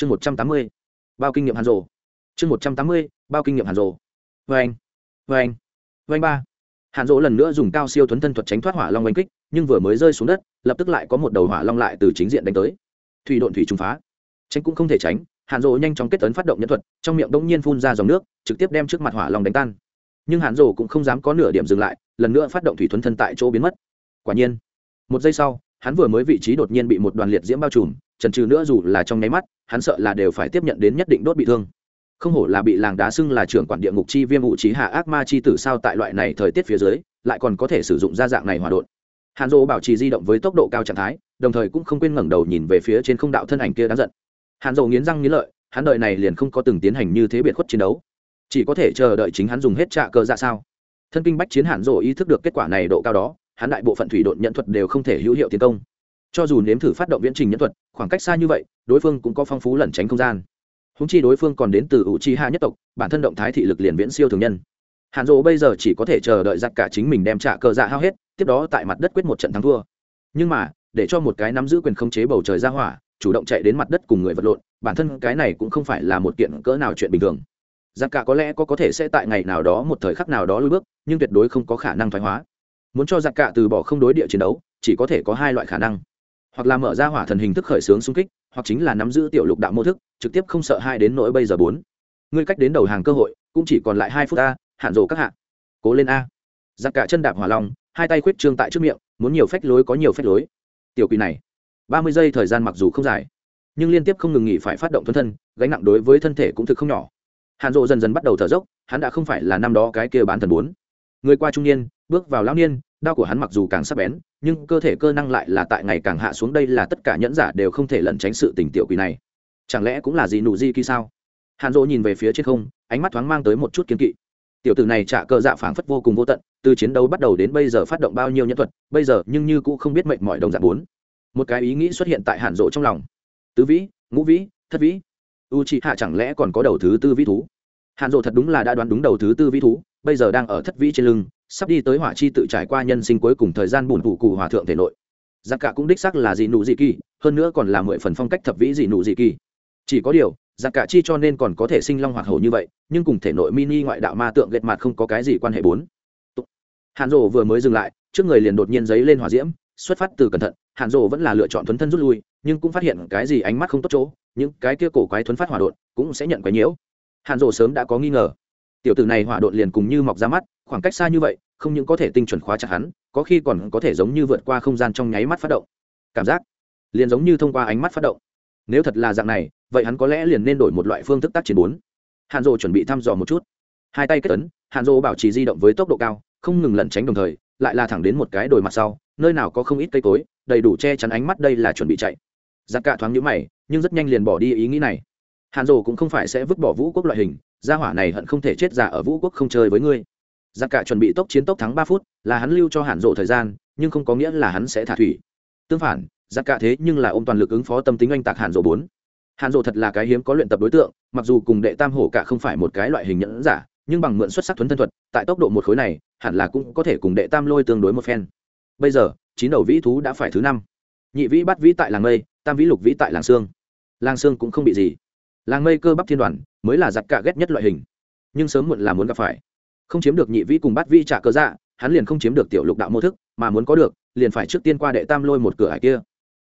chương một trăm tám mươi, bao kinh nghiệm hàn rồ. Chương một trăm tám mươi, bao kinh nghiệm hàn rồ. Vê anh vê anh vê anh ba. Hàn rỗ lần nữa dùng cao siêu thuấn thân thuật tránh thoát hỏa long oanh kích, nhưng vừa mới rơi xuống đất, lập tức lại có một đầu hỏa long lại từ chính diện đánh tới. Thủy độn thủy trùng phá. Tránh cũng không thể tránh, hàn rỗ nhanh chóng kết tấn phát động nhân thuật, trong miệng đông nhiên phun ra dòng nước, trực tiếp đem trước mặt hỏa long đánh tan. Nhưng hàn rỗ cũng không dám có nửa điểm dừng lại, lần nữa phát động thủy thuấn thân tại chỗ biến mất. Quả nhiên, một giây sau, hắn vừa mới vị trí đột nhiên bị một đoàn liệt diễm bao trùm trần trừ nữa dù là trong nháy mắt, hắn sợ là đều phải tiếp nhận đến nhất định đốt bị thương. Không hổ là bị làng đá xưng là trưởng quản địa ngục chi viêm ụ trí hạ ác ma chi tử sao tại loại này thời tiết phía dưới, lại còn có thể sử dụng ra dạng này hòa đột hàn dỗ bảo trì di động với tốc độ cao trạng thái, đồng thời cũng không quên ngẩng đầu nhìn về phía trên không đạo thân ảnh kia đáng giận. Hàn dỗ nghiến răng nghiến lợi, hắn đợi này liền không có từng tiến hành như thế biệt khuất chiến đấu. Chỉ có thể chờ đợi chính hắn dùng hết trạ cơ ra sao. Thân kinh bách chiến hàn dỗ ý thức được kết quả này độ cao đó, hắn đại bộ phận thủy độn nhận thuật đều không thể hữu hiệu tiến công cho dù nếm thử phát động viễn trình nhân thuật, khoảng cách xa như vậy, đối phương cũng có phong phú lẩn tránh không gian. Húng chi đối phương còn đến từ u chi hạ nhất tộc, bản thân động thái thị lực liền viễn siêu thường nhân. Hàn rỗ bây giờ chỉ có thể chờ đợi giặc cả chính mình đem trả cờ dạ hao hết, tiếp đó tại mặt đất quyết một trận thắng thua. Nhưng mà, để cho một cái nắm giữ quyền khống chế bầu trời ra hỏa, chủ động chạy đến mặt đất cùng người vật lộn, bản thân cái này cũng không phải là một kiện cỡ nào chuyện bình thường. Giặc cả có lẽ có có thể sẽ tại ngày nào đó, một thời khắc nào đó lui bước, nhưng tuyệt đối không có khả năng thoái hóa. Muốn cho giặc cả từ bỏ không đối địa chiến đấu, chỉ có thể có hai loại khả năng hoặc là mở ra hỏa thần hình thức khởi xướng xung kích, hoặc chính là nắm giữ tiểu lục đạo mô thức, trực tiếp không sợ hai đến nỗi bây giờ bốn. Ngươi cách đến đầu hàng cơ hội, cũng chỉ còn lại hai phút a hạn rồ các hạ. Cố lên a. Giặc cả chân đạp hỏa long, hai tay khuyết trương tại trước miệng, muốn nhiều phách lối có nhiều phách lối. Tiểu quỷ này, ba mươi giây thời gian mặc dù không dài, nhưng liên tiếp không ngừng nghỉ phải phát động thuần thân, gánh nặng đối với thân thể cũng thực không nhỏ. Hàn rộ dần dần bắt đầu thở dốc, hắn đã không phải là năm đó cái kia bán thần bốn. Người qua trung niên, bước vào lão niên đao của hắn mặc dù càng sắc bén, nhưng cơ thể cơ năng lại là tại ngày càng hạ xuống, đây là tất cả nhẫn giả đều không thể lẩn tránh sự tình tiểu quỷ này. Chẳng lẽ cũng là gì nụ di kỳ sao? Hàn dỗ nhìn về phía trên không, ánh mắt thoáng mang tới một chút kiên kỵ. Tiểu tử này trả cờ dạ phảng phất vô cùng vô tận, từ chiến đấu bắt đầu đến bây giờ phát động bao nhiêu nhân thuật, bây giờ nhưng như cũng không biết mệnh mọi đồng dạng bốn. Một cái ý nghĩ xuất hiện tại hàn dỗ trong lòng. Tứ vĩ, ngũ vĩ, thất vĩ. U chị hạ chẳng lẽ còn có đầu thứ tư vĩ thú? Hàn dỗ thật đúng là đã đoán đúng đầu thứ tư vĩ thú, bây giờ đang ở thất vĩ trên lưng sắp đi tới hỏa chi tự trải qua nhân sinh cuối cùng thời gian bùn thủ cụ hòa thượng thể nội. Giặc cả cũng đích sắc là dị nụ dị kỳ, hơn nữa còn là mười phần phong cách thập vĩ dị nụ dị kỳ. Chỉ có điều, giặc cả chi cho nên còn có thể sinh long hoạt hổ như vậy, nhưng cùng thể nội mini ngoại đạo ma tượng gệt mặt không có cái gì quan hệ bốn. Hàn rộ vừa mới dừng lại, trước người liền đột nhiên giấy lên hỏa diễm, xuất phát từ cẩn thận, hàn rộ vẫn là lựa chọn thuấn thân rút lui, nhưng cũng phát hiện cái gì ánh mắt không tốt chỗ, những cái kia cổ quái thuấn phát hỏa đột cũng sẽ nhận quái nhiễu. Hàn rộ sớm đã có nghi ngờ tiểu tử này hỏa đột liền cùng như mọc ra mắt, khoảng cách xa như vậy, không những có thể tinh chuẩn khóa chặt hắn, có khi còn có thể giống như vượt qua không gian trong nháy mắt phát động. Cảm giác liền giống như thông qua ánh mắt phát động. Nếu thật là dạng này, vậy hắn có lẽ liền nên đổi một loại phương thức tác chiến bốn. Hàn rộ chuẩn bị thăm dò một chút. Hai tay kết tấn hàn rộ bảo trì di động với tốc độ cao, không ngừng lẩn tránh đồng thời, lại là thẳng đến một cái đồi mặt sau, nơi nào có không ít cây cối, đầy đủ che chắn ánh mắt đây là chuẩn bị chạy. Giặc cả thoáng nhũ mày, nhưng rất nhanh liền bỏ đi ý nghĩ này. Hàn rộ cũng không phải sẽ vứt bỏ vũ quốc loại hình gia hỏa này hận không thể chết già ở vũ quốc không chơi với ngươi. Giặc cả chuẩn bị tốc chiến tốc thắng ba phút, là hắn lưu cho hàn rộ thời gian, nhưng không có nghĩa là hắn sẽ thả thủy. Tương phản, giặc cả thế nhưng là ôm toàn lực ứng phó tâm tính anh tạc hàn rộ bốn. Hàn rộ thật là cái hiếm có luyện tập đối tượng, mặc dù cùng đệ tam hổ cả không phải một cái loại hình nhẫn giả, nhưng bằng mượn xuất sắc thuấn thân thuật, tại tốc độ một khối này, hẳn là cũng có thể cùng đệ tam lôi tương đối một phen. Bây giờ, chín đầu vĩ thú đã phải thứ năm. Nhị vĩ bắt vĩ tại làng mây, tam vĩ lục vĩ tại làng sương làng sương cũng không bị gì làng mây cơ bắp thiên đoàn mới là giặc cả ghét nhất loại hình. Nhưng sớm muộn là muốn gặp phải. Không chiếm được nhị vĩ cùng bắt vi trả cơ dạ hắn liền không chiếm được tiểu lục đạo mô thức, mà muốn có được, liền phải trước tiên qua đệ tam lôi một cửa hải kia.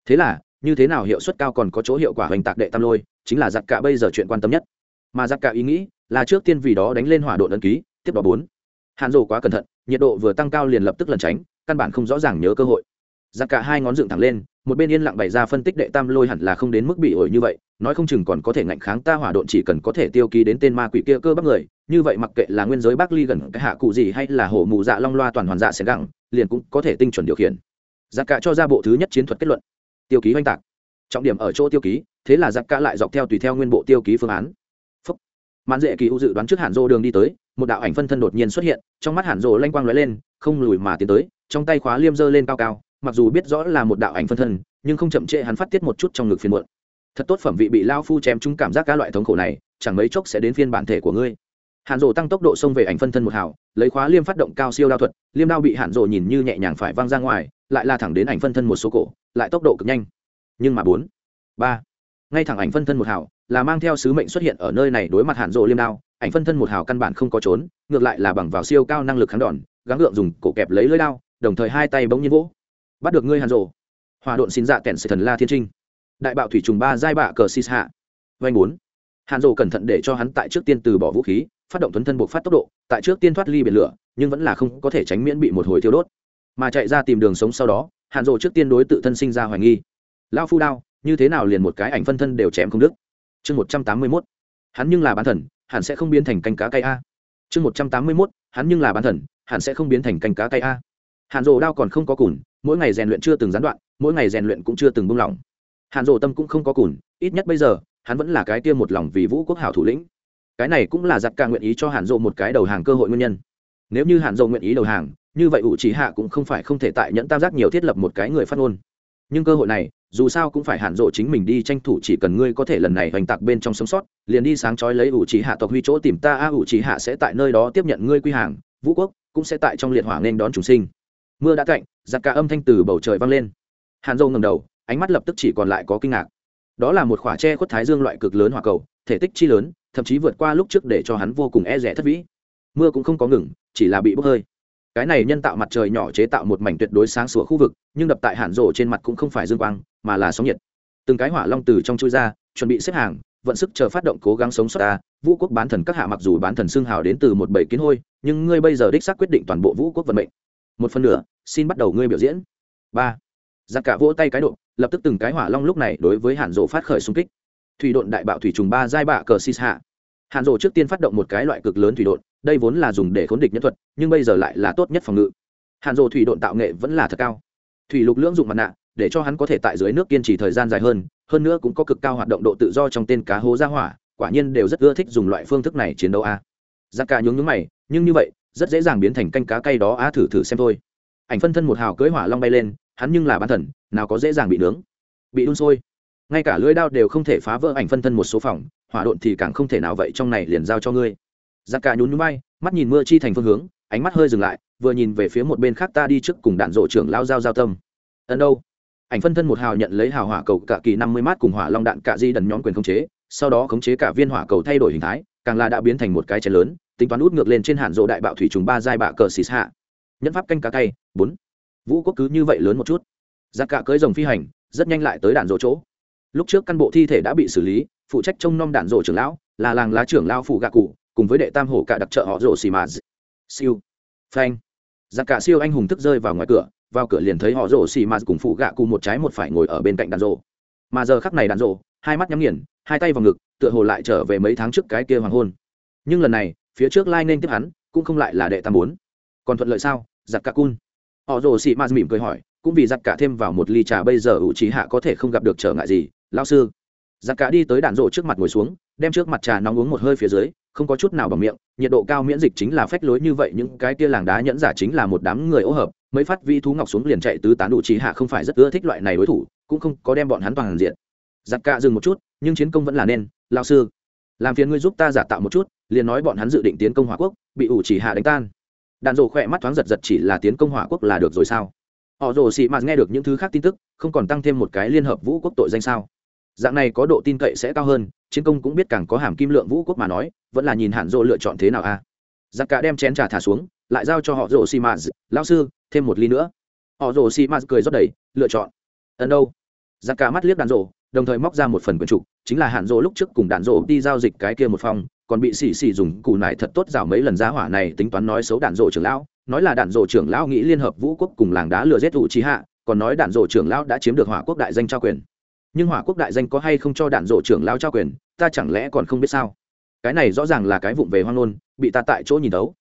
Thế là, như thế nào hiệu suất cao còn có chỗ hiệu quả hoành tạc đệ tam lôi, chính là giặc cả bây giờ chuyện quan tâm nhất. Mà giặc cả ý nghĩ là trước tiên vì đó đánh lên hỏa độ ấn ký, tiếp đó bốn. Hàn rồ quá cẩn thận, nhiệt độ vừa tăng cao liền lập tức lẩn tránh, căn bản không rõ ràng nhớ cơ hội giặc cả hai ngón dựng thẳng lên, một bên yên lặng bày ra phân tích đệ tam lôi hẳn là không đến mức bị ổi như vậy, nói không chừng còn có thể ngạnh kháng ta hỏa độn chỉ cần có thể tiêu ký đến tên ma quỷ kia cơ bắp người, như vậy mặc kệ là nguyên giới bắc ly gần cái hạ cụ gì hay là hổ mù dạ long loa toàn hoàn dạ sẽ gẳng liền cũng có thể tinh chuẩn điều khiển. Giặc cả cho ra bộ thứ nhất chiến thuật kết luận. Tiêu ký oanh tạc. Trọng điểm ở chỗ tiêu ký, thế là giặc cả lại dọc theo tùy theo nguyên bộ tiêu ký phương án. Mãn dễ kỳ u dự đoán trước hàn rô đường đi tới, một đạo ảnh phân thân đột nhiên xuất hiện, trong mắt hàn rô lanh quang lóe lên, không lùi mà tiến tới, trong tay khóa liêm dơ lên cao cao mặc dù biết rõ là một đạo ảnh phân thân, nhưng không chậm trễ hắn phát tiết một chút trong ngực phiền muộn. Thật tốt phẩm vị bị lao phu chém chúng cảm giác các loại thống khổ này, chẳng mấy chốc sẽ đến phiên bản thể của ngươi. Hàn Rồ tăng tốc độ xông về ảnh phân thân một hào lấy khóa liêm phát động cao siêu đao thuật, liêm đao bị hàn Rồ nhìn như nhẹ nhàng phải văng ra ngoài, lại la thẳng đến ảnh phân thân một số cổ, lại tốc độ cực nhanh. Nhưng mà bốn, ba, ngay thẳng ảnh phân thân một hào là mang theo sứ mệnh xuất hiện ở nơi này đối mặt hạn rộ liêm đao, ảnh phân thân một hào căn bản không có trốn, ngược lại là bằng vào siêu cao năng lực kháng đòn, gắng gượng dùng cổ kẹp lấy lưỡi đao, đồng thời hai tay bỗng nhiên vỗ bắt được ngươi hàn rộ. Hòa độn xin dạ kẹn sự thần la thiên trinh. Đại bạo thủy trùng ba giai bạ cờ xì hạ. Vanh bốn. Hàn rộ cẩn thận để cho hắn tại trước tiên từ bỏ vũ khí, phát động tuấn thân buộc phát tốc độ, tại trước tiên thoát ly biển lửa, nhưng vẫn là không có thể tránh miễn bị một hồi thiêu đốt. Mà chạy ra tìm đường sống sau đó, hàn rộ trước tiên đối tự thân sinh ra hoài nghi. Lao phu đao, như thế nào liền một cái ảnh phân thân đều chém không đứt? Chương một trăm tám mươi mốt. Hắn nhưng là bán thần, hẳn sẽ không biến thành canh cá cay a. Chương một trăm tám mươi mốt. Hắn nhưng là bán thần, hẳn sẽ không biến thành canh cá cay a. Hàn rộ đao còn không có cùn mỗi ngày rèn luyện chưa từng gián đoạn, mỗi ngày rèn luyện cũng chưa từng buông lỏng. Hàn rộ tâm cũng không có cùn, ít nhất bây giờ, hắn vẫn là cái tiêm một lòng vì vũ quốc hảo thủ lĩnh. Cái này cũng là giặc ca nguyện ý cho hàn rộ một cái đầu hàng cơ hội nguyên nhân. Nếu như hàn rộ nguyện ý đầu hàng, như vậy ủ trí hạ cũng không phải không thể tại nhẫn tam giác nhiều thiết lập một cái người phát ngôn. Nhưng cơ hội này, dù sao cũng phải Hàn rộ chính mình đi tranh thủ chỉ cần ngươi có thể lần này hoành tạc bên trong sống sót, liền đi sáng chói lấy ủ trí hạ tộc huy chỗ tìm ta, a ủ trí hạ sẽ tại nơi đó tiếp nhận ngươi quy hàng, vũ quốc cũng sẽ tại trong liệt hỏa nên đón chúng sinh mưa đã cạnh, giặc cả âm thanh từ bầu trời vang lên. Hàn dâu ngầm đầu, ánh mắt lập tức chỉ còn lại có kinh ngạc. Đó là một khỏa tre khuất thái dương loại cực lớn hỏa cầu, thể tích chi lớn, thậm chí vượt qua lúc trước để cho hắn vô cùng e rẻ thất vĩ. Mưa cũng không có ngừng, chỉ là bị bốc hơi. Cái này nhân tạo mặt trời nhỏ chế tạo một mảnh tuyệt đối sáng sủa khu vực, nhưng đập tại Hàn rổ trên mặt cũng không phải dương quang, mà là sóng nhiệt. Từng cái hỏa long từ trong chui ra, chuẩn bị xếp hàng, vận sức chờ phát động cố gắng sống sót ta. Vũ quốc bán thần các hạ mặc dù bán thần xương hào đến từ một bảy kiến hôi, nhưng ngươi bây giờ đích xác quyết định toàn bộ vũ quốc vận mệnh một phần nửa, xin bắt đầu ngươi biểu diễn. Ba. Giặc cả vỗ tay cái độ, lập tức từng cái hỏa long lúc này đối với hàn rộ phát khởi xung kích. Thủy độn đại bạo thủy trùng ba giai bạ cờ xì hạ hàn rộ trước tiên phát động một cái loại cực lớn thủy độn, đây vốn là dùng để khốn địch nhân thuật, nhưng bây giờ lại là tốt nhất phòng ngự. Hàn rộ thủy độn tạo nghệ vẫn là thật cao. Thủy lục lưỡng dụng mặt nạ, để cho hắn có thể tại dưới nước kiên trì thời gian dài hơn hơn nữa cũng có cực cao hoạt động độ tự do trong tên cá hố ra hỏa, quả nhiên đều rất ưa thích dùng loại phương thức này chiến đấu a. Giặc cả nhướng nhướng mày, nhưng như vậy rất dễ dàng biến thành canh cá cay đó, á, thử thử xem thôi. Ảnh phân thân một hào cưới hỏa long bay lên, hắn nhưng là bán thần, nào có dễ dàng bị nướng. Bị đun sôi. Ngay cả lưỡi đao đều không thể phá vỡ ảnh phân thân một số phòng, hỏa độn thì càng không thể nào vậy, trong này liền giao cho ngươi. Giặc cả nhún nhún bay mắt nhìn mưa chi thành phương hướng, ánh mắt hơi dừng lại, vừa nhìn về phía một bên khác ta đi trước cùng đạn rộ trưởng lao giao giao tâm. Ấn đâu? Ảnh phân thân một hào nhận lấy hào hỏa cầu cả kỳ năm mươi mát cùng hỏa long đạn cả di đần nhóm quyền khống chế, sau đó khống chế cả viên hỏa cầu thay đổi hình thái, càng là đã biến thành một cái chén lớn tính toán út ngược lên trên hạn rộ đại bạo thủy trùng ba giai bạ cờ xì hạ nhẫn pháp canh cá cay, bốn. Vũ quốc cứ như vậy lớn một chút. Giặc cả cưới rồng phi hành, rất nhanh lại tới đạn rộ chỗ. Lúc trước căn bộ thi thể đã bị xử lý, phụ trách trông nom đạn rộ trưởng lão, là làng lá trưởng lao phủ gạ cụ, cùng với đệ tam hổ cả đặc trợ họ rộ xì mà siêu. Phanh. Giặc cả siêu anh hùng thức rơi vào ngoài cửa, vào cửa liền thấy họ rộ xì mà cùng phụ gạ cụ một trái một phải ngồi ở bên cạnh đạn rộ. Mà giờ khắc này đạn rộ, hai mắt nhắm nghiền, hai tay vào ngực, tựa hồ lại trở về mấy tháng trước cái kia hoàng hôn. Nhưng lần này phía trước lai nên tiếp hắn, cũng không lại là đệ tam bốn. Còn thuận lợi sao? Giặc cả cun. Họ rồ xị ma mỉm cười hỏi, cũng vì giặc cả thêm vào một ly trà bây giờ ủ trí hạ có thể không gặp được trở ngại gì lao sư. Giặc cả đi tới đạn rộ trước mặt ngồi xuống, đem trước mặt trà nóng uống một hơi phía dưới, không có chút nào bằng miệng, nhiệt độ cao miễn dịch chính là phách lối như vậy, những cái tia làng đá nhẫn giả chính là một đám người ô hợp, mấy phát vi thú ngọc xuống liền chạy tứ tán đủ trí hạ không phải rất ưa thích loại này đối thủ, cũng không có đem bọn hắn toàn diện. Giặc cả dừng một chút, nhưng chiến công vẫn là nên lao sư làm phiền ngươi giúp ta giả tạo một chút, liền nói bọn hắn dự định tiến công hỏa quốc, bị ủ chỉ hạ đánh tan. Đạn rổ khỏe mắt thoáng giật giật chỉ là tiến công hỏa quốc là được rồi sao? Họ rồ xị mạt nghe được những thứ khác tin tức, không còn tăng thêm một cái liên hợp vũ quốc tội danh sao? Dạng này có độ tin cậy sẽ cao hơn, chiến công cũng biết càng có hàm kim lượng vũ quốc mà nói, vẫn là nhìn hạn rộ lựa chọn thế nào a? À? giặc cả đem chén trà thả xuống, lại giao cho họ rồ xị mạt lao sư, thêm một ly nữa. Họ rồ xị mạt cười rót đầy, lựa chọn. Ẩn đâu? Giặc cả mắt liếc đàn rộ đồng thời móc ra một phần quyển trục, chính là hạn rỗ lúc trước cùng đạn rỗ đi giao dịch cái kia một phòng, còn bị xì xì dùng cù nải thật tốt rào mấy lần giá hỏa này tính toán nói xấu đạn rỗ trưởng lão, nói là đạn rỗ trưởng lão nghĩ liên hợp vũ quốc cùng làng đá lừa giết thủ trí hạ, còn nói đạn rỗ trưởng lão đã chiếm được hỏa quốc đại danh trao quyền. Nhưng hỏa quốc đại danh có hay không cho đạn rỗ trưởng lão trao quyền, ta chẳng lẽ còn không biết sao? Cái này rõ ràng là cái vụng về hoang nôn bị ta tại chỗ nhìn đấu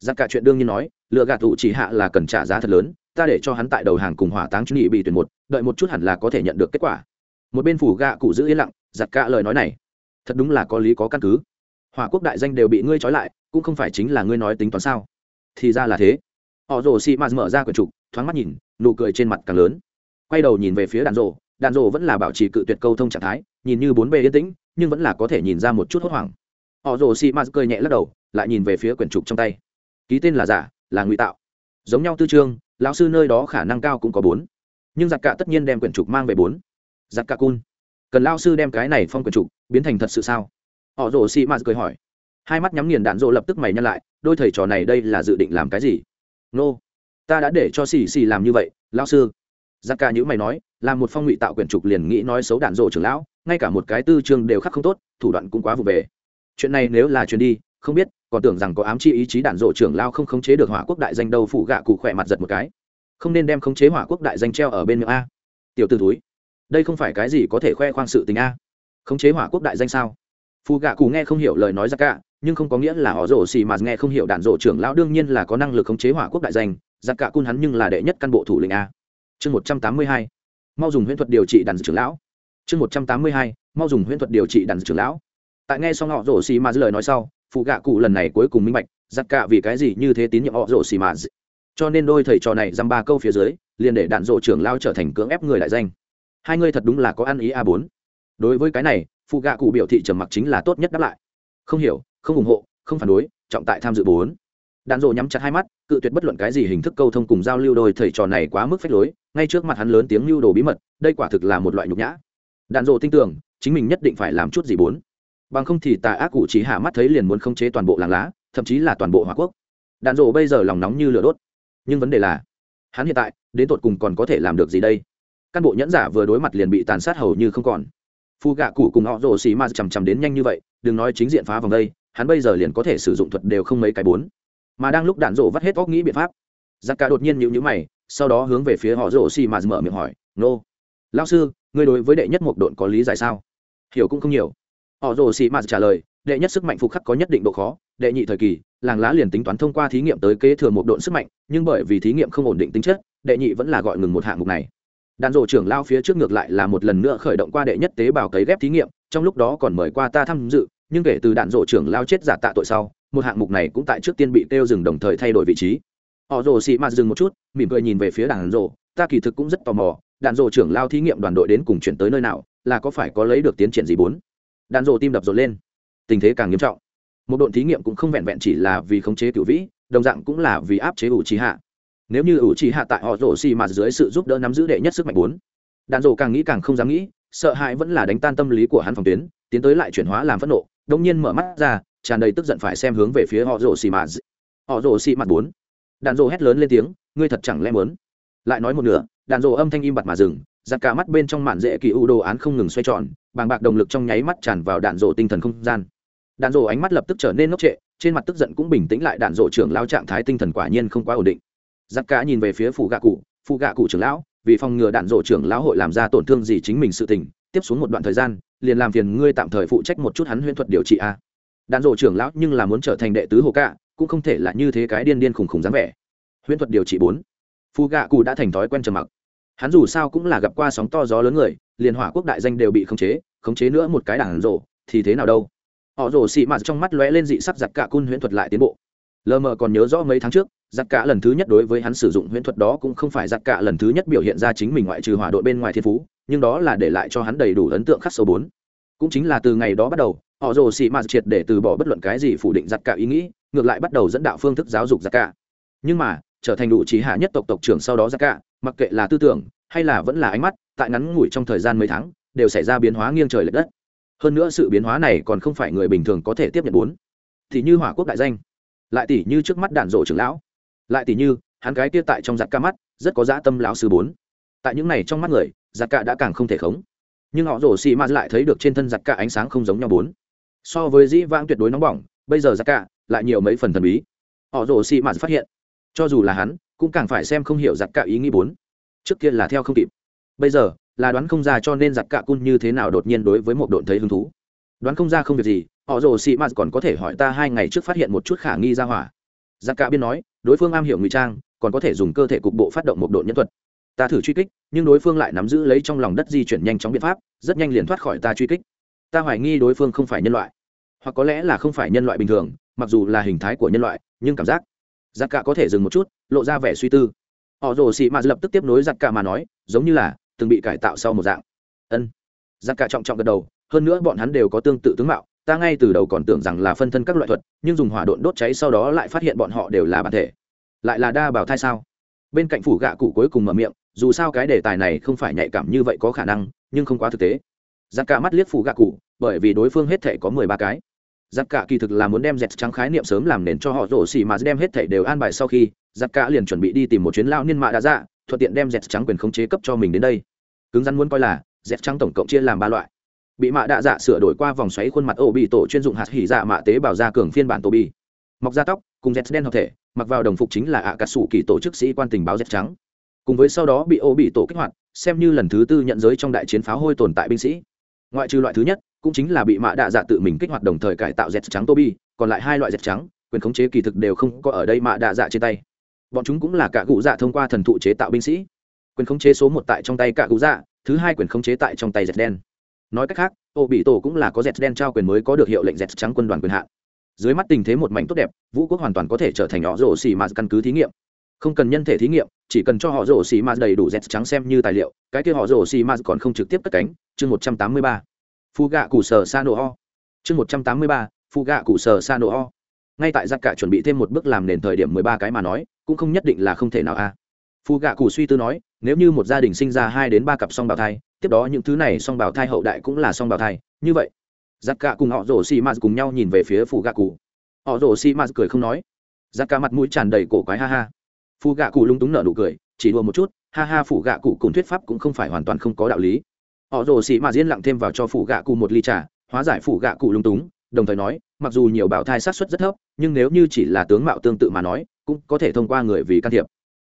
giặc cả chuyện đương nhiên nói lựa gạt thủ trí hạ là cần trả giá thật lớn, ta để cho hắn tại đầu hàng cùng hỏa táng chuẩn bị bị tuyển một, đợi một chút hẳn là có thể nhận được kết quả một bên phủ gạ cụ giữ yên lặng, giặt cả lời nói này. Thật đúng là có lý có căn cứ. Hỏa quốc đại danh đều bị ngươi trói lại, cũng không phải chính là ngươi nói tính toán sao? Thì ra là thế. Họ rồ xị mạt mở ra quyển trục, thoáng mắt nhìn, nụ cười trên mặt càng lớn. Quay đầu nhìn về phía đàn rồ đàn rồ vẫn là bảo trì cự tuyệt câu thông trạng thái, nhìn như bốn bề yên tĩnh, nhưng vẫn là có thể nhìn ra một chút hốt hoảng. Họ rồ xị mạt cười nhẹ lắc đầu, lại nhìn về phía quyển trục trong tay. Ký tên là giả, là ngụy tạo. Giống nhau tư trương lão sư nơi đó khả năng cao cũng có bốn. Nhưng giặc cả tất nhiên đem quyển trục mang về bốn giặc ca cun. Cần lao sư đem cái này phong quyền trục biến thành thật sự sao? Họ rồ xì mạt cười hỏi. Hai mắt nhắm nghiền đạn rộ lập tức mày nhăn lại, đôi thầy trò này đây là dự định làm cái gì? Nô、no. ta đã để cho xì xì làm như vậy, lao sư. Giặc ca nhữ mày nói là một phong ngụy tạo quyền trục liền nghĩ nói xấu đạn rộ trưởng lão, ngay cả một cái tư chương đều khắc không tốt, thủ đoạn cũng quá vụ về. Chuyện này nếu là chuyện đi, không biết, còn tưởng rằng có ám chi ý chí đạn rộ trưởng lao không khống chế được hỏa quốc đại danh đâu, phủ gạ cụ khỏe mặt giật một cái. Không nên đem khống chế hỏa quốc đại danh treo ở bên miệng a. Tiểu t ử túi đây không phải cái gì có thể khoe khoang sự tình a. Khống chế hỏa quốc đại danh sao? Phù gạ cụ nghe không hiểu lời nói ra cả nhưng không có nghĩa là họ rổ xì mà nghe không hiểu đạn rổ trưởng lão đương nhiên là có năng lực khống chế hỏa quốc đại danh giặc cả cun hắn nhưng là đệ nhất căn bộ thủ lĩnh a. Chương một trăm tám mươi hai, mau dùng huyễn thuật điều trị đàn trưởng lão. Chương một trăm tám mươi hai, mau dùng huyễn thuật điều trị đàn trưởng lão. Tại nghe xong họ rổ xì mà lời nói sau phụ gạ cụ lần này cuối cùng minh bạch giặc cả vì cái gì như thế tín nhiệm họ rổ xì mà. Cho nên đôi thầy trò này dăm ba câu phía dưới, liền để đạn rổ trưởng lao trở thành cưỡng ép người đại danh hai ngươi thật đúng là có ăn ý a bốn. Đối với cái này, phụ gạ cụ biểu thị trầm mặc chính là tốt nhất đáp lại. Không hiểu, không ủng hộ, không phản đối, trọng tại tham dự bốn. Đạn rộ nhắm chặt hai mắt, cự tuyệt bất luận cái gì hình thức câu thông cùng giao lưu đôi thầy trò này quá mức phách lối, ngay trước mặt hắn lớn tiếng lưu đồ bí mật, đây quả thực là một loại nhục nhã. Đạn rộ tin tưởng, chính mình nhất định phải làm chút gì bốn. Bằng không thì tà ác cụ chỉ hạ mắt thấy liền muốn khống chế toàn bộ làng lá, thậm chí là toàn bộ hòa quốc. Đạn rộ bây giờ lòng nóng như lửa đốt. Nhưng vấn đề là, hắn hiện tại, đến tột cùng còn có thể làm được gì đây? Căn bộ nhẫn giả vừa đối mặt liền bị tàn sát hầu như không còn. Phu gạ cụ cùng họ rồ xì ma chằm chằm đến nhanh như vậy, đừng nói chính diện phá vòng đây, hắn bây giờ liền có thể sử dụng thuật đều không mấy cái bốn. Mà đang lúc đạn rộ vắt hết óc nghĩ biện pháp, giặc cả đột nhiên nhịu nhữ mày, sau đó hướng về phía họ rồ xì ma mở miệng hỏi, nô、no. lao sư, ngươi đối với đệ nhất một độn có lý giải sao? Hiểu cũng không nhiều. Họ rồ xì ma trả lời, đệ nhất sức mạnh phục khắc có nhất định độ khó, đệ nhị thời kỳ, làng lá liền tính toán thông qua thí nghiệm tới kế thừa một độn sức mạnh, nhưng bởi vì thí nghiệm không ổn định tính chất, đệ nhị vẫn là gọi ngừng một hạng mục này đàn rộ trưởng lao phía trước ngược lại là một lần nữa khởi động qua đệ nhất tế bào cấy ghép thí nghiệm, trong lúc đó còn mời qua ta tham dự, nhưng kể từ đạn rộ trưởng lao chết giả tạ tội sau, một hạng mục này cũng tại trước tiên bị kêu dừng đồng thời thay đổi vị trí. Họ rồ xị mạt dừng một chút, mỉm cười nhìn về phía đàn rộ ta kỳ thực cũng rất tò mò đạn rộ trưởng lao thí nghiệm đoàn đội đến cùng chuyển tới nơi nào, là có phải có lấy được tiến triển gì bốn? Đạn rộ tim đập rộn lên. Tình thế càng nghiêm trọng. Một độn thí nghiệm cũng không vẹn vẹn chỉ là vì khống chế cựu vĩ, đồng dạng cũng là vì áp chế ủ trí hạ nếu như ủ trì hạ tại họ rổ xì mà dưới sự giúp đỡ nắm giữ đệ nhất sức mạnh bốn. Đạn rổ càng nghĩ càng không dám nghĩ, sợ hãi vẫn là đánh tan tâm lý của hắn phòng tuyến, tiến tới lại chuyển hóa làm phẫn nộ đông nhiên mở mắt ra, tràn đầy tức giận phải xem hướng về phía họ rổ xì mà họ rổ xì mặt bốn. Đạn rổ hét lớn lên tiếng, ngươi thật chẳng lẽ muốn? Lại nói một nửa, đạn rổ âm thanh im bặt mà dừng giặt cả mắt bên trong mạn dễ kỳ u đồ án không ngừng xoay tròn, bàng bạc động lực trong nháy mắt tràn vào đạn rổ tinh thần không gian. Đạn rổ ánh mắt lập tức trở nên ngốc trệ, trên mặt tức giận cũng bình tĩnh lại, đạn rổ trưởng lao trạng thái tinh thần quả nhiên không quá ổn định giặc cả nhìn về phía phủ gạ cụ. Phụ gạ cụ trưởng lão, vì phòng ngừa đạn rổ trưởng lão hội làm ra tổn thương gì chính mình sự tình, tiếp xuống một đoạn thời gian, liền làm phiền ngươi tạm thời phụ trách một chút hắn huyễn thuật điều trị a. Đạn rổ trưởng lão nhưng là muốn trở thành đệ tứ hồ cạ cũng không thể là như thế cái điên điên khùng khùng dáng vẻ. Huyễn thuật điều trị bốn. Phụ gạ cụ đã thành thói quen trầm mặc. Hắn dù sao cũng là gặp qua sóng to gió lớn người, liền hỏa quốc đại danh đều bị khống chế khống chế nữa một cái đạn rổ thì thế nào đâu? Họ rổ xị mạt trong mắt lóe lên dị sắc giặc cả cun huyễn thuật lại tiến bộ. Lờ mờ còn nhớ rõ mấy tháng trước giặc cả lần thứ nhất đối với hắn sử dụng huyễn thuật đó cũng không phải giặc cả lần thứ nhất biểu hiện ra chính mình ngoại trừ hỏa đội bên ngoài thiên phú, nhưng đó là để lại cho hắn đầy đủ ấn tượng khắc sâu bốn. Cũng chính là từ ngày đó bắt đầu, họ rồ xị mạt triệt để từ bỏ bất luận cái gì phủ định giặc cả ý nghĩ, ngược lại bắt đầu dẫn đạo phương thức giáo dục giặc cả. Nhưng mà, trở thành đủ trí hạ nhất tộc tộc trưởng sau đó giặc cả, mặc kệ là tư tưởng, hay là vẫn là ánh mắt, tại ngắn ngủi trong thời gian mấy tháng, đều xảy ra biến hóa nghiêng trời lệch đất. Hơn nữa sự biến hóa này còn không phải người bình thường có thể tiếp nhận bốn. Thì như hỏa quốc đại danh, lại tỷ như trước mắt đạn rộ trưởng lão lại tỷ như, hắn gái kia tại trong giặc ca mắt, rất có dã tâm lão sư bốn. Tại những này trong mắt người giặc ca đã càng không thể khống. Nhưng họ rổ xì ma lại thấy được trên thân giặc ca ánh sáng không giống nhau bốn. So với dĩ vãng tuyệt đối nóng bỏng, bây giờ giặc ca lại nhiều mấy phần thần bí. Họ rổ xì ma phát hiện, cho dù là hắn, cũng càng phải xem không hiểu giặc ca ý nghĩ bốn. Trước kia là theo không kịp. Bây giờ, là đoán không ra cho nên giặc cạ cun như thế nào đột nhiên đối với một độn thấy hứng thú. Đoán không ra không việc gì, họ rồ xị mạt còn có thể hỏi ta hai ngày trước phát hiện một chút khả nghi ra hỏa. Giặc cạ biên nói đối phương am hiểu ngụy trang, còn có thể dùng cơ thể cục bộ phát động một độ nhân thuật. Ta thử truy kích, nhưng đối phương lại nắm giữ lấy trong lòng đất di chuyển nhanh chóng biện pháp, rất nhanh liền thoát khỏi ta truy kích. Ta hoài nghi đối phương không phải nhân loại, hoặc có lẽ là không phải nhân loại bình thường, mặc dù là hình thái của nhân loại, nhưng cảm giác giặc Cả có thể dừng một chút, lộ ra vẻ suy tư. Họ rồ xị mạt lập tức tiếp nối giặc Cả mà nói, giống như là từng bị cải tạo sau một dạng. Ân. Giặc cả trọng trọng gật đầu, hơn nữa bọn hắn đều có tương tự tướng mạo ta ngay từ đầu còn tưởng rằng là phân thân các loại thuật, nhưng dùng hỏa độn đốt cháy sau đó lại phát hiện bọn họ đều là bản thể. Lại là đa bảo thai sao? Bên cạnh phủ gạ cụ cuối cùng mở miệng, dù sao cái đề tài này không phải nhạy cảm như vậy có khả năng, nhưng không quá thực tế. Giặc cả mắt liếc phủ gạ cụ, bởi vì đối phương hết thể có mười ba cái. Giặc cả kỳ thực là muốn đem dẹt trắng khái niệm sớm làm nền cho họ rổ xì mà đem hết thể đều an bài sau khi, giặc cả liền chuẩn bị đi tìm một chuyến lao niên mạ đã ra thuận tiện đem dẹt trắng quyền khống chế cấp cho mình đến đây. Cứng rắn muốn coi là, dẹt trắng tổng cộng chia làm ba loại bị mạ đạ dạ sửa đổi qua vòng xoáy khuôn mặt ô bị tổ chuyên dụng hạt hỉ dạ mạ tế bào da cường phiên bản tổ bi mọc da tóc, cùng z đen hợp thể, mặc vào đồng phục chính là ạ cà sủ kỳ tổ chức sĩ quan tình báo z trắng. Cùng với sau đó bị ô bị tổ kích hoạt, xem như lần thứ tư nhận giới trong đại chiến pháo hôi tồn tại binh sĩ. Ngoại trừ loại thứ nhất, cũng chính là bị mạ đạ dạ tự mình kích hoạt đồng thời cải tạo z trắng tô bi còn lại hai loại z trắng, quyền khống chế kỳ thực đều không có ở đây mạ đạ dạ trên tay. Bọn chúng cũng là cả cụ dạ thông qua thần thụ chế tạo binh sĩ. Quyền khống chế số một tại trong tay cả cụ dạ thứ hai quyền khống chế tại trong tay dẹt đen nói cách khác ô bị tổ cũng là có dẹt đen trao quyền mới có được hiệu lệnh dẹt trắng quân đoàn quyền hạn. Dưới mắt tình thế một mảnh tốt đẹp, vũ quốc hoàn toàn có thể trở thành họ rổ xì mà căn cứ thí nghiệm. Không cần nhân thể thí nghiệm, chỉ cần cho họ rổ xì mà đầy đủ dẹt trắng xem như tài liệu, cái kia họ rổ xì mà còn không trực tiếp cất cánh. Chương một trăm tám mươi ba. Phu gạ củ sở sa nổ ho. Chương một trăm tám mươi ba phu gạ củ sở sa nổ ho. Ngay tại giặc cả chuẩn bị thêm một bước làm nền thời điểm mười ba cái mà nói, cũng không nhất định là không thể nào a. À. phu gạ củ suy tư nói, nếu như một gia đình sinh ra hai đến ba cặp song bào thai tiếp đó những thứ này song bảo thai hậu đại cũng là song bảo thai, như vậy, giặc cả cùng họ rổ xì m cùng nhau nhìn về phía phu gạ cụ. Họ rổ xì m cười không nói. Giặc cả mặt mũi tràn đầy cổ quái ha ha. Phu gạ cụ lung túng nở nụ cười, chỉ đùa một chút, ha ha phủ gạ cụ cùng thuyết pháp cũng không phải hoàn toàn không có đạo lý. Họ rồ xì mà diễn lặng thêm vào cho phủ gạ cụ một ly trà, hóa giải phủ gạ cụ lung túng, đồng thời nói, mặc dù nhiều bảo thai sát xuất rất thấp, nhưng nếu như chỉ là tướng mạo tương tự mà nói, cũng có thể thông qua người vì can thiệp.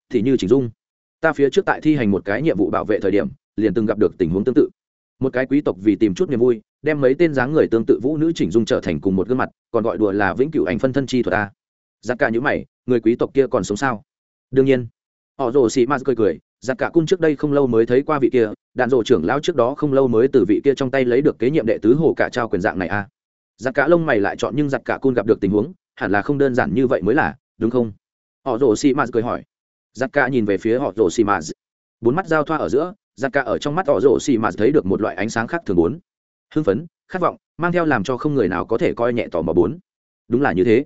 Thì như chỉnh dung, ta phía trước tại thi hành một cái nhiệm vụ bảo vệ thời điểm liền từng gặp được tình huống tương tự. Một cái quý tộc vì tìm chút niềm vui, đem mấy tên dáng người tương tự vũ nữ chỉnh dung trở thành cùng một gương mặt, còn gọi đùa là vĩnh cửu ảnh phân thân chi thuật ta giặc cả những mày, người quý tộc kia còn sống sao? Đương nhiên. Họ rồ xì ma cười cười, giặc cả cung trước đây không lâu mới thấy qua vị kia, đạn rộ trưởng lão trước đó không lâu mới từ vị kia trong tay lấy được kế nhiệm đệ tứ hồ cả trao quyền dạng này a. À. giặc cả lông mày lại chọn nhưng giặc cả cung gặp được tình huống, hẳn là không đơn giản như vậy mới là, đúng không? Họ rồ xì ma cười hỏi. Giặc cả nhìn về phía họ rồ xì ma. Bốn mắt giao thoa ở giữa giặc cả ở trong mắt họ rổ xì mà thấy được một loại ánh sáng khác thường bốn. Hưng phấn, khát vọng, mang theo làm cho không người nào có thể coi nhẹ tỏ mò bốn. Đúng là như thế.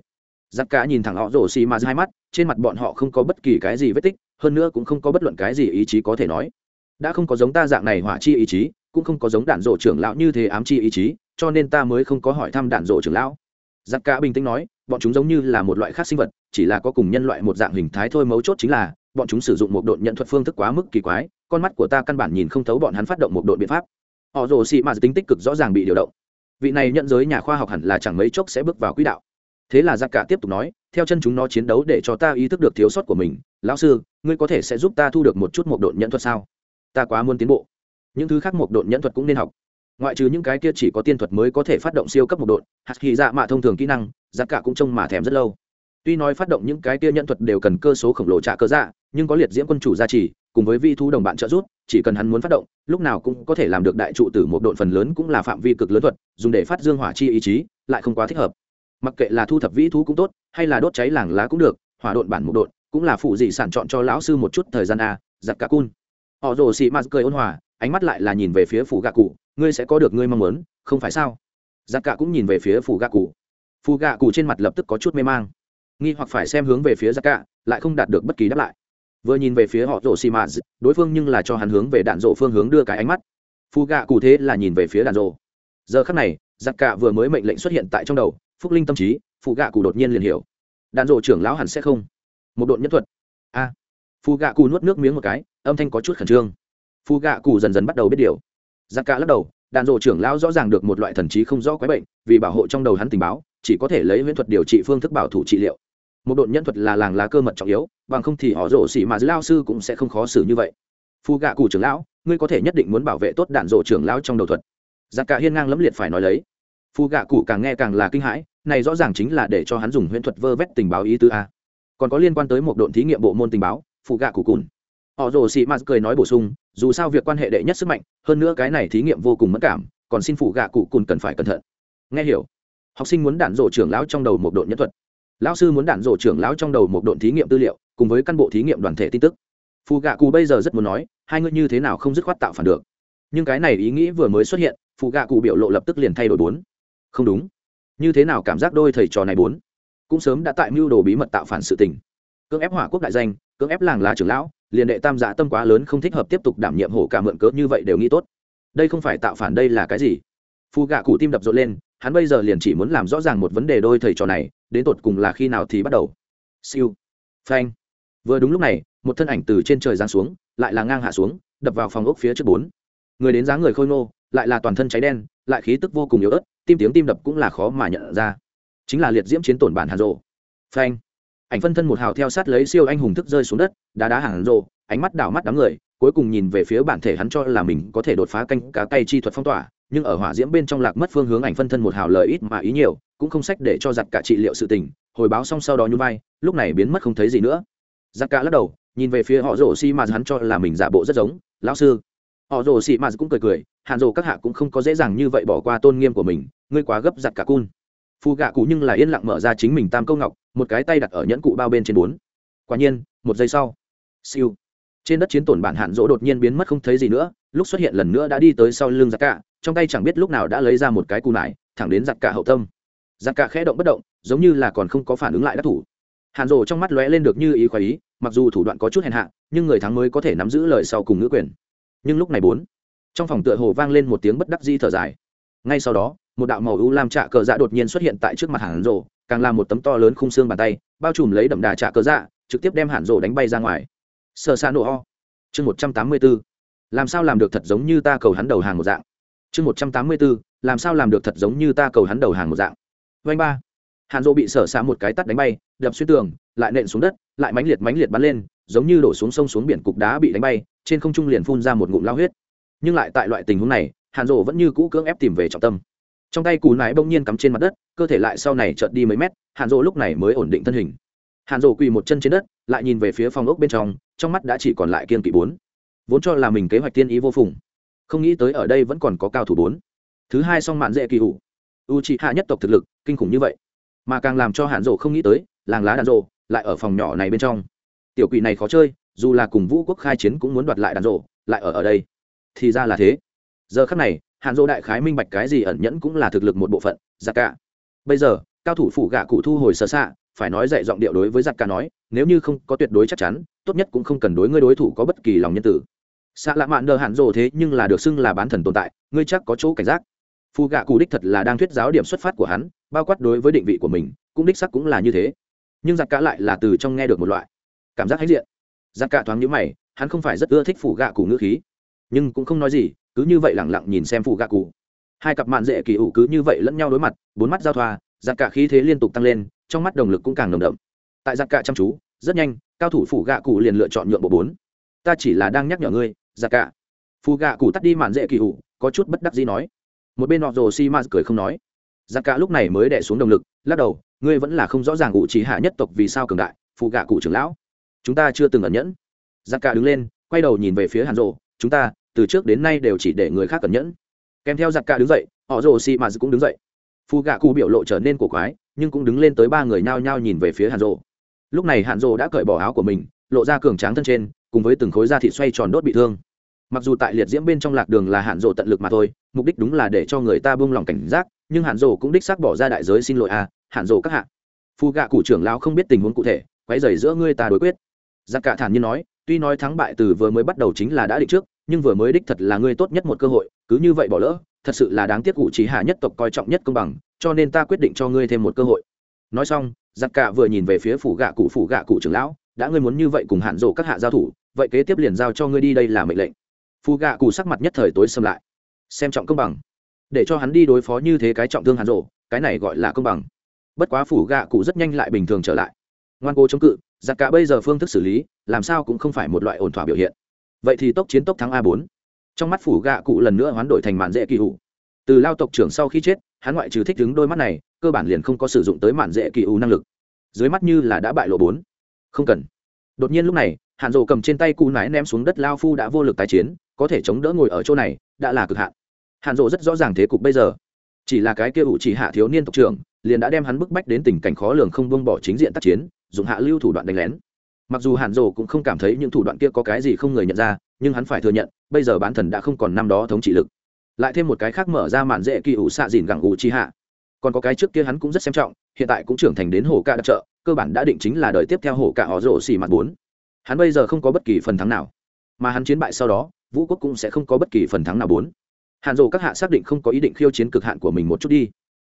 Giặc cả nhìn thẳng họ rổ xì ma hai mắt, trên mặt bọn họ không có bất kỳ cái gì vết tích, hơn nữa cũng không có bất luận cái gì ý chí có thể nói. Đã không có giống ta dạng này hỏa chi ý chí, cũng không có giống đạn dộ trưởng lão như thế ám chi ý chí, cho nên ta mới không có hỏi thăm đạn dộ trưởng lão. Giặc cả bình tĩnh nói, bọn chúng giống như là một loại khác sinh vật, chỉ là có cùng nhân loại một dạng hình thái thôi mấu chốt chính là bọn chúng sử dụng một độn nhận thuật phương thức quá mức kỳ quái, con mắt của ta căn bản nhìn không thấu bọn hắn phát động một độn biện pháp. Họ rồ xị mà tính tích cực rõ ràng bị điều động. Vị này nhận giới nhà khoa học hẳn là chẳng mấy chốc sẽ bước vào quỹ đạo. Thế là giặc cả tiếp tục nói, theo chân chúng nó chiến đấu để cho ta ý thức được thiếu sót của mình, lão sư, ngươi có thể sẽ giúp ta thu được một chút một độn nhận thuật sao? Ta quá muốn tiến bộ. Những thứ khác một độn nhận thuật cũng nên học. Ngoại trừ những cái kia chỉ có tiên thuật mới có thể phát động siêu cấp một độn hạt hy dạ mạ thông thường kỹ năng giặc cả cũng trông mà thèm rất lâu. Tuy nói phát động những cái kia nhận thuật đều cần cơ số khổng lồ trả cơ dạ nhưng có liệt diễm quân chủ gia trì, cùng với vi thu đồng bạn trợ giúp, chỉ cần hắn muốn phát động, lúc nào cũng có thể làm được đại trụ tử một độn phần lớn cũng là phạm vi cực lớn thuật, dùng để phát dương hỏa chi ý chí, lại không quá thích hợp. Mặc kệ là thu thập vĩ thú cũng tốt, hay là đốt cháy làng lá cũng được, hỏa độn bản một độn cũng là phụ dị sản chọn cho lão sư một chút thời gian a giặt cả cun. Họ rồ xị mạt cười ôn hòa, ánh mắt lại là nhìn về phía phủ gạ cụ, ngươi sẽ có được ngươi mong muốn, không phải sao? Giặt cả cũng nhìn về phía phủ gạ cụ. Phù gạ cụ trên mặt lập tức có chút mê mang. Nghi hoặc phải xem hướng về phía giặt cả, lại không đạt được bất kỳ đáp lại vừa nhìn về phía họ rổ xì mạt đối phương nhưng là cho hắn hướng về đạn rổ phương hướng đưa cái ánh mắt. Phù gạ cụ thế là nhìn về phía đạn rổ. Giờ khắc này, Giặc cả vừa mới mệnh lệnh xuất hiện tại trong đầu, phúc linh tâm trí phụ gạ cụ đột nhiên liền hiểu. Đạn rổ trưởng lão hẳn sẽ không. Một đội nhất thuật. A. À. phù gạ cụ nuốt nước miếng một cái, âm thanh có chút khẩn trương. Phù gạ cụ dần dần bắt đầu biết điều. Giặc cả lắc đầu, đạn rổ trưởng lão rõ ràng được một loại thần trí không rõ quái bệnh, vì bảo hộ trong đầu hắn tình báo, chỉ có thể lấy huyễn thuật điều trị phương thức bảo thủ trị liệu một đội nhân thuật là làng lá cơ mật trọng yếu, bằng không thì họ rổ xỉ mà lao sư cũng sẽ không khó xử như vậy. Phù gạ cụ trưởng lão, ngươi có thể nhất định muốn bảo vệ tốt đạn rổ trưởng lão trong đầu thuật. Giặc cả hiên ngang lẫm liệt phải nói lấy. Phù gạ cụ càng nghe càng là kinh hãi, này rõ ràng chính là để cho hắn dùng huyễn thuật vơ vét tình báo ý tứ a. Còn có liên quan tới một độn thí nghiệm bộ môn tình báo phụ gạ cụ cùn. Họ rồ sĩ m cười nói bổ sung, dù sao việc quan hệ đệ nhất sức mạnh, hơn nữa cái này thí nghiệm vô cùng mất cảm, còn xin phụ gạ cụ cùn cần phải cẩn thận. Nghe hiểu. Học sinh muốn đạn rộ trưởng lão trong đầu một độn nhân thuật lão sư muốn đạn rộ trưởng lão trong đầu một độn thí nghiệm tư liệu, cùng với căn bộ thí nghiệm đoàn thể tin tức. Phù gạ cụ bây giờ rất muốn nói, hai người như thế nào không dứt khoát tạo phản được. Nhưng cái này ý nghĩ vừa mới xuất hiện phù gạ cụ biểu lộ lập tức liền thay đổi bốn. Không đúng. Như thế nào cảm giác đôi thầy trò này bốn? Cũng sớm đã tại mưu đồ bí mật tạo phản sự tình. Cưỡng ép hỏa quốc đại danh, cưỡng ép làng lá trưởng lão, liền đệ tam giả tâm quá lớn không thích hợp tiếp tục đảm nhiệm hổ cả mượn cớ như vậy đều nghĩ tốt. Đây không phải tạo phản đây là cái gì? Phù gạ cụ tim đập rộn lên hắn bây giờ liền chỉ muốn làm rõ ràng một vấn đề đôi thầy trò này, đến tột cùng là khi nào thì bắt đầu. Siêu. Phanh. Vừa đúng lúc này, một thân ảnh từ trên trời giáng xuống, lại là ngang hạ xuống, đập vào phòng ốc phía trước bốn. Người đến dáng người khôi nô lại là toàn thân cháy đen, lại khí tức vô cùng yếu ớt, tim tiếng tim đập cũng là khó mà nhận ra. Chính là liệt diễm chiến tổn bản hàn rộ phanh. Ảnh phân thân một hào theo sát lấy siêu anh hùng thức rơi xuống đất, đá đá hàn rộ ánh mắt đảo mắt đám người, cuối cùng nhìn về phía bản thể hắn cho là mình có thể đột phá canh cá tay chi thuật phong tỏa nhưng ở hỏa diễm bên trong lạc mất phương hướng ảnh phân thân một hào lời ít mà ý nhiều, cũng không sách để cho giặt cả trị liệu sự tình, hồi báo xong sau đó như vai, lúc này biến mất không thấy gì nữa. Giặt cả lắc đầu, nhìn về phía họ rổ xi mà hắn cho là mình giả bộ rất giống, lão sư. Họ rồ xị mạt cũng cười cười hạn rồ các hạ cũng không có dễ dàng như vậy bỏ qua tôn nghiêm của mình, ngươi quá gấp giặt cả cun. Phù gạ cụ nhưng là yên lặng mở ra chính mình tam câu ngọc, một cái tay đặt ở nhẫn cụ bao bên trên bốn. Quả nhiên, một giây sau, siêu. Trên đất chiến tổn bản hạn rỗ đột nhiên biến mất không thấy gì nữa, lúc xuất hiện lần nữa đã đi tới sau lưng giặc cả trong tay chẳng biết lúc nào đã lấy ra một cái cù nải, thẳng đến giặt cả hậu tâm. Giặt cả khẽ động bất động, giống như là còn không có phản ứng lại đắc thủ. Hàn rồ trong mắt lóe lên được như ý khoái ý, mặc dù thủ đoạn có chút hèn hạ, nhưng người thắng mới có thể nắm giữ lời sau cùng ngữ quyền. Nhưng lúc này bốn, trong phòng tựa hồ vang lên một tiếng bất đắc di thở dài. Ngay sau đó, một đạo màu u lam trạ cờ dạ đột nhiên xuất hiện tại trước mặt hàn rồ càng làm một tấm to lớn khung xương bàn tay, bao trùm lấy đậm đà trạ cờ dạ trực tiếp đem hàn rồ đánh bay ra ngoài. Sơ xa nổ ho chương một trăm tám mươi b ố làm sao làm được thật giống như ta cầu hắn đầu hàng một dạng chương một trăm tám mươi bốn, làm sao làm được thật giống như ta cầu hắn đầu hàng một dạng. Vanh ba. Hàn rộ bị sở xạ một cái tắt đánh bay đập xuyên tường lại nện xuống đất lại mánh liệt mánh liệt bắn lên giống như đổ xuống sông xuống biển cục đá bị đánh bay trên không trung liền phun ra một ngụm lao huyết. Nhưng lại tại loại tình huống này hàn rộ vẫn như cũ cưỡng ép tìm về trọng tâm. Trong tay cù nái bỗng nhiên cắm trên mặt đất cơ thể lại sau này chợt đi mấy mét hàn rộ lúc này mới ổn định thân hình. Hàn rộ quỳ một chân trên đất lại nhìn về phía phòng ốc bên trong trong mắt đã chỉ còn lại kiên kỵ bốn. Vốn cho là mình kế hoạch tiên ý vô phùng không nghĩ tới ở đây vẫn còn có cao thủ bốn. Thứ hai song mạn dễ kỳ hủ. U trị hạ nhất tộc thực lực, kinh khủng như vậy. Mà càng làm cho hàn rộ không nghĩ tới, làng lá đàn rộ lại ở phòng nhỏ này bên trong. Tiểu quỷ này khó chơi, dù là cùng vũ quốc khai chiến cũng muốn đoạt lại đàn rộ, lại ở ở đây. Thì ra là thế. Giờ khắc này, hàn rộ đại khái minh bạch cái gì ẩn nhẫn cũng là thực lực một bộ phận, giặc cả. Bây giờ, cao thủ phủ gạ cụ thu hồi sơ xạ, phải nói dạy giọng điệu đối với giặc cả nói, nếu như không có tuyệt đối chắc chắn, tốt nhất cũng không cần đối ngươi đối thủ có bất kỳ lòng nhân tử xạ lạ mạn đờ hạn rồ thế nhưng là được xưng là bán thần tồn tại, ngươi chắc có chỗ cảnh giác. Phù gạ cù đích thật là đang thuyết giáo điểm xuất phát của hắn, bao quát đối với định vị của mình, cũng đích sắc cũng là như thế. Nhưng giặc cả lại là từ trong nghe được một loại cảm giác hãnh diện. Giặc cả thoáng nhữ mày, hắn không phải rất ưa thích phù gạ cù ngữ khí, nhưng cũng không nói gì, cứ như vậy lẳng lặng nhìn xem phù gạ cù. hai cặp mạn dễ kỳ ủ cứ như vậy lẫn nhau đối mặt, bốn mắt giao thoa, giặc cả khí thế liên tục tăng lên, trong mắt đồng lực cũng càng nồng đậm. Tại giặc cả chăm chú, rất nhanh, cao thủ phủ gạ cụ liền lựa chọn nhượng bộ bốn ta chỉ là đang nhắc nhở ngươi giặc cả. Phù gạ cụ tắt đi mạn dễ kỳ ủ có chút bất đắc gì nói. Một bên họ rồ si ma cười không nói. Giặc cả lúc này mới đẻ xuống động lực, lắc đầu, ngươi vẫn là không rõ ràng ủ trí hạ nhất tộc vì sao cường đại phù gạ cụ trưởng lão. Chúng ta chưa từng ẩn nhẫn. Giặc cả đứng lên, quay đầu nhìn về phía hàn rồ. chúng ta, từ trước đến nay đều chỉ để người khác cẩn nhẫn. Kèm theo giặc cả đứng dậy, họ rồ xì mà cũng đứng dậy. Phù gạ cụ biểu lộ trở nên cổ quái, nhưng cũng đứng lên tới ba người nhao nhao nhìn về phía hàn rồ. lúc này hàn rồ đã cởi bỏ áo của mình, lộ ra cường tráng thân trên cùng với từng khối da thịt xoay tròn đốt bị thương. Mặc dù tại liệt diễm bên trong lạc đường là hạn rộ tận lực mà thôi, mục đích đúng là để cho người ta buông lòng cảnh giác, nhưng hạn rộ cũng đích xác bỏ ra đại giới xin lỗi à hạn rộ các hạ. Phù gạ cụ trưởng lão không biết tình huống cụ thể, quấy rầy giữa ngươi ta đối quyết. Giặc cả thản nhiên nói, tuy nói thắng bại từ vừa mới bắt đầu chính là đã định trước, nhưng vừa mới đích thật là ngươi tốt nhất một cơ hội, cứ như vậy bỏ lỡ, thật sự là đáng tiếc cụ chỉ hạ nhất tộc coi trọng nhất công bằng, cho nên ta quyết định cho ngươi thêm một cơ hội. Nói xong, giặc cả vừa nhìn về phía phủ gạ cụ phủ gạ cụ trưởng lão, đã ngươi muốn như vậy cùng hạn rộ các hạ giao thủ vậy kế tiếp liền giao cho ngươi đi đây là mệnh lệnh. Phù gạ cụ sắc mặt nhất thời tối xâm lại. Xem trọng công bằng. Để cho hắn đi đối phó như thế cái trọng thương hàn rộ cái này gọi là công bằng. Bất quá phủ gạ cụ rất nhanh lại bình thường trở lại. Ngoan cố chống cự, giặc cả bây giờ phương thức xử lý, làm sao cũng không phải một loại ổn thỏa biểu hiện. Vậy thì tốc chiến tốc thắng a bốn. Trong mắt phủ gạ cụ lần nữa hoán đổi thành mạn dễ kỳ hụ từ lao tộc trưởng sau khi chết, hắn ngoại trừ thích đứng đôi mắt này, cơ bản liền không có sử dụng tới mạn dễ kỳ hụ năng lực. Dưới mắt như là đã bại lộ bốn. Không cần. Đột nhiên lúc này hàn rồ cầm trên tay cụ nái ném xuống đất lao phu đã vô lực tái chiến, có thể chống đỡ ngồi ở chỗ này, đã là cực hạn. Hàn rộ rất rõ ràng thế cục bây giờ. Chỉ là cái kia ủ chỉ hạ thiếu niên tộc trưởng, liền đã đem hắn bức bách đến tình cảnh khó lường không buông bỏ chính diện tác chiến, dùng hạ lưu thủ đoạn đánh lén. Mặc dù hàn rồ cũng không cảm thấy những thủ đoạn kia có cái gì không người nhận ra, nhưng hắn phải thừa nhận, bây giờ bán thần đã không còn năm đó thống trị lực. Lại thêm một cái khác mở ra màn dễ kỳ ủ xạ dìn gẳng ủ chi hạ. Còn có cái trước kia hắn cũng rất xem trọng, hiện tại cũng trưởng thành đến hồ ca đặc trợ, cơ bản đã định chính là đời tiếp theo hồ ca họ rộ xì mặt bốn hắn bây giờ không có bất kỳ phần thắng nào, mà hắn chiến bại sau đó, vũ quốc cũng sẽ không có bất kỳ phần thắng nào bốn. Hàn rộ các hạ xác định không có ý định khiêu chiến cực hạn của mình một chút đi.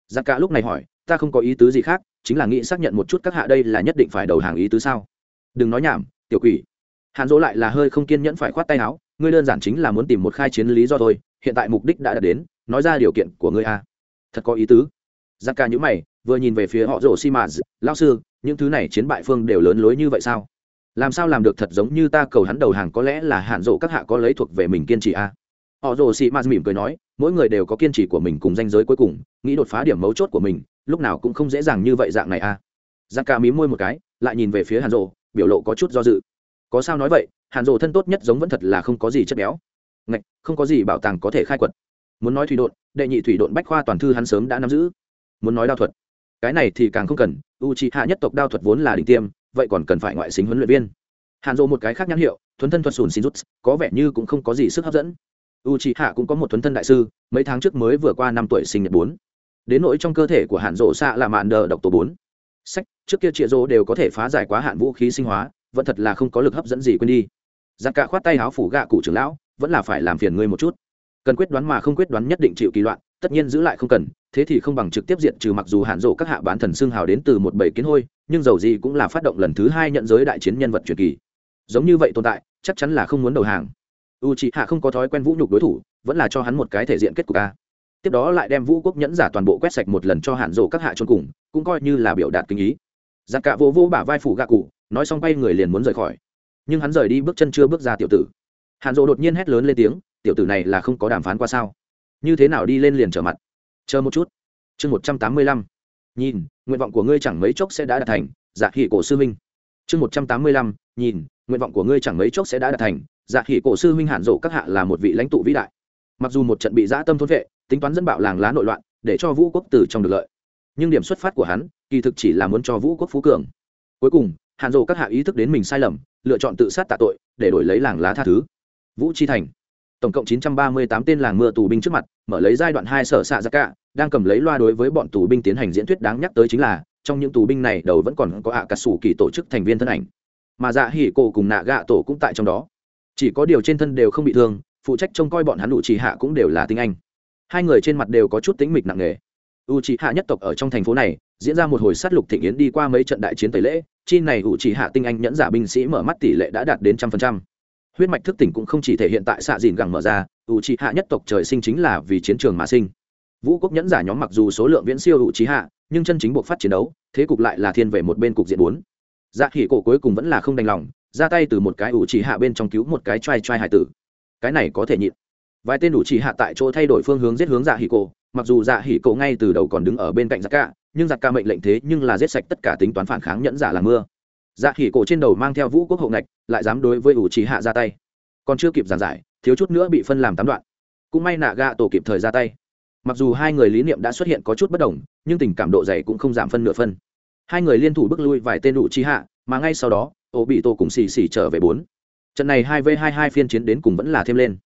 Giặc cả lúc này hỏi, ta không có ý tứ gì khác, chính là nghĩ xác nhận một chút các hạ đây là nhất định phải đầu hàng ý tứ sao? Đừng nói nhảm, tiểu quỷ. Hàn dỗ lại là hơi không kiên nhẫn phải khoát tay áo, ngươi đơn giản chính là muốn tìm một khai chiến lý do thôi, hiện tại mục đích đã đạt đến, nói ra điều kiện của ngươi a thật có ý tứ. Giặc cả những mày, vừa nhìn về phía họ rổ xi mã lao sư, những thứ này chiến bại phương đều lớn lối như vậy sao? Làm sao làm được thật giống như ta cầu hắn đầu hàng có lẽ là hạn rộ các hạ có lấy thuộc về mình kiên trì a họ rồ sĩ mạt mỉm cười nói, mỗi người đều có kiên trì của mình cùng danh giới cuối cùng, nghĩ đột phá điểm mấu chốt của mình, lúc nào cũng không dễ dàng như vậy dạng này à? a Giang ca mí môi một cái, lại nhìn về phía hàn rộ, biểu lộ có chút do dự. Có sao nói vậy, hàn rộ thân tốt nhất giống vẫn thật là không có gì chất béo. Ngạch, không có gì bảo tàng có thể khai quật. Muốn nói thủy độn, đệ nhị thủy độn bách khoa toàn thư hắn sớm đã nắm giữ. Muốn nói đao thuật. Cái này thì càng không cần u c hạ nhất tộc đao thuật vốn là đỉnh tiêm vậy còn cần phải ngoại sinh huấn luyện viên. Hàn rộ một cái khác nhãn hiệu, thuấn thân thuật sùn xin rút, có vẻ như cũng không có gì sức hấp dẫn. U c hạ cũng có một thuấn thân đại sư, mấy tháng trước mới vừa qua năm tuổi sinh nhật bốn. Đến nỗi trong cơ thể của hạn rộ xạ là mạn đờ độc tố bốn. Sách, trước kia chịa rỗ đều có thể phá giải quá hạn vũ khí sinh hóa, vẫn thật là không có lực hấp dẫn gì quên đi. Giặc cả khoát tay áo phủ gạ cụ trưởng lão, vẫn là phải làm phiền ngươi một chút. Cần quyết đoán mà không quyết đoán nhất định chịu kỳ loạn tất nhiên giữ lại không cần, thế thì không bằng trực tiếp diện trừ mặc dù hạn rộ các hạ bán thần xương hào đến từ một bảy kiến hôi, nhưng dầu gì cũng là phát động lần thứ hai nhận giới đại chiến nhân vật truyền kỳ. Giống như vậy tồn tại, chắc chắn là không muốn đầu hàng. U chị hạ không có thói quen vũ nhục đối thủ, vẫn là cho hắn một cái thể diện kết cục a. Tiếp đó lại đem vũ quốc nhẫn giả toàn bộ quét sạch một lần cho hạn rộ các hạ trốn cùng, cũng coi như là biểu đạt kinh ý. Giặc cả vô vô bả vai phủ gạ cụ, nói xong bay người liền muốn rời khỏi. Nhưng hắn rời đi bước chân chưa bước ra tiểu tử. Hạn rộ đột nhiên hét lớn lên tiếng, tiểu tử này là không có đàm phán qua sao? Như thế nào đi lên liền trở mặt? Chờ một chút. Chương một trăm tám mươi lăm. Nhìn, nguyện vọng của ngươi chẳng mấy chốc sẽ đã đạt thành dạ hỉ cổ sư minh chương một trăm tám mươi lăm. Nhìn, nguyện vọng của ngươi chẳng mấy chốc sẽ đã đạt thành dạ hỉ cổ sư minh hạn rộ các hạ là một vị lãnh tụ vĩ đại. Mặc dù một trận bị dã tâm thôn vệ, tính toán dẫn bạo làng lá nội loạn, để cho vũ quốc từ trong được lợi. Nhưng điểm xuất phát của hắn, kỳ thực chỉ là muốn cho vũ quốc phú cường. Cuối cùng, hạn rộ các hạ ý thức đến mình sai lầm, lựa chọn tự sát tạ tội, để đổi lấy làng lá tha thứ. Vũ chi thành tổng cộng 938 tên làng mưa tù binh trước mặt, mở lấy giai đoạn hai sở xạ ra cả đang cầm lấy loa đối với bọn tù binh tiến hành diễn thuyết đáng nhắc tới chính là, trong những tù binh này đầu vẫn còn có ạ cà sủ kỳ tổ chức thành viên thân ảnh. Mà dạ hỉ cổ cùng nạ gạ tổ cũng tại trong đó. Chỉ có điều trên thân đều không bị thương, phụ trách trông coi bọn hắn đủ trì hạ cũng đều là tinh anh. Hai người trên mặt đều có chút tính mịch nặng nề. U trì hạ nhất tộc ở trong thành phố này, diễn ra một hồi sát lục thịnh yến đi qua mấy trận đại chiến tẩy lễ, chi này u trì hạ tinh anh nhẫn giả binh sĩ mở mắt tỷ lệ đã đạt đến trăm phần trăm huyết mạch thức tỉnh cũng không chỉ thể hiện tại xạ dìn gẳng mở ra u trí hạ nhất tộc trời sinh chính là vì chiến trường mà sinh. Vũ quốc nhẫn giả nhóm mặc dù số lượng viễn siêu u trí hạ nhưng chân chính buộc phát chiến đấu, thế cục lại là thiên về một bên cục diện bốn. Dạ khỉ cổ cuối cùng vẫn là không đành lòng, ra tay từ một cái ủ chỉ hạ bên trong cứu một cái t r a i t r a i hải tử. Cái này có thể nhịn. Vài tên ủ chỉ hạ tại chỗ thay đổi phương hướng giết hướng dạ hỉ cổ, mặc dù dạ hỉ cổ ngay từ đầu còn đứng ở bên cạnh giặc ca nhưng giặc ca mệnh lệnh thế nhưng là giết sạch tất cả tính toán phản kháng nhẫn giả là mưa dạ khỉ cổ trên đầu mang theo vũ quốc hậu ngạch, lại dám đối với ủ chỉ hạ ra tay. Còn chưa kịp giàn giải, thiếu chút nữa bị phân làm tám đoạn. Cũng may nạ gạ tổ kịp thời ra tay. Mặc dù hai người lý niệm đã xuất hiện có chút bất đồng, nhưng tình cảm độ dày cũng không giảm phân nửa phân. Hai người liên thủ bước lui vài tên ủ trí hạ, mà ngay sau đó, ô bị tổ cùng xì xì trở về bốn. Trận này hai v hai hai phiên chiến đến cùng vẫn là thêm lên.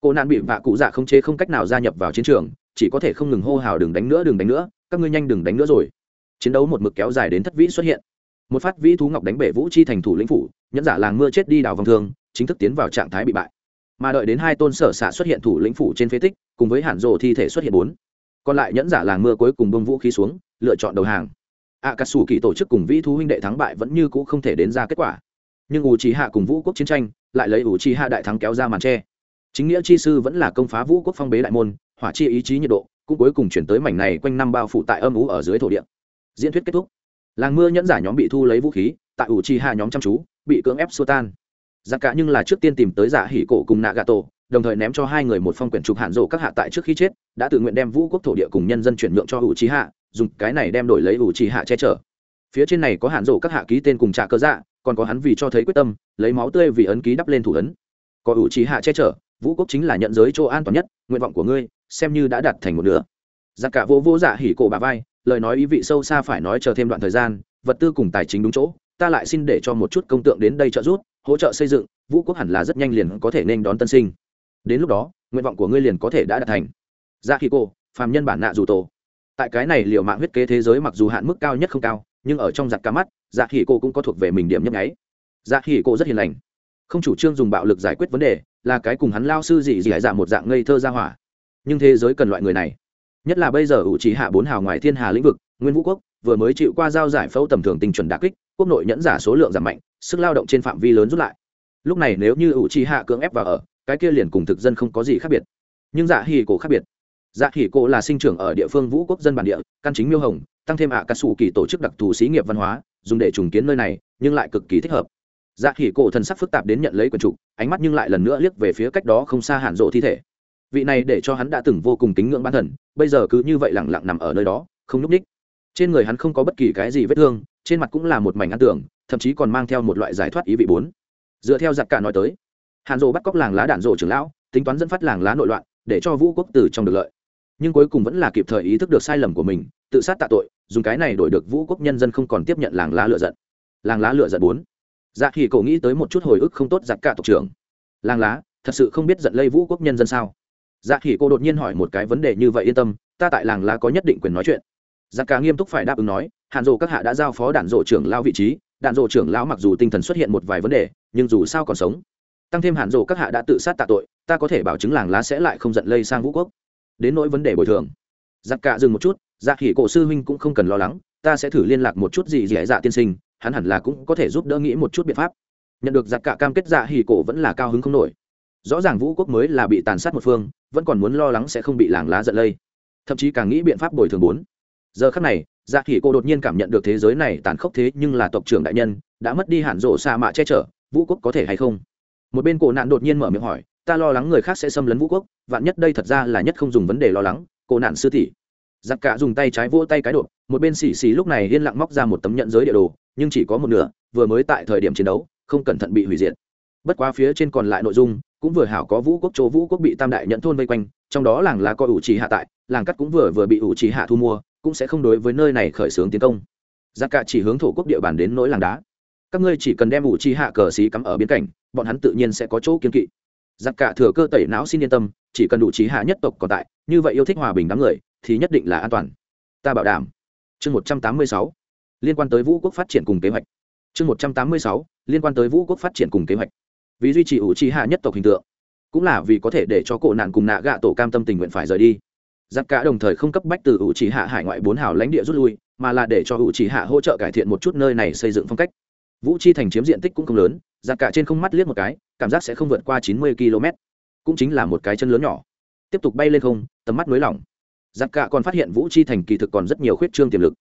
Cô nạn bị vạ cụ dạ không chế không cách nào gia nhập vào chiến trường, chỉ có thể không ngừng hô hào đừng đánh nữa, đừng đánh nữa, các ngươi nhanh đừng đánh nữa rồi. Chiến đấu một mực kéo dài đến thất vĩ xuất hiện một phát vĩ thú ngọc đánh bể vũ chi thành thủ lĩnh phủ, nhẫn giả làng mưa chết đi đào vòng thương, chính thức tiến vào trạng thái bị bại. Mà đợi đến hai tôn sở xạ xuất hiện thủ lĩnh phủ trên phế tích, cùng với hạn rồ thi thể xuất hiện bốn. Còn lại nhẫn giả làng mưa cuối cùng bông vũ khí xuống, lựa chọn đầu hàng. Ạ cà sủ kỳ tổ chức cùng vĩ thú huynh đệ thắng bại vẫn như cũ không thể đến ra kết quả. Nhưng ủ trí hạ cùng vũ quốc chiến tranh lại lấy ủ trí hạ đại thắng kéo ra màn tre. Chính nghĩa chi sư vẫn là công phá vũ quốc phong bế đại môn, hỏa chi ý chí nhiệt độ cũng cuối cùng chuyển tới mảnh này quanh năm bao phủ tại âm ú ở dưới thổ địa. Diễn thuyết kết thúc làng mưa nhẫn giả nhóm bị thu lấy vũ khí, tại ủ trì hạ nhóm chăm chú, bị cưỡng ép xua tan. Giá cả nhưng là trước tiên tìm tới giả hỉ cổ cùng nạ gà tổ đồng thời ném cho hai người một phong quyển trục hạn rộ các hạ tại trước khi chết, đã tự nguyện đem vũ quốc thổ địa cùng nhân dân chuyển nhượng cho ủ trì hạ, dùng cái này đem đổi lấy ủ trì hạ che chở. Phía trên này có hạn rộ các hạ ký tên cùng trả cơ dạ còn có hắn vì cho thấy quyết tâm, lấy máu tươi vì ấn ký đắp lên thủ ấn. Có ủ trì hạ che chở, vũ quốc chính là nhận giới chỗ an toàn nhất, nguyện vọng của ngươi, xem như đã đạt thành một nửa. G cả vô vô dạ hỉ cổ bà vai lời nói ý vị sâu xa phải nói chờ thêm đoạn thời gian, vật tư cùng tài chính đúng chỗ, ta lại xin để cho một chút công tượng đến đây trợ giúp, hỗ trợ xây dựng, vũ quốc hẳn là rất nhanh liền có thể nên đón tân sinh. Đến lúc đó, nguyện vọng của ngươi liền có thể đã đạt thành. Dạ hỉ cổ, phàm nhân bản nạ dù tổ. Tại cái này liệu mạng huyết kế thế giới mặc dù hạn mức cao nhất không cao, nhưng ở trong giặc cá mắt dạ hỉ cổ cũng có thuộc về mình điểm nhấp nháy. Dạ hỉ cổ rất hiền lành. Không chủ trương dùng bạo lực giải quyết vấn đề, là cái cùng hắn lao sư dị dị dạ một dạng ngây thơ ra hỏa. Nhưng thế giới cần loại người này nhất là bây giờ ủ trí hạ bốn hào ngoài thiên hà lĩnh vực, nguyên vũ quốc, vừa mới chịu qua giao giải phẫu tầm thường tinh chuẩn đà kích, quốc nội nhẫn giả số lượng giảm mạnh, sức lao động trên phạm vi lớn rút lại. Lúc này nếu như ủ trí hạ cưỡng ép vào ở, cái kia liền cùng thực dân không có gì khác biệt. Nhưng dạ hỉ cổ khác biệt. Dạ hỉ cổ là sinh trưởng ở địa phương vũ quốc dân bản địa, căn chính miêu hồng, tăng thêm ạ à cà sủ kỳ tổ chức đặc thù xí nghiệp văn hóa, dùng để trùng kiến nơi này, nhưng lại cực kỳ thích hợp. Dạ hỉ cổ thần sắc phức tạp đến nhận lấy quần trục ánh mắt nhưng lại lần nữa liếc về phía cách đó không xa hạn rộ thi thể. Vị này để cho hắn đã từng vô cùng kính ngưỡng bản thần bây giờ cứ như vậy lẳng lặng nằm ở nơi đó, không nhúc ních trên người hắn không có bất kỳ cái gì vết thương, trên mặt cũng là một mảnh ăn tưởng thậm chí còn mang theo một loại giải thoát ý vị bốn. Dựa theo giặc cả nói tới, hàn rộ bắt cóc làng lá đạn rộ trưởng lão, tính toán dẫn phát làng lá nội loạn, để cho vũ quốc tử trong được lợi. Nhưng cuối cùng vẫn là kịp thời ý thức được sai lầm của mình, tự sát tạ tội, dùng cái này đổi được vũ quốc nhân dân không còn tiếp nhận làng lá lựa giận. Làng lá lựa giận bốn. Dạ thì cậu nghĩ tới một chút hồi ức không tốt giặc cả tộc trưởng. Làng lá, thật sự không biết giận lây vũ quốc nhân dân sao? Dạ khỉ cô đột nhiên hỏi một cái vấn đề như vậy yên tâm, ta tại làng lá có nhất định quyền nói chuyện. Giặc cả nghiêm túc phải đáp ứng nói hạn rộ các hạ đã giao phó đạn rộ trưởng lao vị trí, đạn rộ trưởng lão mặc dù tinh thần xuất hiện một vài vấn đề, nhưng dù sao còn sống. Tăng thêm hạn rộ các hạ đã tự sát tạ tội, ta có thể bảo chứng làng lá sẽ lại không giận lây sang vũ quốc. Đến nỗi vấn đề bồi thường. Giặc cả dừng một chút dạ khỉ cổ sư huynh cũng không cần lo lắng, ta sẽ thử liên lạc một chút gì dẻ dạ tiên sinh, hắn hẳn là cũng có thể giúp đỡ nghĩ một chút biện pháp. Nhận được giặc cả cam kết dạ hỉ cổ vẫn là cao hứng không nổi. Rõ ràng vũ quốc mới là bị tàn sát một phương vẫn còn muốn lo lắng sẽ không bị làng lá giận lây. Thậm chí càng nghĩ biện pháp bồi thường bốn. Giờ khắc này dạ khỉ cô đột nhiên cảm nhận được thế giới này tàn khốc thế nhưng là tộc trưởng đại nhân, đã mất đi hạn rộ xa mạ che chở, vũ quốc có thể hay không? Một bên cổ nạn đột nhiên mở miệng hỏi, ta lo lắng người khác sẽ xâm lấn vũ quốc, vạn nhất đây thật ra là nhất không dùng vấn đề lo lắng, cổ nạn sư tỷ. Giặc cả dùng tay trái vỗ tay cái độ một bên xì xì lúc này yên lặng móc ra một tấm nhận giới địa đồ, nhưng chỉ có một nửa, vừa mới tại thời điểm chiến đấu, không cẩn thận bị hủy diệt. Bất quá phía trên còn lại nội dung cũng vừa hảo có vũ quốc chỗ vũ quốc bị tam đại nhận thôn vây quanh, trong đó làng là coi ủ trì hạ tại, làng cắt cũng vừa vừa bị ủ trì hạ thu mua, cũng sẽ không đối với nơi này khởi xướng tiến công. Giặc cả chỉ hướng thổ quốc địa bàn đến nỗi làng đá. Các ngươi chỉ cần đem ủ trì hạ cờ xí cắm ở biên cảnh bọn hắn tự nhiên sẽ có chỗ kiên kỵ. Giặc cả thừa cơ tẩy não xin yên tâm, chỉ cần đủ trí hạ nhất tộc còn tại, như vậy yêu thích hòa bình đám người, thì nhất định là an toàn. Ta bảo đảm. Chương một trăm tám mươi sáu. Liên quan tới vũ quốc phát triển cùng kế hoạch. Chương một trăm tám mươi sáu. Liên quan tới vũ quốc phát triển cùng kế hoạch vì duy trì ủ trì hạ nhất tộc hình tượng, cũng là vì có thể để cho cổ nạn cùng nạ gạ tổ cam tâm tình nguyện phải rời đi. Giặc cả đồng thời không cấp bách từ ủ trì hạ hải ngoại bốn hào lãnh địa rút lui, mà là để cho ủ trì hạ hỗ trợ cải thiện một chút nơi này xây dựng phong cách. Vũ chi thành chiếm diện tích cũng không lớn giặc cả trên không mắt liếc một cái, cảm giác sẽ không vượt qua chín mươi km, cũng chính là một cái chân lớn nhỏ. Tiếp tục bay lên không, tầm mắt nới lỏng giặc cả còn phát hiện vũ chi thành kỳ thực còn rất nhiều khuyết trương tiềm lực.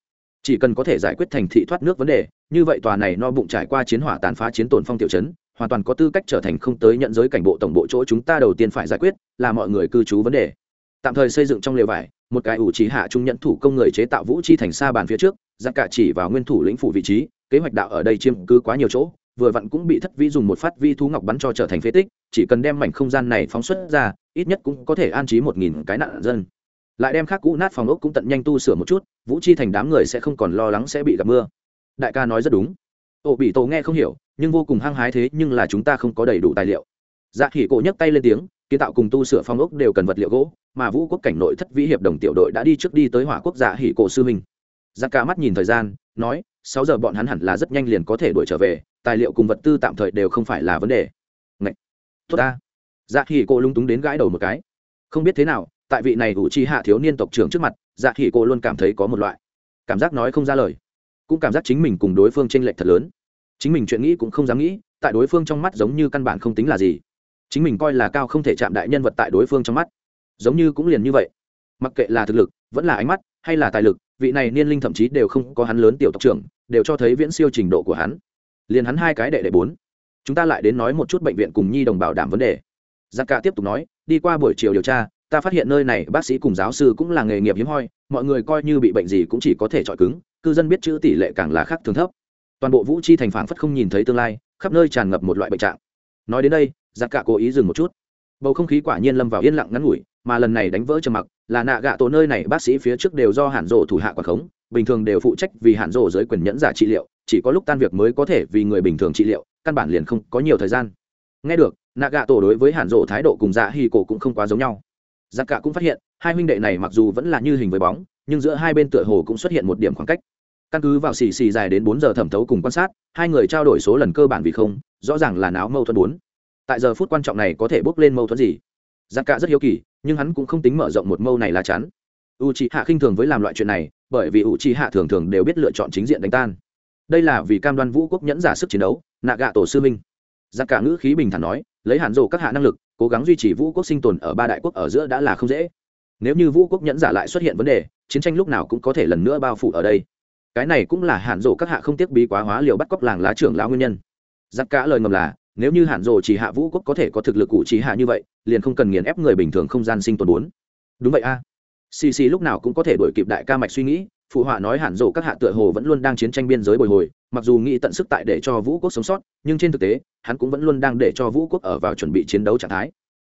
Chỉ cần có thể giải quyết thành thị thoát nước vấn đề, như vậy tòa này no bụng trải qua chiến hỏa tàn phá chiến tổn phong tiểu chấn hoàn toàn có tư cách trở thành không tới nhận giới cảnh bộ tổng bộ chỗ chúng ta đầu tiên phải giải quyết, là mọi người cư trú vấn đề. Tạm thời xây dựng trong lều vải, một cái ủ trí hạ trung nhận thủ công người chế tạo vũ chi thành xa bàn phía trước giặc cả chỉ vào nguyên thủ lĩnh phủ vị trí, kế hoạch đạo ở đây chiếm cứ quá nhiều chỗ, vừa vặn cũng bị thất vĩ dùng một phát vi thú ngọc bắn cho trở thành phế tích, chỉ cần đem mảnh không gian này phóng xuất ra, ít nhất cũng có thể an trí một nghìn cái nạn dân. Lại đem khác cũ nát phòng ốc cũng tận nhanh tu sửa một chút, vũ chi thành đám người sẽ không còn lo lắng sẽ bị gặp mưa. Đại ca nói rất đúng ổ bị tổ nghe không hiểu, nhưng vô cùng hăng hái thế nhưng là chúng ta không có đầy đủ tài liệu. Dạ khỉ cổ nhấc tay lên tiếng, kiến tạo cùng tu sửa phong ốc đều cần vật liệu gỗ, mà vũ quốc cảnh nội thất vĩ hiệp đồng tiểu đội đã đi trước đi tới hỏa quốc dạ hỉ cổ sư minh. Dạ cả mắt nhìn thời gian, nói, sáu giờ bọn hắn hẳn là rất nhanh liền có thể đuổi trở về, tài liệu cùng vật tư tạm thời đều không phải là vấn đề. Ngậy! tốt ta. Dạ hỉ cổ lung túng đến gãi đầu một cái. Không biết thế nào, tại vị này ủ chi hạ thiếu niên tộc trưởng trước mặt dạ hỉ cổ luôn cảm thấy có một loại cảm giác nói không ra lời cũng cảm giác chính mình cùng đối phương tranh lệch thật lớn. Chính mình chuyện nghĩ cũng không dám nghĩ, tại đối phương trong mắt giống như căn bản không tính là gì. Chính mình coi là cao không thể chạm đại nhân vật tại đối phương trong mắt. Giống như cũng liền như vậy. Mặc kệ là thực lực, vẫn là ánh mắt, hay là tài lực, vị này niên linh thậm chí đều không có hắn lớn tiểu tộc trưởng, đều cho thấy viễn siêu trình độ của hắn. Liền hắn hai cái đệ đệ bốn. Chúng ta lại đến nói một chút bệnh viện cùng nhi đồng bảo đảm vấn đề. Giặc cả tiếp tục nói, đi qua buổi chiều điều tra, ta phát hiện nơi này bác sĩ cùng giáo sư cũng là nghề nghiệp hiếm hoi, mọi người coi như bị bệnh gì cũng chỉ có thể chọi cứng cư dân biết chữ tỷ lệ càng là khác thường thấp. Toàn bộ vũ chi thành phản phất không nhìn thấy tương lai, khắp nơi tràn ngập một loại bệnh trạng. Nói đến đây, giặc cả cố ý dừng một chút. Bầu không khí quả nhiên lâm vào yên lặng ngắn ngủi, mà lần này đánh vỡ trầm mặc, là nạ gạ tổ nơi này bác sĩ phía trước đều do hạn rộ thủ hạ quản khống, bình thường đều phụ trách vì hạn rộ giới quyền nhẫn giả trị liệu, chỉ có lúc tan việc mới có thể vì người bình thường trị liệu, căn bản liền không có nhiều thời gian. Nghe được, nạ gạ tổ đối với hạn rộ thái độ cùng dạ hi cổ cũng không quá giống nhau. Giặc cả cũng phát hiện, hai huynh đệ này mặc dù vẫn là như hình với bóng nhưng giữa hai bên tựa hồ cũng xuất hiện một điểm khoảng cách. Căn cứ vào xì xì dài đến bốn giờ thẩm thấu cùng quan sát, hai người trao đổi số lần cơ bản vì không, rõ ràng là náo mâu thuẫn bốn. Tại giờ phút quan trọng này có thể bước lên mâu thuẫn gì? Giặc cả rất hiếu kỳ, nhưng hắn cũng không tính mở rộng một mâu này là chắn u c h ị hạ khinh thường với làm loại chuyện này, bởi vì u c h ị hạ thường thường đều biết lựa chọn chính diện đánh tan. Đây là vì cam đoan vũ quốc nhẫn giả sức chiến đấu nạ gạ tổ sư minh. Giặc cả ngữ khí bình thản nói, lấy hạn rộ các hạ năng lực, cố gắng duy trì vũ quốc sinh tồn ở ba đại quốc ở giữa đã là không dễ. Nếu như vũ quốc nhẫn giả lại xuất hiện vấn đề chiến tranh lúc nào cũng có thể lần nữa bao phủ ở đây. Cái này cũng là hạn rộ các hạ không tiếc bí quá hóa liều bắt cóc làng lá trưởng lão nguyên nhân. Giặc cả lời ngầm là, nếu như hạn rộ chỉ hạ vũ quốc có thể có thực lực cụ chỉ hạ như vậy, liền không cần nghiền ép người bình thường không gian sinh tồn bốn. Đúng vậy a. À. xì xì lúc nào cũng có thể đổi kịp đại ca mạch suy nghĩ, phụ họa nói hạn rộ các hạ tựa hồ vẫn luôn đang chiến tranh biên giới bồi hồi, mặc dù nghĩ tận sức tại để cho vũ quốc sống sót, nhưng trên thực tế, hắn cũng vẫn luôn đang để cho vũ quốc ở vào chuẩn bị chiến đấu trạng thái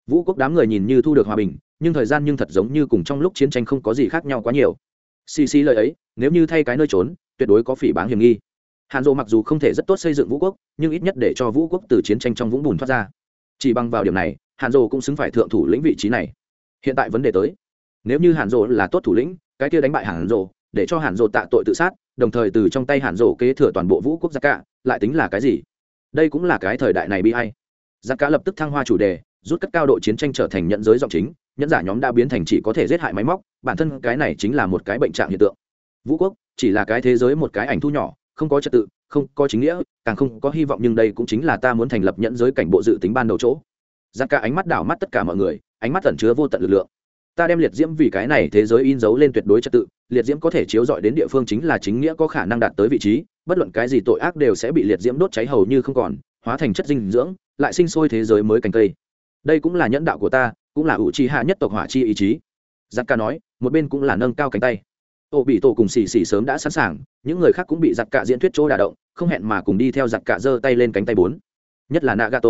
vũ quốc đám người nhìn như thu được hòa bình, nhưng thời gian nhưng thật giống như cùng trong lúc chiến tranh không có gì khác nhau quá nhiều. Xì xì lời ấy, nếu như thay cái nơi trốn, tuyệt đối có phỉ báng hiểm nghi. Hàn dộ mặc dù không thể rất tốt xây dựng vũ quốc, nhưng ít nhất để cho vũ quốc từ chiến tranh trong vũng bùn thoát ra. Chỉ bằng vào điểm này, hàn dộ cũng xứng phải thượng thủ lĩnh vị trí này. Hiện tại vấn đề tới. Nếu như hàn dộ là tốt thủ lĩnh, cái kia đánh bại hàn dộ để cho hàn dộ tạ tội tự sát, đồng thời từ trong tay hàn dộ kế thừa toàn bộ vũ quốc gia cả, lại tính là cái gì? Đây cũng là cái thời đại này bi hay gia cả lập tức thăng hoa chủ đề rút cất cao độ chiến tranh trở thành nhận giới giọng chính, nhẫn giả nhóm đã biến thành chỉ có thể giết hại máy móc, bản thân cái này chính là một cái bệnh trạng hiện tượng. Vũ quốc, chỉ là cái thế giới một cái ảnh thu nhỏ, không có trật tự, không có chính nghĩa, càng không có hy vọng nhưng đây cũng chính là ta muốn thành lập nhẫn giới cảnh bộ dự tính ban đầu chỗ. Giang ca ánh mắt đảo mắt tất cả mọi người, ánh mắt tẩn chứa vô tận lực lượng. Ta đem liệt diễm vì cái này thế giới in dấu lên tuyệt đối trật tự, liệt diễm có thể chiếu dọi đến địa phương chính là chính nghĩa có khả năng đạt tới vị trí, bất luận cái gì tội ác đều sẽ bị liệt diễm đốt cháy hầu như không còn, hóa thành chất dinh dưỡng, lại sinh sôi thế giới mới cành cây đây cũng là nhẫn đạo của ta, cũng là ủ trì hạ nhất tộc hỏa chi ý chí. Giặc ca nói, một bên cũng là nâng cao cánh tay. Ô bị tổ cùng xì xì sớm đã sẵn sàng, những người khác cũng bị giặc cạ diễn thuyết chỗ đà động, không hẹn mà cùng đi theo giặc cạ giơ tay lên cánh tay bốn. Nhất là nagato.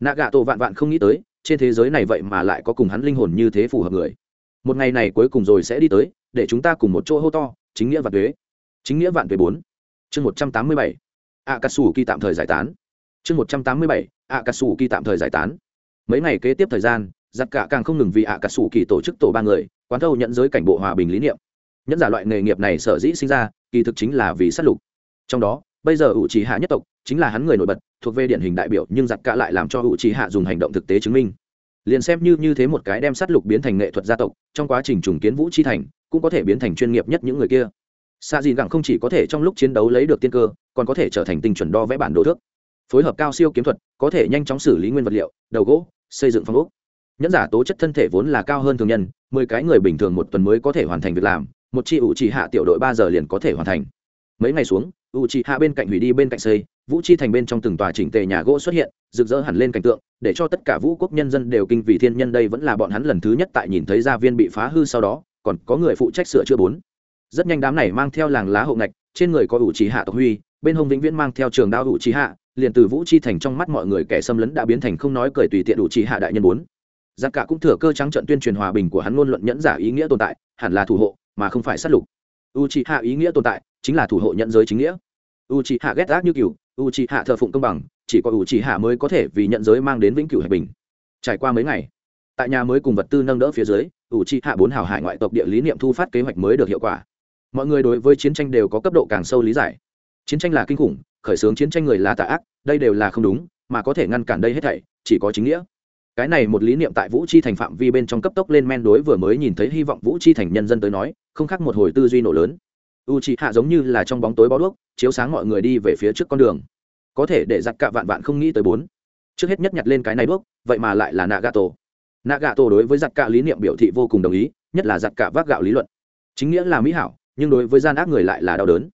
Nagato vạn vạn không nghĩ tới, trên thế giới này vậy mà lại có cùng hắn linh hồn như thế phù hợp người. Một ngày này cuối cùng rồi sẽ đi tới, để chúng ta cùng một chỗ hô to, chính nghĩa vạn thuế chính nghĩa vạn thuế bốn. Chương một trăm tám mươi bảy. A cà sủ kỳ tạm thời giải tán. Chương một trăm tám mươi bảy. A cà sủ kỳ tạm thời giải tán mấy ngày kế tiếp thời gian giặc cả càng không ngừng vì ạ cả sủ kỳ tổ chức tổ ba người, quán thâu nhận giới cảnh bộ hòa bình lý niệm. Nhẫn giả loại nghề nghiệp này sở dĩ sinh ra, kỳ thực chính là vì sát lục. Trong đó, bây giờ ủ trì hạ nhất tộc, chính là hắn người nổi bật, thuộc về điển hình đại biểu, nhưng giặc cả lại làm cho ủ trì hạ dùng hành động thực tế chứng minh. Liền xem như như thế một cái đem sát lục biến thành nghệ thuật gia tộc, trong quá trình trùng kiến vũ chi thành, cũng có thể biến thành chuyên nghiệp nhất những người kia. Xa gì gẳng không chỉ có thể trong lúc chiến đấu lấy được tiên cơ, còn có thể trở thành tinh chuẩn đo vẽ bản đồ thước phối hợp cao siêu kiếm thuật, có thể nhanh chóng xử lý nguyên vật liệu, đầu gỗ, xây dựng phong ốc. Nhẫn giả tố chất thân thể vốn là cao hơn thường nhân, mười cái người bình thường một tuần mới có thể hoàn thành việc làm, một chi ủ trì hạ tiểu đội ba giờ liền có thể hoàn thành. Mấy ngày xuống ủ trì hạ bên cạnh hủy đi bên cạnh xây, vũ chi thành bên trong từng tòa chỉnh tề nhà gỗ xuất hiện, rực rỡ hẳn lên cảnh tượng, để cho tất cả vũ quốc nhân dân đều kinh vì thiên nhân đây vẫn là bọn hắn lần thứ nhất tại nhìn thấy gia viên bị phá hư sau đó, còn có người phụ trách sửa chữa bốn. Rất nhanh đám này mang theo làng lá hậu ngạch, trên người có ủ trì hạ tộc huy, bên hông vĩnh viễn mang theo trường đao ủ trì hạ liền từ vũ chi thành trong mắt mọi người kẻ xâm lấn đã biến thành không nói cười tùy tiện đủ trì hạ đại nhân bốn. Giặc cả cũng thừa cơ trắng trận tuyên truyền hòa bình của hắn ngôn luận nhẫn giả ý nghĩa tồn tại, hẳn là thủ hộ, mà không phải sát lục. U trì hạ ý nghĩa tồn tại, chính là thủ hộ nhận giới chính nghĩa. U trì hạ ghét ác như cựu u trì hạ thờ phụng công bằng, chỉ có u trì hạ mới có thể vì nhận giới mang đến vĩnh cửu hòa bình. Trải qua mấy ngày, tại nhà mới cùng vật tư nâng đỡ phía dưới u trì hạ bốn hào hải ngoại tộc địa lý niệm thu phát kế hoạch mới được hiệu quả. Mọi người đối với chiến tranh đều có cấp độ càng sâu lý giải. Chiến tranh là kinh khủng khởi xướng chiến tranh người là tà ác, đây đều là không đúng, mà có thể ngăn cản đây hết thảy, chỉ có chính nghĩa. Cái này một lý niệm tại vũ chi thành phạm vi bên trong cấp tốc lên men đối vừa mới nhìn thấy hy vọng vũ chi thành nhân dân tới nói, không khác một hồi tư duy nổ lớn. U chi hạ giống như là trong bóng tối bó đuốc, chiếu sáng mọi người đi về phía trước con đường. Có thể để giặc cả vạn vạn không nghĩ tới bốn. Trước hết nhất nhặt lên cái này đuốc, vậy mà lại là nạ gà tổ nạ gà tổ đối với giặc cả lý niệm biểu thị vô cùng đồng ý, nhất là giặc cả vác gạo lý luận. Chính nghĩa là mỹ hảo, nhưng đối với gian ác người lại là đau đớn.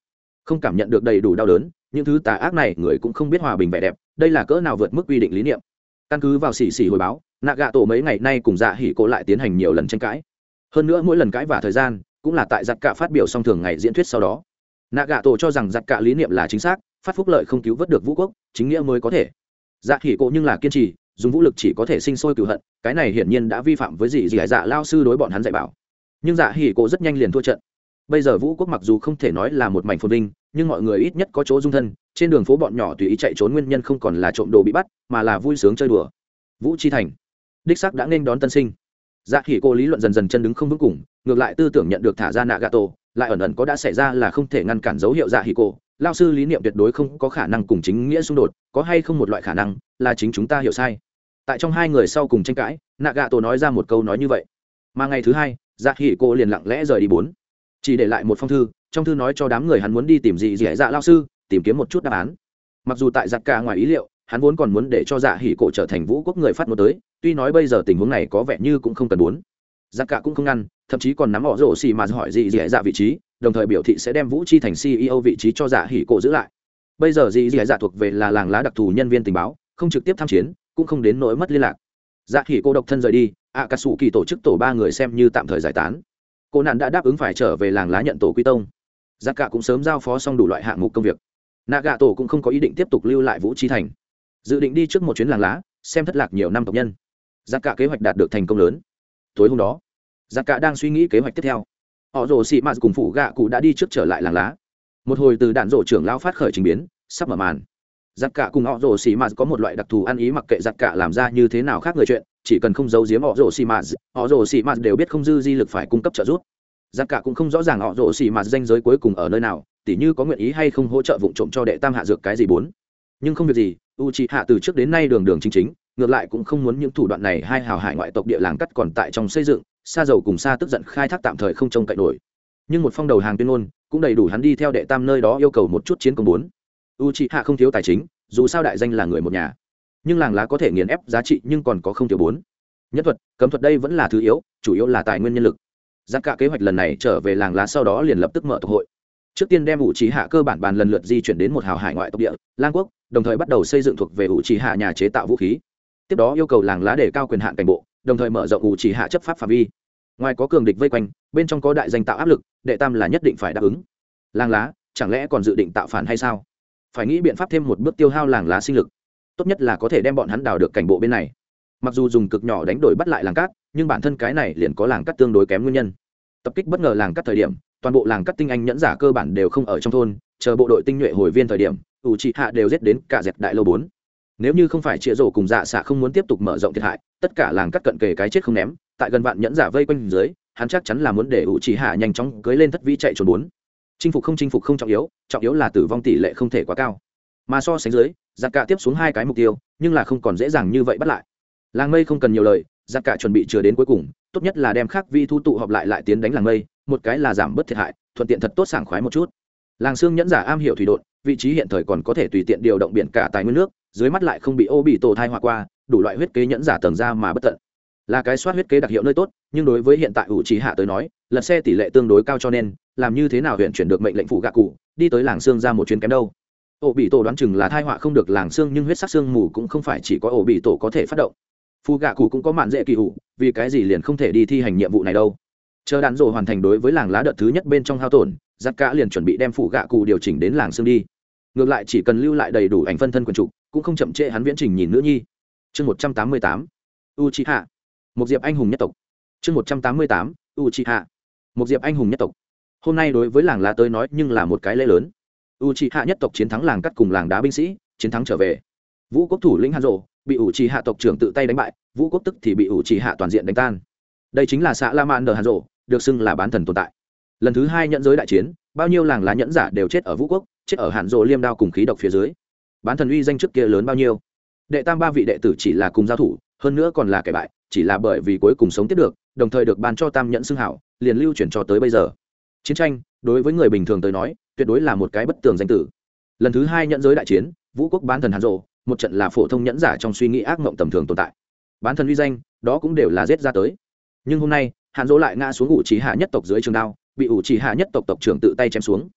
Không cảm nhận được đầy đủ đau đớn những thứ tà ác này người cũng không biết hòa bình vẻ đẹp, đây là cỡ nào vượt mức quy định lý niệm. Căn cứ vào xì xì hồi báo, nạ gạ tổ mấy ngày nay cùng dạ hỉ cổ lại tiến hành nhiều lần tranh cãi. Hơn nữa mỗi lần cãi và thời gian, cũng là tại giặt cạ phát biểu song thường ngày diễn thuyết sau đó. Nạ gạ tổ cho rằng giặt cạ lý niệm là chính xác, phát phúc lợi không cứu vớt được vũ quốc, chính nghĩa mới có thể. Dạ hỉ cổ nhưng là kiên trì, dùng vũ lực chỉ có thể sinh sôi cựu hận, cái này hiển nhiên đã vi phạm với gì gì dạ, dạ lao sư đối bọn hắn dạy bảo. Nhưng dạ hỉ cổ rất nhanh liền thua trận. Bây giờ vũ quốc mặc dù không thể nói là một mảnh phồn vinh nhưng mọi người ít nhất có chỗ dung thân, trên đường phố bọn nhỏ tùy ý chạy trốn nguyên nhân không còn là trộm đồ bị bắt, mà là vui sướng chơi đùa. Vũ chi thành. Đích sắc đã nên đón tân sinh. Dạ khỉ cô lý luận dần dần chân đứng không vững cùng, ngược lại tư tưởng nhận được thả ra nạ gà tổ lại ẩn ẩn có đã xảy ra là không thể ngăn cản dấu hiệu dạ hỉ cô. Lao sư lý niệm tuyệt đối không có khả năng cùng chính nghĩa xung đột, có hay không một loại khả năng, là chính chúng ta hiểu sai. Tại trong hai người sau cùng tranh cãi nạ gạ tổ nói ra một câu nói như vậy. Mà ngày thứ hai dạ hỉ cô liền lặng lẽ rời đi bốn. Chỉ để lại một phong thư trong thư nói cho đám người hắn muốn đi tìm gì dị dạ lao sư, tìm kiếm một chút đáp án. Mặc dù tại giặc cả ngoài ý liệu, hắn vốn còn muốn để cho dạ hỉ cổ trở thành vũ quốc người phát ngôn tới, tuy nói bây giờ tình huống này có vẻ như cũng không cần muốn. Giặc cả cũng không ngăn, thậm chí còn nắm họ rổ xì mà hỏi gì dị dạ vị trí, đồng thời biểu thị sẽ đem vũ chi thành ceo vị trí cho dạ hỉ cổ giữ lại. Bây giờ dị dị dạ thuộc về là làng lá đặc thù nhân viên tình báo, không trực tiếp tham chiến, cũng không đến nỗi mất liên lạc. Dạ hỉ cô độc thân rời đi ạ cà sủ kỳ tổ chức tổ ba người xem như tạm thời giải tán. Cô nạn đã đáp ứng phải trở về làng lá nhận tổ quy tông giặc cả cũng sớm giao phó xong đủ loại hạng mục công việc. Nạ gà tổ cũng không có ý định tiếp tục lưu lại vũ trí thành. Dự định đi trước một chuyến làng lá, xem thất lạc nhiều năm tộc nhân. Giặc cả kế hoạch đạt được thành công lớn. Tối hôm đó giặc cả đang suy nghĩ kế hoạch tiếp theo. Họ rồ xị mạt cùng phụ gạ cụ đã đi trước trở lại làng lá. Một hồi từ đạn rổ trưởng lao phát khởi trình biến, sắp mở màn. Giặc cả cùng họ rồ xì mạt có một loại đặc thù ăn ý mặc kệ giặc cả làm ra như thế nào khác người chuyện, chỉ cần không giấu giếm họ rồ xì mạt họ rồ xì mạt đều biết không dư di lực phải cung cấp trợ giúp giặc cả cũng không rõ ràng họ rồ xì mạt danh giới cuối cùng ở nơi nào, tỉ như có nguyện ý hay không hỗ trợ vụ trộm cho đệ tam hạ dược cái gì bốn. Nhưng không việc gì u c hạ từ trước đến nay đường đường chính chính, ngược lại cũng không muốn những thủ đoạn này hai hào hải ngoại tộc địa làng cắt còn tại trong xây dựng, xa dầu cùng xa tức giận khai thác tạm thời không trông cậy nổi. Nhưng một phong đầu hàng tuyên ngôn, cũng đầy đủ hắn đi theo đệ tam nơi đó yêu cầu một chút chiến công bốn. U c hạ không thiếu tài chính, dù sao đại danh là người một nhà. Nhưng làng lá có thể nghiền ép giá trị nhưng còn có không thiếu bốn. Nhất thuật, cấm thuật đây vẫn là thứ yếu, chủ yếu là tài nguyên nhân lực giặc cả kế hoạch lần này trở về làng lá sau đó liền lập tức mở tộc hội. Trước tiên đem ủ trí hạ cơ bản bàn lần lượt di chuyển đến một hào hải ngoại tộc địa, lang quốc, đồng thời bắt đầu xây dựng thuộc về ủ trí hạ nhà chế tạo vũ khí. Tiếp đó yêu cầu làng lá để cao quyền hạn cảnh bộ, đồng thời mở rộng ủ trí hạ chấp pháp phạm vi. Ngoài có cường địch vây quanh, bên trong có đại danh tạo áp lực, đệ tam là nhất định phải đáp ứng. Làng lá, chẳng lẽ còn dự định tạo phản hay sao? Phải nghĩ biện pháp thêm một bước tiêu hao làng lá sinh lực. Tốt nhất là có thể đem bọn hắn đào được cảnh bộ bên này mặc dù dùng cực nhỏ đánh đổi bắt lại làng cát, nhưng bản thân cái này liền có làng cát tương đối kém nguyên nhân. Tập kích bất ngờ làng cát thời điểm, toàn bộ làng cát tinh anh nhẫn giả cơ bản đều không ở trong thôn, chờ bộ đội tinh nhuệ hồi viên thời điểm, ủ trị hạ đều giết đến cả dẹp đại lâu bốn. Nếu như không phải chĩa rổ cùng dạ xạ không muốn tiếp tục mở rộng thiệt hại, tất cả làng cát cận kề cái chết không ném, tại gần vạn nhẫn giả vây quanh dưới, hắn chắc chắn là muốn để ủ trị hạ nhanh chóng cưới lên thất vĩ chạy trốn bốn. Chinh phục không chinh phục không trọng yếu trọng yếu là tử vong tỷ lệ không thể quá cao. Mà so sánh dưới dạ giặc cả tiếp xuống hai cái mục tiêu, nhưng là không còn dễ dàng như vậy bắt lại làng mây không cần nhiều lời, giặc cả chuẩn bị chừa đến cuối cùng, tốt nhất là đem khắc vi thu tụ họp lại lại tiến đánh làng mây, một cái là giảm bớt thiệt hại, thuận tiện thật tốt sảng khoái một chút. Làng xương nhẫn giả am hiểu thủy đột vị trí hiện thời còn có thể tùy tiện điều động biển cả tài nguyên nước, dưới mắt lại không bị ô bị tổ thai hoa qua, đủ loại huyết kế nhẫn giả tầng ra mà bất tận. Là cái soát huyết kế đặc hiệu nơi tốt, nhưng đối với hiện tại ủ trí hạ tới nói, lật xe tỷ lệ tương đối cao cho nên, làm như thế nào huyện chuyển được mệnh lệnh phụ gạ cụ, đi tới làng xương ra một chuyến kém đâu. Ổ bị tổ đoán chừng là thai họa không được làng xương nhưng huyết sắc xương mù cũng không phải chỉ có ổ bị tổ có thể phát động phù gạ cụ cũng có mạn dễ kỳ hụ vì cái gì liền không thể đi thi hành nhiệm vụ này đâu. Chờ đạn rổ hoàn thành đối với làng lá đợt thứ nhất bên trong hao tổn, giặc cả liền chuẩn bị đem phù gạ cụ điều chỉnh đến làng xương đi. Ngược lại chỉ cần lưu lại đầy đủ ảnh phân thân quần trục, cũng không chậm trễ hắn viễn trình nhìn nữ nhi. Chương một trăm tám mươi tám u chi hạ một diệp anh hùng nhất tộc. Chương một trăm tám mươi tám u chi hạ một diệp anh hùng nhất tộc. Hôm nay đối với làng lá tới nói nhưng là một cái lễ lớn. U chi hạ nhất tộc chiến thắng làng cắt cùng làng đá binh sĩ, chiến thắng trở về. Vũ quốc thủ lĩnh hàn rộ bị ủ trì hạ tộc trưởng tự tay đánh bại, vũ quốc tức thì bị ủ trì hạ toàn diện đánh tan. Đây chính là xã la man nờ hàn rộ, được xưng là bán thần tồn tại. Lần thứ hai nhận giới đại chiến, bao nhiêu làng lá nhẫn giả đều chết ở vũ quốc, chết ở hàn rộ liêm đao cùng khí độc phía dưới. Bán thần uy danh trước kia lớn bao nhiêu? Đệ tam ba vị đệ tử chỉ là cùng giao thủ, hơn nữa còn là kẻ bại, chỉ là bởi vì cuối cùng sống tiếp được, đồng thời được ban cho tam nhẫn xưng hảo, liền lưu chuyển cho tới bây giờ. Chiến tranh, đối với người bình thường tới nói, tuyệt đối là một cái bất tường danh tử. Lần thứ hai nhận giới đại chiến, vũ quốc bán thần hàn rộ một trận là phổ thông nhẫn giả trong suy nghĩ ác mộng tầm thường tồn tại. Bán thần uy danh, đó cũng đều là giết ra tới. Nhưng hôm nay hạn dỗ lại ngã xuống ủ trí hạ nhất tộc dưới trường đao, bị ủ trí hạ nhất tộc tộc trưởng tự tay chém xuống.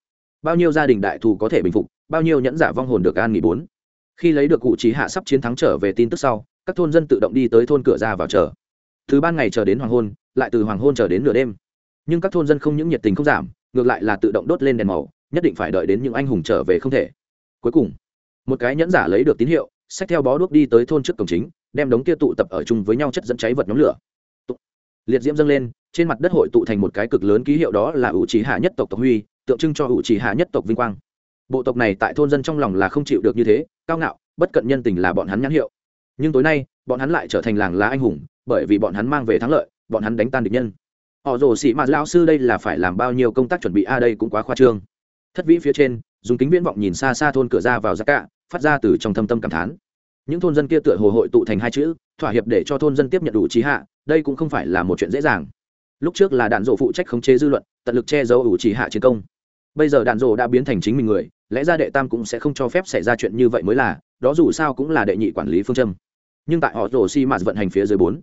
Bao nhiêu gia đình đại thù có thể bình phục, bao nhiêu nhẫn giả vong hồn được an nghỉ bốn. Khi lấy được ủ trí hạ sắp chiến thắng trở về tin tức sau, các thôn dân tự động đi tới thôn cửa ra vào chờ. Từ ban ngày chờ đến hoàng hôn, lại từ hoàng hôn chờ đến nửa đêm. Nhưng các thôn dân không những nhiệt tình không giảm, ngược lại là tự động đốt lên đèn màu, nhất định phải đợi đến những anh hùng trở về không thể. Cuối cùng một cái nhẫn giả lấy được tín hiệu, xách theo bó đuốc đi tới thôn trước cổng chính, đem đống kia tụ tập ở chung với nhau chất dẫn cháy vật nhóm lửa. Liệt diễm dâng lên, trên mặt đất hội tụ thành một cái cực lớn ký hiệu đó là ủ trì hạ nhất tộc tộc huy, tượng trưng cho ủ trì hạ nhất tộc vinh quang. Bộ tộc này tại thôn dân trong lòng là không chịu được như thế, cao ngạo, bất cận nhân tình là bọn hắn nhãn hiệu. Nhưng tối nay, bọn hắn lại trở thành làng lá anh hùng, bởi vì bọn hắn mang về thắng lợi, bọn hắn đánh tan địch nhân. Họ rồ xị mạt lão sư đây là phải làm bao nhiêu công tác chuẩn bị, a, đây cũng quá khoa trương. Thất vĩ phía trên dùng kính viễn vọng nhìn xa xa thôn cửa ra vào ra cả, phát ra từ trong thâm tâm cảm thán. Những thôn dân kia tựa hồ hội tụ thành hai chữ, thỏa hiệp để cho thôn dân tiếp nhận đủ trí hạ, đây cũng không phải là một chuyện dễ dàng. Lúc trước là đạn dộ phụ trách khống chế dư luận, tận lực che giấu ủ trí hạ chiến công. Bây giờ đạn dộ đã biến thành chính mình người, lẽ ra đệ tam cũng sẽ không cho phép xảy ra chuyện như vậy mới là, đó dù sao cũng là đệ nhị quản lý phương châm. Nhưng tại họ rổ xi mạt vận hành phía dưới bốn,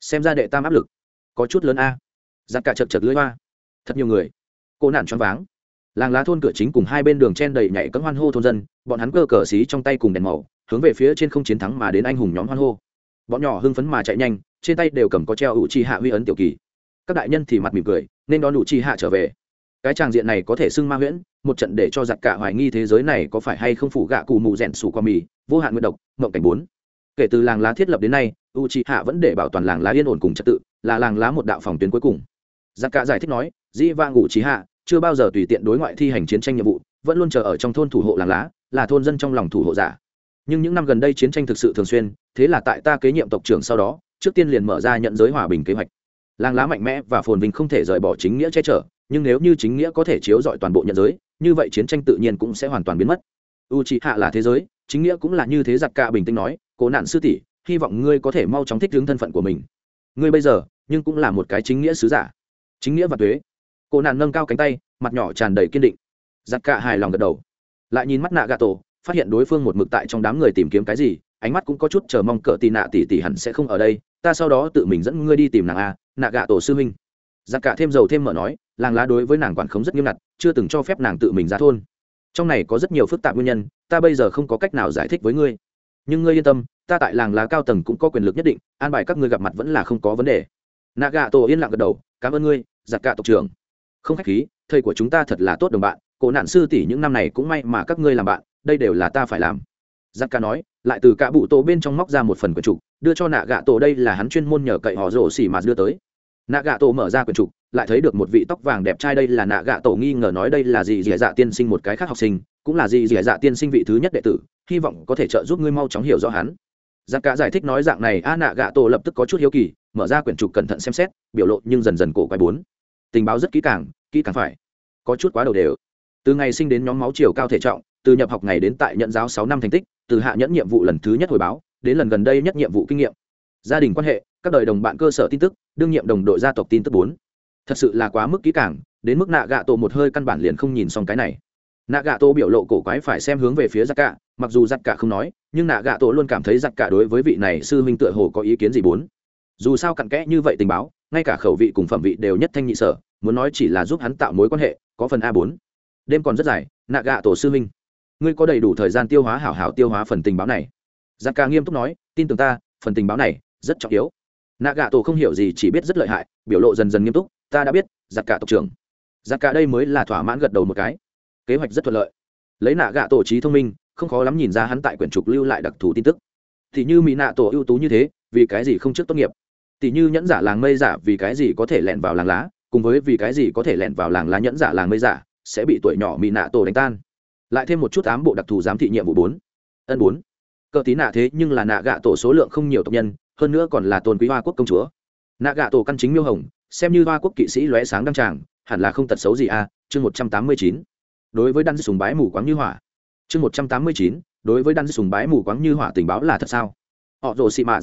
xem ra đệ tam áp lực có chút lớn a. Giặc cả chật chật lưỡi hoa. Thật nhiều người. Cô nản choáng váng làng lá thôn cửa chính cùng hai bên đường chen đầy nhảy cấm hoan hô thôn dân, bọn hắn cơ cờ xí trong tay cùng đèn màu, hướng về phía trên không chiến thắng mà đến anh hùng nhóm hoan hô. Bọn nhỏ hưng phấn mà chạy nhanh, trên tay đều cầm có treo ủ trì hạ huy ấn tiểu kỳ. Các đại nhân thì mặt mỉm cười, nên đón ủ trì hạ trở về. Cái tràng diện này có thể xưng ma huyễn, một trận để cho giặc cả hoài nghi thế giới này có phải hay không phủ gạ cù mù rẻn sủ qua mì, vô hạn nguyện độc, mộng cảnh bốn. Kể từ làng lá thiết lập đến nay u c hạ vẫn để bảo toàn làng lá yên ổn cùng trật tự, là làng lá một đạo phòng tuyến cuối cùng. Giặc cả giải thích nói dĩ vang ngụ trí hạ chưa bao giờ tùy tiện đối ngoại thi hành chiến tranh nhiệm vụ, vẫn luôn chờ ở trong thôn thủ hộ làng lá, là thôn dân trong lòng thủ hộ giả. Nhưng những năm gần đây chiến tranh thực sự thường xuyên, thế là tại ta kế nhiệm tộc trưởng sau đó, trước tiên liền mở ra nhận giới hòa bình kế hoạch. Làng lá mạnh mẽ và phồn vinh không thể rời bỏ chính nghĩa che chở, nhưng nếu như chính nghĩa có thể chiếu dọi toàn bộ nhận giới, như vậy chiến tranh tự nhiên cũng sẽ hoàn toàn biến mất. U c hạ là thế giới, chính nghĩa cũng là như thế giặc cả bình tĩnh nói, cố nạn sư tỷ, hy vọng ngươi có thể mau chóng thích ứng thân phận của mình. Ngươi bây giờ, nhưng cũng là một cái chính nghĩa sứ giả. Chính nghĩa và thuế cô nạn nâng cao cánh tay, mặt nhỏ tràn đầy kiên định. Giặc cả hài lòng gật đầu. Lại nhìn mắt nạ gà tổ phát hiện đối phương một mực tại trong đám người tìm kiếm cái gì, ánh mắt cũng có chút chờ mong cỡ tì nạ tỷ tỷ hẳn sẽ không ở đây, ta sau đó tự mình dẫn ngươi đi tìm nàng a nạ gà tổ sư huynh. Giặc cả thêm dầu thêm mở nói, làng lá đối với nàng quản khống rất nghiêm ngặt, chưa từng cho phép nàng tự mình ra thôn. Trong này có rất nhiều phức tạp nguyên nhân, ta bây giờ không có cách nào giải thích với ngươi. Nhưng ngươi yên tâm, ta tại làng lá cao tầng cũng có quyền lực nhất định, an bài các ngươi gặp mặt vẫn là không có vấn đề. Nạ gà tổ yên lặng gật đầu, cảm ơn ngươi giặc cả tộc trưởng không khách khí, thầy của chúng ta thật là tốt đồng bạn, cổ nạn sư tỷ những năm này cũng may mà các ngươi làm bạn, đây đều là ta phải làm. Giặc ca nói, lại từ cả bụ tổ bên trong móc ra một phần quyển trục, đưa cho nạ gạ tổ đây là hắn chuyên môn nhờ cậy họ rổ xỉ mà đưa tới. Nạ gạ tổ mở ra quyển trục, lại thấy được một vị tóc vàng đẹp trai đây là nạ gạ tổ nghi ngờ nói đây là gì dì dạ tiên sinh một cái khác học sinh, cũng là gì dì dạ tiên sinh vị thứ nhất đệ tử, hy vọng có thể trợ giúp ngươi mau chóng hiểu rõ hắn. Giặc ca giải thích nói dạng này, a nạ gạ tổ lập tức có chút hiếu kỳ, mở ra quyển trục cẩn thận xem xét, biểu lộ nhưng dần dần cổ quay bốn tình báo rất kỹ càng kỹ càng phải. Có chút quá đầu đều. Từ ngày sinh đến nhóm máu chiều cao thể trọng, từ nhập học ngày đến tại nhận giáo sáu năm thành tích, từ hạ nhẫn nhiệm vụ lần thứ nhất hồi báo, đến lần gần đây nhất nhiệm vụ kinh nghiệm. Gia đình quan hệ, các đời đồng bạn cơ sở tin tức, đương nhiệm đồng đội gia tộc tin tức bốn. Thật sự là quá mức kỹ càng, đến mức nạ gạ tổ một hơi căn bản liền không nhìn xong cái này. Nạ gạ tổ biểu lộ cổ quái phải xem hướng về phía giặc cả, mặc dù giặc cả không nói, nhưng nạ gạ tổ luôn cảm thấy giặc cả đối với vị này sư huynh tựa hồ có ý kiến gì bốn. Dù sao cặn kẽ như vậy tình báo ngay cả khẩu vị cùng phẩm vị đều nhất thanh nhị sở, muốn nói chỉ là giúp hắn tạo mối quan hệ, có phần a bốn. Đêm còn rất dài nạ gạ tổ sư minh ngươi có đầy đủ thời gian tiêu hóa hảo hảo tiêu hóa phần tình báo này. Giặc ca nghiêm túc nói, tin tưởng ta, phần tình báo này rất trọng yếu. Nạ gạ tổ không hiểu gì, chỉ biết rất lợi hại, biểu lộ dần dần nghiêm túc, ta đã biết giặc cả tộc trưởng. Giặc cả đây mới là thỏa mãn gật đầu một cái. Kế hoạch rất thuận lợi. Lấy nạ gạ tổ trí thông minh, không khó lắm nhìn ra hắn tại quyển trục lưu lại đặc thù tin tức. Thì như mỹ nạ tổ ưu tú như thế, vì cái gì không trước tốt nghiệp? Tỷ như nhẫn giả làng mây giả vì cái gì có thể lẻn vào làng lá, cùng với vì cái gì có thể lẻn vào làng lá nhẫn giả làng mây giả, sẽ bị tuổi nhỏ mỹ nạ tổ đánh tan. Lại thêm một chút ám bộ đặc thù giám thị nhiệm vụ bốn. Ân bốn. Cờ tí nạ thế nhưng là nạ gạ tổ số lượng không nhiều tộc nhân, hơn nữa còn là tôn quý hoa quốc công chúa. Nạ gạ tổ căn chính miêu hồng, xem như hoa quốc kỵ sĩ lóe sáng đăng tràng, hẳn là không tật xấu gì a chương một trăm tám mươi chín. Đối với đan sùng bái mù quáng như hỏa. Chương một trăm tám mươi chín, đối với đan sùng bái mù quáng như hỏa tình báo là thật sao? Họ rồ xị mạ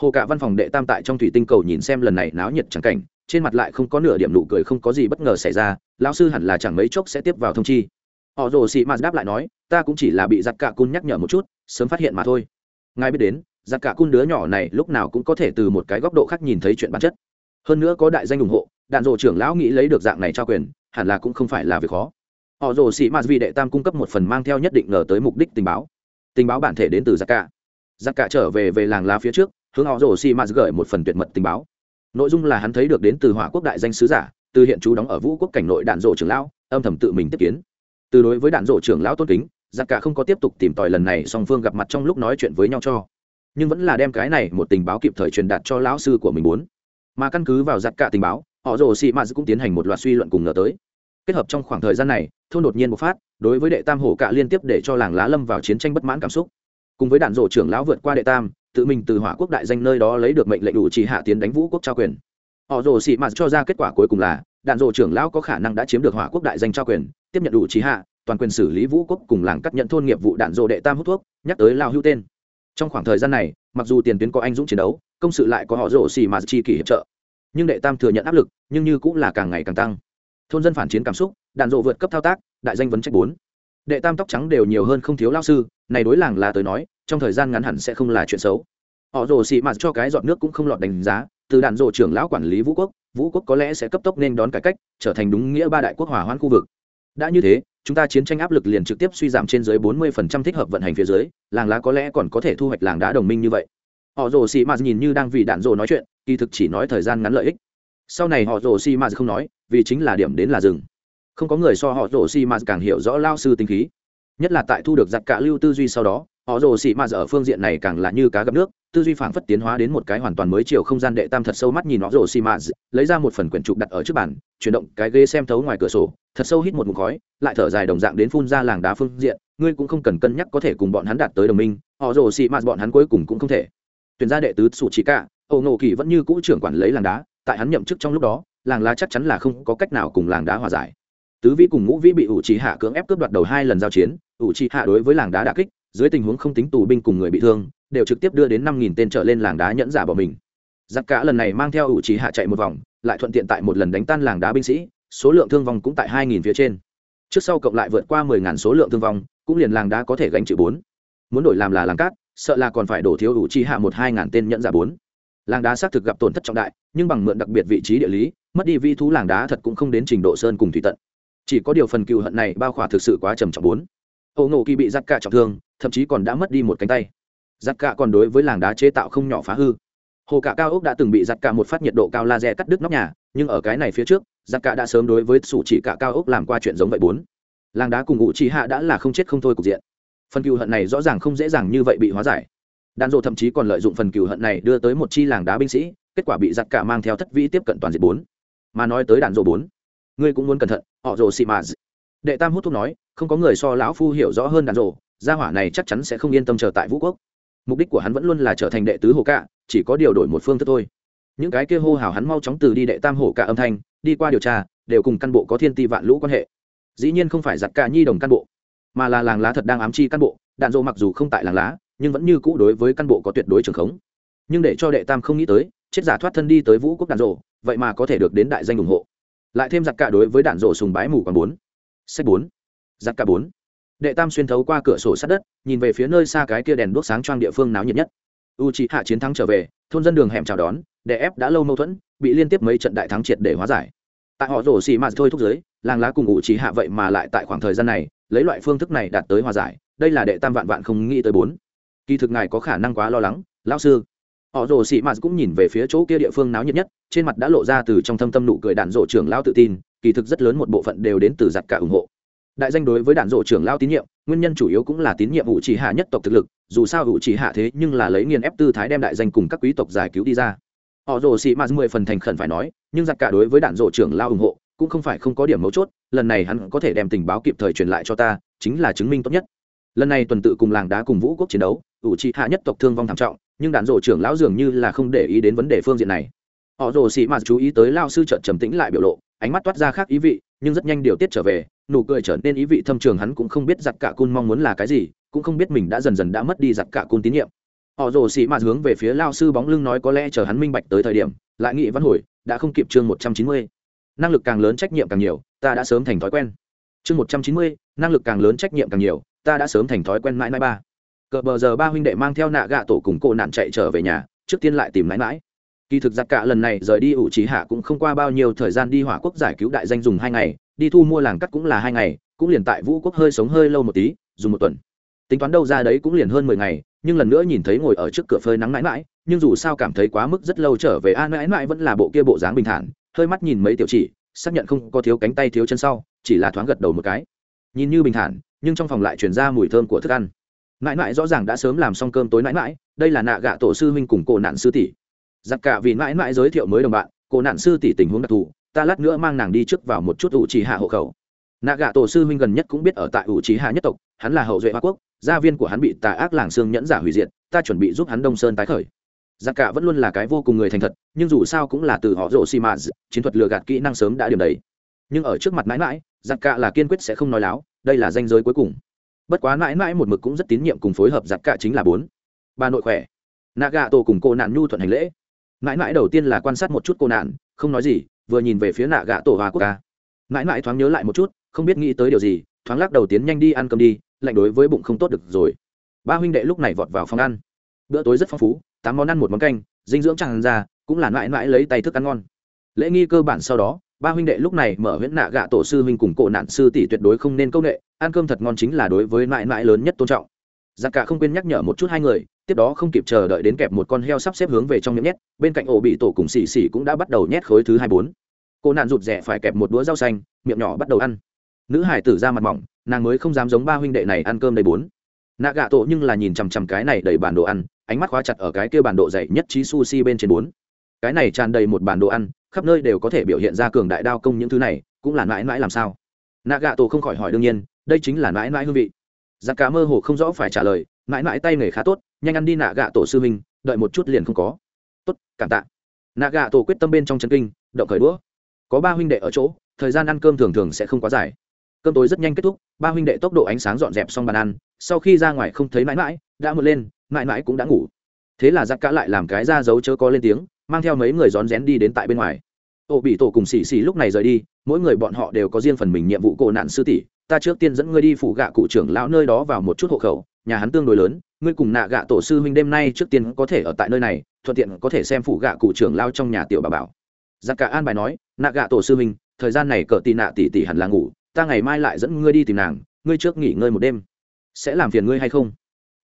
hồ cả văn phòng đệ tam tại trong thủy tinh cầu nhìn xem lần này náo nhiệt chẳng cảnh, trên mặt lại không có nửa điểm nụ cười không có gì bất ngờ xảy ra, lão sư hẳn là chẳng mấy chốc sẽ tiếp vào thông chi. Họ rồ xị mạ đáp lại nói, ta cũng chỉ là bị giặc cả cun nhắc nhở một chút, sớm phát hiện mà thôi. Ngài biết đến, giặc cả cun đứa nhỏ này lúc nào cũng có thể từ một cái góc độ khác nhìn thấy chuyện bản chất. Hơn nữa có đại danh ủng hộ, đạn rộ trưởng lão nghĩ lấy được dạng này trao quyền, hẳn là cũng không phải là việc khó. Họ rồ xị mạt vì đệ tam cung cấp một phần mang theo nhất định ngờ tới mục đích tình báo. Tình báo bản thể đến từ giặc cả. Giặc cả trở về về làng lá phía trước hướng họ rồ xị mạt gửi một phần tuyệt mật tình báo. Nội dung là hắn thấy được đến từ hỏa quốc đại danh sứ giả, từ hiện chú đóng ở vũ quốc cảnh nội đạn dộ trưởng lão, âm thầm tự mình tiếp kiến. Từ đối với đạn dộ trưởng lão tôn kính, giặc cả không có tiếp tục tìm tòi lần này song phương gặp mặt trong lúc nói chuyện với nhau cho. Nhưng vẫn là đem cái này một tình báo kịp thời truyền đạt cho lão sư của mình muốn. Mà căn cứ vào giặc cả tình báo họ rồ xị mạt cũng tiến hành một loạt suy luận cùng ngờ tới. Kết hợp trong khoảng thời gian này, thôn đột nhiên bộc phát, đối với đệ tam hổ cạ liên tiếp để cho làng lá lâm vào chiến tranh bất mãn cảm xúc. Cùng với đạn rộ trưởng lão vượt qua đệ tam tự mình từ hỏa quốc đại danh nơi đó lấy được mệnh lệnh đủ chỉ hạ tiến đánh vũ quốc trao quyền. Họ rồ xị mạt cho ra kết quả cuối cùng là, đạn rổ trưởng lão có khả năng đã chiếm được hỏa quốc đại danh trao quyền, tiếp nhận đủ chỉ hạ, toàn quyền xử lý vũ quốc cùng làng cắt nhận thôn nghiệp vụ đạn rổ đệ tam hút thuốc, nhắc tới lao hữu tên. Trong khoảng thời gian này, mặc dù tiền tuyến có anh dũng chiến đấu, công sự lại có họ rổ xì mà chi kỷ hiệp trợ. Nhưng đệ tam thừa nhận áp lực, nhưng như cũng là càng ngày càng tăng. Thôn dân phản chiến cảm xúc, đạn dộ vượt cấp thao tác, đại danh vấn trách bốn. Đệ tam tóc trắng đều nhiều hơn không thiếu lao sư, này đối làng là tới nói trong thời gian ngắn hẳn sẽ không là chuyện xấu. Họ rồ xị mạt cho cái giọt nước cũng không lọt đánh giá, từ đạn rộ trưởng lão quản lý vũ quốc vũ quốc có lẽ sẽ cấp tốc nên đón cải cách, trở thành đúng nghĩa ba đại quốc hỏa hoãn khu vực. Đã như thế, chúng ta chiến tranh áp lực liền trực tiếp suy giảm trên dưới 40% thích hợp vận hành phía dưới, làng lá có lẽ còn có thể thu hoạch làng đá đồng minh như vậy. Họ rồ xị mạt nhìn như đang vì đạn rộ nói chuyện, kỳ thực chỉ nói thời gian ngắn lợi ích. Sau này họ rồ xị mạt không nói, vì chính là điểm đến là rừng không có người so họ rồ xị mạt càng hiểu rõ lao sư tinh khí nhất là tại thu được giặc cả lưu tư duy sau đó, họ rồ xị mạt ở phương diện này càng là như cá gặp nước, tư duy phảng phất tiến hóa đến một cái hoàn toàn mới chiều không gian đệ tam thật sâu mắt nhìn họ rồ xị mạt lấy ra một phần quyển trục đặt ở trước bàn, chuyển động cái ghế xem thấu ngoài cửa sổ, thật sâu hít một mục khói, lại thở dài đồng dạng đến phun ra làng đá phương diện, ngươi cũng không cần cân nhắc có thể cùng bọn hắn đạt tới đồng minh, họ rồ xị mạt bọn hắn cuối cùng cũng không thể. Tuyển ra đệ tứ sủ chỉ cả, âu nộ kỳ vẫn như cũ trưởng quản lấy làng đá, tại hắn nhậm chức trong lúc đó, làng lá chắc chắn là không có cách nào cùng làng đá hòa giải tứ vĩ cùng ngũ vĩ bị ủ trì hạ cưỡng ép cướp đoạt đầu hai lần giao chiến, ủ trì hạ đối với làng đá đà kích, dưới tình huống không tính tù binh cùng người bị thương, đều trực tiếp đưa đến năm nghìn tên trở lên làng đá nhẫn giả bỏ mình. Giặc cả lần này mang theo ủ trì hạ chạy một vòng, lại thuận tiện tại một lần đánh tan làng đá binh sĩ, số lượng thương vong cũng tại hai nghìn phía trên. Trước sau cộng lại vượt qua mười ngàn số lượng thương vong, cũng liền làng đá có thể gánh chịu bốn. Muốn đổi làm là làng cát, sợ là còn phải đổ thiếu ủ trì hạ một hai ngàn tên nhẫn giả bốn. Làng đá xác thực gặp tổn thất trọng đại, nhưng bằng mượn đặc biệt vị trí địa lý, mất đi vi thú làng đá thật cũng không đến trình độ sơn cùng thủy tận chỉ có điều phần cựu hận này bao khỏa thực sự quá trầm trọng bốn. Ô ngộ kỳ bị giặc cả trọng thương, thậm chí còn đã mất đi một cánh tay. Giặc cả còn đối với làng đá chế tạo không nhỏ phá hư. Hồ cả cao ốc đã từng bị giặc cả một phát nhiệt độ cao laser cắt đứt nóc nhà, nhưng ở cái này phía trước, giặc cả đã sớm đối với sủ chỉ cả cao ốc làm qua chuyện giống vậy bốn. Làng đá cùng ngụ trí hạ đã là không chết không thôi cục diện. Phần cựu hận này rõ ràng không dễ dàng như vậy bị hóa giải. Đạn dộ thậm chí còn lợi dụng phần cựu hận này đưa tới một chi làng đá binh sĩ, kết quả bị giặc cả mang theo thất vĩ tiếp cận toàn diện bốn. Mà nói tới đạn dộ bốn ngươi cũng muốn cẩn thận, họ rồ xị mà. Đệ tam hút thuốc nói, không có người so lão phu hiểu rõ hơn đàn rồ, gia hỏa này chắc chắn sẽ không yên tâm chờ tại vũ quốc. Mục đích của hắn vẫn luôn là trở thành đệ tứ hồ cạ chỉ có điều đổi một phương thức thôi. Những cái kia hô hào hắn mau chóng từ đi đệ tam hồ cạ âm thanh, đi qua điều tra, đều cùng căn bộ có thiên ti vạn lũ quan hệ. Dĩ nhiên không phải giặt cả nhi đồng căn bộ, mà là làng lá thật đang ám chi căn bộ. Đạn dộ mặc dù không tại làng lá, nhưng vẫn như cũ đối với căn bộ có tuyệt đối trường khống. Nhưng để cho đệ tam không nghĩ tới, chết giả thoát thân đi tới vũ quốc đạn dộ vậy mà có thể được đến đại danh ủng hộ lại thêm giặc cả đối với đạn rổ sùng bái mù còn bốn. Sách bốn. Giặc cả bốn. Đệ tam xuyên thấu qua cửa sổ sát đất, nhìn về phía nơi xa cái kia đèn đuốc sáng trang địa phương náo nhiệt nhất. U c hạ chiến thắng trở về, thôn dân đường hẻm chào đón đệ ép đã lâu mâu thuẫn, bị liên tiếp mấy trận đại thắng triệt để hóa giải. Tại họ rổ xì mạt thôi thúc giới, làng lá cùng u c hạ vậy mà lại tại khoảng thời gian này, lấy loại phương thức này đạt tới hòa giải, đây là đệ tam vạn vạn không nghĩ tới bốn. Kỳ thực ngài có khả năng quá lo lắng, lão sư họ rồ sĩ mạt cũng nhìn về phía chỗ kia địa phương náo nhiệt nhất, trên mặt đã lộ ra từ trong thâm tâm nụ cười đạn rộ trưởng lao tự tin, kỳ thực rất lớn một bộ phận đều đến từ giặt cả ủng hộ. Đại danh đối với đạn rộ trưởng lao tín nhiệm, nguyên nhân chủ yếu cũng là tín nhiệm ủ trì hạ nhất tộc thực lực, dù sao ủ trì hạ thế nhưng là lấy nghiền ép tư thái đem đại danh cùng các quý tộc giải cứu đi ra. Họ rồ sĩ mạt mười phần thành khẩn phải nói, nhưng giặt cả đối với đạn rộ trưởng lao ủng hộ, cũng không phải không có điểm mấu chốt, lần này hắn có thể đem tình báo kịp thời truyền lại cho ta, chính là chứng minh tốt nhất. Lần này tuần tự cùng làng đá cùng vũ quốc chiến đấu ủ trị hạ nhất tộc thương vong thảm trọng nhưng đạn rổ trưởng lão dường như là không để ý đến vấn đề phương diện này. Họ rồ xì mạt chú ý tới lao sư trợt trầm tĩnh lại biểu lộ, ánh mắt toát ra khác ý vị, nhưng rất nhanh điều tiết trở về, nụ cười trở nên ý vị thâm trường hắn cũng không biết giặc cả cun mong muốn là cái gì, cũng không biết mình đã dần dần đã mất đi giặc cả cun tín nhiệm. Họ rồ xì mạt hướng về phía lao sư bóng lưng nói có lẽ chờ hắn minh bạch tới thời điểm, lại nghị văn hồi, đã không kịp chương một trăm chín mươi. Năng lực càng lớn trách nhiệm càng nhiều, ta đã sớm thành thói quen. Chương một trăm chín mươi, năng lực càng lớn trách nhiệm càng nhiều, ta đã sớm thành thói quen mãi mãi ba cờ bờ giờ ba huynh đệ mang theo nạ gạ tổ cùng cô nạn chạy trở về nhà, trước tiên lại tìm mãi mãi. Kỳ thực giặc cả lần này rời đi ủ trí hạ cũng không qua bao nhiêu thời gian đi hỏa quốc giải cứu đại danh dùng hai ngày, đi thu mua làng cắt cũng là hai ngày, cũng liền tại vũ quốc hơi sống hơi lâu một tí, dùng một tuần. Tính toán đâu ra đấy cũng liền hơn mười ngày, nhưng lần nữa nhìn thấy ngồi ở trước cửa phơi nắng mãi mãi, nhưng dù sao cảm thấy quá mức rất lâu trở về, a, mãi mãi vẫn là bộ kia bộ dáng bình thản, hơi mắt nhìn mấy tiểu chỉ, xác nhận không có thiếu cánh tay thiếu chân sau, chỉ là thoáng gật đầu một cái. Nhìn như bình thản, nhưng trong phòng lại chuyển ra mùi thơm của thức ăn mãi mãi rõ ràng đã sớm làm xong cơm tối mãi mãi đây là nạ gạ tổ sư huynh cùng cổ nạn sư tỷ. Giặc cả vì mãi mãi giới thiệu mới đồng bạn, cổ nạn sư tỷ tình huống đặc thù, ta lát nữa mang nàng đi trước vào một chút ủ trì hạ hộ khẩu. Nạ gạ tổ sư huynh gần nhất cũng biết ở tại ủ trì hạ nhất tộc, hắn là hậu duệ hoa quốc, gia viên của hắn bị tà ác làng xương nhẫn giả hủy diệt, ta chuẩn bị giúp hắn đông sơn tái khởi. Giặc cả vẫn luôn là cái vô cùng người thành thật, nhưng dù sao cũng là từ họ rộ xi mã chiến thuật lừa gạt kỹ năng sớm đã điểm đấy nhưng ở trước mặt mãi mãi giặc cả là kiên quyết sẽ không nói láo, đây là danh giới cuối cùng bất quá mãi mãi một mực cũng rất tín nhiệm cùng phối hợp giặt cả chính là bốn. Bà nội khỏe. Nạ gà tổ cùng cô nạn nhu thuận hành lễ. Mãi mãi đầu tiên là quan sát một chút cô nạn, không nói gì, vừa nhìn về phía nạ gà tổ hòa quốc ca mãi mãi thoáng nhớ lại một chút, không biết nghĩ tới điều gì, thoáng lắc đầu tiến nhanh đi ăn cơm đi, lạnh đối với bụng không tốt được rồi. Ba huynh đệ lúc này vọt vào phòng ăn. Bữa tối rất phong phú, tám món ăn một món canh, dinh dưỡng tràn ra, cũng là mãi mãi lấy tay thức ăn ngon. Lễ nghi cơ bản sau đó ba huynh đệ lúc này mở huyễn nạ gạ tổ sư huynh cùng cổ nạn sư tỷ tuyệt đối không nên công nghệ ăn cơm thật ngon chính là đối với mãi mãi lớn nhất tôn trọng. Giặc cả không quên nhắc nhở một chút hai người, tiếp đó không kịp chờ đợi đến kẹp một con heo sắp xếp hướng về trong miệng nhét, bên cạnh ổ bị tổ cùng xì xì cũng đã bắt đầu nhét khối thứ hai bốn. Cô nạn rụt rẻ phải kẹp một đũa rau xanh, miệng nhỏ bắt đầu ăn. Nữ hải tử ra mặt mỏng, nàng mới không dám giống ba huynh đệ này ăn cơm đầy bốn. Nạ gạ tổ nhưng là nhìn chằm chằm cái này đầy bản đồ ăn, ánh mắt khóa chặt ở cái kia bản đồ dày nhất trí sushi bên trên bốn. Cái này tràn đầy một bản đồ ăn khắp nơi đều có thể biểu hiện ra cường đại đao công những thứ này, cũng là mãi mãi làm sao? Nạ gạ tổ không khỏi hỏi đương nhiên, đây chính là mãi mãi hương vị. Giặc cả mơ hồ không rõ phải trả lời, mãi mãi tay nghề khá tốt, nhanh ăn đi nạ gạ tổ sư minh đợi một chút liền không có. Tốt, cảm tạ. Nạ gạ tổ quyết tâm bên trong chân kinh, động khởi đũa. Có ba huynh đệ ở chỗ, thời gian ăn cơm thường thường sẽ không quá dài. Cơm tối rất nhanh kết thúc, ba huynh đệ tốc độ ánh sáng dọn dẹp xong bàn ăn, sau khi ra ngoài không thấy mãi mãi, đã một lên, mãi mãi cũng đã ngủ. Thế là giặc cả lại làm cái ra dấu chớ có lên tiếng, mang theo mấy người rón rén đi đến tại bên ngoài ô bị tổ cùng xì xì lúc này rời đi, mỗi người bọn họ đều có riêng phần mình nhiệm vụ cổ nạn sư tỷ. Ta trước tiên dẫn ngươi đi phụ gạ cụ trưởng lão nơi đó vào một chút hộ khẩu, nhà hắn tương đối lớn, ngươi cùng nạ gạ tổ sư huynh đêm nay trước tiên có thể ở tại nơi này, thuận tiện có thể xem phụ gạ cụ trưởng lao trong nhà tiểu bà bảo. Giặc cả an bài nói, nạ gạ tổ sư huynh, thời gian này cỡ tì nạ tỷ tỷ hẳn là ngủ, ta ngày mai lại dẫn ngươi đi tìm nàng, ngươi trước nghỉ ngơi một đêm. Sẽ làm phiền ngươi hay không?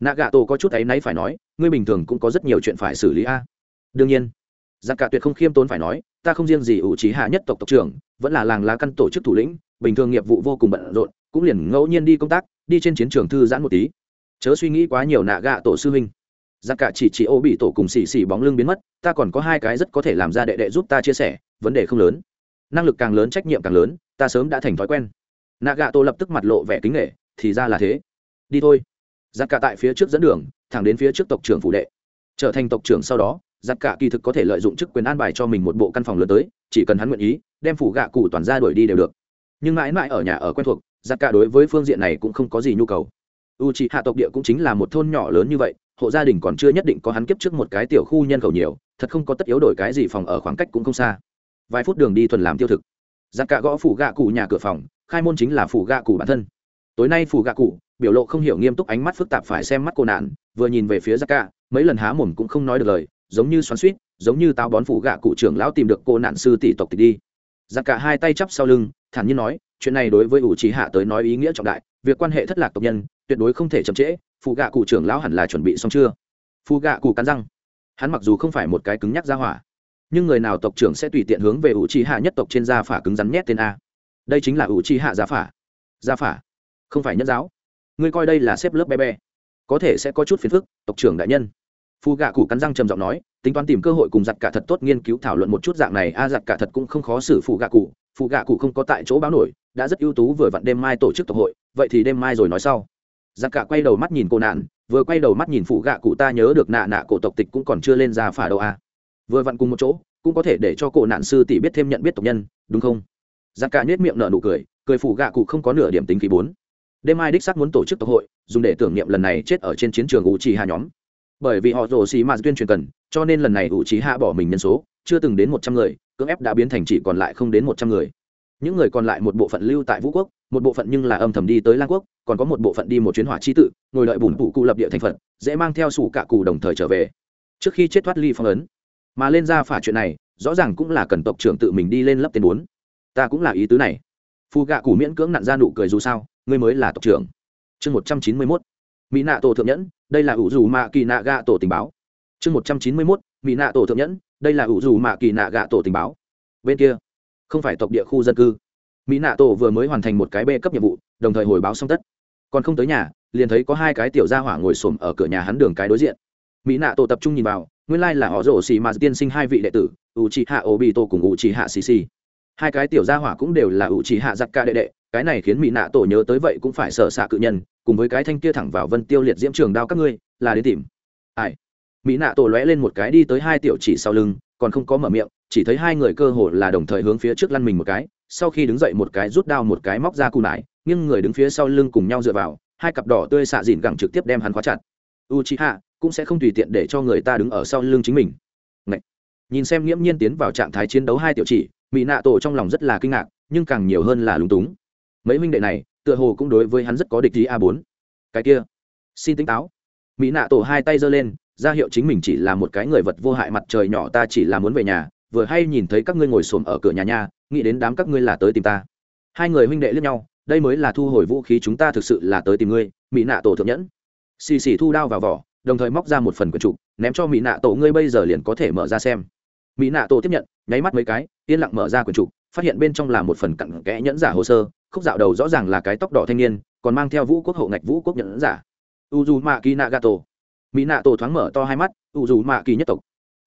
Nạ gạ tổ có chút áy náy phải nói, ngươi bình thường cũng có rất nhiều chuyện phải xử lý a. Đương nhiên. Giặc cả tuyệt không khiêm tốn phải nói ta không riêng gì ủ trí hạ nhất tộc tộc trưởng, vẫn là làng lá căn tổ chức thủ lĩnh, bình thường nghiệp vụ vô cùng bận rộn, cũng liền ngẫu nhiên đi công tác, đi trên chiến trường thư giãn một tí. Chớ suy nghĩ quá nhiều nạ gạ tổ sư huynh. Giặc cả chỉ chỉ ô bị tổ cùng xì xì bóng lưng biến mất, ta còn có hai cái rất có thể làm ra đệ đệ giúp ta chia sẻ, vấn đề không lớn. Năng lực càng lớn trách nhiệm càng lớn, ta sớm đã thành thói quen. Nạ gạ tổ lập tức mặt lộ vẻ kính nghệ thì ra là thế. Đi thôi. Giặc cả tại phía trước dẫn đường, thẳng đến phía trước tộc trưởng phủ đệ. Trở thành tộc trưởng sau đó giặc cả kỳ thực có thể lợi dụng chức quyền an bài cho mình một bộ căn phòng lớn tới, chỉ cần hắn nguyện ý, đem phủ gạ cụ toàn ra đuổi đi đều được. Nhưng mãi mãi ở nhà ở quen thuộc giặc cả đối với phương diện này cũng không có gì nhu cầu. U c hạ tộc địa cũng chính là một thôn nhỏ lớn như vậy, hộ gia đình còn chưa nhất định có hắn kiếp trước một cái tiểu khu nhân khẩu nhiều, thật không có tất yếu đổi cái gì phòng ở khoảng cách cũng không xa. Vài phút đường đi thuần làm tiêu thực. Giặc cả gõ phủ gạ cụ nhà cửa phòng, khai môn chính là phủ gạ cụ bản thân. Tối nay phủ gạ cụ, biểu lộ không hiểu nghiêm túc ánh mắt phức tạp phải xem mắt cô nạn, vừa nhìn về phía giặc cả, mấy lần há mồm cũng không nói được lời giống như xoắn suýt, giống như tao bón phủ gạ cụ trưởng lão tìm được cô nạn sư tỷ tộc tịch đi. Giặc cả hai tay chắp sau lưng, thản nhiên nói, chuyện này đối với ủ trí hạ tới nói ý nghĩa trọng đại, việc quan hệ thất lạc tộc nhân, tuyệt đối không thể chậm trễ phụ gạ cụ trưởng lão hẳn là chuẩn bị xong chưa? Phụ gạ cụ cắn răng. Hắn mặc dù không phải một cái cứng nhắc ra hỏa, nhưng người nào tộc trưởng sẽ tùy tiện hướng về ủ trí hạ nhất tộc trên gia phả cứng rắn nhét tên a. Đây chính là ủ trí hạ gia phả. Gia phả? Không phải nhất giáo. Ngươi coi đây là xếp lớp bé bé. Có thể sẽ có chút phiền phức, tộc trưởng đại nhân phù gạ cụ cắn răng trầm giọng nói, tính toán tìm cơ hội cùng giặt cả thật tốt nghiên cứu thảo luận một chút dạng này, a giặt cả thật cũng không khó xử phù gạ cụ. Phù gạ cụ không có tại chỗ báo nổi, đã rất ưu tú vừa vặn đêm mai tổ chức tộc hội, vậy thì đêm mai rồi nói sau. Giặt cả quay đầu mắt nhìn cô nạn, vừa quay đầu mắt nhìn phụ gạ cụ, ta nhớ được nạ nạ cổ tộc tịch cũng còn chưa lên ra phả đâu à. vừa vặn cùng một chỗ, cũng có thể để cho cổ nạn sư tỷ biết thêm nhận biết tộc nhân, đúng không? Giặt cả nhếch miệng nở nụ cười cười phụ gạ cụ không có nửa điểm tính khí bốn. Đêm mai đích xác muốn tổ chức tộc hội, dùng để tưởng niệm lần này chết ở trên chiến trường u trì hà nhóm bởi vì họ rồ xì mà tuyên truyền cần, cho nên lần này ủ trí hạ bỏ mình nhân số, chưa từng đến một trăm người, cưỡng ép đã biến thành chỉ còn lại không đến một trăm người. Những người còn lại một bộ phận lưu tại vũ quốc, một bộ phận nhưng là âm thầm đi tới lang quốc, còn có một bộ phận đi một chuyến hỏa chi tự, ngồi đợi bùn bụ cụ lập địa thành phật, dễ mang theo sủ cả cụ đồng thời trở về. Trước khi chết thoát ly phong ấn, mà lên ra phả chuyện này, rõ ràng cũng là cần tộc trưởng tự mình đi lên lấp tiền bốn. Ta cũng là ý tứ này. Phù gạ cụ miễn cưỡng nặn ra nụ cười dù sao, ngươi mới là tộc trưởng. Chương một trăm chín mươi mốt. Mỹ nạ tổ thượng nhẫn đây là ủ dù mạ kỳ nạ gạ tổ tình báo. Chương một trăm chín mươi mốt mỹ nạ tổ thượng nhẫn, đây là ủ dù mạ kỳ nạ gạ tổ tình báo. Bên kia, không phải tộc địa khu dân cư. Mỹ nạ tổ vừa mới hoàn thành một cái bê cấp nhiệm vụ, đồng thời hồi báo xong tất. Còn không tới nhà, liền thấy có hai cái tiểu gia hỏa ngồi xổm ở cửa nhà hắn đường cái đối diện. Mỹ nạ tổ tập trung nhìn vào, nguyên lai là họ rổ xì mà tiên sinh hai vị đệ tử u chị hạ ô bị tổ cùng u chị hạ xì xì hai cái tiểu gia hỏa cũng đều là u chị hạ giặc ca đệ đệ cái này khiến mỹ nạ tổ nhớ tới vậy cũng phải sợ xạ cự nhân, cùng với cái thanh kia thẳng vào vân tiêu liệt diễm trường đao các ngươi, là đến tìm. Ai? Mỹ nạ tổ lóe lên một cái đi tới hai tiểu chỉ sau lưng, còn không có mở miệng, chỉ thấy hai người cơ hồ là đồng thời hướng phía trước lăn mình một cái, sau khi đứng dậy một cái rút đao một cái móc ra cù nải nhưng người đứng phía sau lưng cùng nhau dựa vào, hai cặp đỏ tươi xạ dìn gẳng trực tiếp đem hắn khóa chặt. U chị hạ cũng sẽ không tùy tiện để cho người ta đứng ở sau lưng chính mình. Ngậy! nhìn xem nghiễm nhiên tiến vào trạng thái chiến đấu hai tiểu chỉ, mỹ nạ tổ trong lòng rất là kinh ngạc, nhưng càng nhiều hơn là lúng túng mấy huynh đệ này, tựa hồ cũng đối với hắn rất có địch ý a bốn. Cái kia, xin tỉnh táo. Mỹ nạ tổ hai tay giơ lên, ra hiệu chính mình chỉ là một cái người vật vô hại mặt trời nhỏ, ta chỉ là muốn về nhà, vừa hay nhìn thấy các ngươi ngồi xổm ở cửa nhà nhà nghĩ đến đám các ngươi là tới tìm ta. Hai người huynh đệ lẫn nhau, đây mới là thu hồi vũ khí chúng ta thực sự là tới tìm ngươi, mỹ nạ tổ thượng nhẫn. Xì xì thu đao vào vỏ, đồng thời móc ra một phần quyển trục ném cho mỹ nạ tổ, ngươi bây giờ liền có thể mở ra xem. Mỹ nạ tổ tiếp nhận, nháy mắt mấy cái, yên lặng mở ra quyển trục phát hiện bên trong là một phần cặn kẽ nhẫn giả hồ sơ, khúc dạo đầu rõ ràng là cái tóc đỏ thanh niên, còn mang theo vũ quốc hậu ngạch vũ quốc nhẫn giả. U dù mạ kỳ nạ gà tổ mỹ nạ tổ thoáng mở to hai mắt u dù mạ kỳ nhất tộc.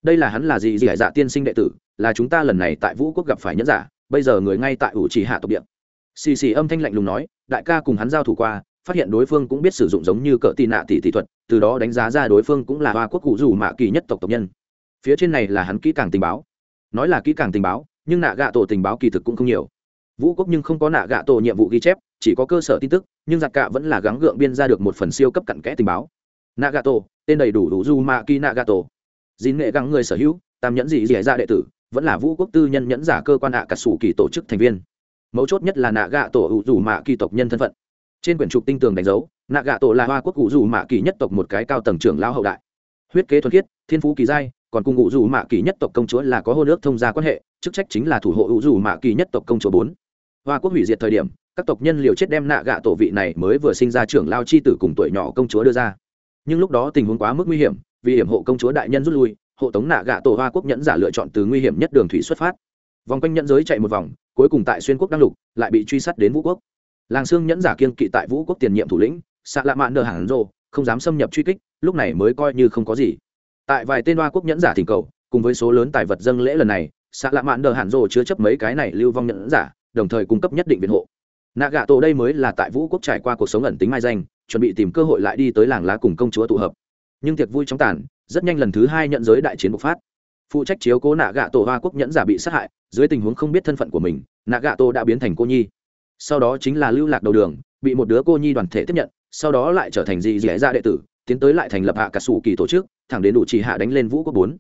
Đây là hắn là gì gì hải dạ tiên sinh đệ tử, là chúng ta lần này tại vũ quốc gặp phải nhẫn giả, bây giờ người ngay tại ủ chỉ hạ tộc địa. Xì xì âm thanh lạnh lùng nói, đại ca cùng hắn giao thủ qua, phát hiện đối phương cũng biết sử dụng giống như cỡ tị nạ tỷ tỷ thuật, từ đó đánh giá ra đối phương cũng là hoa quốc cụ dù mạ kỳ nhất tộc tộc nhân. Phía trên này là hắn kỹ càng tình báo. Nói là kỹ càng tình báo nhưng nạ gạ tổ tình báo kỳ thực cũng không nhiều. Vũ quốc nhưng không có nạ gạ tổ nhiệm vụ ghi chép, chỉ có cơ sở tin tức, nhưng giặc cạ vẫn là gắng gượng biên ra được một phần siêu cấp cặn kẽ tình báo. Nạ gạ tổ, tên đầy đủ đủ du ma kỳ nạ gạ tổ. Dín nghệ gắng người sở hữu, tam nhẫn dị dẻ ra dạ đệ tử, vẫn là vũ quốc tư nhân nhẫn giả cơ quan hạ cả sủ kỳ tổ chức thành viên. Mấu chốt nhất là nạ gạ tổ ủ dù mạ kỳ tộc nhân thân phận. Trên quyển trục tinh tường đánh dấu, nạ gạ tổ là hoa quốc ủ dù mạ kỳ nhất tộc một cái cao tầng trưởng lao hậu đại. Huyết kế thuần khiết, thiên phú kỳ giai còn cùng ủ dù mạ kỳ nhất tộc công chúa là có hô nước thông gia quan hệ chức trách chính là thủ hộ ủ dù mạ kỳ nhất tộc công chúa bốn. Hoa quốc hủy diệt thời điểm, các tộc nhân liều chết đem nạ gạ tổ vị này mới vừa sinh ra trưởng lao chi tử cùng tuổi nhỏ công chúa đưa ra. Nhưng lúc đó tình huống quá mức nguy hiểm, vì hiểm hộ công chúa đại nhân rút lui, hộ tống nạ gạ tổ hoa quốc nhẫn giả lựa chọn từ nguy hiểm nhất đường thủy xuất phát. Vòng quanh nhẫn giới chạy một vòng, cuối cùng tại xuyên quốc đăng lục, lại bị truy sát đến vũ quốc. Làng xương nhẫn giả kiên kỵ tại vũ quốc tiền nhiệm thủ lĩnh xạ lạ mạn nờ hàng rô không dám xâm nhập truy kích, lúc này mới coi như không có gì. Tại vài tên hoa quốc nhẫn giả thỉnh cầu, cùng với số lớn tài vật dâng lễ lần này xạ lạ mạn đờ hạn rồ chứa chấp mấy cái này lưu vong nhẫn giả, đồng thời cung cấp nhất định viện hộ. Nạ gạ tổ đây mới là tại vũ quốc trải qua cuộc sống ẩn tính mai danh, chuẩn bị tìm cơ hội lại đi tới làng lá cùng công chúa tụ hợp. Nhưng tiệc vui chóng tàn, rất nhanh lần thứ hai nhận giới đại chiến bộc phát. Phụ trách chiếu cố nạ gạ tổ hoa quốc nhẫn giả bị sát hại, dưới tình huống không biết thân phận của mình, nạ gạ tổ đã biến thành cô nhi. Sau đó chính là lưu lạc đầu đường, bị một đứa cô nhi đoàn thể tiếp nhận, sau đó lại trở thành dị dẻ ra dạ đệ tử, tiến tới lại thành lập hạ cả sủ kỳ tổ chức, thẳng đến đủ chỉ hạ đánh lên vũ quốc bốn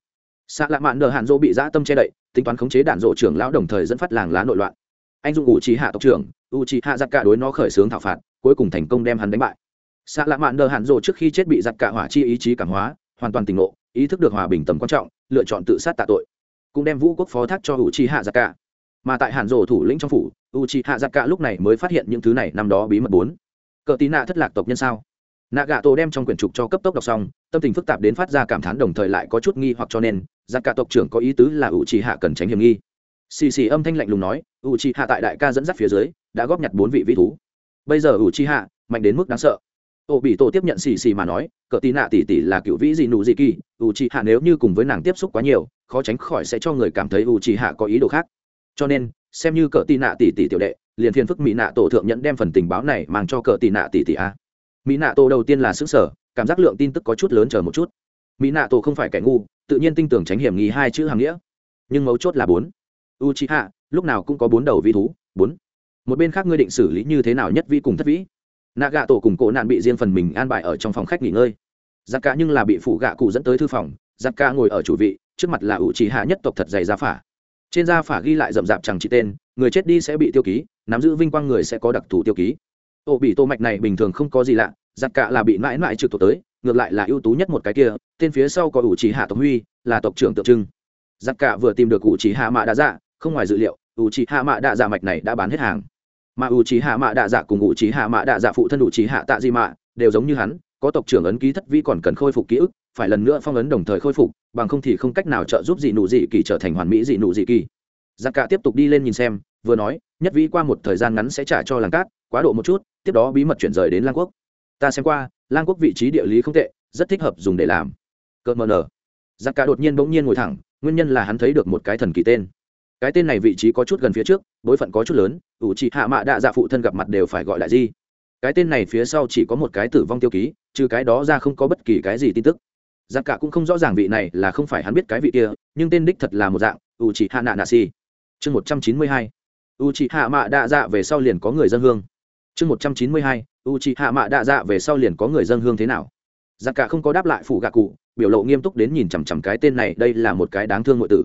xạ lạ mạn đờ hạn dỗ bị dã tâm che đậy, tính toán khống chế đạn dỗ trưởng lão đồng thời dẫn phát làng lá nội loạn. Anh dùng ủ trí hạ tộc trưởng ủ trí hạ giặc cả đối nó khởi xướng thảo phạt, cuối cùng thành công đem hắn đánh bại. Xạ lạ mạn đờ hạn dỗ trước khi chết bị giặc cả hỏa chi ý chí cảm hóa, hoàn toàn tỉnh ngộ, ý thức được hòa bình tầm quan trọng, lựa chọn tự sát tạ tội, cũng đem vũ quốc phó thác cho ủ trí hạ giặc cả. Mà tại hạn dỗ thủ lĩnh trong phủ ủ trí hạ giặc cả lúc này mới phát hiện những thứ này năm đó bí mật bốn. Cờ tí nạ thất lạc tộc nhân sao? Nạ gạ tổ đem trong quyển trục cho cấp tốc đọc xong, tâm tình phức tạp đến phát ra cảm thán đồng thời lại có chút nghi hoặc cho nên giặc cả tộc trưởng có ý tứ là u trì hạ cần tránh hiểm nghi. Xì xì âm thanh lạnh lùng nói u trì hạ tại đại ca dẫn dắt phía dưới, đã góp nhặt bốn vị vĩ thú. Bây giờ u trì hạ mạnh đến mức đáng sợ. Ô bị tổ tiếp nhận xì xì mà nói cờ Tì nạ tỷ tỷ là cựu vĩ gì nụ gì kỳ u trì hạ nếu như cùng với nàng tiếp xúc quá nhiều, khó tránh khỏi sẽ cho người cảm thấy u trì hạ có ý đồ khác. Cho nên, xem như cờ tì nạ tỷ tỷ tiểu đệ, liền thiên phức mỹ nạ tổ thượng nhận đem phần tình báo này mang cho cờ tì nạ tỷ tỷ a. Mỹ nạ tổ đầu tiên là xứng sở cảm giác lượng tin tức có chút lớn chờ một chút mỹ nạ tổ không phải kẻ ngu, tự nhiên tin tưởng tránh hiểm nghi hai chữ hàng nghĩa. Nhưng mấu chốt là bốn. U c h i hạ lúc nào cũng có bốn đầu vi thú, bốn. Một bên khác ngươi định xử lý như thế nào nhất vi cùng thất vĩ? Nạ gạ tổ cùng cổ nạn bị riêng phần mình an bài ở trong phòng khách nghỉ ngơi. Giặc cả nhưng là bị phụ gạ cụ dẫn tới thư phòng, giặc cả ngồi ở chủ vị, trước mặt là u c h i hạ nhất tộc thật dày ra phả. Trên da phả ghi lại rậm rạp chẳng chỉ tên, người chết đi sẽ bị tiêu ký, nắm giữ vinh quang người sẽ có đặc thù tiêu ký. Ổ bị tô mạch này bình thường không có gì lạ giặt cả là bị mãi mãi trực thuộc tới, ngược lại là ưu tú nhất một cái kia, tên phía sau có ủ chỉ hạ tộc huy, là tộc trưởng tượng trưng. Giặt cả vừa tìm được ủ chỉ hạ mạ đa dạ không ngoài dự liệu, ủ chỉ hạ mạ đa dạ mạch này đã bán hết hàng. Mà ủ chỉ hạ mạ đa dạ cùng ủ chỉ hạ mạ đa dạ phụ thân ủ chỉ hạ tạ di mạ, đều giống như hắn, có tộc trưởng ấn ký thất vi còn cần khôi phục ký ức, phải lần nữa phong ấn đồng thời khôi phục, bằng không thì không cách nào trợ giúp dị nụ dị kỳ trở thành hoàn mỹ dị nụ dị kỳ. Giặc cả tiếp tục đi lên nhìn xem, vừa nói, nhất vĩ qua một thời gian ngắn sẽ trả cho làng cát, quá độ một chút, tiếp đó bí mật chuyển rời đến lang quốc ta xem qua, lang quốc vị trí địa lý không tệ, rất thích hợp dùng để làm. Cợt mờ nở giặc cả đột nhiên bỗng nhiên ngồi thẳng, nguyên nhân là hắn thấy được một cái thần kỳ tên. Cái tên này vị trí có chút gần phía trước bối phận có chút lớn, ủ trị hạ mạ đạ dạ phụ thân gặp mặt đều phải gọi lại gì cái tên này phía sau chỉ có một cái tử vong tiêu ký, trừ cái đó ra không có bất kỳ cái gì tin tức. Giặc cả cũng không rõ ràng vị này là không phải hắn biết cái vị kia, nhưng tên đích thật là một dạng, ủ trị hạ nạ nạ si chương một trăm chín mươi hai. U trị hạ mạ đạ dạ về sau liền có người dân hương chương một trăm chín mươi hai u c hạ mạ đạ dạ về sau liền có người dân hương thế nào? Giặc cả không có đáp lại phụ gạ cụ, biểu lộ nghiêm túc đến nhìn chằm chằm cái tên này, đây là một cái đáng thương ngội tử.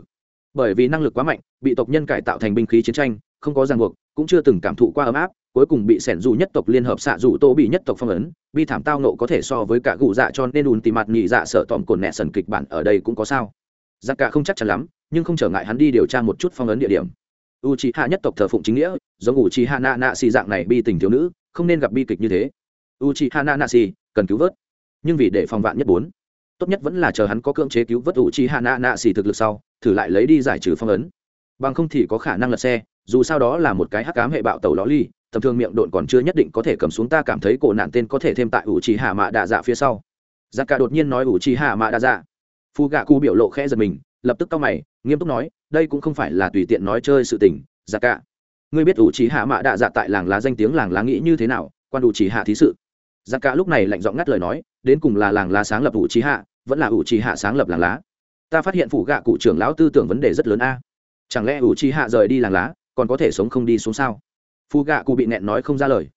Bởi vì năng lực quá mạnh, bị tộc nhân cải tạo thành binh khí chiến tranh, không có ràng buộc, cũng chưa từng cảm thụ qua ấm áp, cuối cùng bị sẻn dù nhất tộc liên hợp xạ dù tô bị nhất tộc phong ấn, bi thảm tao nộ có thể so với cả gù dạ cho nên ùn tìm mặt nhị dạ sợ tòm cồn nẹ sần kịch bản ở đây cũng có sao. Giặc cả không chắc chắn lắm, nhưng không trở ngại hắn đi điều tra một chút phong ấn địa điểm. U c hạ nhất tộc thờ phụng chính nghĩa giống u chi hạ nạ nạ xì dạng này bi tình thiếu nữ, không nên gặp bi kịch như thế. U chi hạ nạ nạ xì cần cứu vớt. Nhưng vì để phòng vạn nhất bốn, tốt nhất vẫn là chờ hắn có cưỡng chế cứu vớt u chi hạ nạ nạ xì thực lực sau, thử lại lấy đi giải trừ phong ấn. Bằng không thì có khả năng lật xe, dù sao đó là một cái hắc cám hệ bạo tàu ló ly, tầm thường miệng độn còn chưa nhất định có thể cầm xuống ta cảm thấy cổ nạn tên có thể thêm tại ủ trì hạ mạ đạ dạ phía sau. Giặc cả đột nhiên nói ủ trì hạ mạ đạ dạ phu gạ cụ biểu lộ khẽ giật mình, lập tức cau mày, nghiêm túc nói, đây cũng không phải là tùy tiện nói chơi sự tình giặc cả ngươi biết ủ trí hạ mạ đạ dạ tại làng lá danh tiếng làng lá nghĩ như thế nào, quan ủ trí hạ thí sự. Giặc cả lúc này lạnh giọng ngắt lời nói, đến cùng là làng lá sáng lập ủ trí hạ, vẫn là ủ trí hạ sáng lập làng lá. Ta phát hiện phủ gạ cụ trưởng lão tư tưởng vấn đề rất lớn a. Chẳng lẽ ủ trí hạ rời đi làng lá, còn có thể sống không đi xuống sao? Phù gạ cụ bị nẹn nói không ra lời.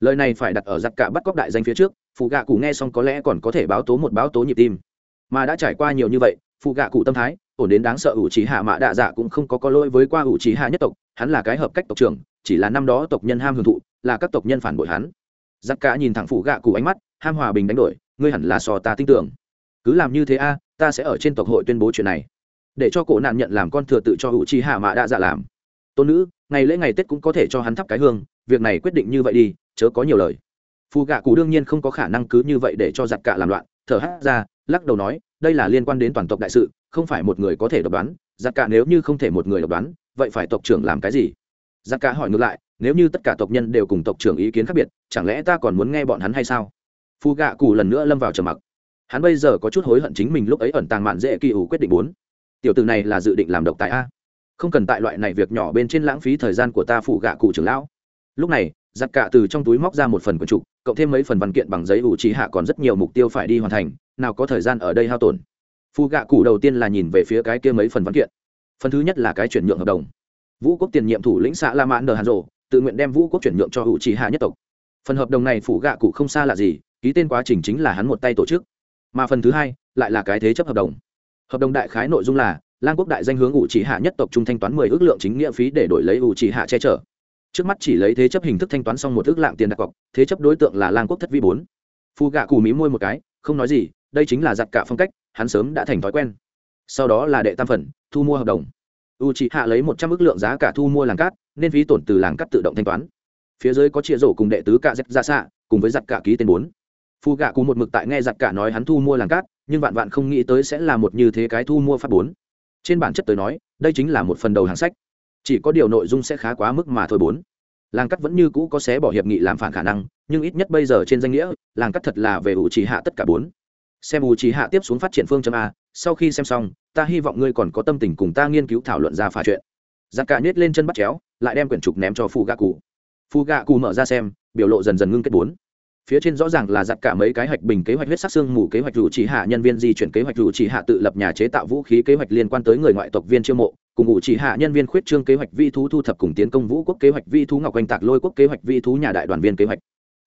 Lời này phải đặt ở giặc cả bắt cóc đại danh phía trước phù gạ cụ nghe xong có lẽ còn có thể báo tố một báo tố nhịp tim. Mà đã trải qua nhiều như vậy phù gạ cụ tâm thái ổn đến đáng sợ ủ trí hạ mạ đạ dạ cũng không có có lỗi với qua ủ trí hạ nhất tộc, hắn là cái hợp cách tộc trưởng, chỉ là năm đó tộc nhân ham hưởng thụ, là các tộc nhân phản bội hắn. Giặc cả nhìn thẳng phù gạ cụ ánh mắt, ham hòa bình đánh đổi, ngươi hẳn là sò ta tin tưởng. Cứ làm như thế a, ta sẽ ở trên tộc hội tuyên bố chuyện này. Để cho cổ nạn nhận làm con thừa tự cho ủ trí hạ mạ đạ dạ làm. Tôn nữ, ngày lễ ngày tết cũng có thể cho hắn thắp cái hương, việc này quyết định như vậy đi, chớ có nhiều lời. Phù gạ cụ đương nhiên không có khả năng cứ như vậy để cho giặc cả làm loạn, thở hát ra, lắc đầu nói đây là liên quan đến toàn tộc đại sự, không phải một người có thể độc đoán, giặc cả nếu như không thể một người độc đoán, vậy phải tộc trưởng làm cái gì? Giặc cả hỏi ngược lại, nếu như tất cả tộc nhân đều cùng tộc trưởng ý kiến khác biệt, chẳng lẽ ta còn muốn nghe bọn hắn hay sao? Phu gạ cụ lần nữa lâm vào trầm mặc. Hắn bây giờ có chút hối hận chính mình lúc ấy ẩn tàng mạn dễ kỳ ủ quyết định bốn. Tiểu từ này là dự định làm độc tại a. Không cần tại loại này việc nhỏ bên trên lãng phí thời gian của ta phụ gạ cụ trưởng lão. Lúc này, giặc cả từ trong túi móc ra một phần quần trục cộng thêm mấy phần văn kiện bằng giấy ủ trí hạ còn rất nhiều mục tiêu phải đi hoàn thành, nào có thời gian ở đây hao tổn. Phụ gạ cụ đầu tiên là nhìn về phía cái kia mấy phần văn kiện. Phần thứ nhất là cái chuyển nhượng hợp đồng. Vũ quốc tiền nhiệm thủ lĩnh xã la mãn nờ hàn rộ tự nguyện đem vũ quốc chuyển nhượng cho ủ trí hạ nhất tộc. Phần hợp đồng này phủ gạ cụ không xa là gì, ký tên quá trình chính là hắn một tay tổ chức. Mà phần thứ hai lại là cái thế chấp hợp đồng. Hợp đồng đại khái nội dung là, lang quốc đại danh hướng ủ chỉ hạ nhất tộc trung thanh toán mười ước lượng chính nghĩa phí để đổi lấy ủ chỉ hạ che chở trước mắt chỉ lấy thế chấp hình thức thanh toán xong một ước lạng tiền đặt cọc, thế chấp đối tượng là lang quốc thất vi bốn. Phu gạ cù mí môi một cái, không nói gì, đây chính là giặt cả phong cách, hắn sớm đã thành thói quen. Sau đó là đệ tam phần, thu mua hợp đồng. U chỉ hạ lấy một trăm ước lượng giá cả thu mua làng cát, nên phí tổn từ làng cát tự động thanh toán. Phía dưới có chia rổ cùng đệ tứ cạ z ra xạ, cùng với giặt cả ký tên bốn. Phu gạ cù một mực tại nghe giặt cả nói hắn thu mua làng cát, nhưng vạn vạn không nghĩ tới sẽ là một như thế cái thu mua phát bốn. Trên bản chất tới nói, đây chính là một phần đầu hàng sách chỉ có điều nội dung sẽ khá quá mức mà thôi bốn. Làng cắt vẫn như cũ có xé bỏ hiệp nghị làm phản khả năng, nhưng ít nhất bây giờ trên danh nghĩa, làng cắt thật là về ủ trì hạ tất cả bốn. Xem ủ trì hạ tiếp xuống phát triển phương châm a, sau khi xem xong, ta hy vọng ngươi còn có tâm tình cùng ta nghiên cứu thảo luận ra phá chuyện. Giặc cả nhét lên chân bắt chéo, lại đem quyển trục ném cho phu gạ cụ. Phu gạ cụ mở ra xem, biểu lộ dần dần ngưng kết bốn. Phía trên rõ ràng là giặt cả mấy cái hoạch bình kế hoạch huyết sắc xương mù kế hoạch rủ chỉ hạ, nhân viên di chuyển kế hoạch rủ chỉ hạ tự lập nhà chế tạo vũ khí kế hoạch liên quan tới người ngoại tộc viên chiêu mộ cùng ngụ chỉ hạ nhân viên khuyết trương kế hoạch vi thú thu thập cùng tiến công vũ quốc kế hoạch vi thú ngọc oanh tạc lôi quốc kế hoạch vi thú nhà đại đoàn viên kế hoạch.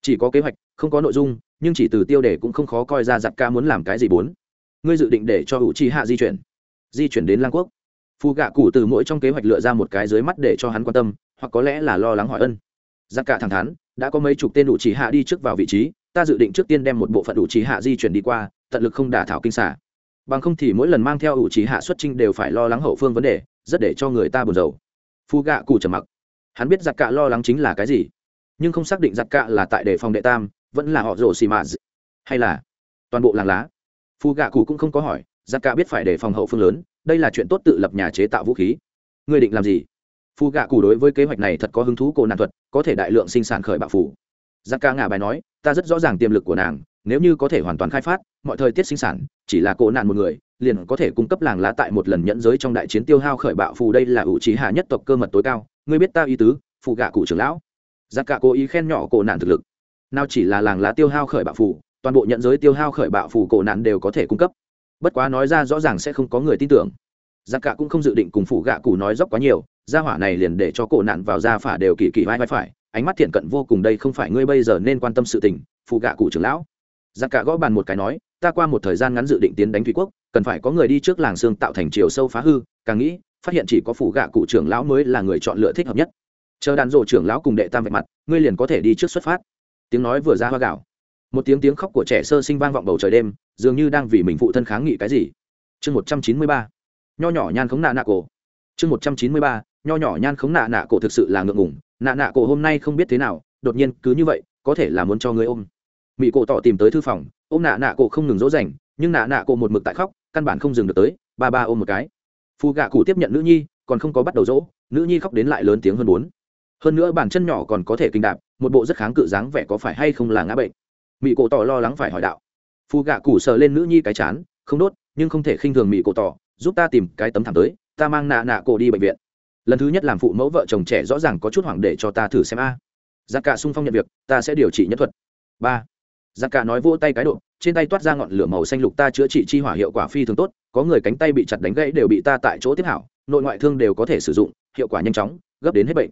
Chỉ có kế hoạch, không có nội dung, nhưng chỉ từ tiêu đề cũng không khó coi ra giặc ca muốn làm cái gì bốn. Ngươi dự định để cho hữu chi hạ di chuyển. Di chuyển đến lang quốc. Phù gạ cụ từ mỗi trong kế hoạch lựa ra một cái dưới mắt để cho hắn quan tâm, hoặc có lẽ là lo lắng hỏi ân. Giặc cả thẳng thắn, đã có mấy chục tên đủ chỉ hạ đi trước vào vị trí, ta dự định trước tiên đem một bộ phận đủ chỉ hạ di chuyển đi qua, tận lực không đả thảo kinh xả. Bằng không thì mỗi lần mang theo ủ chỉ hạ xuất trinh đều phải lo lắng hậu phương vấn đề rất để cho người ta buồn rầu. Phu gạ cụ trầm mặc. Hắn biết giặc cạ lo lắng chính là cái gì, nhưng không xác định giặc cạ là tại đề phòng đệ tam, vẫn là họ rồ xì mạ hay là toàn bộ làng lá. Phu gạ cụ cũng không có hỏi, giặc cạ biết phải đề phòng hậu phương lớn, đây là chuyện tốt tự lập nhà chế tạo vũ khí. Người định làm gì? Phu gạ cụ đối với kế hoạch này thật có hứng thú cổ nạn thuật, có thể đại lượng sinh sản khởi bạo phủ. Giặc cạ ngả bài nói, ta rất rõ ràng tiềm lực của nàng nếu như có thể hoàn toàn khai phát, mọi thời tiết sinh sản, chỉ là cổ nạn một người, liền có thể cung cấp làng lá tại một lần nhẫn giới trong đại chiến tiêu hao khởi bạo phù đây là ủ trí hạ nhất tộc cơ mật tối cao. Ngươi biết ta ý tứ phụ gạ cụ trưởng lão. Giặc cả cố ý khen nhỏ cổ nạn thực lực. Nào chỉ là làng lá tiêu hao khởi bạo phù, toàn bộ nhận giới tiêu hao khởi bạo phù cổ nạn đều có thể cung cấp. Bất quá nói ra rõ ràng sẽ không có người tin tưởng. Giặc cả cũng không dự định cùng phụ gạ cụ nói dốc quá nhiều, gia hỏa này liền để cho cổ nạn vào gia phả đều kỳ kỳ vai vai phải, ánh mắt thiện cận vô cùng đây không phải ngươi bây giờ nên quan tâm sự tình phụ gạ cụ trưởng lão giặc cả gõ bàn một cái nói, ta qua một thời gian ngắn dự định tiến đánh thủy quốc, cần phải có người đi trước làng xương tạo thành chiều sâu phá hư, càng nghĩ, phát hiện chỉ có phủ gạ cụ trưởng lão mới là người chọn lựa thích hợp nhất. Chờ đàn rộ trưởng lão cùng đệ tam vạch mặt, ngươi liền có thể đi trước xuất phát. Tiếng nói vừa ra hoa gạo. Một tiếng tiếng khóc của trẻ sơ sinh vang vọng bầu trời đêm, dường như đang vì mình phụ thân kháng nghị cái gì. Chương một trăm chín mươi ba. Nho nhỏ nhan khống nạ nạ cổ. Chương một trăm chín mươi ba. Nho nhỏ nhan khống nạ nạ cổ thực sự là ngượng ngủng nạ nạ cổ hôm nay không biết thế nào, đột nhiên cứ như vậy, có thể là muốn cho ngươi ôm mỹ cổ tỏ tìm tới thư phòng, ôm nạ nạ cổ không ngừng dỗ dành, nhưng nạ nạ cổ một mực tại khóc, căn bản không dừng được tới, ba ba ôm một cái. Phù gạ cụ tiếp nhận nữ nhi, còn không có bắt đầu dỗ, nữ nhi khóc đến lại lớn tiếng hơn bốn. Hơn nữa bàn chân nhỏ còn có thể kinh đạp, một bộ rất kháng cự dáng vẻ có phải hay không là ngã bệnh. Mỹ cổ tỏ lo lắng phải hỏi đạo. Phù gạ cụ sờ lên nữ nhi cái chán, không đốt, nhưng không thể khinh thường mỹ cổ tỏ giúp ta tìm cái tấm thảm tới, ta mang nạ nạ cổ đi bệnh viện. Lần thứ nhất làm phụ mẫu vợ chồng trẻ rõ ràng có chút hoảng để cho ta thử xem a. Giá cả sung phong nhận việc, ta sẽ điều trị nhất thuật. Ba giặc cả nói vỗ tay cái độ, trên tay toát ra ngọn lửa màu xanh lục ta chữa trị chi hỏa hiệu quả phi thường tốt, có người cánh tay bị chặt đánh gãy đều bị ta tại chỗ tiếp hảo, nội ngoại thương đều có thể sử dụng, hiệu quả nhanh chóng, gấp đến hết bệnh.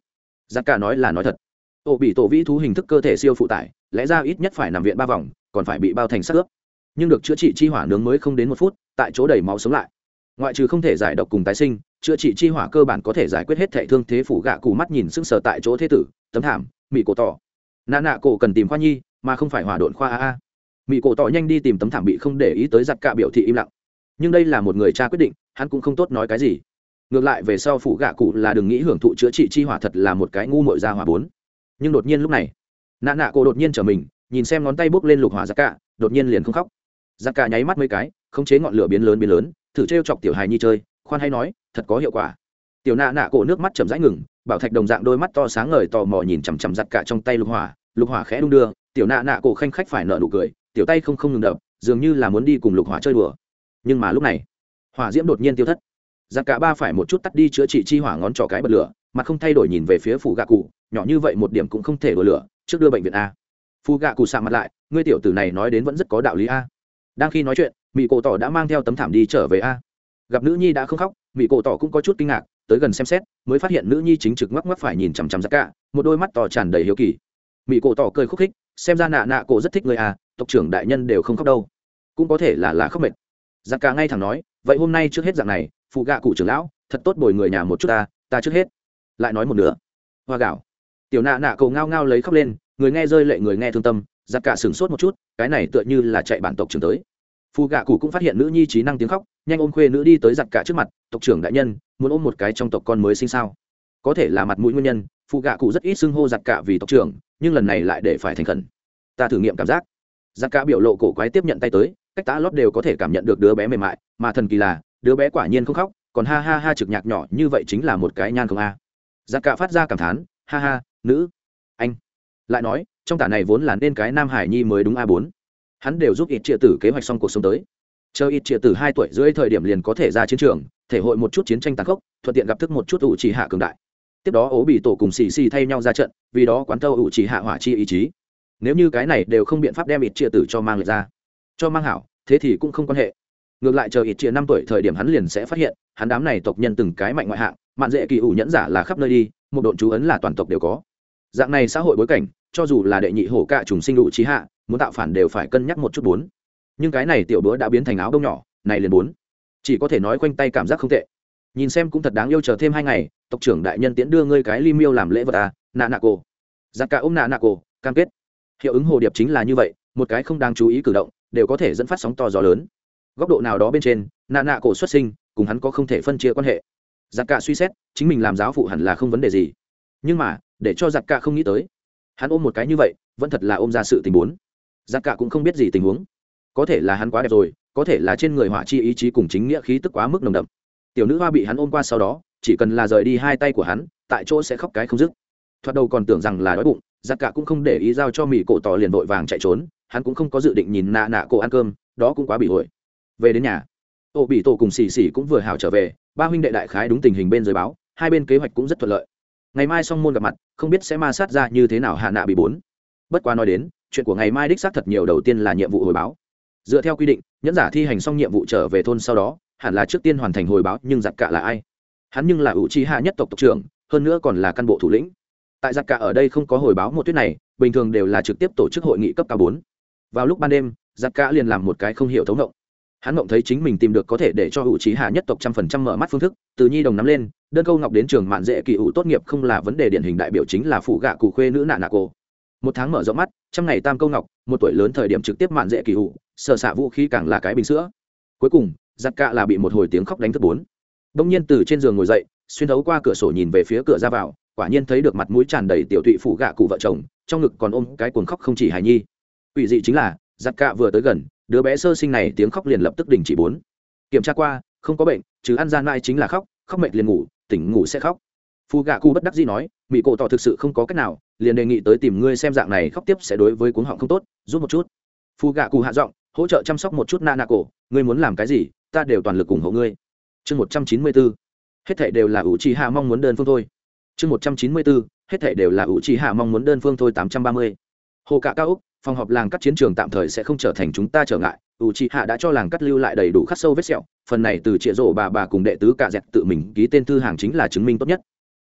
Giặc cả nói là nói thật. Ổ bị tổ vĩ thú hình thức cơ thể siêu phụ tải, lẽ ra ít nhất phải nằm viện ba vòng, còn phải bị bao thành sắc ướp. Nhưng được chữa trị chi hỏa nướng mới không đến một phút, tại chỗ đầy máu sống lại. Ngoại trừ không thể giải độc cùng tái sinh, chữa trị chi hỏa cơ bản có thể giải quyết hết thệ thương thế phủ gạ cù mắt nhìn sưng sờ tại chỗ thế tử, tấm thảm mỹ cổ tỏ. Nạ nạ cổ cần tìm khoa nhi mà không phải hỏa độn khoa a a. Mỹ cổ tỏ nhanh đi tìm tấm thảm bị không để ý tới giặt cạ biểu thị im lặng. Nhưng đây là một người cha quyết định, hắn cũng không tốt nói cái gì. Ngược lại về sau phủ gạ cụ là đừng nghĩ hưởng thụ chữa trị chi hỏa thật là một cái ngu mội ra hỏa bốn. Nhưng đột nhiên lúc này, nạ nạ cổ đột nhiên trở mình, nhìn xem ngón tay bốc lên lục hỏa giặc cạ, đột nhiên liền không khóc. Giặc cạ nháy mắt mấy cái, khống chế ngọn lửa biến lớn biến lớn, thử t chọc tiểu hài nhi chơi, khoan hay nói, thật có hiệu quả. Tiểu nạ nạ cổ nước mắt chậm rãi ngừng, bảo thạch đồng dạng đôi mắt to sáng ngời tò mò nhìn chằm chằm giặt cả trong tay lục hỏa lục hỏa khẽ đung đưa tiểu nạ nạ cổ khanh khách phải nợ nụ cười, tiểu tay không không ngừng đập, dường như là muốn đi cùng lục hỏa chơi đùa. Nhưng mà lúc này, hỏa diễm đột nhiên tiêu thất. Giặc cả ba phải một chút tắt đi chữa trị chi hỏa ngón trỏ cái bật lửa, mà không thay đổi nhìn về phía phủ gạ cụ, nhỏ như vậy một điểm cũng không thể đổ lửa, trước đưa bệnh viện a. Phù gạ cụ sạ mặt lại, ngươi tiểu tử này nói đến vẫn rất có đạo lý a. Đang khi nói chuyện mỹ cổ tỏ đã mang theo tấm thảm đi trở về a. Gặp nữ nhi đã không khóc mỹ cổ tỏ cũng có chút kinh ngạc, tới gần xem xét, mới phát hiện nữ nhi chính trực ngoắc ngoắc phải nhìn chằm chằm giặc cả, một đôi mắt tỏ tràn đầy hiếu kỳ. Mỹ cổ tỏ cười khúc khích xem ra nạ nạ cổ rất thích người à tộc trưởng đại nhân đều không khóc đâu. Cũng có thể là là khóc mệt. Giặc cả ngay thẳng nói, vậy hôm nay trước hết dạng này, phụ gạ cụ trưởng lão, thật tốt bồi người nhà một chút ta ta trước hết. Lại nói một nửa. Hoa gạo. Tiểu nạ nạ cầu ngao ngao lấy khóc lên, người nghe rơi lệ người nghe thương tâm, giặc cả sửng sốt một chút, cái này tựa như là chạy bản tộc trưởng tới. Phụ gạ cụ cũng phát hiện nữ nhi trí năng tiếng khóc, nhanh ôm khuê nữ đi tới giặc cả trước mặt, tộc trưởng đại nhân, muốn ôm một cái trong tộc con mới sinh sao? Có thể là mặt mũi nguyên nhân, phụ gạ cụ rất ít xưng hô giặc cả vì tộc trưởng nhưng lần này lại để phải thành khẩn. Ta thử nghiệm cảm giác. Giặc cả biểu lộ cổ quái tiếp nhận tay tới, cách tá lót đều có thể cảm nhận được đứa bé mềm mại, mà thần kỳ là, đứa bé quả nhiên không khóc, còn ha ha ha trực nhạc nhỏ như vậy chính là một cái nhan không a. Giặc cả phát ra cảm thán, ha ha, nữ, anh. Lại nói, trong tả này vốn là nên cái nam hải nhi mới đúng a bốn. Hắn đều giúp ít triệu tử kế hoạch xong cuộc sống tới. Chờ ít triệu tử hai tuổi dưới thời điểm liền có thể ra chiến trường, thể hội một chút chiến tranh tàn khốc, thuận tiện gặp thức một chút ủ trì hạ cường đại tiếp đó ố bị tổ cùng xì xì thay nhau ra trận, vì đó quán thâu ủ chỉ hạ hỏa chi ý chí. Nếu như cái này đều không biện pháp đem ít chia tử cho mang lại ra, cho mang hảo, thế thì cũng không quan hệ. Ngược lại chờ ít chia năm tuổi thời điểm hắn liền sẽ phát hiện, hắn đám này tộc nhân từng cái mạnh ngoại hạng, mạn dễ kỳ ủ nhẫn giả là khắp nơi đi, một độn chú ấn là toàn tộc đều có. Dạng này xã hội bối cảnh, cho dù là đệ nhị hổ cạ trùng sinh đủ trí hạ, muốn tạo phản đều phải cân nhắc một chút bốn. Nhưng cái này tiểu bữa đã biến thành áo đông nhỏ, này liền bốn. Chỉ có thể nói quanh tay cảm giác không tệ nhìn xem cũng thật đáng yêu chờ thêm hai ngày, tộc trưởng đại nhân tiễn đưa ngươi cái ly miêu làm lễ vật à nạ nạ cổ giặc cả ôm nạ nạ cổ cam kết. Hiệu ứng hồ điệp chính là như vậy, một cái không đáng chú ý cử động, đều có thể dẫn phát sóng to gió lớn. Góc độ nào đó bên trên nạ nạ cổ xuất sinh, cùng hắn có không thể phân chia quan hệ. Giặc cả suy xét, chính mình làm giáo phụ hẳn là không vấn đề gì. Nhưng mà, để cho giặc cả không nghĩ tới, hắn ôm một cái như vậy, vẫn thật là ôm ra sự tình muốn giặc cả cũng không biết gì tình huống. Có thể là hắn quá đẹp rồi, có thể là trên người hỏa chi ý chí cùng chính nghĩa khí tức quá mức nồng đậm tiểu nữ hoa bị hắn ôm qua sau đó, chỉ cần là rời đi hai tay của hắn, tại chỗ sẽ khóc cái không dứt. Thoạt đầu còn tưởng rằng là đói bụng, giặc cả cũng không để ý giao cho mỹ cổ tỏ liền vội vàng chạy trốn, hắn cũng không có dự định nhìn nạ nạ cổ ăn cơm, đó cũng quá bị hội về đến nhà ô bị tổ cùng xì xì cũng vừa hào trở về, ba huynh đệ đại khái đúng tình hình bên dưới báo, hai bên kế hoạch cũng rất thuận lợi. Ngày mai song môn gặp mặt, không biết sẽ ma sát ra như thế nào hạ nạ bị bốn. Bất quá nói đến, chuyện của ngày mai đích xác thật nhiều đầu tiên là nhiệm vụ hồi báo. Dựa theo quy định, nhẫn giả thi hành xong nhiệm vụ trở về thôn sau đó hẳn là trước tiên hoàn thành hồi báo, nhưng giặc cả là ai? Hắn nhưng là ủ trí hạ nhất tộc tộc trưởng, hơn nữa còn là căn bộ thủ lĩnh. Tại giặc cả ở đây không có hồi báo một tuyết này, bình thường đều là trực tiếp tổ chức hội nghị cấp cao bốn. Vào lúc ban đêm, giặc cả liền làm một cái không hiểu thấu ngộng. Hắn ngộng thấy chính mình tìm được có thể để cho ủ trí hạ nhất tộc trăm phần trăm mở mắt phương thức, từ nhi đồng nắm lên, đơn câu ngọc đến trường mạn dễ kỳ ủ tốt nghiệp không là vấn đề điển hình đại biểu chính là phụ gạ cụ khuê nữ nạ nạ cô. Một tháng mở rộng mắt, trăm ngày tam câu ngọc, một tuổi lớn thời điểm trực tiếp mạn dễ kỳ ủ sợ xạ vũ khí càng là cái bình sữa. Cuối cùng giặc cạ là bị một hồi tiếng khóc đánh thức bốn. Đông nhiên từ trên giường ngồi dậy, xuyên thấu qua cửa sổ nhìn về phía cửa ra vào, quả nhiên thấy được mặt mũi tràn đầy tiểu thụy phụ gạ cụ vợ chồng, trong ngực còn ôm cái cuồng khóc không chỉ hài nhi. Ủy dị chính là giặc cạ vừa tới gần, đứa bé sơ sinh này tiếng khóc liền lập tức đình chỉ bốn. Kiểm tra qua, không có bệnh chứ ăn gian mai chính là khóc khóc mệt liền ngủ, tỉnh ngủ sẽ khóc. Phù gạ cụ bất đắc dĩ nói mỹ cổ tỏ thực sự không có cách nào, liền đề nghị tới tìm ngươi xem dạng này khóc tiếp sẽ đối với cuống họng không tốt, giúp một chút. Phù gạ cụ hạ giọng, hỗ trợ chăm sóc một chút na nạ cổ ngươi muốn làm cái gì, ta đều toàn lực ủng hộ ngươi. Chương một trăm chín mươi bốn hết thảy đều là ủ trì hạ mong muốn đơn phương thôi. Chương một trăm chín mươi bốn hết thảy đều là ủ trì hạ mong muốn đơn phương thôi, tám trăm ba mươi. Hồ cạ cao úc, phòng họp làng cắt chiến trường tạm thời sẽ không trở thành chúng ta trở ngại. Ủ trì hạ đã cho làng cắt lưu lại đầy đủ khắc sâu vết sẹo, phần này từ trịa rổ bà bà cùng đệ tứ cạ dẹt tự mình ký tên thư hàng chính là chứng minh tốt nhất.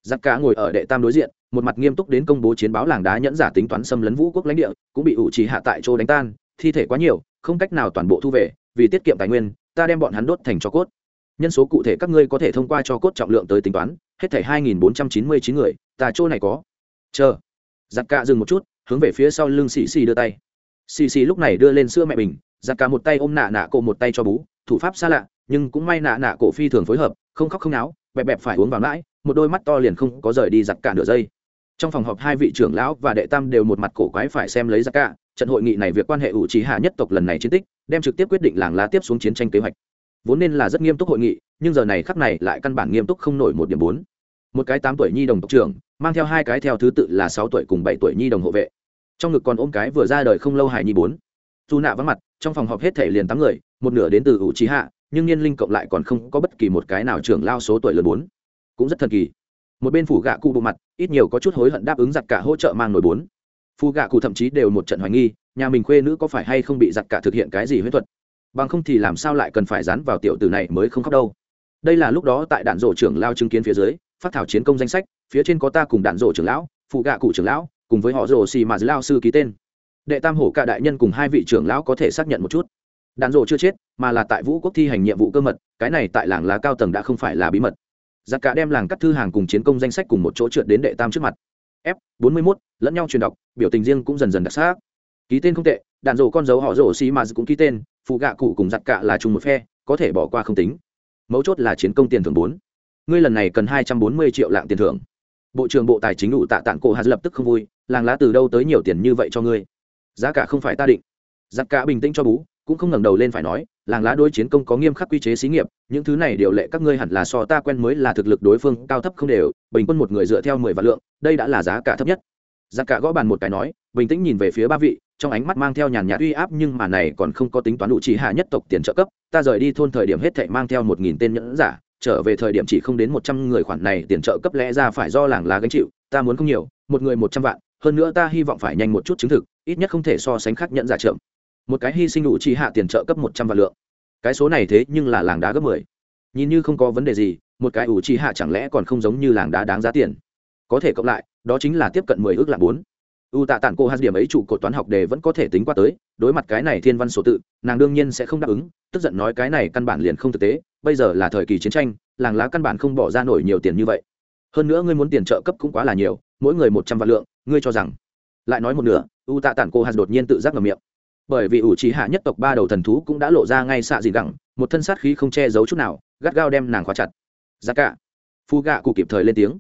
Giặc cả ngồi ở đệ tam đối diện, một mặt nghiêm túc đến công bố chiến báo làng đá nhẫn giả tính toán xâm lấn vũ quốc lãnh địa, cũng bị ủ trì hạ tại chỗ đánh tan thi thể quá nhiều, không cách nào toàn bộ thu về, vì tiết kiệm tài nguyên, ta đem bọn hắn đốt thành cho cốt. Nhân số cụ thể các ngươi có thể thông qua cho cốt trọng lượng tới tính toán, hết thảy hai nghìn bốn trăm chín mươi chín người, ta chỗ này có. Chờ. Giặc cạ dừng một chút, hướng về phía sau lưng xì xì đưa tay. Xì xì lúc này đưa lên sữa mẹ bình giặc cạ một tay ôm nạ nạ cổ một tay cho bú, thủ pháp xa lạ, nhưng cũng may nạ nạ cổ phi thường phối hợp, không khóc không náo, bẹp bẹp phải uống vào mãi, một đôi mắt to liền không có rời đi giặc cả nửa giây. Trong phòng họp hai vị trưởng lão và đệ tam đều một mặt cổ quái phải xem lấy giặc cả trận hội nghị này việc quan hệ ủ trí hạ nhất tộc lần này chiến tích, đem trực tiếp quyết định làng lá tiếp xuống chiến tranh kế hoạch. Vốn nên là rất nghiêm túc hội nghị, nhưng giờ này khắc này lại căn bản nghiêm túc không nổi một điểm bốn. Một cái tám tuổi nhi đồng tộc trưởng, mang theo hai cái theo thứ tự là sáu tuổi cùng bảy tuổi nhi đồng hộ vệ. Trong ngực còn ôm cái vừa ra đời không lâu hài nhi bốn. Dù nạ vắng mặt, trong phòng họp hết thể liền tám người, một nửa đến từ ủ trí hạ, nhưng niên linh cộng lại còn không có bất kỳ một cái nào trưởng lao số tuổi lớn bốn. Cũng rất thần kỳ. Một bên phủ gạ cụ bộ mặt, ít nhiều có chút hối hận đáp ứng giặt cả hỗ trợ mang nổi bốn phù gạ cụ thậm chí đều một trận hoài nghi, nhà mình khuê nữ có phải hay không bị giặc cả thực hiện cái gì huyết thuật. Bằng không thì làm sao lại cần phải dán vào tiểu tử này mới không khóc đâu. Đây là lúc đó tại đạn rổ trưởng lao chứng kiến phía dưới, phát thảo chiến công danh sách, phía trên có ta cùng đạn rổ trưởng lão phụ gạ cụ trưởng lão, cùng với họ rổ xì mà lao sư ký tên. Đệ tam hổ cả đại nhân cùng hai vị trưởng lão có thể xác nhận một chút. Đạn rổ chưa chết, mà là tại vũ quốc thi hành nhiệm vụ cơ mật, cái này tại làng lá cao tầng đã không phải là bí mật. Giặc cả đem làng cắt thư hàng cùng chiến công danh sách cùng một chỗ trượt đến đệ tam trước mặt f, bốn mươi mốt, lẫn nhau truyền đọc, biểu tình riêng cũng dần dần đặc sắc. Ký tên không tệ, đạn rổ con dấu họ rổ xí mà cũng ký tên, phụ gạ cụ cùng giặt cạ là chung một phe, có thể bỏ qua không tính. Mấu chốt là chiến công tiền thưởng bốn. Ngươi lần này cần hai trăm bốn mươi triệu lạng tiền thưởng. Bộ trưởng bộ tài chính đủ tạ tạng cổ hạt lập tức không vui, làng lá từ đâu tới nhiều tiền như vậy cho ngươi? Giá cả không phải ta định. Giặc cả bình tĩnh cho bú cũng không ngẩng đầu lên phải nói, làng lá đối chiến công có nghiêm khắc quy chế xí nghiệp, những thứ này điều lệ các ngươi hẳn là so ta quen mới là thực lực đối phương cao thấp không đều, bình quân một người dựa theo mười vạn lượng, đây đã là giá cả thấp nhất giặc cả gõ bàn một cái nói, bình tĩnh nhìn về phía ba vị, trong ánh mắt mang theo nhàn nhạt uy áp nhưng mà này còn không có tính toán đủ chỉ hạ nhất tộc tiền trợ cấp, ta rời đi thôn thời điểm hết thảy mang theo một nghìn tên nhẫn giả, trở về thời điểm chỉ không đến một trăm người khoản này tiền trợ cấp lẽ ra phải do làng lá gánh chịu, ta muốn không nhiều, một người một trăm vạn, hơn nữa ta hy vọng phải nhanh một chút chứng thực, ít nhất không thể so sánh khác nhẫn giả trưởng một cái hy sinh đủ chi hạ tiền trợ cấp một trăm vạn lượng. Cái số này thế nhưng là làng đá gấp mười. Nhìn như không có vấn đề gì, một cái ủ chi hạ chẳng lẽ còn không giống như làng đá đáng giá tiền. Có thể cộng lại, đó chính là tiếp cận mười ước là bốn. U tạ tản cô hai điểm ấy trụ cột toán học đề vẫn có thể tính qua tới, đối mặt cái này thiên văn số tự, nàng đương nhiên sẽ không đáp ứng, tức giận nói cái này căn bản liền không thực tế, bây giờ là thời kỳ chiến tranh, làng lá căn bản không bỏ ra nổi nhiều tiền như vậy. Hơn nữa ngươi muốn tiền trợ cấp cũng quá là nhiều, mỗi người một trăm vạn lượng, ngươi cho rằng. Lại nói một nửa, u tạ tản cô hạt đột nhiên tự giác ngầm miệng bởi vì ủ trí hạ nhất tộc ba đầu thần thú cũng đã lộ ra ngay xạ dị gẳng, một thân sát khí không che giấu chút nào, gắt gao đem nàng khóa chặt. Giá cả. Phù gạ cụ kịp thời lên tiếng.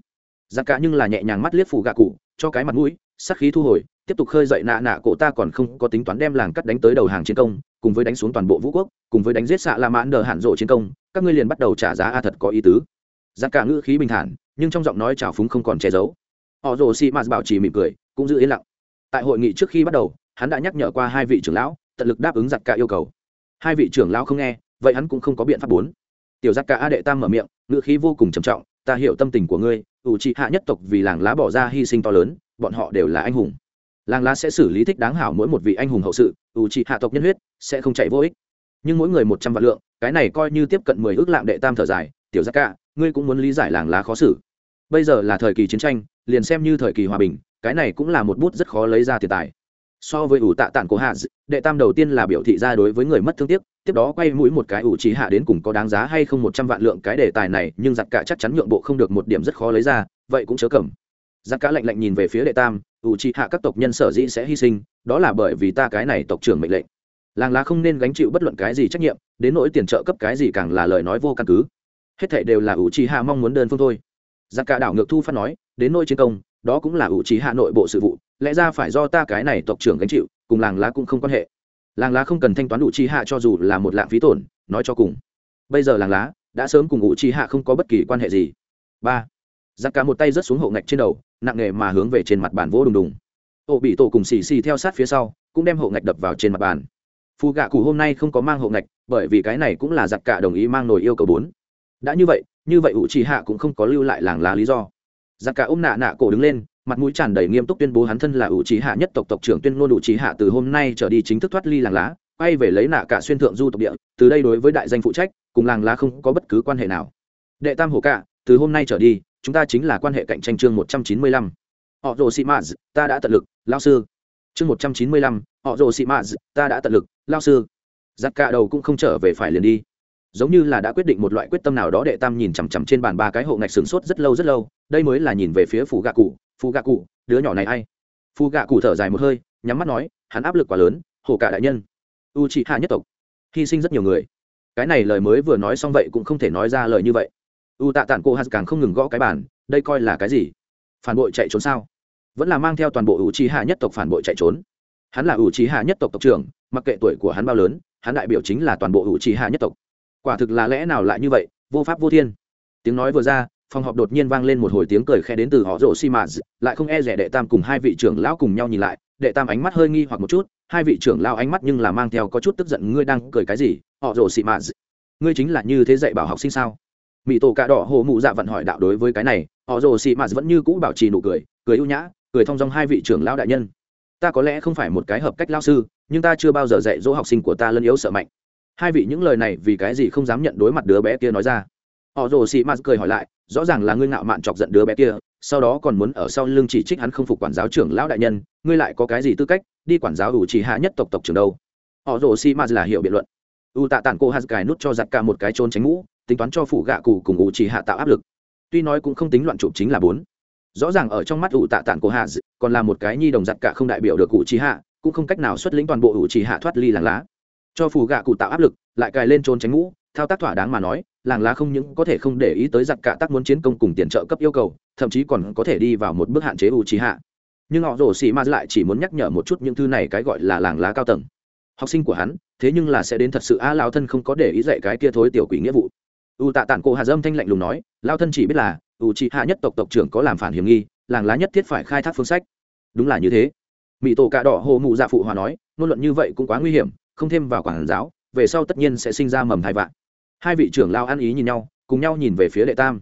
Giá cả nhưng là nhẹ nhàng mắt liếc phù gạ cụ, cho cái mặt mũi, sát khí thu hồi, tiếp tục khơi dậy nạ nạ cổ ta còn không có tính toán đem làng cắt đánh tới đầu hàng chiến công, cùng với đánh xuống toàn bộ vũ quốc, cùng với đánh giết xạ la mãn đờ hạn rộ chiến công, các ngươi liền bắt đầu trả giá a thật có ý tứ. Giá cả ngữ khí bình thản, nhưng trong giọng nói trào phúng không còn che giấu. Họ rồ xị mạt bảo trì mỉm cười, cũng giữ yên lặng. Tại hội nghị trước khi bắt đầu hắn đã nhắc nhở qua hai vị trưởng lão, tận lực đáp ứng giặc cả yêu cầu. Hai vị trưởng lão không nghe, vậy hắn cũng không có biện pháp bốn. Tiểu giặc cả a đệ tam mở miệng, ngữ khí vô cùng trầm trọng, ta hiểu tâm tình của ngươi, ủ trị hạ nhất tộc vì làng lá bỏ ra hy sinh to lớn, bọn họ đều là anh hùng. Làng lá sẽ xử lý thích đáng hảo mỗi một vị anh hùng hậu sự, ủ trị hạ tộc nhân huyết sẽ không chạy vô ích. Nhưng mỗi người một trăm vạn lượng, cái này coi như tiếp cận mười ước lạng đệ tam thở dài, tiểu giặc cả, ngươi cũng muốn lý giải làng lá khó xử. Bây giờ là thời kỳ chiến tranh, liền xem như thời kỳ hòa bình, cái này cũng là một bút rất khó lấy ra tiền tài so với ủ tạ tản cổ hạ đệ tam đầu tiên là biểu thị ra đối với người mất thương tiếc, tiếp đó quay mũi một cái ủ trí hạ đến cùng có đáng giá hay không một trăm vạn lượng cái đề tài này, nhưng giặc cả chắc chắn nhượng bộ không được một điểm rất khó lấy ra, vậy cũng chớ cầm. Giặc cả lạnh lạnh nhìn về phía đệ tam, ủ trí hạ các tộc nhân sở dĩ sẽ hy sinh, đó là bởi vì ta cái này tộc trưởng mệnh lệnh. Làng lá không nên gánh chịu bất luận cái gì trách nhiệm, đến nỗi tiền trợ cấp cái gì càng là lời nói vô căn cứ. Hết thảy đều là ủ trí hạ mong muốn đơn phương thôi. Giặc cả đảo ngược thu phát nói, đến nỗi chiến công, đó cũng là ủ trí hạ nội bộ sự vụ lẽ ra phải do ta cái này tộc trưởng gánh chịu, cùng làng lá cũng không quan hệ. Làng lá không cần thanh toán ủ chi hạ cho dù là một lạng phí tổn, nói cho cùng. Bây giờ làng lá đã sớm cùng ủ chi hạ không có bất kỳ quan hệ gì. Ba. Giặc cả một tay rớt xuống hậu ngạch trên đầu, nặng nề mà hướng về trên mặt bàn vỗ đùng đùng. Ô bị tổ cùng xì xì theo sát phía sau, cũng đem hậu ngạch đập vào trên mặt bàn. Phù gạ cụ hôm nay không có mang hậu ngạch, bởi vì cái này cũng là giặc cả đồng ý mang nồi yêu cầu bốn. Đã như vậy như vậy ủ trì hạ cũng không có lưu lại làng lá lý do. Giặc cả ôm nạ nạ cổ đứng lên mặt mũi tràn đầy nghiêm túc tuyên bố hắn thân là ủ trí hạ nhất tộc tộc trưởng tuyên ngôn ủ trí hạ từ hôm nay trở đi chính thức thoát ly làng lá, quay về lấy nạ cả xuyên thượng du tộc địa, từ đây đối với đại danh phụ trách, cùng làng lá không có bất cứ quan hệ nào. Đệ tam hồ cả, từ hôm nay trở đi, chúng ta chính là quan hệ cạnh tranh chương một trăm chín mươi lăm. Họ rồ sĩ maz ta đã tận lực lao sư. Chương một trăm chín mươi lăm, họ rồ sĩ maz ta đã tận lực lao sư. Giặc cả đầu cũng không trở về phải liền đi. Giống như là đã quyết định một loại quyết tâm nào đó đệ tam nhìn chằm chằm trên bàn ba cái hộ ngạch sửng sốt rất lâu rất lâu, đây mới là nhìn về phía phủ gạ cụ phụ gạ cụ, đứa nhỏ này ai? Phụ gạ cụ thở dài một hơi, nhắm mắt nói, hắn áp lực quá lớn hồ cả đại nhân. U trị hạ nhất tộc, hy sinh rất nhiều người. Cái này lời mới vừa nói xong vậy cũng không thể nói ra lời như vậy. U tạ tản cô hát càng không ngừng gõ cái bản đây coi là cái gì? Phản bội chạy trốn sao? Vẫn là mang theo toàn bộ u trí hạ nhất tộc phản bội chạy trốn. Hắn là u trí hạ nhất tộc tộc trưởng, mặc kệ tuổi của hắn bao lớn, hắn đại biểu chính là toàn bộ u trí hạ nhất tộc. Quả thực là lẽ nào lại như vậy, vô pháp vô thiên. Tiếng nói vừa ra phòng họp đột nhiên vang lên một hồi tiếng cười khẽ đến từ họ rổ xi mã lại không e rẻ đệ tam cùng hai vị trưởng lão cùng nhau nhìn lại, đệ tam ánh mắt hơi nghi hoặc một chút, hai vị trưởng lão ánh mắt nhưng là mang theo có chút tức giận, ngươi đang cười cái gì, họ rổ xi mã ngươi chính là như thế dạy bảo học sinh sao? Mỹ tổ cạ đỏ hồ mụ dạ vận hỏi đạo đối với cái này, họ rồ xì mạt vẫn như cũ bảo trì nụ cười cười ưu nhã, cười thong dong hai vị trưởng lão đại nhân. Ta có lẽ không phải một cái hợp cách lao sư, nhưng ta chưa bao giờ dạy dỗ học sinh của ta lân yếu sợ mạnh. Hai vị những lời này vì cái gì không dám nhận đối mặt đứa bé kia nói ra? Họ rồ xì mạt cười hỏi lại rõ ràng là ngươi ngạo mạn chọc giận đứa bé kia, sau đó còn muốn ở sau lưng chỉ trích hắn không phục quản giáo trưởng lão đại nhân, ngươi lại có cái gì tư cách, đi quản giáo ủ chỉ hạ nhất tộc tộc trưởng đâu? Họ rồ si mạt là hiểu biện luận. U tạ tản cô hạt cài nút cho giặt cả một cái trôn tránh ngũ, tính toán cho phủ gạ cụ cùng ủ chỉ hạ tạo áp lực. Tuy nói cũng không tính loạn chụp chính là bốn. Rõ ràng ở trong mắt ủ tạ tản cô hạt còn là một cái nhi đồng giặt cả không đại biểu được ủ chỉ hạ cũng không cách nào xuất lĩnh toàn bộ ủ chỉ hạ thoát ly làng lá. Cho phù gạ cụ tạo áp lực, lại cài lên trôn tránh ngũ thao tác thỏa đáng mà nói, làng lá không những có thể không để ý tới giặc cả tác muốn chiến công cùng tiền trợ cấp yêu cầu, thậm chí còn có thể đi vào một bước hạn chế u trí hạ nhưng họ rổ xì ma lại chỉ muốn nhắc nhở một chút những thứ này cái gọi là làng lá cao tầng. Học sinh của hắn, thế nhưng là sẽ đến thật sự, a, lao thân không có để ý dạy cái kia thối tiểu quỷ nghĩa vụ. U tạ tản cổ hà dâm thanh lạnh lùng nói, lao thân chỉ biết là u trị hạ nhất tộc tộc trưởng có làm phản hiểm nghi, làng lá nhất thiết phải khai thác phương sách. Đúng là như thế. Mỹ tổ cạ đỏ hồ mụ dạ phụ hòa nói, ngôn luận như vậy cũng quá nguy hiểm, không thêm vào quản giáo, về sau tất nhiên sẽ sinh ra mầm hai vạn hai vị trưởng lao ăn ý nhìn nhau, cùng nhau nhìn về phía đệ tam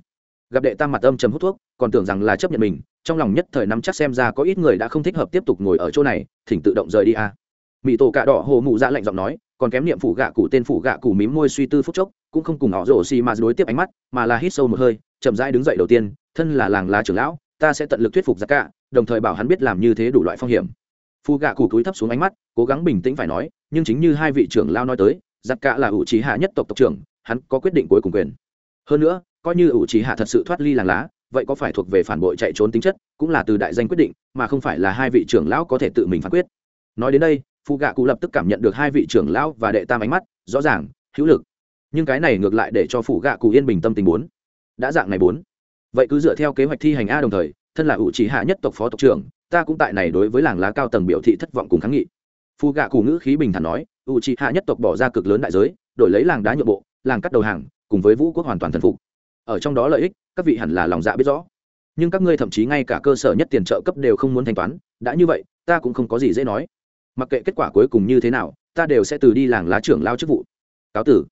gặp đệ tam mặt âm chấm hút thuốc, còn tưởng rằng là chấp nhận mình, trong lòng nhất thời năm chắc xem ra có ít người đã không thích hợp tiếp tục ngồi ở chỗ này, thỉnh tự động rời đi a à. mỹ tổ cạ đỏ hồ mụ dạ lạnh giọng nói, còn kém niệm phủ gạ cụ tên phủ gạ cụ mím môi suy tư phúc chốc, cũng không cùng họ rổ xì mà đối tiếp ánh mắt, mà là hít sâu một hơi, chậm rãi đứng dậy đầu tiên, thân là làng lá trưởng lão, ta sẽ tận lực thuyết phục giá cả đồng thời bảo hắn biết làm như thế đủ loại phong hiểm phù gạ cụ túi thấp xuống ánh mắt, cố gắng bình tĩnh phải nói, nhưng chính như hai vị trưởng lao nói tới giặc cả là ủ trí hạ nhất tộc tộc trưởng hắn có quyết định cuối cùng quyền. Hơn nữa, coi như ủ trí hạ thật sự thoát ly làng lá, vậy có phải thuộc về phản bội chạy trốn tính chất, cũng là từ đại danh quyết định, mà không phải là hai vị trưởng lão có thể tự mình phán quyết. Nói đến đây phụ gạ cụ lập tức cảm nhận được hai vị trưởng lão và đệ tam ánh mắt, rõ ràng, hữu lực. Nhưng cái này ngược lại để cho phụ gạ cụ yên bình tâm tình bốn đã dạng này bốn vậy cứ dựa theo kế hoạch thi hành a đồng thời, thân là ủ trí hạ nhất tộc phó tộc trưởng, ta cũng tại này đối với làng lá cao tầng biểu thị thất vọng cùng kháng nghị. Phụ gạ cụ ngữ khí bình thản nói u c hạ nhất tộc bỏ ra cực lớn đại giới, đổi lấy làng đá nhượng bộ làng cắt đầu hàng, cùng với vũ quốc hoàn toàn thần phục. Ở trong đó lợi ích, các vị hẳn là lòng dạ biết rõ. Nhưng các ngươi thậm chí ngay cả cơ sở nhất tiền trợ cấp đều không muốn thanh toán, đã như vậy, ta cũng không có gì dễ nói. Mặc kệ kết quả cuối cùng như thế nào, ta đều sẽ từ đi làng lá trưởng lao chức vụ. Cáo tử.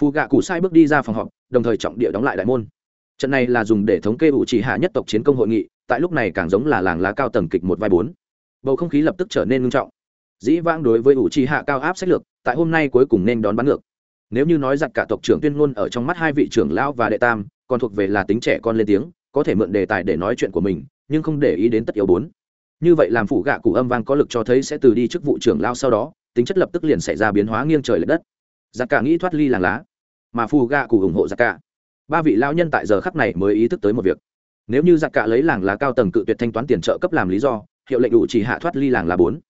Phù gạ cụ sai bước đi ra phòng họp, đồng thời trọng địa đóng lại đại môn. Trận này là dùng để thống kê ủ trì hạ nhất tộc chiến công hội nghị, tại lúc này càng giống là làng lá cao tầng kịch một vai bốn. Bầu không khí lập tức trở nên ngưng trọng. Dĩ vãng đối với ủ trì hạ cao áp sách lược, tại hôm nay cuối cùng nên đón bắn ngược nếu như nói giặc cả tộc trưởng tuyên ngôn ở trong mắt hai vị trưởng lão và đệ tam, còn thuộc về là tính trẻ con lên tiếng, có thể mượn đề tài để nói chuyện của mình, nhưng không để ý đến tất yếu bốn. Như vậy làm phủ gạ cụ âm vang có lực cho thấy sẽ từ đi chức vụ trưởng lao sau đó, tính chất lập tức liền xảy ra biến hóa nghiêng trời l ệ đất. Giặc cả nghĩ thoát ly làng lá, mà phù gạ cụ ủng hộ giặc cả. Ba vị lao nhân tại giờ khắc này mới ý thức tới một việc. Nếu như giặc cả lấy làng lá cao tầng cự tuyệt thanh toán tiền trợ cấp làm lý do, hiệu lệnh ủ trì hạ thoát ly làng lá bốn.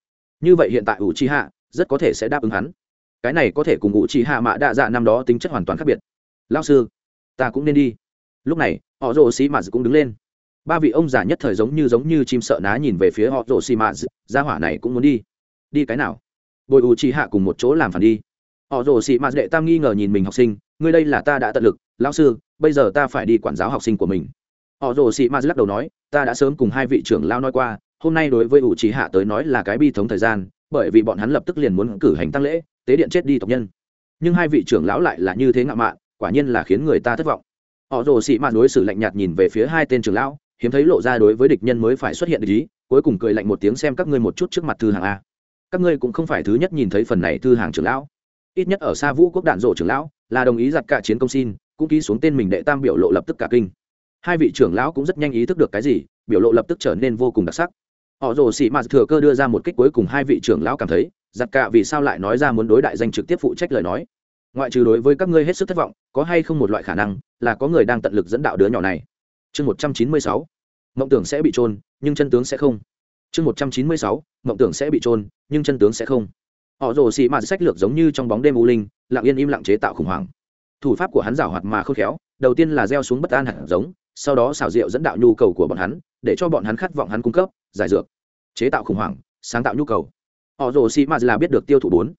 Như vậy hiện tại ủ trì hạ rất có thể sẽ đáp ứng hắn cái này có thể cùng ngụ chỉ hạ mạ đa dạ năm đó tính chất hoàn toàn khác biệt. Lao sư, ta cũng nên đi. Lúc này, họ rồ xì mạt cũng đứng lên. Ba vị ông già nhất thời giống như giống như chim sợ ná nhìn về phía họ rồ xì mạt gia hỏa này cũng muốn đi. Đi cái nào? Bồi ủ chỉ hạ cùng một chỗ làm phản đi. Họ rồ xì mạt đệ tam nghi ngờ nhìn mình học sinh, ngươi đây là ta đã tận lực. Lão sư, bây giờ ta phải đi quản giáo học sinh của mình. Họ rồ xì mạt lắc đầu nói, ta đã sớm cùng hai vị trưởng lao nói qua, hôm nay đối với ủ chỉ hạ tới nói là cái bi thống thời gian, bởi vì bọn hắn lập tức liền muốn cử hành tăng lễ tế điện chết đi tộc nhân. Nhưng hai vị trưởng lão lại là như thế ngạo mạn, quả nhiên là khiến người ta thất vọng. Họ rồ xị mạn đối xử lạnh nhạt nhìn về phía hai tên trưởng lão, hiếm thấy lộ ra đối với địch nhân mới phải xuất hiện ý, cuối cùng cười lạnh một tiếng xem các ngươi một chút trước mặt thư hàng a. Các ngươi cũng không phải thứ nhất nhìn thấy phần này thư hàng trưởng lão. Ít nhất ở xa vũ quốc đạn rộ trưởng lão, là đồng ý giặt cả chiến công xin, cũng ký xuống tên mình đệ tam biểu lộ lập tức cả kinh. Hai vị trưởng lão cũng rất nhanh ý thức được cái gì, biểu lộ lập tức trở nên vô cùng đặc sắc. Họ rồ xị mạt thừa cơ đưa ra một kích cuối cùng hai vị trưởng lão cảm thấy giặt cả vì sao lại nói ra muốn đối đại danh trực tiếp phụ trách lời nói? Ngoại trừ đối với các ngươi hết sức thất vọng, có hay không một loại khả năng là có người đang tận lực dẫn đạo đứa nhỏ này? Chương một trăm chín mươi sáu, mộng tưởng sẽ bị trôn nhưng chân tướng sẽ không. Chương một trăm chín mươi sáu, mộng tưởng sẽ bị trôn nhưng chân tướng sẽ không. Họ rồ xị mạt sách lược giống như trong bóng đêm u linh, lặng yên im lặng chế tạo khủng hoảng. Thủ pháp của hắn giảo hoạt mà khôn khéo, đầu tiên là gieo xuống bất an hạt giống, sau đó xảo diệu dẫn đạo nhu cầu của bọn hắn, để cho bọn hắn khát vọng hắn cung cấp, giải dược. Chế tạo khủng hoảng, sáng tạo nhu cầu họ rồ xị mạt là biết được tiêu thụ bốn.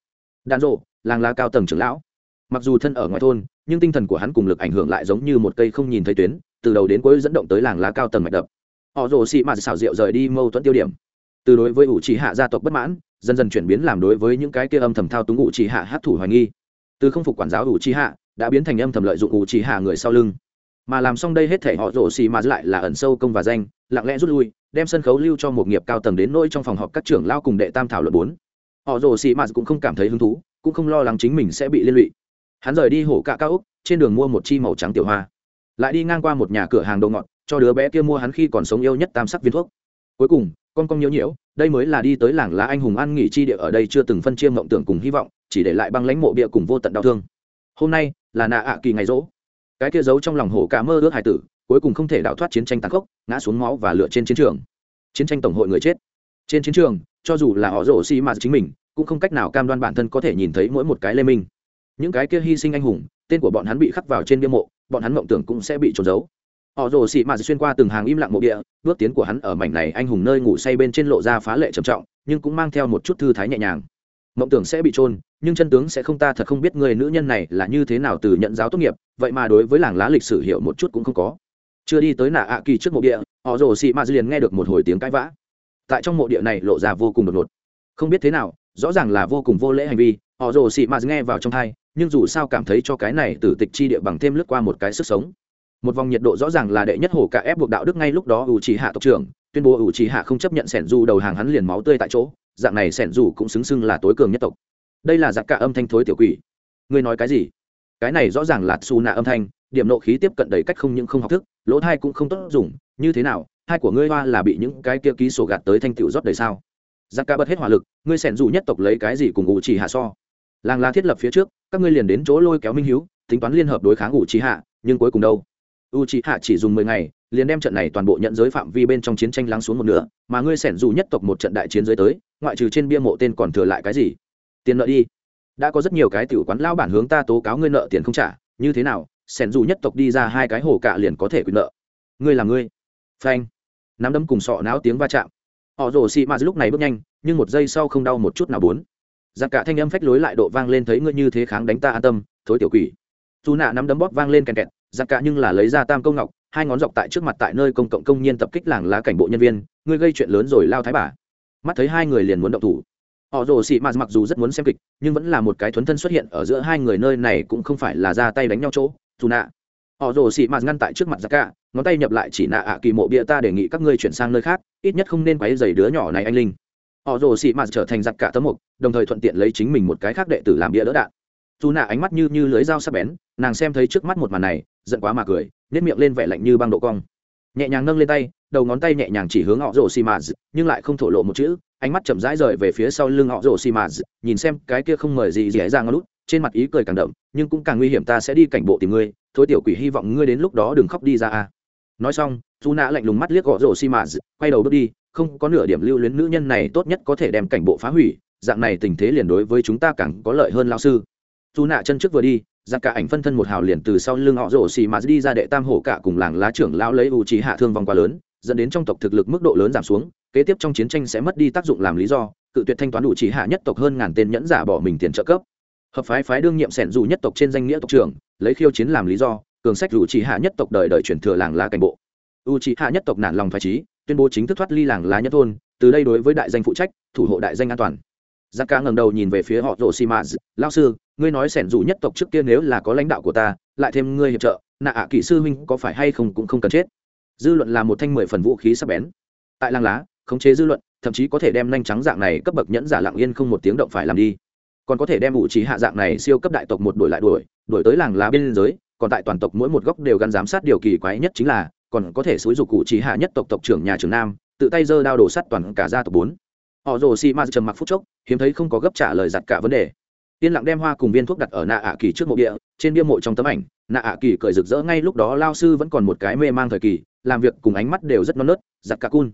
Đàn rộ làng lá cao tầng trưởng lão. Mặc dù thân ở ngoài thôn, nhưng tinh thần của hắn cùng lực ảnh hưởng lại giống như một cây không nhìn thấy tuyến, từ đầu đến cuối dẫn động tới làng lá cao tầng mạch đập. Họ rồ xị mạt xảo diệu rời đi mâu thuẫn tiêu điểm. Từ đối với ủ trì hạ gia tộc bất mãn, dần dần chuyển biến làm đối với những cái kia âm thầm thao túng ủ trì hạ hát thủ hoài nghi. Từ không phục quản giáo ủ trì hạ, đã biến thành âm thầm lợi dụng ủ trì hạ người sau lưng mà làm xong đây hết thể họ rồ xì mà lại là ẩn sâu công và danh, lặng lẽ rút lui, đem sân khấu lưu cho một nghiệp cao tầng đến nỗi trong phòng họp các trưởng lao cùng đệ tam thảo luận bốn. Họ rồ xì mà cũng không cảm thấy hứng thú, cũng không lo lắng chính mình sẽ bị liên lụy. Hắn rời đi hổ cạ cao úc, trên đường mua một chi màu trắng tiểu hoa. Lại đi ngang qua một nhà cửa hàng đồ ngọt, cho đứa bé kia mua hắn khi còn sống yêu nhất tam sắc viên thuốc. Cuối cùng, con con nhiễu nhiễu, đây mới là đi tới làng lá anh hùng ăn nghỉ chi địa ở đây chưa từng phân chia mộng tưởng cùng hy vọng, chỉ để lại băng lãnh mộ bia cùng vô tận đau thương. Hôm nay, là nạ ạ kỳ ngày rỗ cái kia giấu trong lòng hổ cả mơ ước hải tử, cuối cùng không thể đào thoát chiến tranh tàn khốc, ngã xuống máu và lựa trên chiến trường. Chiến tranh tổng hội người chết. Trên chiến trường, cho dù là họ rổ xi mà chính mình, cũng không cách nào cam đoan bản thân có thể nhìn thấy mỗi một cái lê minh. Những cái kia hy sinh anh hùng, tên của bọn hắn bị khắc vào trên bia mộ, bọn hắn mộng tưởng cũng sẽ bị trốn giấu. Họ rồ xị mạt xuyên qua từng hàng im lặng mộ địa, bước tiến của hắn ở mảnh này anh hùng nơi ngủ say bên trên lộ ra phá lệ trầm trọng, nhưng cũng mang theo một chút thư thái nhẹ nhàng mộng tưởng sẽ bị trôn nhưng chân tướng sẽ không, ta thật không biết người nữ nhân này là như thế nào từ nhận giáo tốt nghiệp, vậy mà đối với làng lá lịch sử hiểu một chút cũng không có. Chưa đi tới nạ ạ kỳ trước mộ địa, họ rồ xị mạt liền nghe được một hồi tiếng cãi vã. Tại trong mộ địa này lộ ra vô cùng đột ngột. Không biết thế nào, rõ ràng là vô cùng vô lễ hành vi, họ rồ xị mạt nghe vào trong thai nhưng dù sao cảm thấy cho cái này tử tịch chi địa bằng thêm lướt qua một cái sức sống. Một vòng nhiệt độ rõ ràng là đệ nhất hồ cả ép buộc đạo đức ngay lúc đó ủ chỉ hạ tộc trưởng, tuyên bố ủ chỉ hạ không chấp nhận sẻn du đầu hàng hắn liền máu tươi tại chỗ dạng này sẻn dù cũng xứng xưng là tối cường nhất tộc. Đây là giặc cả âm thanh thối tiểu quỷ. Ngươi nói cái gì? Cái này rõ ràng là xù nạ âm thanh, điểm nộ khí tiếp cận đầy cách không những không học thức, lỗ thai cũng không tốt dùng, như thế nào, hai của ngươi hoa là bị những cái kia ký sổ gạt tới thanh tiểu rót đời sao? Giặc cả bật hết hỏa lực, ngươi sẻn dù nhất tộc lấy cái gì cùng ngụ chỉ hạ so? Làng là thiết lập phía trước, các ngươi liền đến chỗ lôi kéo minh hiếu, tính toán liên hợp đối kháng ngụ chỉ hạ, nhưng cuối cùng đâu? U chỉ hạ chỉ dùng mười ngày liền đem trận này toàn bộ nhận giới phạm vi bên trong chiến tranh lắng xuống một nửa, mà ngươi sẻn dù nhất tộc một trận đại chiến giới tới, ngoại trừ trên bia mộ tên còn thừa lại cái gì? Tiền nợ đi. Đã có rất nhiều cái tiểu quán lao bản hướng ta tố cáo ngươi nợ tiền không trả, như thế nào, sẻn dù nhất tộc đi ra hai cái hồ cạ liền có thể quyền nợ. Ngươi là ngươi. Phanh. Nắm đấm cùng sọ náo tiếng va chạm. Họ rồ xị mạt lúc này bước nhanh, nhưng một giây sau không đau một chút nào bốn. Giặc cả thanh âm phách lối lại độ vang lên thấy ngươi như thế kháng đánh ta an tâm, thối tiểu quỷ. Dù nạ nắm đấm bóp vang lên kèn kẹt, giặc cả nhưng là lấy ra tam công ngọc hai ngón dọc tại trước mặt tại nơi công cộng công nhiên tập kích làng lá cảnh bộ nhân viên, ngươi gây chuyện lớn rồi lao thái bà. Mắt thấy hai người liền muốn động thủ. Họ rồ xị mạt mặc dù rất muốn xem kịch, nhưng vẫn là một cái thuấn thân xuất hiện ở giữa hai người nơi này cũng không phải là ra tay đánh nhau chỗ, dù nạ. Họ rồ xị mạt ngăn tại trước mặt giặc cả ngón tay nhập lại chỉ nạ ạ kỳ mộ bia ta đề nghị các ngươi chuyển sang nơi khác, ít nhất không nên quấy dày đứa nhỏ này anh linh. Họ rồ xị mạt trở thành giặc cả tấm mục, đồng thời thuận tiện lấy chính mình một cái khác đệ tử làm bia đỡ đạn. Dù nạ ánh mắt như như lưới dao sắc bén, nàng xem thấy trước mắt một màn này, giận quá mà cười nếp miệng lên vẻ lạnh như băng độ cong. Nhẹ nhàng nâng lên tay, đầu ngón tay nhẹ nhàng chỉ hướng họ rồ xì mạt nhưng lại không thổ lộ một chữ, ánh mắt chậm rãi rời về phía sau lưng họ rồ xì mạt nhìn xem cái kia không mời gì dễ ra ngón lút, trên mặt ý cười càng đậm, nhưng cũng càng nguy hiểm ta sẽ đi cảnh bộ tìm ngươi, thối tiểu quỷ hy vọng ngươi đến lúc đó đừng khóc đi ra a. Nói xong dù nạ lạnh lùng mắt liếc họ rồ xì mạt quay đầu bước đi, không có nửa điểm lưu luyến nữ nhân này tốt nhất có thể đem cảnh bộ phá hủy, dạng này tình thế liền đối với chúng ta càng có lợi hơn lao sư. Dù nạ chân trước vừa đi giặc cả ảnh phân thân một hào liền từ sau lưng họ rổ xì mà đi ra đệ tam hổ cả cùng làng lá trưởng lão lấy u trí hạ thương vong quá lớn, dẫn đến trong tộc thực lực mức độ lớn giảm xuống, kế tiếp trong chiến tranh sẽ mất đi tác dụng làm lý do, cự tuyệt thanh toán đủ trí hạ nhất tộc hơn ngàn tên nhẫn giả bỏ mình tiền trợ cấp. Hợp phái phái đương nhiệm sẻn dù nhất tộc trên danh nghĩa tộc trưởng, lấy khiêu chiến làm lý do, cường sách rủ trí hạ nhất tộc đời đời chuyển thừa làng lá cảnh bộ. U trí hạ nhất tộc nản lòng phải trí, tuyên bố chính thức thoát ly làng lá nhất thôn, từ đây đối với đại danh phụ trách, thủ hộ đại danh an toàn giặc ca ngẩng đầu nhìn về phía họ rồ xì mã lao sư, ngươi nói sẻn dù nhất tộc trước kia nếu là có lãnh đạo của ta, lại thêm ngươi hiệp trợ, nạ ạ kỹ sư huynh có phải hay không cũng không cần chết? Dư luận là một thanh mười phần vũ khí sắc bén. Tại làng lá, khống chế dư luận, thậm chí có thể đem nhanh trắng dạng này cấp bậc nhẫn giả lặng yên không một tiếng động phải làm đi. Còn có thể đem vũ trí hạ dạng này siêu cấp đại tộc một đuổi lại đuổi đuổi tới làng lá biên giới, còn tại toàn tộc mỗi một góc đều gắn giám sát điều kỳ quái nhất chính là, còn có thể xúi dục cụ trí hạ nhất tộc tộc trưởng nhà trường nam, tự tay giơ đao đổ sắt toàn cả gia tộc bốn họ rồ xì ma trầm mặc phút chốc, hiếm thấy không có gấp trả lời giặt cả vấn đề. Yên lặng đem hoa cùng viên thuốc đặt ở nạ ạ kỳ trước mộ địa, trên bia mộ trong tấm ảnh nạ ạ kỳ cười rực rỡ ngay lúc đó lao sư vẫn còn một cái mê mang thời kỳ, làm việc cùng ánh mắt đều rất non nớt, giặt cả cun.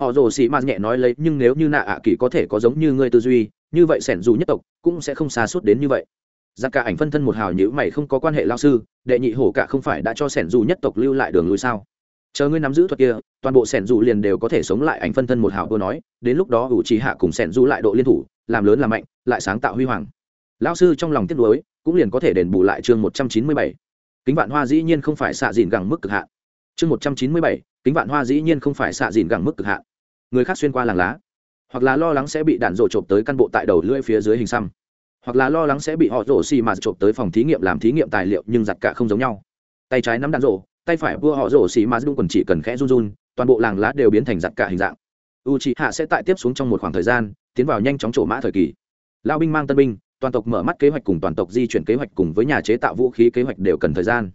Họ rồ xì ma nhẹ nói lấy, nhưng nếu như nạ ạ kỳ có thể có giống như ngươi tư duy, như vậy sẻn dù nhất tộc cũng sẽ không xa suốt đến như vậy. Giặc cả ảnh phân thân một hào nhữ mày không có quan hệ lao sư, đệ nhị hổ cả không phải đã cho sẻn dù nhất tộc lưu lại đường lui sao? Chờ ngươi nắm giữ thuật kia, toàn bộ sẻn dù liền đều có thể sống lại ảnh phân thân một hào vừa nói, đến lúc đó ủ trì hạ cùng sẻn dù lại độ liên thủ, làm lớn làm mạnh, lại sáng tạo huy hoàng. Lão sư trong lòng tiếc nuối, cũng liền có thể đền bù lại chương một trăm chín mươi bảy. Kính vạn hoa dĩ nhiên không phải xạ dìn gẳng mức cực hạn. Chương một trăm chín mươi bảy, kính vạn hoa dĩ nhiên không phải xạ dìn gẳng mức cực hạn. Người khác xuyên qua làng lá, hoặc là lo lắng sẽ bị đạn rổ trộm tới căn bộ tại đầu lưỡi phía dưới hình xăm, hoặc là lo lắng sẽ bị họ rổ xì mà trộm tới phòng thí nghiệm làm thí nghiệm tài liệu nhưng giặt cả không giống nhau. Tay trái nắm đạn rổ tay phải vua họ rổ xì mà đúng quần chỉ cần khẽ run run, toàn bộ làng lá đều biến thành giặt cả hình dạng. U c hạ sẽ tại tiếp xuống trong một khoảng thời gian, tiến vào nhanh chóng trổ mã thời kỳ. Lao binh mang tân binh, toàn tộc mở mắt kế hoạch cùng toàn tộc di chuyển kế hoạch cùng với nhà chế tạo vũ khí kế hoạch đều cần thời gian.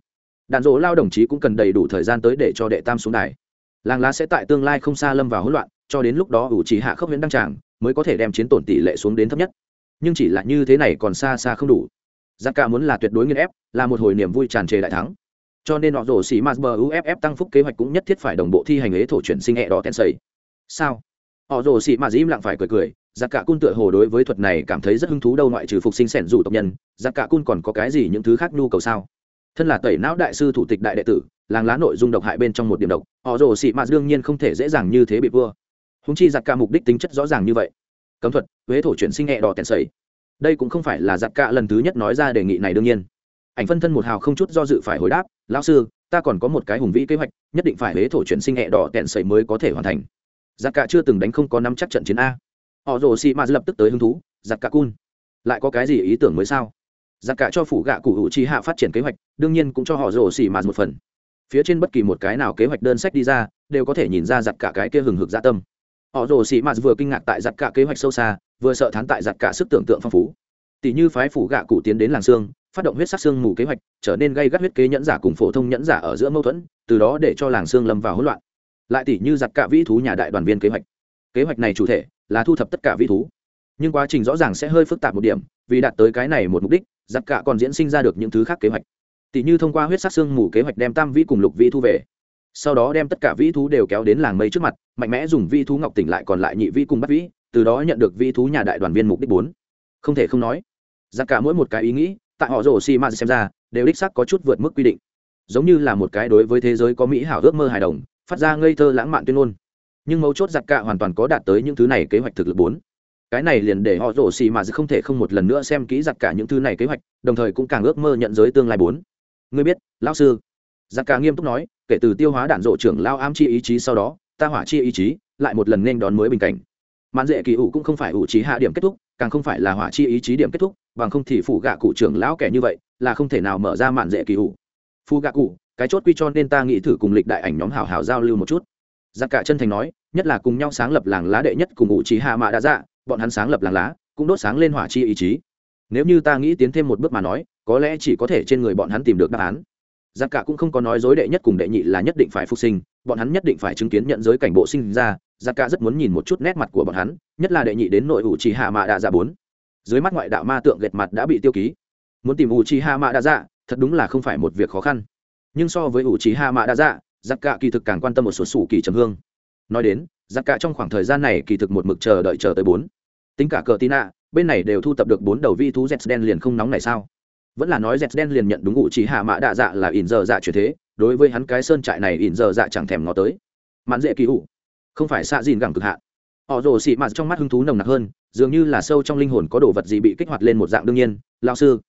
Đạn dỗ lao đồng chí cũng cần đầy đủ thời gian tới để cho đệ tam xuống đài. Làng lá sẽ tại tương lai không xa lâm vào hỗn loạn, cho đến lúc đó ủ trì hạ khốc huyễn đăng tràng, mới có thể đem chiến tổn tỷ lệ xuống đến thấp nhất. Nhưng chỉ là như thế này còn xa xa không đủ. Giặc cả muốn là tuyệt đối nghiên ép, là một hồi niềm vui tràn trề đại thắng cho nên họ rổ xỉ mạt bờ uff tăng phúc kế hoạch cũng nhất thiết phải đồng bộ thi hành ế thổ chuyển sinh hẹ đỏ tèn sầy. Sao? Họ rổ xỉ mạt im lặng phải cười cười, giặc cả cun tựa hồ đối với thuật này cảm thấy rất hứng thú đâu ngoại trừ phục sinh sẻn rủ tộc nhân, giặc cả cun còn có cái gì những thứ khác nhu cầu sao? Thân là tẩy não đại sư thủ tịch đại đệ tử, làng lá nội dung độc hại bên trong một điểm độc, họ rổ xị mạt đương nhiên không thể dễ dàng như thế bị vua. Húng chi giặc cả mục đích tính chất rõ ràng như vậy. Cấm thuật huế thổ chuyển sinh hẹ đỏ tèn sầy. Đây cũng không phải là giặc cả lần thứ nhất nói ra đề nghị này đương nhiên ảnh phân thân một hào không chút do dự phải hồi đáp, lão sư, ta còn có một cái hùng vĩ kế hoạch, nhất định phải huế thổ chuyển sinh hẹ đỏ tẹn sầy mới có thể hoàn thành. Giặc cả chưa từng đánh không có nắm chắc trận chiến a. Họ rồ xì mạt lập tức tới hứng thú, giặc cả cun, lại có cái gì ý tưởng mới sao? Giặc cả cho phủ gạ cụ hữu trí hạ phát triển kế hoạch, đương nhiên cũng cho họ rồ xì mạt một phần. Phía trên bất kỳ một cái nào kế hoạch đơn sách đi ra, đều có thể nhìn ra giặc cả cái kia hừng hực dạ tâm. Họ rồ xì mạt vừa kinh ngạc tại giặc cả kế hoạch sâu xa, vừa sợ thán tại giặc cả sức tưởng tượng phong phú. Tỷ như phái phủ gạ cụ tiến đến làng sương phát động huyết sắc xương mù kế hoạch, trở nên gây gắt huyết kế nhẫn giả cùng phổ thông nhẫn giả ở giữa mâu thuẫn, từ đó để cho làng xương lâm vào hỗn loạn. Lại tỷ như giặc cả vĩ thú nhà đại đoàn viên kế hoạch. Kế hoạch này chủ thể là thu thập tất cả vĩ thú. Nhưng quá trình rõ ràng sẽ hơi phức tạp một điểm, vì đạt tới cái này một mục đích giặc cả còn diễn sinh ra được những thứ khác kế hoạch. Tỷ như thông qua huyết sắc xương mù kế hoạch đem tam vĩ cùng lục vĩ thu về. Sau đó đem tất cả vĩ thú đều kéo đến làng mây trước mặt, mạnh mẽ dùng vĩ thú ngọc tỉnh lại còn lại nhị vĩ cùng bắt vĩ, từ đó nhận được vĩ thú nhà đại đoàn viên mục đích bốn. Không thể không nói giặc cả mỗi một cái ý nghĩ tại họ rổ xi mạt xem ra, đều đích sắc có chút vượt mức quy định. Giống như là một cái đối với thế giới có mỹ hảo ước mơ hài đồng, phát ra ngây thơ lãng mạn tuyên ngôn. Nhưng mấu chốt giặc cả hoàn toàn có đạt tới những thứ này kế hoạch thực lực bốn. Cái này liền để họ rổ xì mà không thể không một lần nữa xem kỹ giặc cả những thứ này kế hoạch, đồng thời cũng càng ước mơ nhận giới tương lai bốn. Ngươi biết, lão sư. Giặc cả nghiêm túc nói, kể từ tiêu hóa đạn rộ trưởng lao am chi ý chí sau đó, ta hỏa chi ý chí lại một lần nên đón mới bình cảnh mạn dễ kỳ ủ cũng không phải ủ trí hạ điểm kết thúc, càng không phải là hỏa chi ý chí điểm kết thúc, bằng không thì phủ gạ cụ trưởng lão kẻ như vậy là không thể nào mở ra mạn dễ kỳ ủ. Phu gạ cụ, cái chốt quy cho nên ta nghĩ thử cùng lịch đại ảnh nhóm hảo hảo giao lưu một chút. Giặc cả chân thành nói, nhất là cùng nhau sáng lập làng lá đệ nhất cùng ủ trí hạ mạ đã dạ bọn hắn sáng lập làng lá, cũng đốt sáng lên hỏa chi ý chí. Nếu như ta nghĩ tiến thêm một bước mà nói, có lẽ chỉ có thể trên người bọn hắn tìm được đáp án. Giặc cả cũng không có nói dối đệ nhất cùng đệ nhị là nhất định phải phục sinh, bọn hắn nhất định phải chứng kiến nhận giới cảnh bộ sinh ra giặc cả rất muốn nhìn một chút nét mặt của bọn hắn, nhất là đệ nhị đến nội ủ trì hạ mạ đạ dạ bốn. Dưới mắt ngoại đạo ma tượng gệt mặt đã bị tiêu ký. Muốn tìm ủ trì hạ mạ đạ dạ thật đúng là không phải một việc khó khăn. Nhưng so với ủ trì hạ mạ đạ dạ giặc cả kỳ thực càng quan tâm một số sủ kỳ trầm hương. Nói đến, giặc cả trong khoảng thời gian này kỳ thực một mực chờ đợi chờ tới bốn. Tính cả cờ tina, bên này đều thu tập được bốn đầu vi thú z đen liền không nóng này sao? Vẫn là nói z đen liền nhận đúng ủ trì hạ mạ đạ dạ là ỉn giờ dạ chuyển thế, đối với hắn cái sơn trại này ỉn giờ dạ chẳng thèm ngó tới. Mãn dễ kỳ ủ không phải xạ dìn gẳng cực hạn. Họ rồ xị mạt trong mắt hứng thú nồng nặc hơn, dường như là sâu trong linh hồn có đồ vật gì bị kích hoạt lên một dạng đương nhiên lao sư.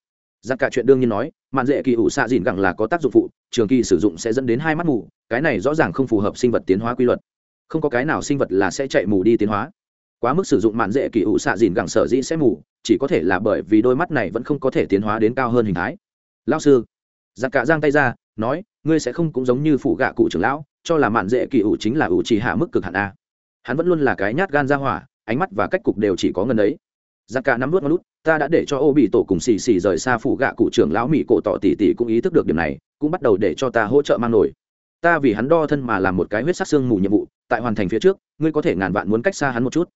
Giặc cả chuyện đương nhiên nói, mạn dễ kỳ ủ xạ dìn gẳng là có tác dụng phụ, trường kỳ sử dụng sẽ dẫn đến hai mắt mù, cái này rõ ràng không phù hợp sinh vật tiến hóa quy luật. Không có cái nào sinh vật là sẽ chạy mù đi tiến hóa. Quá mức sử dụng mạn dễ kỳ ủ xạ dìn gẳng sở dĩ sẽ mù, chỉ có thể là bởi vì đôi mắt này vẫn không có thể tiến hóa đến cao hơn hình thái. Lao sư. Giặc cả giang tay ra, nói, ngươi sẽ không cũng giống như phụ gạ cụ trưởng lão cho là mạn dễ kỳ ủ chính là ủ chỉ hạ mức cực hạn a. Hắn vẫn luôn là cái nhát gan ra hỏa, ánh mắt và cách cục đều chỉ có ngần ấy. Giặc cả nắm vút nút ta đã để cho ô bị tổ cùng xì xì rời xa phụ gạ cụ trưởng lão mỹ cổ tỏ tỉ tỉ cũng ý thức được điểm này, cũng bắt đầu để cho ta hỗ trợ mang nổi. Ta vì hắn đo thân mà làm một cái huyết sắc xương mù nhiệm vụ, tại hoàn thành phía trước, ngươi có thể ngàn vạn muốn cách xa hắn một chút.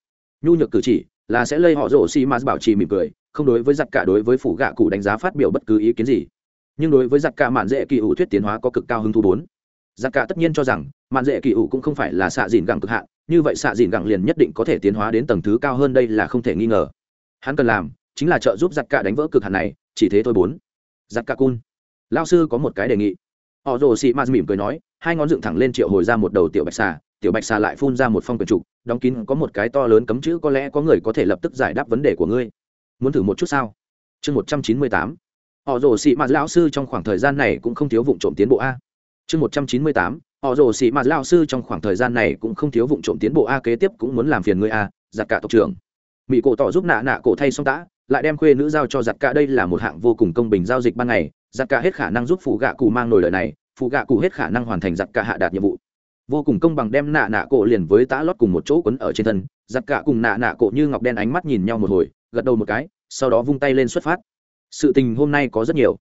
Nhu nhược cử chỉ, là sẽ lây họ rổ xi mạt bảo trì mỉm cười, không đối với giặc cả đối với phủ gạ cụ đánh giá phát biểu bất cứ ý kiến gì. Nhưng đối với giặc cả mạn dễ kỳ ủ thuyết tiến hóa có cực cao hứng thú bốn giặc cả tất nhiên cho rằng, mạn dễ kỳ ủ cũng không phải là xạ dìn gẳng cực hạn, như vậy xạ dìn gẳng liền nhất định có thể tiến hóa đến tầng thứ cao hơn đây là không thể nghi ngờ. Hắn cần làm chính là trợ giúp giặc cả đánh vỡ cực hạn này, chỉ thế thôi bốn. Giặc cả cun. Lao sư có một cái đề nghị. Họ rồ xị mạt mỉm cười nói, hai ngón dựng thẳng lên triệu hồi ra một đầu tiểu bạch xà, tiểu bạch xà lại phun ra một phong quyển trục, đóng kín có một cái to lớn cấm chữ có lẽ có người có thể lập tức giải đáp vấn đề của ngươi. Muốn thử một chút sao? Chương một trăm chín mươi tám. Họ rồ xị mạt lão sư trong khoảng thời gian này cũng không thiếu vụ trộm tiến bộ a chương một trăm chín mươi tám, họ rồ xị mà lão sư trong khoảng thời gian này cũng không thiếu vụ trộm tiến bộ a kế tiếp cũng muốn làm phiền ngươi a giặt cả tộc trưởng. Mỹ cổ tỏ giúp nạ nạ cổ thay xong tã, lại đem khuê nữ giao cho giặt cả đây là một hạng vô cùng công bình giao dịch ban ngày giặt cả hết khả năng giúp phụ gạ cụ mang nổi lợi này, phụ gạ cụ hết khả năng hoàn thành giặt cả hạ đạt nhiệm vụ. Vô cùng công bằng đem nạ nạ cổ liền với tã lót cùng một chỗ quấn ở trên thân giặt cả cùng nạ nạ cổ như ngọc đen ánh mắt nhìn nhau một hồi, gật đầu một cái, sau đó vung tay lên xuất phát. Sự tình hôm nay có rất nhiều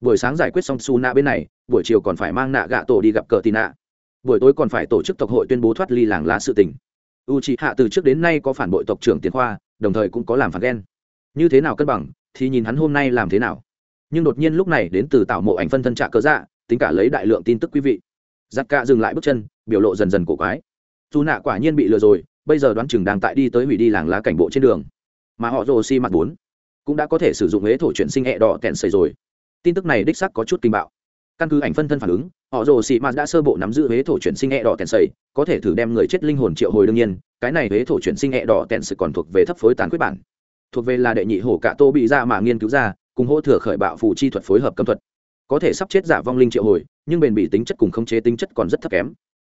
buổi sáng giải quyết xong su nạ bên này, buổi chiều còn phải mang nạ gạ tổ đi gặp cờ tì nạ buổi tối còn phải tổ chức tộc hội tuyên bố thoát ly làng lá sự tình. U chị hạ từ trước đến nay có phản bội tộc trưởng tiến khoa, đồng thời cũng có làm phản ghen. Như thế nào cân bằng, thì nhìn hắn hôm nay làm thế nào. Nhưng đột nhiên lúc này đến từ tạo mộ ảnh phân thân trạ cớ dạ tính cả lấy đại lượng tin tức quý vị. Giặc cạ dừng lại bước chân, biểu lộ dần dần cổ quái. Dù nạ quả nhiên bị lừa rồi, bây giờ đoán chừng đang tại đi tới hủy đi làng lá cảnh bộ trên đường. Mà họ rồ xi mặt bốn cũng đã có thể sử dụng ế thổ chuyển sinh hẹ đỏ kẹn xảy rồi tin tức này đích sắc có chút kinh bạo. Căn cứ ảnh phân thân phản ứng, họ rồ xị mạt đã sơ bộ nắm giữ huế thổ chuyển sinh hẹ đỏ tèn sầy, có thể thử đem người chết linh hồn triệu hồi đương nhiên, cái này huế thổ chuyển sinh hẹ đỏ tèn sầy còn thuộc về thấp phối tán quyết bản. Thuộc về là đệ nhị hổ cạ tô bị ra mà nghiên cứu ra, cùng hỗ thừa khởi bạo phù chi thuật phối hợp cấm thuật. Có thể sắp chết giả vong linh triệu hồi, nhưng bền bỉ tính chất cùng khống chế tính chất còn rất thấp kém.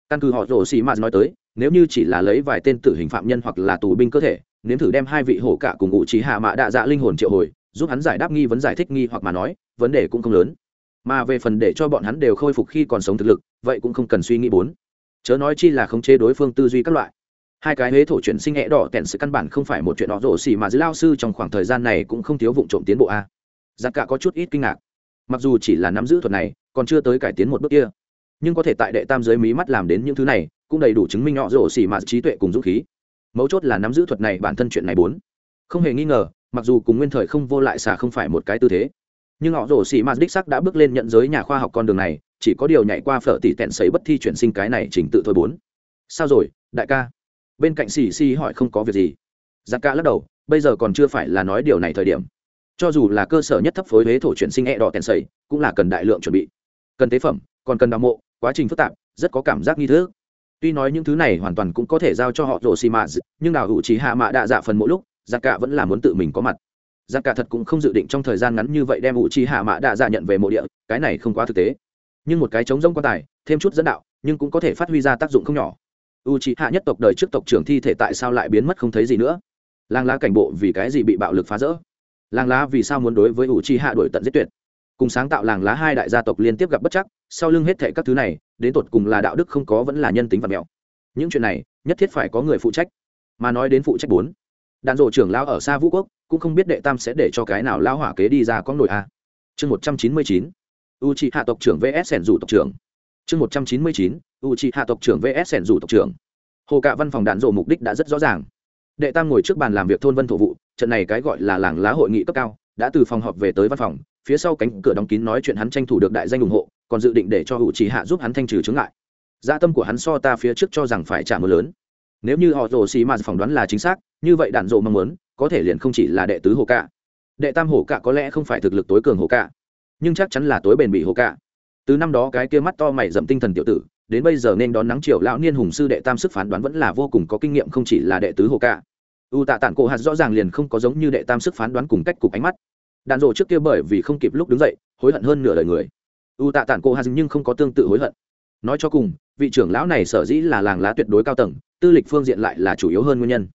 Căn cứ họ rồ xì mạt nói tới, nếu như chỉ là lấy vài tên tử hình phạm nhân hoặc là tù binh cơ thể, nếm thử đem hai vị hổ cả cùng ngụ trí hạ mạ đạ dạ linh hồn triệu hồi, giúp hắn giải đáp nghi vấn giải thích nghi hoặc mà nói vấn đề cũng không lớn. Mà về phần để cho bọn hắn đều khôi phục khi còn sống thực lực, vậy cũng không cần suy nghĩ bốn. Chớ nói chi là khống chế đối phương tư duy các loại. Hai cái huế thổ chuyển sinh hẹ đỏ kèn sự căn bản không phải một chuyện đó rổ xỉ mà dưới lao sư trong khoảng thời gian này cũng không thiếu vụ trộm tiến bộ a. Giặc cả có chút ít kinh ngạc. Mặc dù chỉ là nắm giữ thuật này, còn chưa tới cải tiến một bước kia. Nhưng có thể tại đệ tam giới mí mắt làm đến những thứ này, cũng đầy đủ chứng minh họ rổ xỉ mà trí tuệ cùng dũng khí. Mấu chốt là nắm giữ thuật này bản thân chuyện này bốn. Không hề nghi ngờ, mặc dù cùng nguyên thời không vô lại xả không phải một cái tư thế nhưng họ rổ xỉ mạt đích sắc đã bước lên nhận giới nhà khoa học con đường này, chỉ có điều nhảy qua phở tỷ tẹn xấy bất thi chuyển sinh cái này trình tự thôi bốn. Sao rồi, đại ca? Bên cạnh xì xì hỏi không có việc gì. Giặc ca lắc đầu, bây giờ còn chưa phải là nói điều này thời điểm. Cho dù là cơ sở nhất thấp phối huế thổ chuyển sinh e đỏ tèn sầy cũng là cần đại lượng chuẩn bị. Cần tế phẩm, còn cần đào mộ, quá trình phức tạp, rất có cảm giác nghi thức. Tuy nói những thứ này hoàn toàn cũng có thể giao cho họ rổ xì mạ nhưng đào hữu trí hạ mạ đạ dạ phần mỗi lúc, giặc cả vẫn là muốn tự mình có mặt giặc cả thật cũng không dự định trong thời gian ngắn như vậy đem ủ chi hạ mã đạ dạ nhận về mộ địa, cái này không quá thực tế. Nhưng một cái chống rông quan tài, thêm chút dẫn đạo, nhưng cũng có thể phát huy ra tác dụng không nhỏ. U chi hạ nhất tộc đời trước tộc trưởng thi thể tại sao lại biến mất không thấy gì nữa? Làng lá cảnh bộ vì cái gì bị bạo lực phá rỡ? Làng lá vì sao muốn đối với u chi hạ đổi tận giết tuyệt? Cùng sáng tạo làng lá hai đại gia tộc liên tiếp gặp bất chắc, sau lưng hết thệ các thứ này, đến tột cùng là đạo đức không có vẫn là nhân tính và mẹo. Những chuyện này, nhất thiết phải có người phụ trách. Mà nói đến phụ trách bốn đàn rộ trưởng lao ở xa vũ quốc cũng không biết đệ tam sẽ để cho cái nào lao hỏa kế đi ra con nổi a. Chương một trăm chín mươi chín u trị hạ tộc trưởng vs sẻn rủ tộc trưởng. Chương một trăm chín mươi chín u trị hạ tộc trưởng vs sẻn rủ tộc trưởng. Hồ cạ văn phòng đạn dộ mục đích đã rất rõ ràng. Đệ tam ngồi trước bàn làm việc thôn vân thổ vụ, trận này cái gọi là làng lá hội nghị cấp cao, đã từ phòng họp về tới văn phòng, phía sau cánh cửa đóng kín nói chuyện hắn tranh thủ được đại danh ủng hộ, còn dự định để cho hữu trí hạ giúp hắn thanh trừ chướng ngại. Gia tâm của hắn so ta phía trước cho rằng phải trả mưa lớn nếu như họ rồ xì mà phỏng đoán là chính xác, như vậy đạn dộ mong muốn, có thể liền không chỉ là đệ tứ hồ cạ. Đệ tam hồ cạ có lẽ không phải thực lực tối cường hồ cạ, nhưng chắc chắn là tối bền bỉ hồ cạ. Từ năm đó cái kia mắt to mày dậm tinh thần tiểu tử, đến bây giờ nên đón nắng chiều lão niên hùng sư đệ tam sức phán đoán vẫn là vô cùng có kinh nghiệm không chỉ là đệ tứ hồ cạ. U tạ tản cổ hạt rõ ràng liền không có giống như đệ tam sức phán đoán cùng cách cục ánh mắt. Đạn rộ trước kia bởi vì không kịp lúc đứng dậy, hối hận hơn nửa đời người. U tạ tản cổ hạt nhưng không có tương tự hối hận. Nói cho cùng vị trưởng lão này sở dĩ là làng lá tuyệt đối cao tầng, tư lịch phương diện lại là chủ yếu hơn nguyên nhân.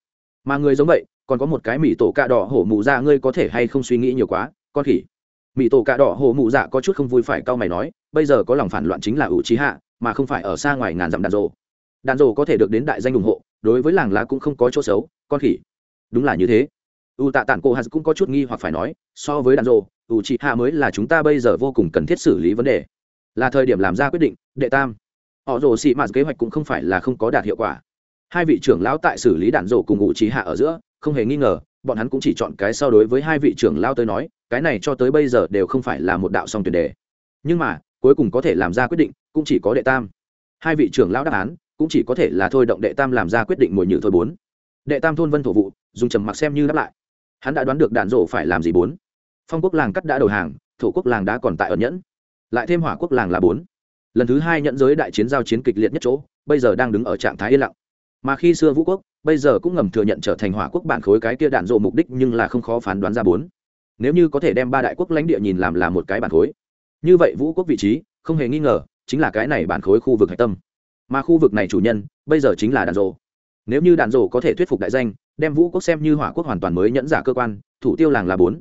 Mà người giống vậy, còn có một cái mỹ tổ cạ đỏ hổ mụ dạ ngươi có thể hay không suy nghĩ nhiều quá, con khỉ. Mỹ tổ cạ đỏ hổ mụ dạ có chút không vui phải cau mày nói, bây giờ có lòng phản loạn chính là ủ trí hạ, mà không phải ở xa ngoài ngàn dặm đàn rộ. Đàn rộ có thể được đến đại danh ủng hộ, đối với làng lá cũng không có chỗ xấu, con khỉ. Đúng là như thế. U tạ tản cô hạt cũng có chút nghi hoặc phải nói, so với đàn rộ, ủ trí hạ mới là chúng ta bây giờ vô cùng cần thiết xử lý vấn đề. Là thời điểm làm ra quyết định, đệ tam họ rồ xị mạt kế hoạch cũng không phải là không có đạt hiệu quả. Hai vị trưởng lão tại xử lý đạn rổ cùng ngụ trí hạ ở giữa, không hề nghi ngờ, bọn hắn cũng chỉ chọn cái so đối với hai vị trưởng lao tới nói, cái này cho tới bây giờ đều không phải là một đạo song tuyển đề. Nhưng mà, cuối cùng có thể làm ra quyết định cũng chỉ có đệ tam. Hai vị trưởng lão đáp án cũng chỉ có thể là thôi động đệ tam làm ra quyết định mồi nhử thôi bốn. Đệ tam thôn vân thổ vụ, dùng trầm mặc xem như đáp lại. Hắn đã đoán được đạn rổ phải làm gì bốn. Phong quốc làng cắt đã đầu hàng, thổ quốc làng đã còn tại ẩn nhẫn. Lại thêm hỏa quốc làng là bốn lần thứ hai nhận giới đại chiến giao chiến kịch liệt nhất chỗ, bây giờ đang đứng ở trạng thái yên lặng. Mà khi xưa vũ quốc, bây giờ cũng ngầm thừa nhận trở thành hỏa quốc bản khối cái kia đạn dộ mục đích nhưng là không khó phán đoán ra bốn. Nếu như có thể đem ba đại quốc lãnh địa nhìn làm là một cái bản khối, như vậy vũ quốc vị trí, không hề nghi ngờ, chính là cái này bản khối khu vực hạch tâm. Mà khu vực này chủ nhân, bây giờ chính là đạn dộ nếu như đạn dộ có thể thuyết phục đại danh, đem vũ quốc xem như hỏa quốc hoàn toàn mới nhẫn giả cơ quan, thủ tiêu làng là bốn.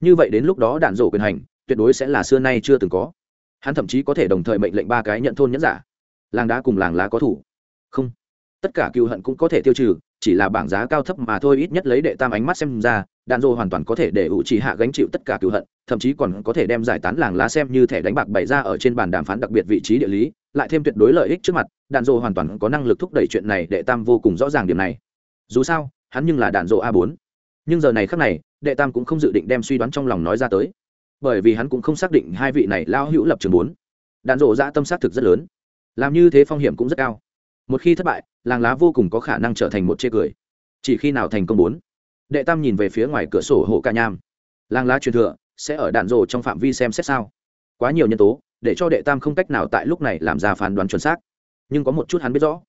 Như vậy đến lúc đó đạn dộ quyền hành, tuyệt đối sẽ là xưa nay chưa từng có hắn thậm chí có thể đồng thời mệnh lệnh ba cái nhận thôn nhẫn giả. Làng đá cùng làng lá có thủ. Không. Tất cả cựu hận cũng có thể tiêu trừ, chỉ là bảng giá cao thấp mà thôi, ít nhất lấy đệ tam ánh mắt xem ra đạn dô hoàn toàn có thể để ủ trì hạ gánh chịu tất cả cựu hận, thậm chí còn có thể đem giải tán làng lá xem như thẻ đánh bạc bày ra ở trên bàn đàm phán đặc biệt vị trí địa lý, lại thêm tuyệt đối lợi ích trước mặt đạn dô hoàn toàn có năng lực thúc đẩy chuyện này, đệ tam vô cùng rõ ràng điểm này. Dù sao, hắn nhưng là đạn dô a bốn. Nhưng giờ này khác này, đệ tam cũng không dự định đem suy đoán trong lòng nói ra tới bởi vì hắn cũng không xác định hai vị này lao hữu lập trường bốn. Đạn rộ dã tâm xác thực rất lớn. Làm như thế phong hiểm cũng rất cao. Một khi thất bại, làng lá vô cùng có khả năng trở thành một chê cười. Chỉ khi nào thành công bốn, đệ tam nhìn về phía ngoài cửa sổ hồ ca nham. Làng lá truyền thừa, sẽ ở đạn rộ trong phạm vi xem xét sao? Quá nhiều nhân tố, để cho đệ tam không cách nào tại lúc này làm ra phán đoán chuẩn xác. Nhưng có một chút hắn biết rõ.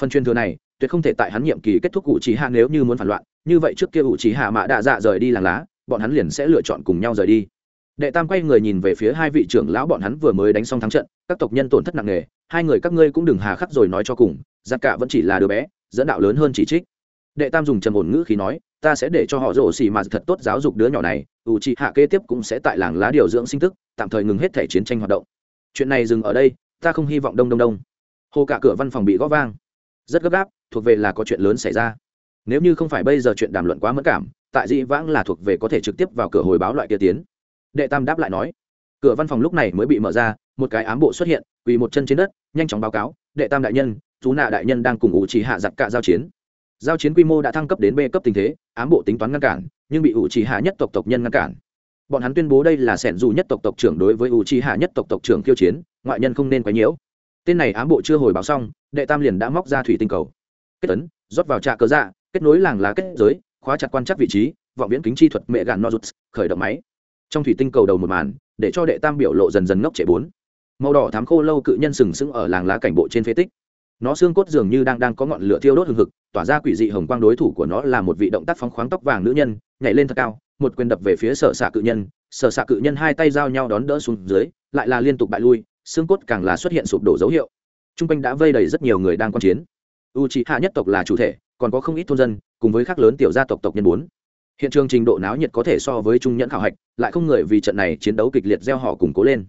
Phần truyền thừa này, tuyệt không thể tại hắn nhiệm kỳ kết thúc cụ trí hạ nếu như muốn phản loạn, như vậy trước kia cụ trí hạ mạ đạ dạ rời đi làng lá, bọn hắn liền sẽ lựa chọn cùng nhau rời đi đệ tam quay người nhìn về phía hai vị trưởng lão bọn hắn vừa mới đánh xong thắng trận, các tộc nhân tổn thất nặng nề, hai người các ngươi cũng đừng hà khắc rồi nói cho cùng, giặc cả vẫn chỉ là đứa bé, dẫn đạo lớn hơn chỉ trích. Đệ tam dùng trầm ổn ngữ khí nói, ta sẽ để cho họ rổ xì mà thật tốt giáo dục đứa nhỏ này, ủ trị hạ kế tiếp cũng sẽ tại làng lá điều dưỡng sinh tức, tạm thời ngừng hết thể chiến tranh hoạt động. Chuyện này dừng ở đây, ta không hy vọng đông đông đông. Hồ cả cửa văn phòng bị gõ vang. Rất gấp gáp, thuộc về là có chuyện lớn xảy ra. Nếu như không phải bây giờ chuyện đàm luận quá mất cảm, tại dĩ vãng là thuộc về có thể trực tiếp vào cửa hồi báo loại kia tiến đệ tam đáp lại nói, cửa văn phòng lúc này mới bị mở ra, một cái ám bộ xuất hiện, quỳ một chân trên đất, nhanh chóng báo cáo, đệ tam đại nhân, chú nạ đại nhân đang cùng ủ trì hạ giặc cạ giao chiến. Giao chiến quy mô đã thăng cấp đến b cấp tình thế, ám bộ tính toán ngăn cản, nhưng bị ủ trì hạ nhất tộc tộc nhân ngăn cản. Bọn hắn tuyên bố đây là sẻn dù nhất tộc tộc trưởng đối với ủ trì hạ nhất tộc tộc trưởng khiêu chiến, ngoại nhân không nên quấy nhiễu. Tên này ám bộ chưa hồi báo xong, đệ tam liền đã móc ra thủy tinh cầu. Kết tấn rót vào trạ cớ dạ kết nối làng lá kết giới, khóa chặt quan chắc vị trí, vọng viễn kính chi thuật mẹ gạn nozuts, khởi động máy trong thủy tinh cầu đầu một màn, để cho đệ tam biểu lộ dần dần ngốc trệ bốn. Màu đỏ thám khô lâu cự nhân sừng sững ở làng lá cảnh bộ trên phế tích. Nó xương cốt dường như đang đang có ngọn lửa thiêu đốt hừng hực, tỏa ra quỷ dị hồng quang đối thủ của nó là một vị động tác phóng khoáng tóc vàng nữ nhân, nhảy lên thật cao, một quyền đập về phía sở xạ cự nhân, sở xạ cự nhân hai tay giao nhau đón đỡ xuống dưới, lại là liên tục bại lui, xương cốt càng là xuất hiện sụp đổ dấu hiệu. T r u n g quanh đã vây đầy rất nhiều người đang q u a n chiến. U c hạ nhất tộc là chủ thể, còn có không ít thôn dân, cùng với khác lớn tiểu gia tộc tộc nhân bốn hiện trường trình độ náo nhiệt có thể so với trung nhẫn khảo hạch, lại không người vì trận này chiến đấu kịch liệt gieo họ củng cố lên.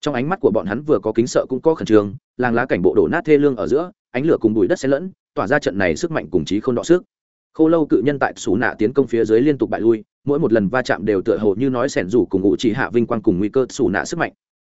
Trong ánh mắt của bọn hắn vừa có kính sợ cũng có khẩn trương, làng lá cảnh bộ đổ nát thê lương ở giữa, ánh lửa cùng bụi đất xen lẫn, tỏa ra trận này sức mạnh cùng chí không đọ sức. Khô lâu cự nhân tại xù nạ tiến công phía dưới liên tục bại lui, mỗi một lần va chạm đều tựa hồ như nói sẻn rủ cùng ngụ chỉ hạ vinh quang cùng nguy cơ xù nạ sức mạnh.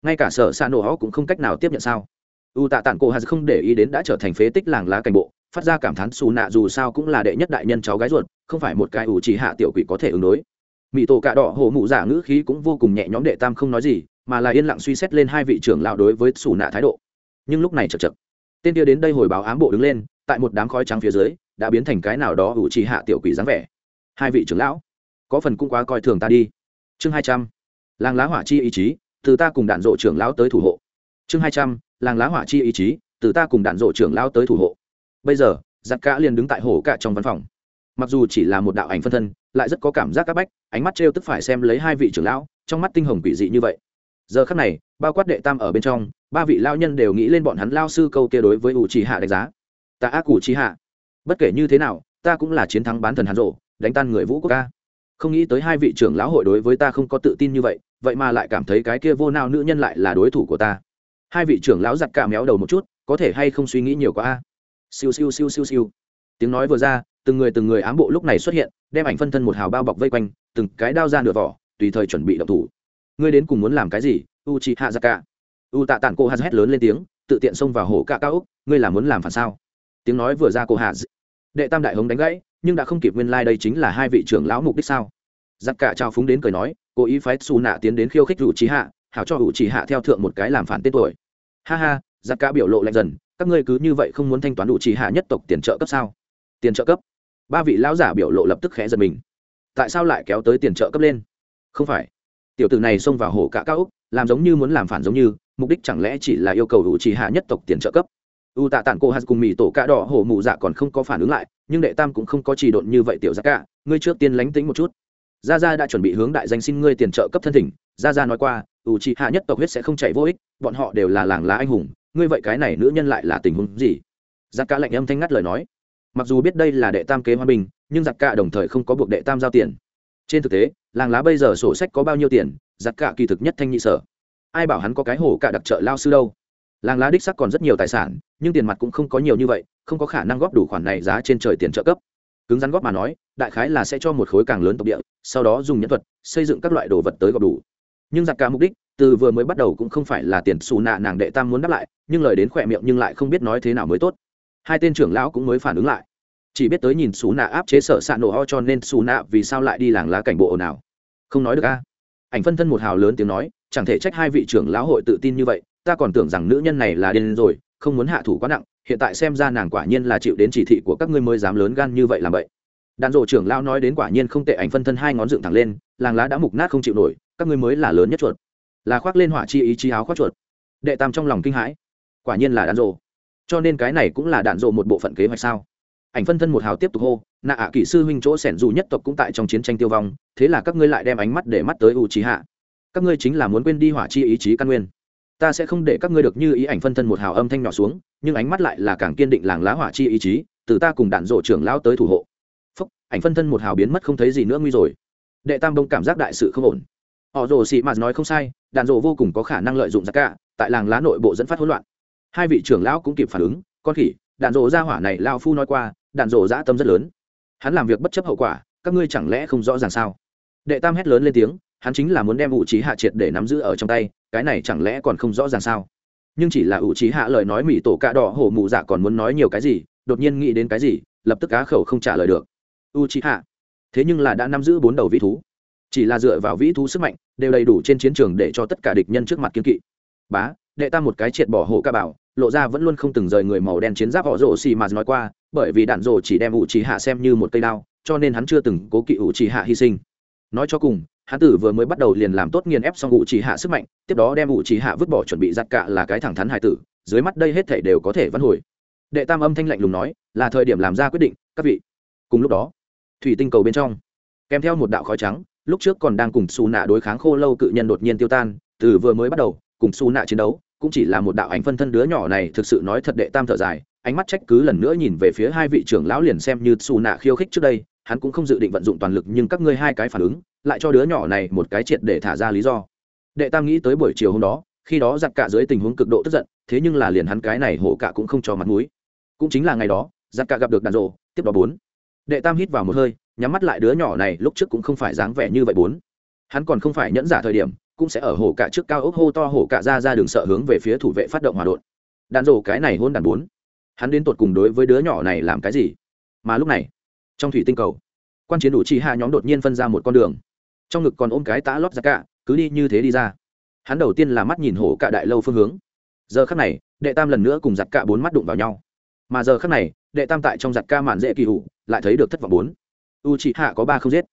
Ngay cả sở xa nổ họ cũng không cách nào tiếp nhận sao. U tạ tản cô hạt không để ý đến đã trở thành phế tích làng lá cảnh bộ, phát ra cảm thán xù nạ dù sao cũng là đệ nhất đại nhân cháu gái ruột không phải một cái ủ chỉ hạ tiểu quỷ có thể ứng đối. Mỹ tổ cạ đỏ hổ mụ giả ngữ khí cũng vô cùng nhẹ nhõm đệ tam không nói gì, mà là yên lặng suy xét lên hai vị trưởng lão đối với xù nạ thái độ. Nhưng lúc này chật chật tên kia đến đây hồi báo ám bộ đứng lên, tại một đám khói trắng phía dưới, đã biến thành cái nào đó ủ chỉ hạ tiểu quỷ dáng vẻ. Hai vị trưởng lão, có phần cũng quá coi thường ta đi. Chương hai trăm, làng lá hỏa chi ý chí, từ ta cùng đạn dộ trưởng lão tới thủ hộ. Chương hai trăm, làng lá hỏa chi ý chí, từ ta cùng đạn dộ trưởng lão tới thủ hộ. Bây giờ, giặc cả liền đứng tại hồ cả trong văn phòng mặc dù chỉ là một đạo ảnh phân thân, lại rất có cảm giác c áp bách, ánh mắt t tức phải xem lấy hai vị trưởng lão, trong mắt tinh hồng quỷ dị như vậy. Giờ khắc này, bao quát đệ tam ở bên trong, ba vị lao nhân đều nghĩ lên bọn hắn lao sư câu kia đối với ủ trì hạ đánh giá. Ta ác ủ trì hạ bất kể như thế nào, ta cũng là chiến thắng bán thần hàn rộ, đánh tan người vũ quốc ca. Không nghĩ tới hai vị trưởng lão hội đối với ta không có tự tin như vậy vậy mà lại cảm thấy cái kia vô nao nữ nhân lại là đối thủ của ta. Hai vị trưởng lão giặt cả méo đầu một chút, có thể hay không suy nghĩ nhiều quá a? Siêu siêu siêu siêu siêu. Tiếng nói vừa ra từng người từng người ám bộ lúc này xuất hiện, đem ảnh phân thân một hào bao bọc vây quanh, từng cái đao ra nửa vỏ, tùy thời chuẩn bị động thủ. Ngươi đến cùng muốn làm cái gì? U chị hạ giặc cả u tạ tản cô hà hét lớn lên tiếng, tự tiện xông vào hổ cạ cao úc, ngươi là muốn làm phản sao? Tiếng nói vừa ra cô hà đệ tam đại hống đánh gãy, nhưng đã không kịp nguyên lai、like、đây chính là hai vị trưởng lão mục đích sao? Giặc cả trao phúng đến cười nói, cố ý phái xù nạ tiến đến khiêu khích hữu trí hạ hảo cho hữu trí hạ theo thượng một cái làm phản tên tuổi. Ha ha giặc cả biểu lộ lạnh dần, các ngươi cứ như vậy không muốn thanh toán hữu trí hạ nhất tộc tiền trợ cấp sao? Tiền trợ cấp. Ba vị lão giả biểu lộ lập tức khẽ giật mình. Tại sao lại kéo tới tiền trợ cấp lên? Không phải. Tiểu tử này xông vào hổ cả cao úc, làm giống như muốn làm phản giống như, mục đích chẳng lẽ chỉ là yêu cầu hữu trí hạ nhất tộc tiền trợ cấp? U tạ tản cô hạt cùng mì tổ cạ đỏ hổ mụ dạ còn không có phản ứng lại, nhưng đệ tam cũng không có chỉ độn như vậy tiểu dạ giác cả ngươi trước tiên lánh tính một chút. Gia gia đã chuẩn bị hướng đại danh xin ngươi tiền trợ cấp thân thỉnh, gia gia nói qua u trị hạ nhất tộc huyết sẽ không chạy vô ích, bọn họ đều là làng lá anh hùng, ngươi vậy cái này nữ nhân lại là tình huống gì? Dạ gia cả lạnh âm thanh ngắt lời nói mặc dù biết đây là đệ tam kế hòa bình, nhưng giặc cả đồng thời không có buộc đệ tam giao tiền. Trên thực tế, làng lá bây giờ sổ sách có bao nhiêu tiền giặc cả kỳ thực nhất thanh nhị sở. Ai bảo hắn có cái hổ cả đặc trợ lao sư đâu? Làng lá đích sắc còn rất nhiều tài sản, nhưng tiền mặt cũng không có nhiều như vậy, không có khả năng góp đủ khoản này giá trên trời tiền trợ cấp. Cứng rắn góp mà nói, đại khái là sẽ cho một khối càng lớn tộc địa, sau đó dùng nhân thuật, xây dựng các loại đồ vật tới góp đủ. Nhưng giặc cả mục đích, từ vừa mới bắt đầu cũng không phải là tiền xù nạ nàng đệ tam muốn đáp lại, nhưng lời đến khỏe miệng nhưng lại không biết nói thế nào mới tốt. Hai tên trưởng lão cũng mới phản ứng lại chỉ biết tới nhìn xú nạ áp chế sợ xạ nổ ho cho nên xú nạ vì sao lại đi làng lá cảnh bộ nào không nói được a. Ảnh phân thân một hào lớn tiếng nói, chẳng thể trách hai vị trưởng lão hội tự tin như vậy, ta còn tưởng rằng nữ nhân này là điên rồi, không muốn hạ thủ quá nặng, hiện tại xem ra nàng quả nhiên là chịu đến chỉ thị của các ngươi mới dám lớn gan như vậy làm vậy. Đàn rộ trưởng lão nói đến quả nhiên không tệ, ảnh phân thân hai ngón dựng thẳng lên, làng lá đã mục nát không chịu nổi, các ngươi mới là lớn nhất chuột. Là khoác lên hỏa chi ý chí áo khoác chuột. Đệ tam trong lòng kinh hãi. Quả nhiên là đàn rộ cho nên cái này cũng là đạn rộ một bộ phận kế hoạch sao? Ảnh phân thân một hào tiếp tục hô, nạ ạ, kỹ sư huynh chỗ sẻn dù nhất tộc cũng tại trong chiến tranh tiêu vong, thế là các ngươi lại đem ánh mắt để mắt tới u trí hạ các ngươi chính là muốn quên đi hỏa chi ý chí căn nguyên. Ta sẽ không để các ngươi được như ý ảnh phân thân một hào âm thanh nhỏ xuống, nhưng ánh mắt lại là càng kiên định làng lá hỏa chi ý chí, từ ta cùng đạn rộ trưởng lão tới thủ hộ. Phúc, ảnh phân thân một hào biến mất không thấy gì nữa nguy rồi. Đệ tam đông cảm giác đại sự không ổn. Họ rồ xị mạt nói không sai, đạn rộ vô cùng có khả năng lợi dụng ra cả, tại làng lá nội bộ dẫn phát hỗn loạn. Hai vị trưởng lão cũng kịp phản ứng, con khỉ, đạn rộ ra hỏa này lao phu nói qua đạn rộ dã tâm rất lớn. Hắn làm việc bất chấp hậu quả, các ngươi chẳng lẽ không rõ ràng sao? Đệ tam hét lớn lên tiếng, hắn chính là muốn đem ủ trí hạ triệt để nắm giữ ở trong tay, cái này chẳng lẽ còn không rõ ràng sao? Nhưng chỉ là ủ trí hạ lời nói mỹ tổ cạ đỏ hổ mụ dạ còn muốn nói nhiều cái gì, đột nhiên nghĩ đến cái gì, lập tức cá khẩu không trả lời được. U trí hạ, thế nhưng là đã nắm giữ bốn đầu vĩ thú. Chỉ là dựa vào vĩ thú sức mạnh, đều đầy đủ trên chiến trường để cho tất cả địch nhân trước mặt kiên kỵ. Bá, đệ tam một cái triệt bỏ hộ ca bảo lộ ra vẫn luôn không từng rời người màu đen chiến giáp họ rổ xì mà nói qua, bởi vì đạn rổ chỉ đem ủ trì hạ xem như một cây đao, cho nên hắn chưa từng cố kỵ ủ trì hạ hy sinh. Nói cho cùng, hắn tử vừa mới bắt đầu liền làm tốt nghiền ép xong ủ trì hạ sức mạnh, tiếp đó đem ủ trì hạ vứt bỏ chuẩn bị giặt cạ là cái thẳng thắn hải tử, dưới mắt đây hết thể đều có thể văn hồi. Đệ tam âm thanh lạnh lùng nói, là thời điểm làm ra quyết định, các vị. Cùng lúc đó, thủy tinh cầu bên trong, kèm theo một đạo khói trắng, lúc trước còn đang cùng xù nạ đối kháng khô lâu cự nhân đột nhiên tiêu tan, từ vừa mới bắt đầu, cùng xù nạ chiến đấu cũng chỉ là một đạo ảnh phân thân đứa nhỏ này thực sự nói thật đệ tam thở dài, ánh mắt trách cứ lần nữa nhìn về phía hai vị trưởng lão liền xem như xù nạ khiêu khích trước đây, hắn cũng không dự định vận dụng toàn lực nhưng các ngươi hai cái phản ứng, lại cho đứa nhỏ này một cái triệt để thả ra lý do. Đệ tam nghĩ tới buổi chiều hôm đó, khi đó giặc cả dưới tình huống cực độ tức giận, thế nhưng là liền hắn cái này hổ cả cũng không cho mặt mũi. Cũng chính là ngày đó, giặc cả gặp được đàn rộ, tiếp đó bốn. Đệ tam hít vào một hơi, nhắm mắt lại đứa nhỏ này lúc trước cũng không phải dáng vẻ như vậy bốn. Hắn còn không phải nhẫn giả thời điểm cũng sẽ ở hồ cả trước cao ốc hô to hồ cả ra ra đường sợ hướng về phía thủ vệ phát động hòa đột. Đạn rổ cái này hôn đàn bốn. Hắn đến tột cùng đối với đứa nhỏ này làm cái gì? Mà lúc này, trong thủy tinh cầu, quan chiến đủ chi hạ nhóm đột nhiên phân ra một con đường. Trong ngực còn ôm cái tã lót ra cả, cứ đi như thế đi ra. Hắn đầu tiên là mắt nhìn hổ cả đại lâu phương hướng. Giờ khắc này, đệ tam lần nữa cùng giặt cả bốn mắt đụng vào nhau. Mà giờ khắc này, đệ tam tại trong giặt ca mạn dễ kỳ hủ, lại thấy được thất vọng bốn. U chị hạ có ba không giết.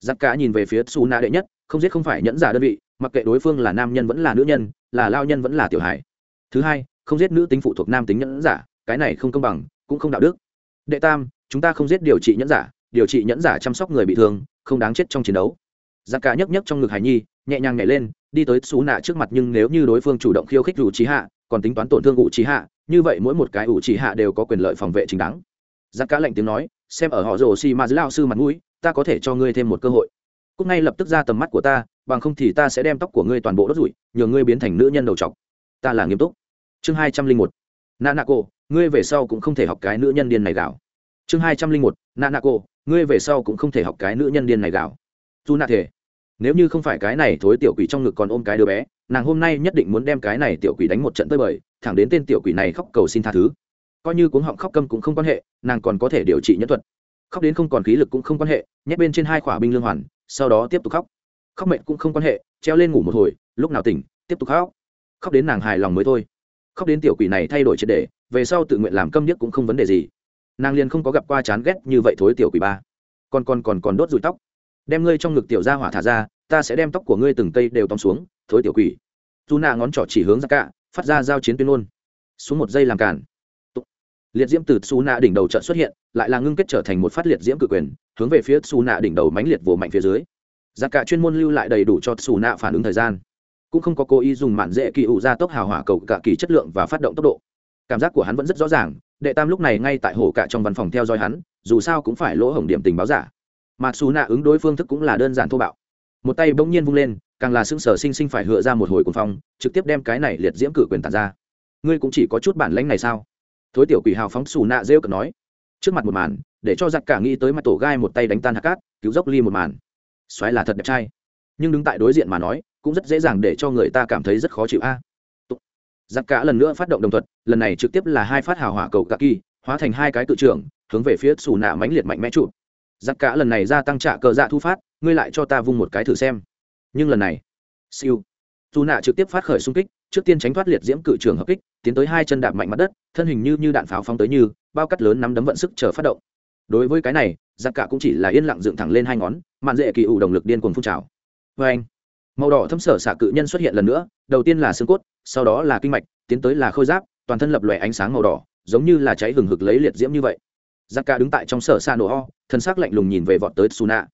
Giặt cả nhìn về phía su na đệ nhất, không giết không phải nhẫn giả đơn vị mặc kệ đối phương là nam nhân vẫn là nữ nhân, là lao nhân vẫn là tiểu hải thứ hai, không giết nữ tính phụ thuộc nam tính nhẫn giả, cái này không công bằng, cũng không đạo đức. Đệ tam, chúng ta không giết điều trị nhẫn giả, điều trị nhẫn giả chăm sóc người bị thương, không đáng chết trong chiến đấu. Giặc cả nhấc nhấc trong ngực hải nhi, nhẹ nhàng nhảy lên, đi tới xú nạ trước mặt nhưng nếu như đối phương chủ động khiêu khích ủ trí hạ, còn tính toán tổn thương ủ trí hạ, như vậy mỗi một cái ủ trí hạ đều có quyền lợi phòng vệ chính đáng. Giặc cả lạnh tiếng nói, xem ở họ rồ xì ma lao sư mặt mũi, ta có thể cho ngươi thêm một cơ hội. Cúc ngay lập tức ra tầm mắt của ta bằng không thì ta sẽ đem tóc của ngươi toàn bộ đốt rụi, nhờ ngươi biến thành nữ nhân đầu trọc. Ta là nghiêm túc. Chương hai trăm linh một. Nà nạ cô ngươi về sau cũng không thể học cái nữ nhân điên này gạo. Chương hai trăm linh một. Nà nạ cô ngươi về sau cũng không thể học cái nữ nhân điên này gạo. Dù nạ thể nếu như không phải cái này thối tiểu quỷ trong ngực còn ôm cái đứa bé, nàng hôm nay nhất định muốn đem cái này tiểu quỷ đánh một trận tơi bời, thẳng đến tên tiểu quỷ này khóc cầu xin tha thứ. Coi như cuống họng khóc câm cũng không quan hệ, nàng còn có thể điều trị nhân thuật. Khóc đến không còn khí lực cũng không quan hệ, nhét bên trên hai khỏa binh lương hoàn, sau đó tiếp tục khóc khóc mệt cũng không quan hệ, treo lên ngủ một hồi, lúc nào tỉnh, tiếp tục khóc. Khóc đến nàng hài lòng mới thôi. Khóc đến tiểu quỷ này thay đổi triệt đề về sau tự nguyện làm câm điếc cũng không vấn đề gì. Nàng liền không có gặp qua chán ghét như vậy thối tiểu quỷ ba. Còn còn còn còn đốt rụi tóc. Đem ngươi trong ngực tiểu ra hỏa thả ra, ta sẽ đem tóc của ngươi từng cây đều tóm xuống, thối tiểu quỷ. Dù nạ ngón trỏ chỉ hướng ra cả, phát ra giao chiến tuyên ngôn. Xuống một giây làm cản. Liệt diễm từ xu nạ đỉnh đầu trận xuất hiện, lại là ngưng kết trở thành một phát liệt diễm cự quyền, hướng về phía xu nạ đỉnh đầu mánh liệt vồ mạnh phía dưới giá cả chuyên môn lưu lại đầy đủ cho xù nạ phản ứng thời gian. Cũng không có cố ý dùng mạn dễ kỳ ủ ra tốc hào hỏa cầu cả kỳ chất lượng và phát động tốc độ. Cảm giác của hắn vẫn rất rõ ràng, đệ tam lúc này ngay tại hồ cả trong văn phòng theo dõi hắn, dù sao cũng phải lỗ hổng điểm tình báo giả. Mà xù nạ ứng đối phương thức cũng là đơn giản thô bạo. Một tay bỗng nhiên vung lên, càng là xương sở sinh sinh phải hựa ra một hồi cuồng phong, trực tiếp đem cái này liệt diễm cử quyền tàn ra. Ngươi cũng chỉ có chút bản lãnh này sao? Thối tiểu quỷ hào phóng xù nạ rêu cực nói. Trước mặt một màn, để cho giặc cả nghĩ tới mặt tổ gai một tay đánh tan hạt cát, cứu dốc ly một màn xoáy là thật đẹp trai. Nhưng đứng tại đối diện mà nói, cũng rất dễ dàng để cho người ta cảm thấy rất khó chịu a. Giặc cả lần nữa phát động đồng thuật, lần này trực tiếp là hai phát hào hỏa cầu cạ kỳ, hóa thành hai cái tự trưởng, hướng về phía xù nạ mãnh liệt mạnh mẽ trụ giặc cả lần này gia tăng trả cờ dạ thu phát, ngươi lại cho ta vung một cái thử xem. Nhưng lần này, siêu. Dù nạ trực tiếp phát khởi xung kích, trước tiên tránh thoát liệt diễm cự trường hợp kích, tiến tới hai chân đạp mạnh mặt đất, thân hình như như đạn pháo phóng tới như, bao cắt lớn nắm đấm vận sức chờ phát động. Đối với cái này giặc cả cũng chỉ là yên lặng dựng thẳng lên hai ngón, mạn dễ kỳ ủ động lực điên cuồng phun trào. Vê anh, màu đỏ thâm sở xạ cự nhân xuất hiện lần nữa, đầu tiên là xương cốt, sau đó là kinh mạch, tiến tới là khôi giáp, toàn thân lập lòe ánh sáng màu đỏ, giống như là cháy hừng hực lấy liệt diễm như vậy. Giặc cả đứng tại trong sở xạ nổ ho, thân xác lạnh lùng nhìn về vọt tới su nạ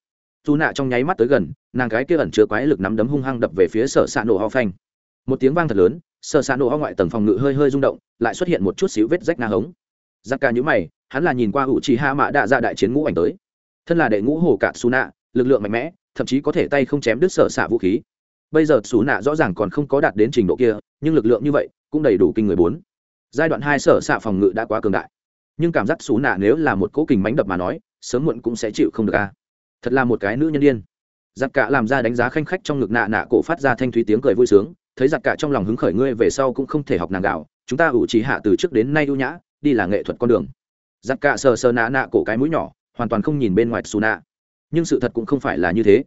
su nạ trong nháy mắt tới gần, nàng gái kia ẩn chứa quái lực nắm đấm hung hăng đập về phía sở xạ nổ ho phanh. Một tiếng vang thật lớn, sở xạ nổ ho ngoại tầng phòng ngự hơi hơi rung động, lại xuất hiện một chút xíu vết rách na hống giặc ca nhữ mày, hắn là nhìn qua ủ trì hạ mạ đạ ra đại chiến ngũ ảnh tới. Thân là đệ ngũ hồ cạn su nạ lực lượng mạnh mẽ, thậm chí có thể tay không chém đứt sở xạ vũ khí. Bây giờ xù nạ rõ ràng còn không có đạt đến trình độ kia, nhưng lực lượng như vậy cũng đầy đủ kinh người bốn. Giai đoạn hai sở xạ phòng ngự đã quá cường đại. Nhưng cảm giác xù nạ nếu là một cố kình mánh đập mà nói, sớm muộn cũng sẽ chịu không được a. Thật là một cái nữ nhân đ i ê n giặc cả làm ra đánh giá khanh khách trong ngực nạ nạ cổ phát ra thanh thúy tiếng cười vui sướng, thấy giặc cả trong lòng hứng khởi, ngươi về sau cũng không thể học nàng gạo, chúng ta ủ trí hạ từ trước đến nay ưu nhã đi là nghệ thuật con đường. Giặc cạ sờ sờ nạ nạ cổ cái mũi nhỏ, hoàn toàn không nhìn bên ngoài xù nạ. Nhưng sự thật cũng không phải là như thế.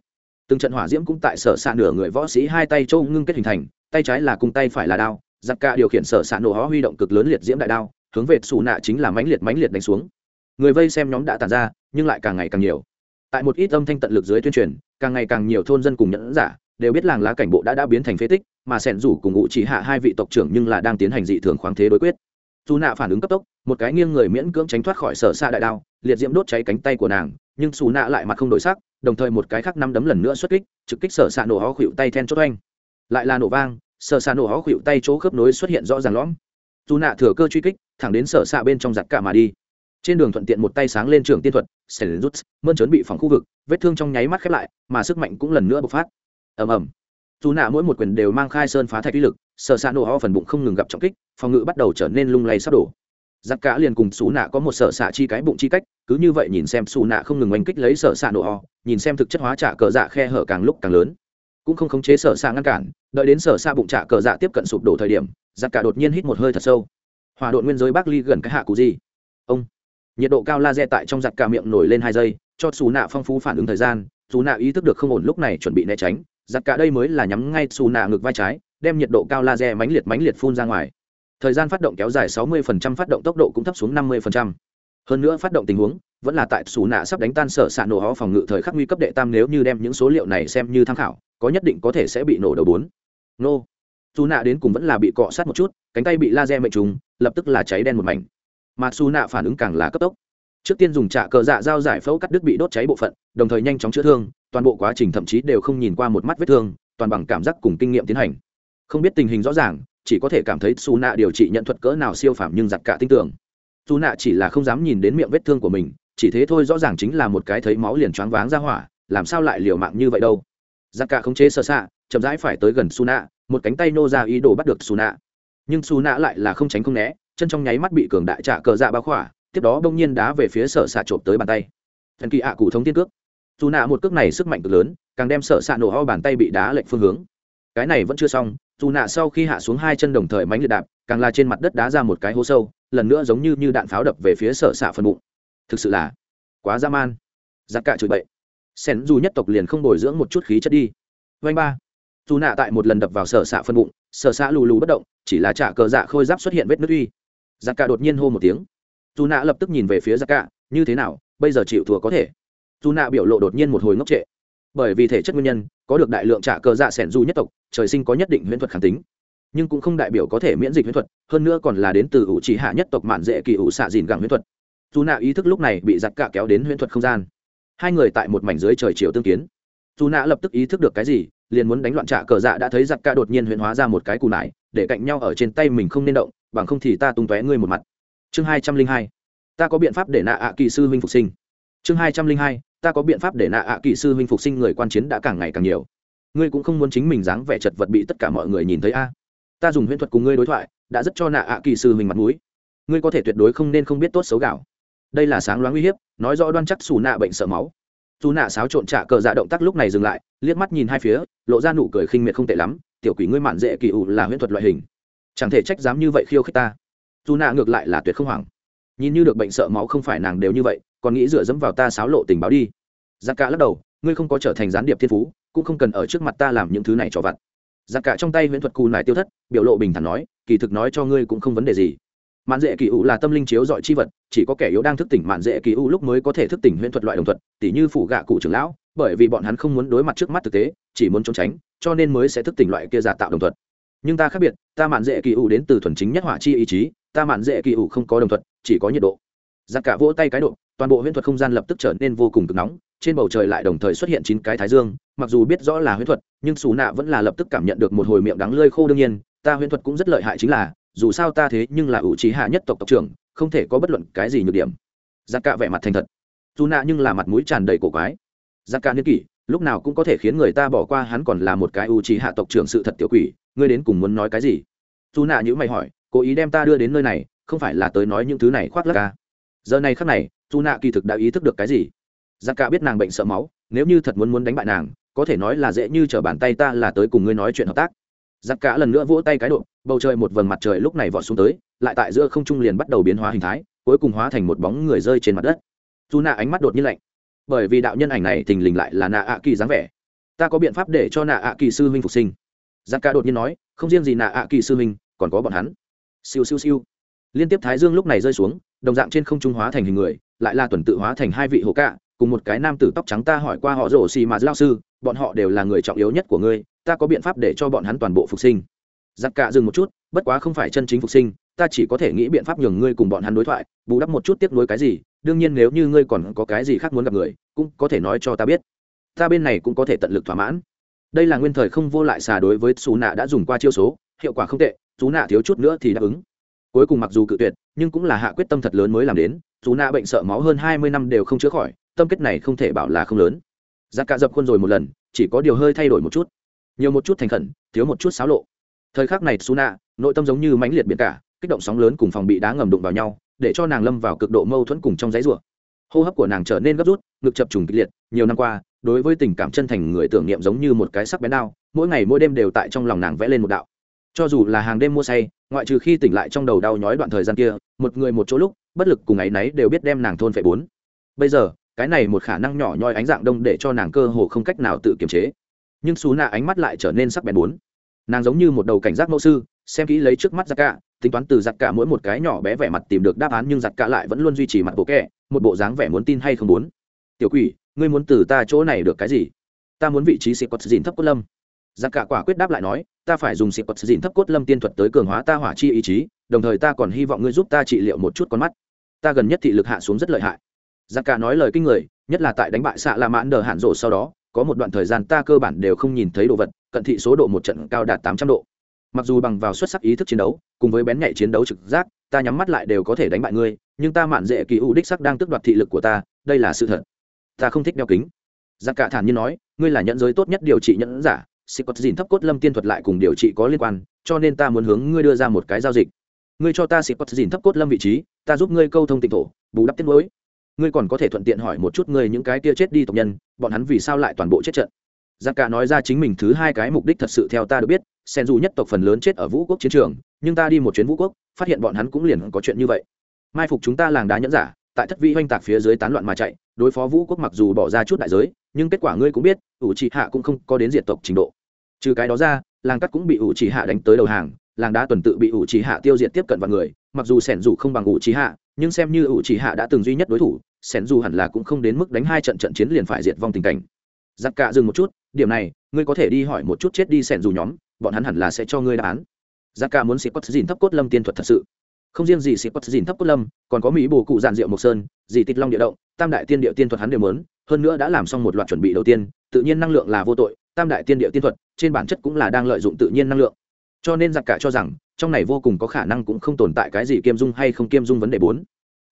Từng trận hỏa diễm cũng tại sở s ạ nửa người võ sĩ hai tay châu ngưng kết hình thành, tay trái là cung tay phải là đao giặc cạ điều khiển sở s ạ nổ hó huy động cực lớn liệt diễm đại đao, hướng về xù nạ chính là mãnh liệt mãnh liệt đánh xuống. Người vây xem nhóm đã tàn ra, nhưng lại càng ngày càng nhiều. Tại một ít âm thanh tận lực dưới tuyên truyền, càng ngày càng nhiều thôn dân cùng nhẫn giả đều biết làng lá cảnh bộ đã đã biến thành phế tích, mà sẻn rủ cùng ngụ chỉ hạ hai vị tộc trưởng nhưng là đang tiến hành dị thường khoáng thế đối quyết dù nạ phản ứng cấp tốc, một cái nghiêng người miễn cưỡng tránh thoát khỏi sở xa đại đao, liệt diễm đốt cháy cánh tay của nàng, nhưng xù nạ lại mặt không đổi sắc, đồng thời một cái khác năm đấm lần nữa xuất kích, trực kích sở xạ nổ hó khuỵu tay then chốt oanh. Lại là nổ vang, sở xạ nổ hó khuỵu tay chỗ khớp nối xuất hiện rõ ràng lõm. Dù nạ thừa cơ truy kích, thẳng đến sở xạ bên trong giặt cả mà đi. Trên đường thuận tiện một tay sáng lên trường tiên thuật sèn rút mơn trớn bị phòng khu vực, vết thương trong nháy mắt khép lại, mà sức mạnh cũng lần nữa bộc phát. Ầm ầm dù nạ mỗi một quyền đều mang khai sơn phá thạch uy lực, sở xạ nổ ho phần bụng không ngừng gặp trọng kích, phòng ngự bắt đầu trở nên lung lay sắp đổ. Giặc cả liền cùng xù nạ có một sở xạ chi cái bụng chi cách, cứ như vậy nhìn xem xù nạ không ngừng oanh kích lấy sở xạ nổ ho, nhìn xem thực chất hóa trả cờ dạ khe hở càng lúc càng lớn. Cũng không khống chế sở xạ ngăn cản, đợi đến sở xạ bụng trả cờ dạ tiếp cận sụp đổ thời điểm, giặc cả đột nhiên hít một hơi thật sâu. Hòa đội nguyên giới bắc ly gần cái hạ cụ gì? Ông. Nhiệt độ cao laser tại trong giặc cả miệng nổi lên hai giây, cho xù nạ phong phú phản ứng thời gian, dù nạ ý thức được không ổn lúc này chuẩn bị né tránh giặt cả đây mới là nhắm ngay xù nạ ngực vai trái, đem nhiệt độ cao laser mãnh liệt mãnh liệt phun ra ngoài. Thời gian phát động kéo dài 60% phát động tốc độ cũng thấp xuống 50%. hơn nữa phát động tình huống, vẫn là tại xù nạ sắp đánh tan sở xạ nổ ho phòng ngự thời khắc nguy cấp đệ tam nếu như đem những số liệu này xem như tham khảo, có nhất định có thể sẽ bị nổ đầu bốn. Nô. Xù nạ đến cùng vẫn là bị cọ sát một chút, cánh tay bị laser mệnh trùng, lập tức là cháy đen một mảnh. Mà xù nạ phản ứng càng là cấp tốc trước tiên dùng trạ cờ dạ dao giải phẫu cắt đứt bị đốt cháy bộ phận, đồng thời nhanh chóng chữa thương, toàn bộ quá trình thậm chí đều không nhìn qua một mắt vết thương, toàn bằng cảm giác cùng kinh nghiệm tiến hành. Không biết tình hình rõ ràng, chỉ có thể cảm thấy xù nạ điều trị nhận thuật cỡ nào siêu phàm nhưng giặt cả tin tưởng. Xù nạ chỉ là không dám nhìn đến miệng vết thương của mình, chỉ thế thôi rõ ràng chính là một cái thấy máu liền choáng váng ra hỏa, làm sao lại liều mạng như vậy đâu. Giặt cả không chế sơ xạ chậm rãi phải tới gần xù nạ một cánh tay nô ra ý đồ bắt được xù nạ nhưng xù nạ lại là không tránh không né, chân trong nháy mắt bị cường đại trả cờ dạ bao khỏa tiếp đó đông nhiên đá về phía sở xạ trộm tới bàn tay. Thần kỳ ạ cụ thống tiên cước. Dù nạ một cước này sức mạnh cực lớn, càng đem sở xạ nổ ho bàn tay bị đá lệnh phương hướng. Cái này vẫn chưa xong, dù nạ sau khi hạ xuống hai chân đồng thời mánh liệt đạp, càng là trên mặt đất đá ra một cái hố sâu, lần nữa giống như như đạn pháo đập về phía sở xạ phần bụng. Thực sự là quá dã man. Giặc cả chửi bậy. Sen dù nhất tộc liền không bồi dưỡng một chút khí chất đi. Vanh ba. Dù nạ tại một lần đập vào sở xạ phân bụng, sở xạ lù lù bất động, chỉ là trả cờ dạ khôi giáp xuất hiện vết nứt uy. Giặc cả đột nhiên hô một tiếng dù nạ lập tức nhìn về phía giặc cả, như thế nào? Bây giờ chịu thua có thể? Dù nạ biểu lộ đột nhiên một hồi ngốc trệ. Bởi vì thể chất nguyên nhân, có được đại lượng trả cờ dạ sẻn du nhất tộc, trời sinh có nhất định huyễn thuật kháng tính. Nhưng cũng không đại biểu có thể miễn dịch huyễn thuật, hơn nữa còn là đến từ ủ chỉ hạ nhất tộc mạn dễ kỳ ủ xạ dìn gẳng huyễn thuật. Dù nạ ý thức lúc này bị giặc cả kéo đến huyễn thuật không gian. Hai người tại một mảnh dưới trời chiều tương kiến. Dù nạ lập tức ý thức được cái gì, liền muốn đánh loạn trả cờ dạ đã thấy giặc cả đột nhiên huyễn hóa ra một cái cù nải, để cạnh nhau ở trên tay mình không nên động, bằng không thì ta tung tóe ngươi một mặt chương hai trăm linh hai, ta có biện pháp để nạ ạ kỳ sư huynh phục sinh. Chương hai trăm linh hai, ta có biện pháp để nạ ạ kỳ sư huynh phục sinh, người quan chiến đã càng ngày càng nhiều. Ngươi cũng không muốn chính mình dáng vẻ chật vật bị tất cả mọi người nhìn thấy a? Ta dùng huyễn thuật cùng ngươi đối thoại, đã rất cho nạ ạ kỳ sư huynh mặt mũi. Ngươi có thể tuyệt đối không nên không biết tốt xấu gạo. Đây là sáng loáng uy hiếp, nói rõ đoan chắc xù nạ bệnh sợ máu. Dù nạ xáo trộn trả cờ dạ động tác lúc này dừng lại, liếc mắt nhìn hai phía, lộ ra nụ cười khinh miệt không tệ lắm, tiểu quỷ ngươi mạn dễ kỳ ủ là huyễn thuật loại hình. Chẳng thể trách dám như vậy khiêu khích ta dù nạ ngược lại là tuyệt không hoảng. Nhìn như được bệnh sợ máu không phải nàng đều như vậy, còn nghĩ dựa dẫm vào ta xáo lộ tình báo đi. Giặc cả lắc đầu, ngươi không có trở thành gián điệp thiên phú, cũng không cần ở trước mặt ta làm những thứ này cho vặt. Giặc cả trong tay huyễn thuật cù nải tiêu thất, biểu lộ bình thản nói, kỳ thực nói cho ngươi cũng không vấn đề gì. Mạn dễ kỳ u là tâm linh chiếu dọi chi vật, chỉ có kẻ yếu đang thức tỉnh mạn dễ kỳ u lúc mới có thể thức tỉnh huyễn thuật loại đồng thuật, tỉ như phủ gạ cụ trưởng lão, bởi vì bọn hắn không muốn đối mặt trước mắt thực tế, chỉ muốn trốn tránh, cho nên mới sẽ thức tỉnh loại kia giả tạo đồng thuật. Nhưng ta khác biệt, ta mạn dễ kỳ u đến từ thuần chính nhất hỏa chi ý chí ta mạn dễ kỳ ủ không có đồng thuận, chỉ có nhiệt độ. Giặc cả vỗ tay cái độ toàn bộ huyễn thuật không gian lập tức trở nên vô cùng cực nóng trên bầu trời lại đồng thời xuất hiện chín cái thái dương mặc dù biết rõ là huyễn thuật nhưng xù nạ vẫn là lập tức cảm nhận được một hồi miệng đắng lơi khô đương nhiên ta huyễn thuật cũng rất lợi hại chính là dù sao ta thế nhưng là ủ trí hạ nhất tộc tộc trưởng không thể có bất luận cái gì nhược điểm. Giặc cả vẻ mặt thành thật. Dù nạ nhưng là mặt mũi tràn đầy cổ quái. Giặc cả niên kỷ lúc nào cũng có thể khiến người ta bỏ qua hắn còn là một cái ủ trí hạ tộc trưởng sự thật tiểu quỷ ngươi đến cùng muốn nói cái gì? Dù nạ nhữ mày hỏi cố ý đem ta đưa đến nơi này, không phải là tới nói những thứ này khoác lắc ca à. giờ này khắc này dù nạ kỳ thực đã ý thức được cái gì? Giặc cả biết nàng bệnh sợ máu, nếu như thật muốn muốn đánh bại nàng, có thể nói là dễ như t bàn tay ta là tới cùng ngươi nói chuyện hợp tác. Giặc cả lần nữa vỗ tay cái độ, bầu trời một vầng mặt trời lúc này vọt xuống tới, lại tại giữa không trung liền bắt đầu biến hóa hình thái, cuối cùng hóa thành một bóng người rơi trên mặt đất. Dù nạ ánh mắt đột nhiên lạnh. Bởi vì đạo nhân ảnh này thình lình lại là nạ ạ kỳ dáng vẻ. Ta có biện pháp để cho nạ ạ kỳ sư huynh phục sinh. Giặc cả đột nhiên nói, không riêng gì nạ ạ kỳ sư huynh, còn có bọn hắn siêu siêu siêu. Liên tiếp thái dương lúc này rơi xuống, đồng dạng trên không trung hóa thành hình người, lại là tuần tự hóa thành hai vị hồ cạ, cùng một cái nam tử tóc trắng ta hỏi qua họ rổ xì mà lao sư, bọn họ đều là người trọng yếu nhất của ngươi, ta có biện pháp để cho bọn hắn toàn bộ phục sinh. Giặc cạ dừng một chút, bất quá không phải chân chính phục sinh, ta chỉ có thể nghĩ biện pháp nhường ngươi cùng bọn hắn đối thoại, bù đắp một chút tiếp nối cái gì, đương nhiên nếu như ngươi còn có cái gì khác muốn gặp người, cũng có thể nói cho ta biết. Ta bên này cũng có thể tận lực thỏa mãn. Đây là nguyên thời không vô lại xà đối với xú nạ đã dùng qua chiêu số, hiệu quả không tệ xú nạ thiếu chút nữa thì đáp ứng. Cuối cùng mặc dù cự tuyệt, nhưng cũng là hạ quyết tâm thật lớn mới làm đến xú nạ bệnh sợ máu hơn hai mươi năm đều không chữa khỏi, tâm kết này không thể bảo là không lớn. Giặc cạ dập khuôn rồi một lần, chỉ có điều hơi thay đổi một chút. Nhiều một chút thành khẩn, thiếu một chút xáo lộ. Thời khắc này, suna, nội tâm giống như mãnh liệt biển cả, kích động sóng lớn cùng phòng bị đá ngầm đụng vào nhau, để cho nàng lâm vào cực độ mâu thuẫn cùng trong giấy rủa. Hô hấp của nàng trở nên gấp rút, ngực chập trùng kịch liệt, nhiều năm qua, đối với tình cảm chân thành người tưởng niệm giống như một cái sắc bén đao, mỗi ngày mỗi đêm đều tại trong lòng nàng vẽ lên một đạo cho dù là hàng đêm mua say, ngoại trừ khi tỉnh lại trong đầu đau nhói đoạn thời gian kia, một người một chỗ lúc, bất lực cùng ấ y náy đều biết đem nàng thôn phệ bốn. Bây giờ, cái này một khả năng nhỏ nhoi ánh dạng đông để cho nàng cơ hồ không cách nào tự kiềm chế. Nhưng xú nạ ánh mắt lại trở nên sắc bén bốn. Nàng giống như một đầu cảnh giác mẫu sư, xem kỹ lấy trước mắt giặc cả, tính toán từ giặc cả mỗi một cái nhỏ bé vẻ mặt tìm được đáp án nhưng giặc cả lại vẫn luôn duy trì mặt bộ kẹ một bộ dáng vẻ muốn tin hay không muốn tiểu quỷ, ngươi muốn từ ta chỗ này được cái gì? Ta muốn vị trí sĩ quật dìn thấp quất lâm. Giặc cả quả quyết đáp lại nói ta phải dùng xịt quật dìn thấp cốt lâm tiên thuật tới cường hóa ta hỏa chi ý chí, đồng thời ta còn hy vọng ngươi giúp ta trị liệu một chút con mắt. Ta gần nhất thị lực hạ xuống rất lợi hại. Giặc cả nói lời kinh người, nhất là tại đánh bại xạ la mãn đờ hạn rộ sau đó, có một đoạn thời gian ta cơ bản đều không nhìn thấy đồ vật, cận thị số độ một trận cao đạt tám trăm độ. Mặc dù bằng vào xuất sắc ý thức chiến đấu, cùng với bén nhạy chiến đấu trực giác, ta nhắm mắt lại đều có thể đánh bại ngươi, nhưng ta mạn dễ kỳ u đích sắc đang tước đoạt thị lực của ta, đây là sự thật. Ta không thích đeo kính. Giặc cả thản nhiên nói, ngươi là nhận giới tốt nhất điều trị nhẫn giả sĩ quật dìn thấp cốt lâm tiên thuật lại cùng điều trị có liên quan, cho nên ta muốn hướng ngươi đưa ra một cái giao dịch. Ngươi cho ta sĩ quật dìn thấp cốt lâm vị trí, ta giúp ngươi câu thông tịnh thổ, bù đắp tiết mới ngươi còn có thể thuận tiện hỏi một chút ngươi những cái kia chết đi tộc nhân, bọn hắn vì sao lại toàn bộ chết trận. Giặc cả nói ra chính mình thứ hai cái mục đích thật sự theo ta được biết, sen dù nhất tộc phần lớn chết ở vũ quốc chiến trường, nhưng ta đi một chuyến vũ quốc, phát hiện bọn hắn cũng liền có chuyện như vậy. Mai phục chúng ta làng đá nhẫn giả, tại thất vi oanh tạc phía dưới tán loạn mà chạy, đối phó vũ quốc mặc dù bỏ ra chút đại giới nhưng kết quả ngươi cũng biết, ủ trị hạ cũng không có đến diện tộc trình độ. Trừ cái đó ra, làng cắt cũng bị ủ trị hạ đánh tới đầu hàng, làng đá tuần tự bị ủ trị hạ tiêu diệt tiếp cận vào người, mặc dù sẻn dù không bằng ủ trị hạ, nhưng xem như ủ trị hạ đã từng duy nhất đối thủ, sẻn dù hẳn là cũng không đến mức đánh hai trận trận chiến liền phải diệt vong tình cảnh. Giặc cạ dừng một chút, điểm này, ngươi có thể đi hỏi một chút chết đi sẻn dù nhóm, bọn hắn hẳn là sẽ cho ngươi đáp án. Giặc cạ muốn sĩ quất dìn thấp cốt lâm tiên thuật thật sự. Không riêng gì sĩ quất dìn thấp cốt lâm, còn có mỹ bồ cụ giàn diệu mộc sơn, dì tịch long địa động, tam đại tiên địa tiên thuật hắn đều muốn hơn nữa đã làm xong một loạt chuẩn bị đầu tiên, tự nhiên năng lượng là vô tội, tam đại tiên địa tiên thuật, trên bản chất cũng là đang lợi dụng tự nhiên năng lượng. Cho nên giặc cả cho rằng, trong này vô cùng có khả năng cũng không tồn tại cái gì kiêm dung hay không kiêm dung vấn đề bốn.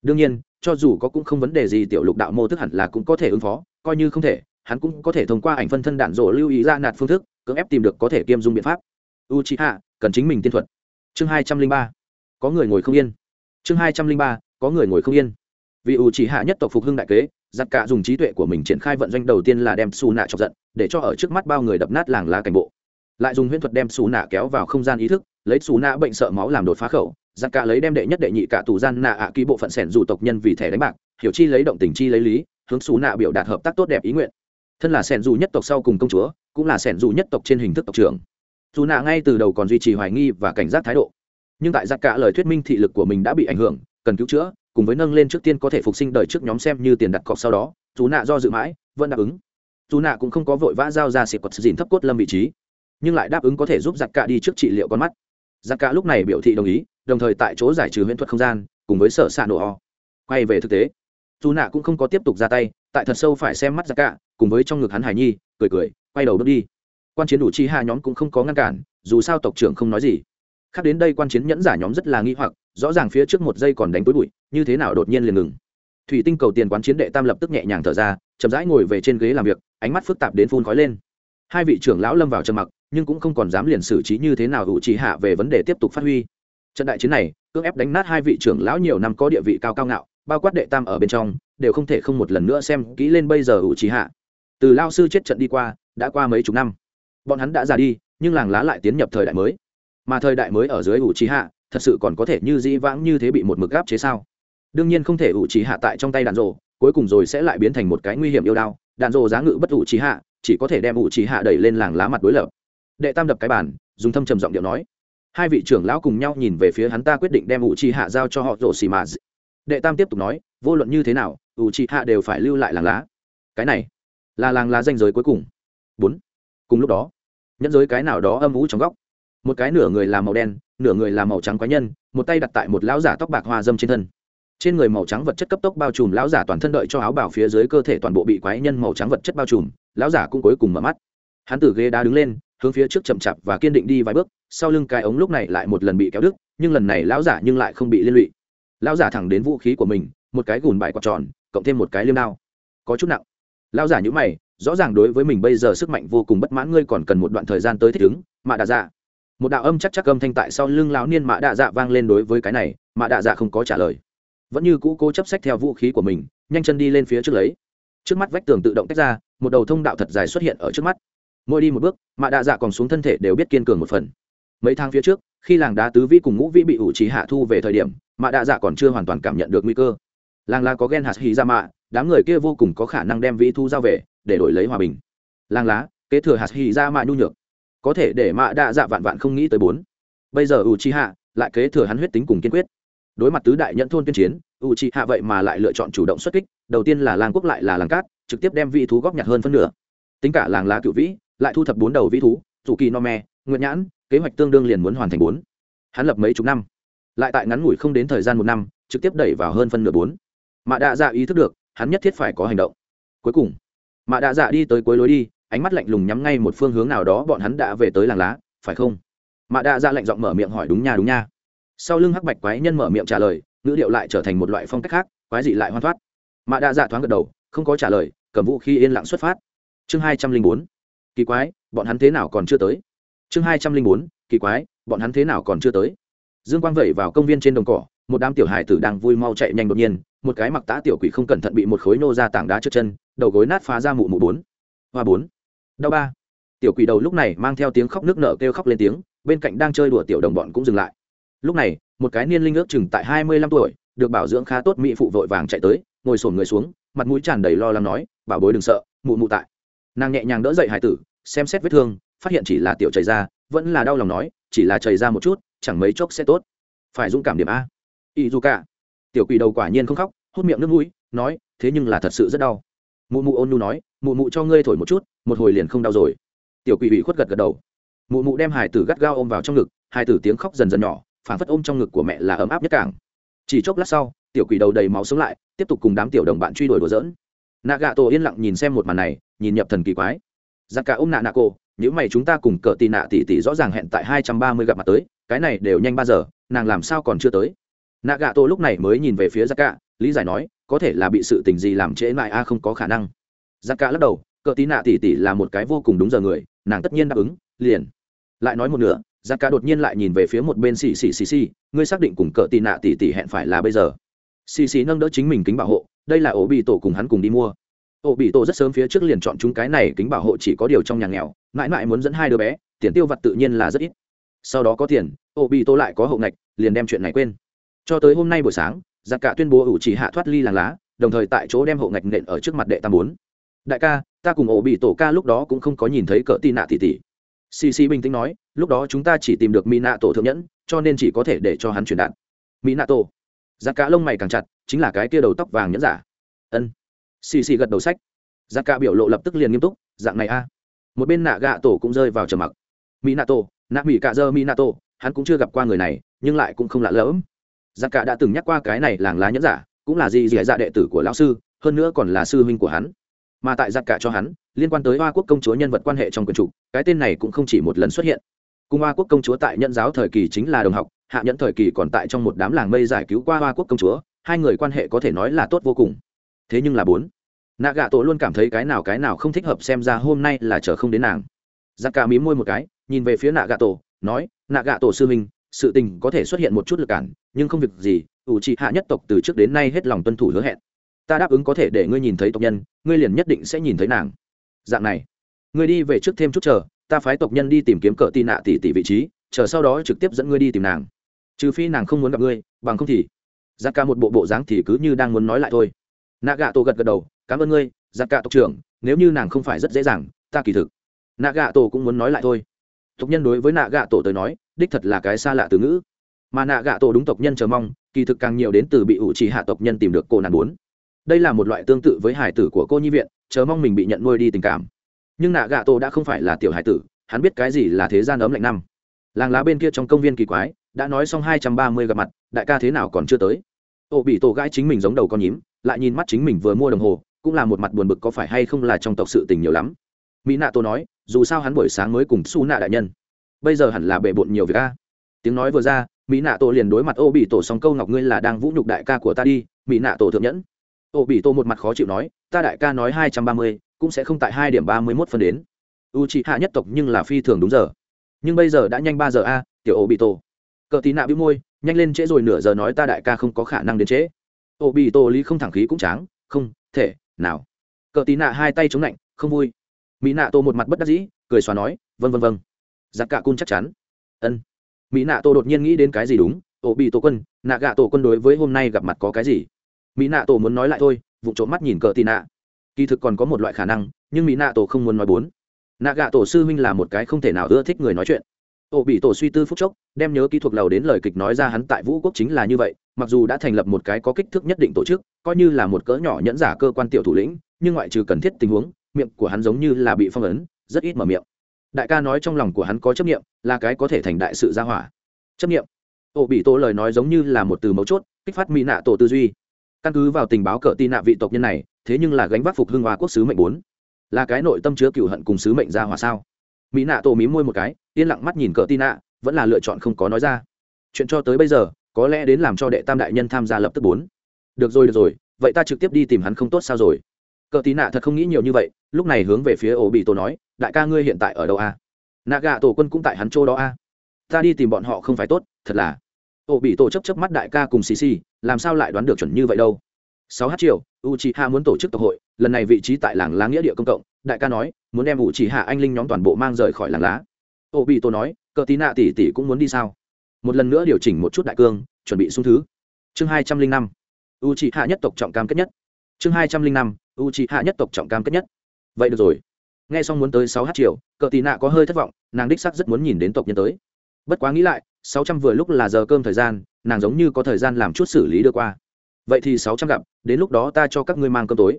Đương nhiên, cho dù có cũng không vấn đề gì tiểu lục đạo mô thức hẳn là cũng có thể ứng phó, coi như không thể, hắn cũng có thể thông qua ảnh phân thân đạn rổ lưu ý ra nạt phương thức, cưỡng ép tìm được có thể kiêm dung biện pháp. U chi hạ cần chính mình tiên thuật. Chương hai trăm linh ba. Có người ngồi không yên. Chương hai trăm linh ba, có người ngồi không yên. Vì u chi hạ nhất tộc phục hưng đại kế giặc cả dùng trí tuệ của mình triển khai vận doanh đầu tiên là đem xù nạ chọc giận, để cho ở trước mắt bao người đập nát làng lá cảnh bộ. Lại dùng huyễn thuật đem xù nạ kéo vào không gian ý thức, lấy xù nạ bệnh sợ máu làm đột phá khẩu giặc cả lấy đem đệ nhất đệ nhị cả tù gian nạ ạ ký bộ phận sẻn dù tộc nhân vì thẻ đánh bạc, hiểu chi lấy động tình chi lấy lý, hướng xù nạ biểu đạt hợp tác tốt đẹp ý nguyện. Thân là sẻn dù nhất tộc sau cùng công chúa, cũng là sẻn dù nhất tộc trên hình thức tộc trưởng. Dù nạ ngay từ đầu còn duy trì hoài nghi và cảnh giác thái độ. Nhưng tại giặc cả lời thuyết minh thị lực của mình đã bị ảnh hưởng, cần cứu chữa cùng với nâng lên trước tiên có thể phục sinh đời trước nhóm xem như tiền đặt cọc sau đó, chú nạ do dự mãi, vẫn đáp ứng. Chú nạ cũng không có vội vã giao ra xịt quật dìn thấp cốt lâm vị trí, nhưng lại đáp ứng có thể giúp giặc cả đi trước trị liệu con mắt. Giặc cả lúc này biểu thị đồng ý, đồng thời tại chỗ giải trừ huyễn thuật không gian, cùng với sở xạ nổ o. Quay về thực tế, chú nạ cũng không có tiếp tục ra tay, tại thật sâu phải xem mắt giặc cả, cùng với trong ngực hắn hải nhi, cười cười, quay đầu bước đi. Quan chiến đủ chi hai nhóm cũng không có ngăn cản, dù sao tộc trưởng không nói gì khác đến đây quan chiến nhẫn giả nhóm rất là nghi hoặc, rõ ràng phía trước một giây còn đánh túi bụi, như thế nào đột nhiên liền ngừng. Thủy tinh cầu tiền quán chiến đệ tam lập tức nhẹ nhàng thở ra, chậm rãi ngồi về trên ghế làm việc, ánh mắt phức tạp đến phun khói lên. Hai vị trưởng lão lâm vào trầm mặc, nhưng cũng không còn dám liền xử trí như thế nào hữu trí hạ về vấn đề tiếp tục phát huy. Trận đại chiến này, cưỡng ép đánh nát hai vị trưởng lão nhiều năm có địa vị cao cao ngạo, bao quát đệ tam ở bên trong, đều không thể không một lần nữa xem kỹ lên bây giờ hữu trí hạ. Từ lao sư chết trận đi qua, đã qua mấy chục năm. Bọn hắn đã già đi, nhưng làng lá lại tiến nhập thời đại mới mà thời đại mới ở dưới ủ trí hạ thật sự còn có thể như dĩ vãng như thế bị một mực gáp chế sao? Đương nhiên không thể ủ trí hạ tại trong tay đàn rộ cuối cùng rồi sẽ lại biến thành một cái nguy hiểm yêu đao. Đàn rộ giá ngự bất ủ trí hạ chỉ có thể đem ủ trí hạ đẩy lên làng lá mặt đối lập. Đệ tam đập cái bàn, dùng thâm trầm giọng điệu nói. Hai vị trưởng lão cùng nhau nhìn về phía hắn ta quyết định đem ủ trí hạ giao cho họ rổ xì mà đệ tam tiếp tục nói, vô luận như thế nào ủ trí hạ đều phải lưu lại làng lá. Cái này, là làng lá danh giới cuối cùng. Bốn. Cùng lúc đó, nhẫn giới cái nào đó âm ủ trong góc một cái nửa người là màu đen, nửa người là màu trắng quái nhân, một tay đặt tại một lão giả tóc bạc hoa dâm trên thân. Trên người màu trắng vật chất cấp tốc bao trùm, lão giả toàn thân đợi cho áo bảo phía dưới cơ thể toàn bộ bị quái nhân màu trắng vật chất bao trùm, lão giả cũng cuối cùng mở mắt. Hắn từ ghế đá đứng lên, hướng phía trước chậm chạp và kiên định đi vài bước, sau lưng cái ống lúc này lại một lần bị kéo đứt, nhưng lần này lão giả nhưng lại không bị liên lụy. Lão giả thẳng đến vũ khí của mình, một cái gùn bài quạt tròn, cộng thêm một cái liêm đao. Có chút nặng. Lão giả nhữ mày, rõ ràng đối với mình bây giờ sức mạnh vô cùng bất mãn, ngươi còn cần một đoạn thời gian tới thích ứng, mà đà dạ một đạo âm chắc chắc âm thanh tại sau lưng lão niên mã đạ dạ vang lên đối với cái này, mã đạ dạ không có trả lời. Vẫn như cũ cố chấp sách theo vũ khí của mình, nhanh chân đi lên phía trước lấy. Trước mắt vách tường tự động tách ra, một đầu thông đạo thật dài xuất hiện ở trước mắt. Mỗi đi một bước mạ đạ dạ còn xuống thân thể đều biết kiên cường một phần. Mấy tháng phía trước, khi làng đá tứ vĩ cùng ngũ vĩ bị ủ trí hạ thu về thời điểm mạ đạ dạ còn chưa hoàn toàn cảm nhận được nguy cơ. Làng lá có ghen hạt hì ra mạ, đám người kia vô cùng có khả năng đem vĩ thu giao về, để đổi lấy hòa bình. Làng lá, kế thừa hạt hì ra mạ nhu nhược có thể để mạ đạ dạ vạn vạn không nghĩ tới bốn. Bây giờ U Chi hạ lại kế thừa hắn huyết tính cùng kiên quyết. Đối mặt tứ đại nhận thôn tuyên chiến u Chi hạ vậy mà lại lựa chọn chủ động xuất kích, đầu tiên là làng quốc lại là làng cát, trực tiếp đem vị thú góp nhặt hơn phân nửa. Tính cả làng lá cựu vĩ, lại thu thập bốn đầu vĩ thú chủ kỳ no me nguyện nhãn, kế hoạch tương đương liền muốn hoàn thành bốn. Hắn lập mấy chục năm, lại tại ngắn ngủi không đến thời gian một năm, trực tiếp đẩy vào hơn phân nửa bốn. Mạ đạ dạ ý thức được, hắn nhất thiết phải có hành động. Cuối cùng, mạ đạ dạ đi tới cuối lối đi ánh mắt lạnh lùng nhắm ngay một phương hướng nào đó, bọn hắn đã về tới làng lá, phải không? Mạ đạ dạ lạnh giọng mở miệng hỏi, đúng nha đúng nha. Sau lưng hắc bạch quái nhân mở miệng trả lời, ngữ điệu lại trở thành một loại phong cách khác, quái dị lại hoan thoát. Mạ đạ dạ thoáng gật đầu, không có trả lời, cầm vũ khi yên lặng xuất phát. Chương hai trăm linh bốn, kỳ quái, bọn hắn thế nào còn chưa tới? Chương hai trăm linh bốn, kỳ quái, bọn hắn thế nào còn chưa tới? Dương quang vẩy vào công viên trên đồng cỏ, một đám tiểu hải tử đang vui mau chạy nhanh đột nhiên, một cái mặc tá tiểu quỷ không cẩn thận bị một khối nô ra tảng đá trước chân, đầu gối nát phá ra mụ mụ bốn. Hoa bốn đau ba. Tiểu quỷ đầu lúc này mang theo tiếng khóc nước nở kêu khóc lên tiếng, bên cạnh đang chơi đùa tiểu đồng bọn cũng dừng lại. Lúc này, một cái niên linh ước chừng tại hai mươi lăm tuổi, được bảo dưỡng khá tốt mỹ phụ vội vàng chạy tới, ngồi sổn người xuống, mặt mũi tràn đầy lo lắng nói, bảo bối đừng sợ, mụ mụ tại. Nàng nhẹ nhàng đỡ dậy hải tử, xem xét vết thương, phát hiện chỉ là tiểu chảy ra, vẫn là đau lòng nói, chỉ là chảy ra một chút, chẳng mấy chốc sẽ tốt. Phải dũng cảm điểm a. Y dù cả tiểu quỷ đầu quả nhiên không khóc, hút miệng nước mũi, nói, thế nhưng là thật sự rất đau. Mụ mụ ôn nhu nói mụ mụ cho ngươi thổi một chút, một hồi liền không đau rồi. Tiểu quỷ bị khuất gật gật đầu. Mụ mụ đem hải tử gắt gao ôm vào trong ngực hải tử tiếng khóc dần dần nhỏ phản phất ôm trong ngực của mẹ là ấm áp nhất cảng. Chỉ chốc lát sau, tiểu quỷ đầu đầy máu sống lại, tiếp tục cùng đám tiểu đồng bạn truy đuổi đùa dỡn nạ gạ tổ yên lặng nhìn xem một màn này, nhìn nhập thần kỳ quái. Giặc cả ôm nạ nạ cô nếu mày chúng ta cùng cờ tì nạ tỷ tỷ rõ ràng hẹn tại hai trăm ba mươi gặp mặt tới, cái này đều nhanh ba giờ, nàng làm sao còn chưa tới? Nạ gạ tổ lúc này mới nhìn về phía giặc cả lý giải nói, có thể là bị sự tình gì làm trễ lại a, không có khả năng giặc cả lắc đầu, cờ tì nạ tỷ tỷ là một cái vô cùng đúng giờ người, nàng tất nhiên đáp ứng, liền. Lại nói một nửa, giặc cả đột nhiên lại nhìn về phía một bên xì xì xì xì, ngươi xác định cùng cờ tì nạ tỷ tỷ hẹn phải là bây giờ. Xì xì nâng đỡ chính mình kính bảo hộ, đây là ổ bị tổ cùng hắn cùng đi mua. Ổ bị tổ rất sớm phía trước liền chọn chúng cái này kính bảo hộ chỉ có điều trong nhà nghèo, mãi mãi muốn dẫn hai đứa bé, tiền tiêu vặt tự nhiên là rất ít. Sau đó có tiền, ổ bị tổ lại có hậu ngạch, liền đem chuyện này quên. Cho tới hôm nay buổi sáng, giặc cả tuyên bố ủ chỉ hạ thoát ly làng lá, đồng thời tại chỗ đem hậu ngạch nện ở trước mặt đệ tam bốn đại ca, ta cùng ổ bị tổ ca lúc đó cũng không có nhìn thấy cỡ tì nạ tỉ tỷ xì xì bình tĩnh nói, lúc đó chúng ta chỉ tìm được mỹ nạ tổ thượng nhẫn, cho nên chỉ có thể để cho hắn truyền đạt. Mỹ nạ tổ. Giặc cả lông mày càng chặt, chính là cái kia đầu tóc vàng nhẫn giả. Ân. Xì xì gật đầu sách. Giặc cả biểu lộ lập tức liền nghiêm túc, dạng này a. Một bên nạ gạ tổ cũng rơi vào trầm mặc. Mỹ nạ tổ, nạ mỹ cạ dơ mỹ nạ tổ, hắn cũng chưa gặp qua người này, nhưng lại cũng không lạ lẫm. Giặc cả đã từng nhắc qua cái này làng lá nhẫn giả, cũng là gì dì dạ đệ tử của lão sư, hơn nữa còn là sư huynh của hắn mà tại giặc cả cho hắn, liên quan tới hoa quốc công chúa nhân vật quan hệ trong quần chủ, cái tên này cũng không chỉ một lần xuất hiện. Cùng hoa quốc công chúa tại nhân giáo thời kỳ chính là đồng học, hạ nhẫn thời kỳ còn tại trong một đám làng mây giải cứu qua hoa quốc công chúa, hai người quan hệ có thể nói là tốt vô cùng. Thế nhưng là bốn nạ gạ tổ luôn cảm thấy cái nào cái nào không thích hợp xem ra hôm nay là chờ không đến nàng. Giặc cả mí môi một cái, nhìn về phía nạ gạ tổ nói nạ gạ tổ sư huynh, sự tình có thể xuất hiện một chút lực cản, nhưng không việc gì ủ trị hạ nhất tộc từ trước đến nay hết lòng tuân thủ hứa hẹn ta đáp ứng có thể để ngươi nhìn thấy tộc nhân, ngươi liền nhất định sẽ nhìn thấy nàng. Dạng này, ngươi đi về trước thêm chút chờ, ta phái tộc nhân đi tìm kiếm cỡ tị nạ tỷ tỷ vị trí, chờ sau đó trực tiếp dẫn ngươi đi tìm nàng. Trừ phi nàng không muốn gặp ngươi, bằng không thì giặc cả một bộ bộ dáng thì cứ như đang muốn nói lại thôi. Nạ gạ tổ gật gật đầu, cảm ơn ngươi giặc cả tộc trưởng, nếu như nàng không phải rất dễ dàng, ta kỳ thực nạ gạ tổ cũng muốn nói lại thôi. Tộc nhân đối với nạ gạ tổ tới nói, đích thật là cái xa lạ từ ngữ. Mà nạ gạ tổ đúng tộc nhân chờ mong, kỳ thực càng nhiều đến từ bị ủ trì hạ tộc nhân tìm được cô nàng bốn đây là một loại tương tự với hải tử của cô nhi viện, chờ mong mình bị nhận nuôi đi tình cảm. Nhưng nạ gạ tổ đã không phải là tiểu hải tử, hắn biết cái gì là thế gian ấm lạnh năm. Làng lá bên kia trong công viên kỳ quái, đã nói xong hai trăm ba mươi gặp mặt, đại ca thế nào còn chưa tới. Ô bị tổ gãi chính mình giống đầu con nhím, lại nhìn mắt chính mình vừa mua đồng hồ, cũng là một mặt buồn bực có phải hay không là trong tộc sự tình nhiều lắm. Mỹ nạ tô nói, dù sao hắn buổi sáng mới cùng su nạ đại nhân. Bây giờ hẳn là bề bộn nhiều việc a. Tiếng nói vừa ra, mỹ nạ tổ liền đối mặt ô bị tổ xong câu ngọc ngươi là đang vũ nhục đại ca của ta đi, mỹ nạ tổ thượng nhẫn ô bị tổ một mặt khó chịu nói, ta đại ca nói hai trăm ba mươi, cũng sẽ không tại hai điểm ba mươi mốt phân đến. U c hạ nhất tộc nhưng là phi thường đúng giờ. Nhưng bây giờ đã nhanh ba giờ a, tiểu ô bị tổ cờ tí nạ bĩu môi, nhanh lên trễ rồi nửa giờ nói, ta đại ca không có khả năng đến trễ. Ô bị tổ lý không thẳng khí cũng tráng, không, thể, nào. Cờ tí nạ hai tay chống lạnh, không vui. Mỹ nạ tô một mặt bất đắc dĩ, cười xóa nói vân vân vân giặc cả cun chắc chắn. Ân. Mỹ nạ tô đột nhiên nghĩ đến cái gì đúng? Ổ bị tổ quân, nạ gạ tổ quân đối với hôm nay gặp mặt có cái gì? Mỹ nạ tổ muốn nói lại thôi, vụ trộm mắt nhìn cờ tì nạ. Kỳ thực còn có một loại khả năng, nhưng mỹ nạ tổ không muốn nói bốn. Nạ gạ tổ sư huynh là một cái không thể nào ưa thích người nói chuyện. Ổ bị tổ suy tư phúc chốc, đem nhớ kỹ thuật lầu đến lời kịch nói ra hắn tại vũ quốc chính là như vậy, mặc dù đã thành lập một cái có kích thước nhất định tổ chức, coi như là một cỡ nhỏ nhẫn giả cơ quan tiểu thủ lĩnh, nhưng ngoại trừ cần thiết tình huống, miệng của hắn giống như là bị phong ấn, rất ít mở miệng. Đại ca nói trong lòng của hắn có chấp nghiệm là cái có thể thành đại sự gia hỏa. Chấp nghiệm ổ bị tổ lời nói giống như là một từ mấu chốt, kích phát mỹ nạ tổ tư duy căn cứ vào tình báo cờ tin nạ vị tộc nhân này, thế nhưng là gánh vác phục hưng hoa quốc sứ mệnh bốn. Là cái nội tâm chứa cựu hận cùng sứ mệnh ra hòa sao? Mỹ nạ tổ mí môi một cái, yên lặng mắt nhìn cờ tin nạ, vẫn là lựa chọn không có nói ra. Chuyện cho tới bây giờ, có lẽ đến làm cho đệ tam đại nhân tham gia lập tức bốn. Được rồi được rồi, vậy ta trực tiếp đi tìm hắn không tốt sao rồi? Cờ tí nạ thật không nghĩ nhiều như vậy, lúc này hướng về phía ổ bị tổ nói, đại ca ngươi hiện tại ở đâu a? Nạ gạ tổ quân cũng tại hắn chỗ đó a. Ta đi tìm bọn họ không phải tốt, thật là ổ bị tổ chấp chấp mắt đại ca cùng xì xì, làm sao lại đoán được chuẩn như vậy đâu? Sáu h triệu u c h i h muốn tổ chức tộc hội, lần này vị trí tại làng lá nghĩa địa công cộng, đại ca nói, muốn đem u c h i h anh linh nhóm toàn bộ mang rời khỏi làng lá. Ổ bị tổ nói, cờ tí nạ tỷ tỷ cũng muốn đi sao? Một lần nữa điều chỉnh một chút đại cương, chuẩn bị xuống thứ. Chương hai trăm linh năm u c hạ nhất tộc trọng cam kết nhất. Chương hai trăm linh năm u c hạ nhất tộc trọng cam kết nhất. Vậy được rồi. Nghe xong muốn tới sáu h triệu cờ tì nạ có hơi thất vọng, nàng đích sắc rất muốn nhìn đến tộc nhân tới bất quá nghĩ lại, sáu trăm vừa lúc là giờ cơm thời gian, nàng giống như có thời gian làm chút xử lý đưa qua. Vậy thì sáu trăm gặp, đến lúc đó ta cho các ngươi mang cơm tối.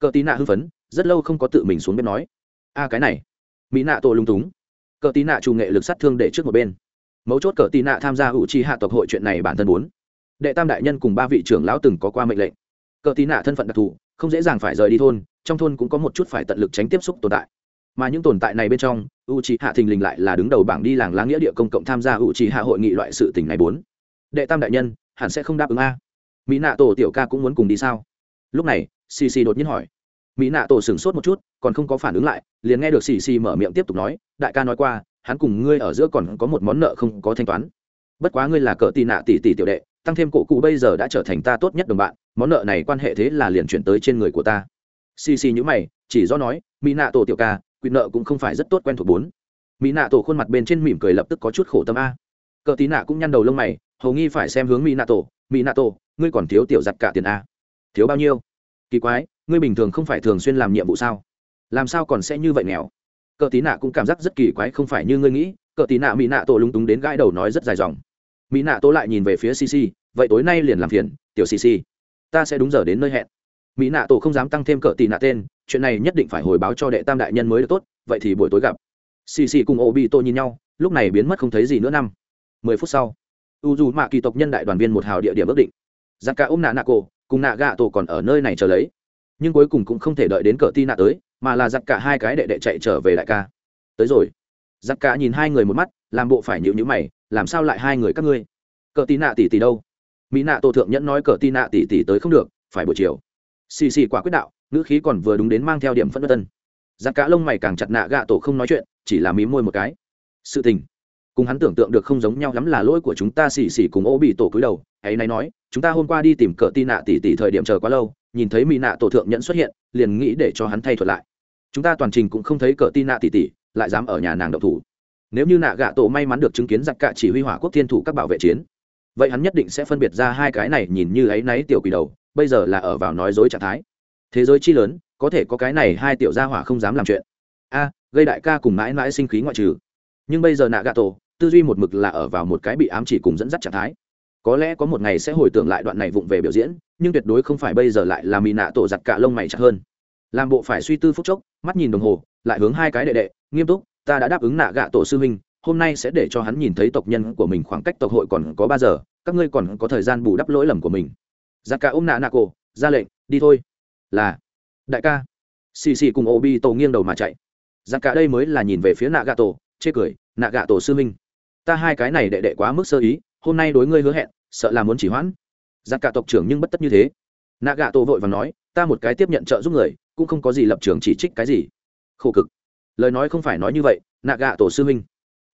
Cờ tí nạ hưng phấn, rất lâu không có tự mình xuống bếp nói. A cái này. Mỹ nạ tổ lung túng. Cờ tí nạ trù nghệ lực sát thương để trước một bên. Mấu chốt cờ tí nạ tham gia hữu chi hạ tộc hội chuyện này bản thân muốn. Đệ tam đại nhân cùng ba vị trưởng lão từng có qua mệnh lệnh. Cờ tí nạ thân phận đặc thù, không dễ dàng phải rời đi thôn, trong thôn cũng có một chút phải tận lực tránh tiếp xúc tồn tại mà những tồn tại này bên trong u c hạ thình lình lại là đứng đầu bảng đi làng lá nghĩa địa công cộng tham gia u c hạ hội nghị loại sự tình này bốn. Đệ tam đại nhân, hẳn sẽ không đáp ứng a. Mỹ nạ tổ tiểu ca cũng muốn cùng đi sao? Lúc này xì xì đột nhiên hỏi. Mỹ nạ tổ sửng sốt một chút, còn không có phản ứng lại, liền nghe được xì xì mở miệng tiếp tục nói, đại ca nói qua, hắn cùng ngươi ở giữa còn có một món nợ không có thanh toán. Bất quá ngươi là cỡ tì nạ tỷ tỷ tiểu đệ, tăng thêm cổ cụ bây giờ đã trở thành ta tốt nhất đồng bạn, món nợ này quan hệ thế là liền chuyển tới trên người của ta. Xì xì nhữ mày, chỉ do nói mỹ nạ tổ tiểu ca quỵ nợ cũng không phải rất tốt quen thuộc bốn. Mỹ nạ tổ khuôn mặt bên trên mỉm cười lập tức có chút khổ tâm a. Cờ tí nạ cũng nhăn đầu lông mày, hầu nghi phải xem hướng mỹ nạ tổ. Mỹ nạ tổ, ngươi còn thiếu tiểu giặt cả tiền a. Thiếu bao nhiêu? Kỳ quái, ngươi bình thường không phải thường xuyên làm nhiệm vụ sao? Làm sao còn sẽ như vậy nghèo? Cờ tí nạ cũng cảm giác rất kỳ quái, không phải như ngươi nghĩ. Cờ tí nạ, mỹ nạ tổ lúng túng đến gãi đầu nói rất dài dòng. Mỹ nạ tổ lại nhìn về phía cc vậy tối nay liền làm phiền, tiểu cc ta sẽ đúng giờ đến nơi hẹn mỹ nạ tổ không dám tăng thêm cỡ tì nạ tên, chuyện này nhất định phải hồi báo cho đệ tam đại nhân mới được tốt, vậy thì buổi tối gặp. Xì xì cùng ô bị tô nhìn nhau, lúc này biến mất không thấy gì nữa năm. Mười phút sau, u dù mạ kỳ tộc nhân đại đoàn viên một hào địa điểm ước định. Giặc cả ôm nạ nạ cổ, cùng nạ gạ tổ còn ở nơi này chờ lấy. Nhưng cuối cùng cũng không thể đợi đến cỡ ti nạ tới, mà là giặc cả hai cái đệ đệ chạy trở về đại ca. Tới rồi. Giặc cả nhìn hai người một mắt, làm bộ phải nhịu nhữ mày, làm sao lại hai người các ngươi? Cỡ ti nạ tỷ tỷ đâu? Mỹ nạ tổ thượng nhẫn nói cỡ ti nạ tỷ tỷ tới không được, phải buổi chiều xì xì quả quyết đạo, ngữ khí còn vừa đúng đến mang theo điểm phân bất tân giặc cá lông mày càng chặt nạ gạ tổ không nói chuyện, chỉ là mí môi một cái. Sự tình, cùng hắn tưởng tượng được không giống nhau lắm là lỗi của chúng ta xì xì cùng ô bị tổ cúi đầu, ấy nay nói, chúng ta hôm qua đi tìm cờ tin nạ tỷ tỷ thời điểm chờ quá lâu, nhìn thấy mỹ nạ tổ thượng nhẫn xuất hiện, liền nghĩ để cho hắn thay thuật lại. Chúng ta toàn trình cũng không thấy cờ tin nạ tỷ tỷ lại dám ở nhà nàng độc thủ. Nếu như nạ gạ tổ may mắn được chứng kiến giặc cả chỉ huy hỏa quốc thiên thủ các bảo vệ chiến, vậy hắn nhất định sẽ phân biệt ra hai cái này nhìn như ấy náy tiểu quỷ đầu bây giờ là ở vào nói dối trạng thái. Thế giới chi lớn, có thể có cái này hai tiểu gia hỏa không dám làm chuyện. A, gây đại ca cùng mãi mãi sinh khí ngoại trừ. Nhưng bây giờ nạ gà tổ tư duy một mực là ở vào một cái bị ám chỉ cùng dẫn dắt trạng thái. Có lẽ có một ngày sẽ hồi tưởng lại đoạn này vụng về biểu diễn, nhưng tuyệt đối không phải bây giờ lại là mì nạ tổ giặt cả lông mày chặt hơn. Làm bộ phải suy tư phúc chốc, mắt nhìn đồng hồ, lại hướng hai cái đệ đệ, nghiêm túc, ta đã đáp ứng nạ gạ tổ sư huynh, hôm nay sẽ để cho hắn nhìn thấy tộc nhân của mình khoảng cách tộc hội còn có ba giờ, các ngươi còn có thời gian bù đắp lỗi lầm của mình giặc cả ôm nạ nạ cổ, ra lệnh, đi thôi. Là, đại ca. Xì xì cùng ô bi tổ nghiêng đầu mà chạy. Giặc cả đây mới là nhìn về phía nạ gà tổ, chê cười, nạ gà tổ sư minh ta hai cái này đệ đệ quá mức sơ ý, hôm nay đối ngươi hứa hẹn, sợ là muốn chỉ hoãn. Giặc cả tộc trưởng nhưng bất tất như thế. Nạ gà tổ vội và nói, ta một cái tiếp nhận trợ giúp người, cũng không có gì lập trường chỉ trích cái gì. Khổ cực. Lời nói không phải nói như vậy, nạ gà tổ sư minh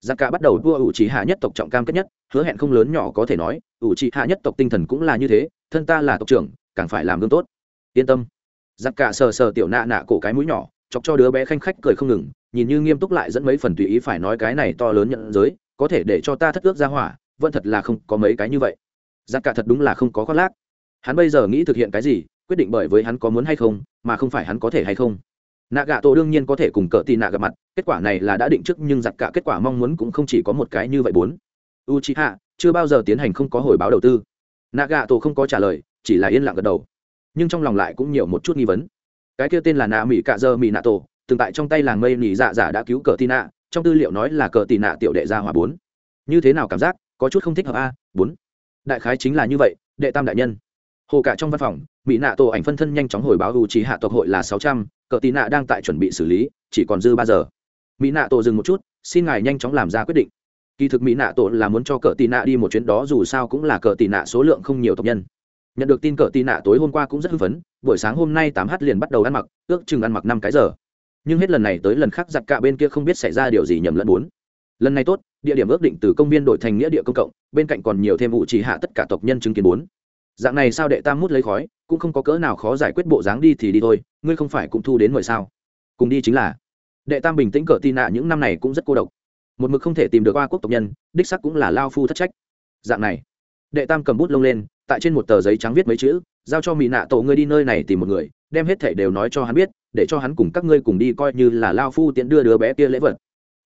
giặc cả bắt đầu đua ủ trí hạ nhất tộc trọng cam kết nhất, hứa hẹn không lớn nhỏ có thể nói ủ trí hạ nhất tộc tinh thần cũng là như thế thân ta là tộc trưởng, càng phải làm gương tốt. Yên tâm. Giặc cả sờ sờ tiểu nạ nạ cổ cái mũi nhỏ, chọc cho đứa bé khanh khách cười không ngừng, nhìn như nghiêm túc lại dẫn mấy phần tùy ý phải nói cái này to lớn nhận giới, có thể để cho ta thất ước ra hỏa, vẫn thật là không có mấy cái như vậy. Giặc cả thật đúng là không có khoác lác. Hắn bây giờ nghĩ thực hiện cái gì, quyết định bởi với hắn có muốn hay không, mà không phải hắn có thể hay không. Nạ gạ tổ đương nhiên có thể cùng cỡ tì nạ gặp mặt, kết quả này là đã định trước nhưng giặc cả kết quả mong muốn cũng không chỉ có một cái như vậy bốn. U c hạ chưa bao giờ tiến hành không có hồi báo đầu tư nạ gạ tổ không có trả lời, chỉ là yên lặng gật đầu. Nhưng trong lòng lại cũng nhiều một chút nghi vấn. Cái kia tên là nạ mỹ cạ dơ mỹ nạ tổ từng tại trong tay làng mây nỉ dạ giả đã cứu cờ tị nạ, trong tư liệu nói là cờ tị nạ tiểu đệ gia hòa bốn. Như thế nào cảm giác? Có chút không thích hợp a, bốn. Đại khái chính là như vậy, đệ tam đại nhân. Hồ cả trong văn phòng mỹ nạ tổ ảnh phân thân nhanh chóng hồi báo hữu trí hạ tộc hội là sáu trăm, cờ tị nạ đang tại chuẩn bị xử lý, chỉ còn dư ba giờ. Mỹ nạ tổ dừng một chút, xin ngài nhanh chóng làm ra quyết định kỳ thực mỹ nạ tổ là muốn cho cờ tị nạ đi một chuyến, đó dù sao cũng là cờ tị nạ số lượng không nhiều tộc nhân. Nhận được tin cờ tị nạ tối hôm qua cũng rất hưng phấn, buổi sáng hôm nay tám h liền bắt đầu ăn mặc, ước chừng ăn mặc năm cái giờ. Nhưng hết lần này tới lần khác giặt cả bên kia không biết xảy ra điều gì nhầm lẫn bốn. Lần này tốt, địa điểm ước định từ công viên đổi thành nghĩa địa công cộng, bên cạnh còn nhiều thêm vụ chỉ hạ tất cả tộc nhân chứng kiến bốn. Dạng này sao đệ tam mút lấy khói, cũng không có cỡ nào khó giải quyết bộ dáng đi thì đi thôi, ngươi không phải cũng thu đến mời sao? Cùng đi chính là. Đệ tam bình tĩnh cỡ tị nạ những năm này cũng rất cô độc một mực không thể tìm được qua quốc tộc nhân, đích sắc cũng là lao phu thất trách. Dạng này, đệ tam cầm bút lông lên, tại trên một tờ giấy trắng viết mấy chữ, giao cho mỹ nạ tổ ngươi đi nơi này tìm một người, đem hết thể đều nói cho hắn biết, để cho hắn cùng các ngươi cùng đi coi như là lao phu tiện đưa đứa bé kia lễ vật.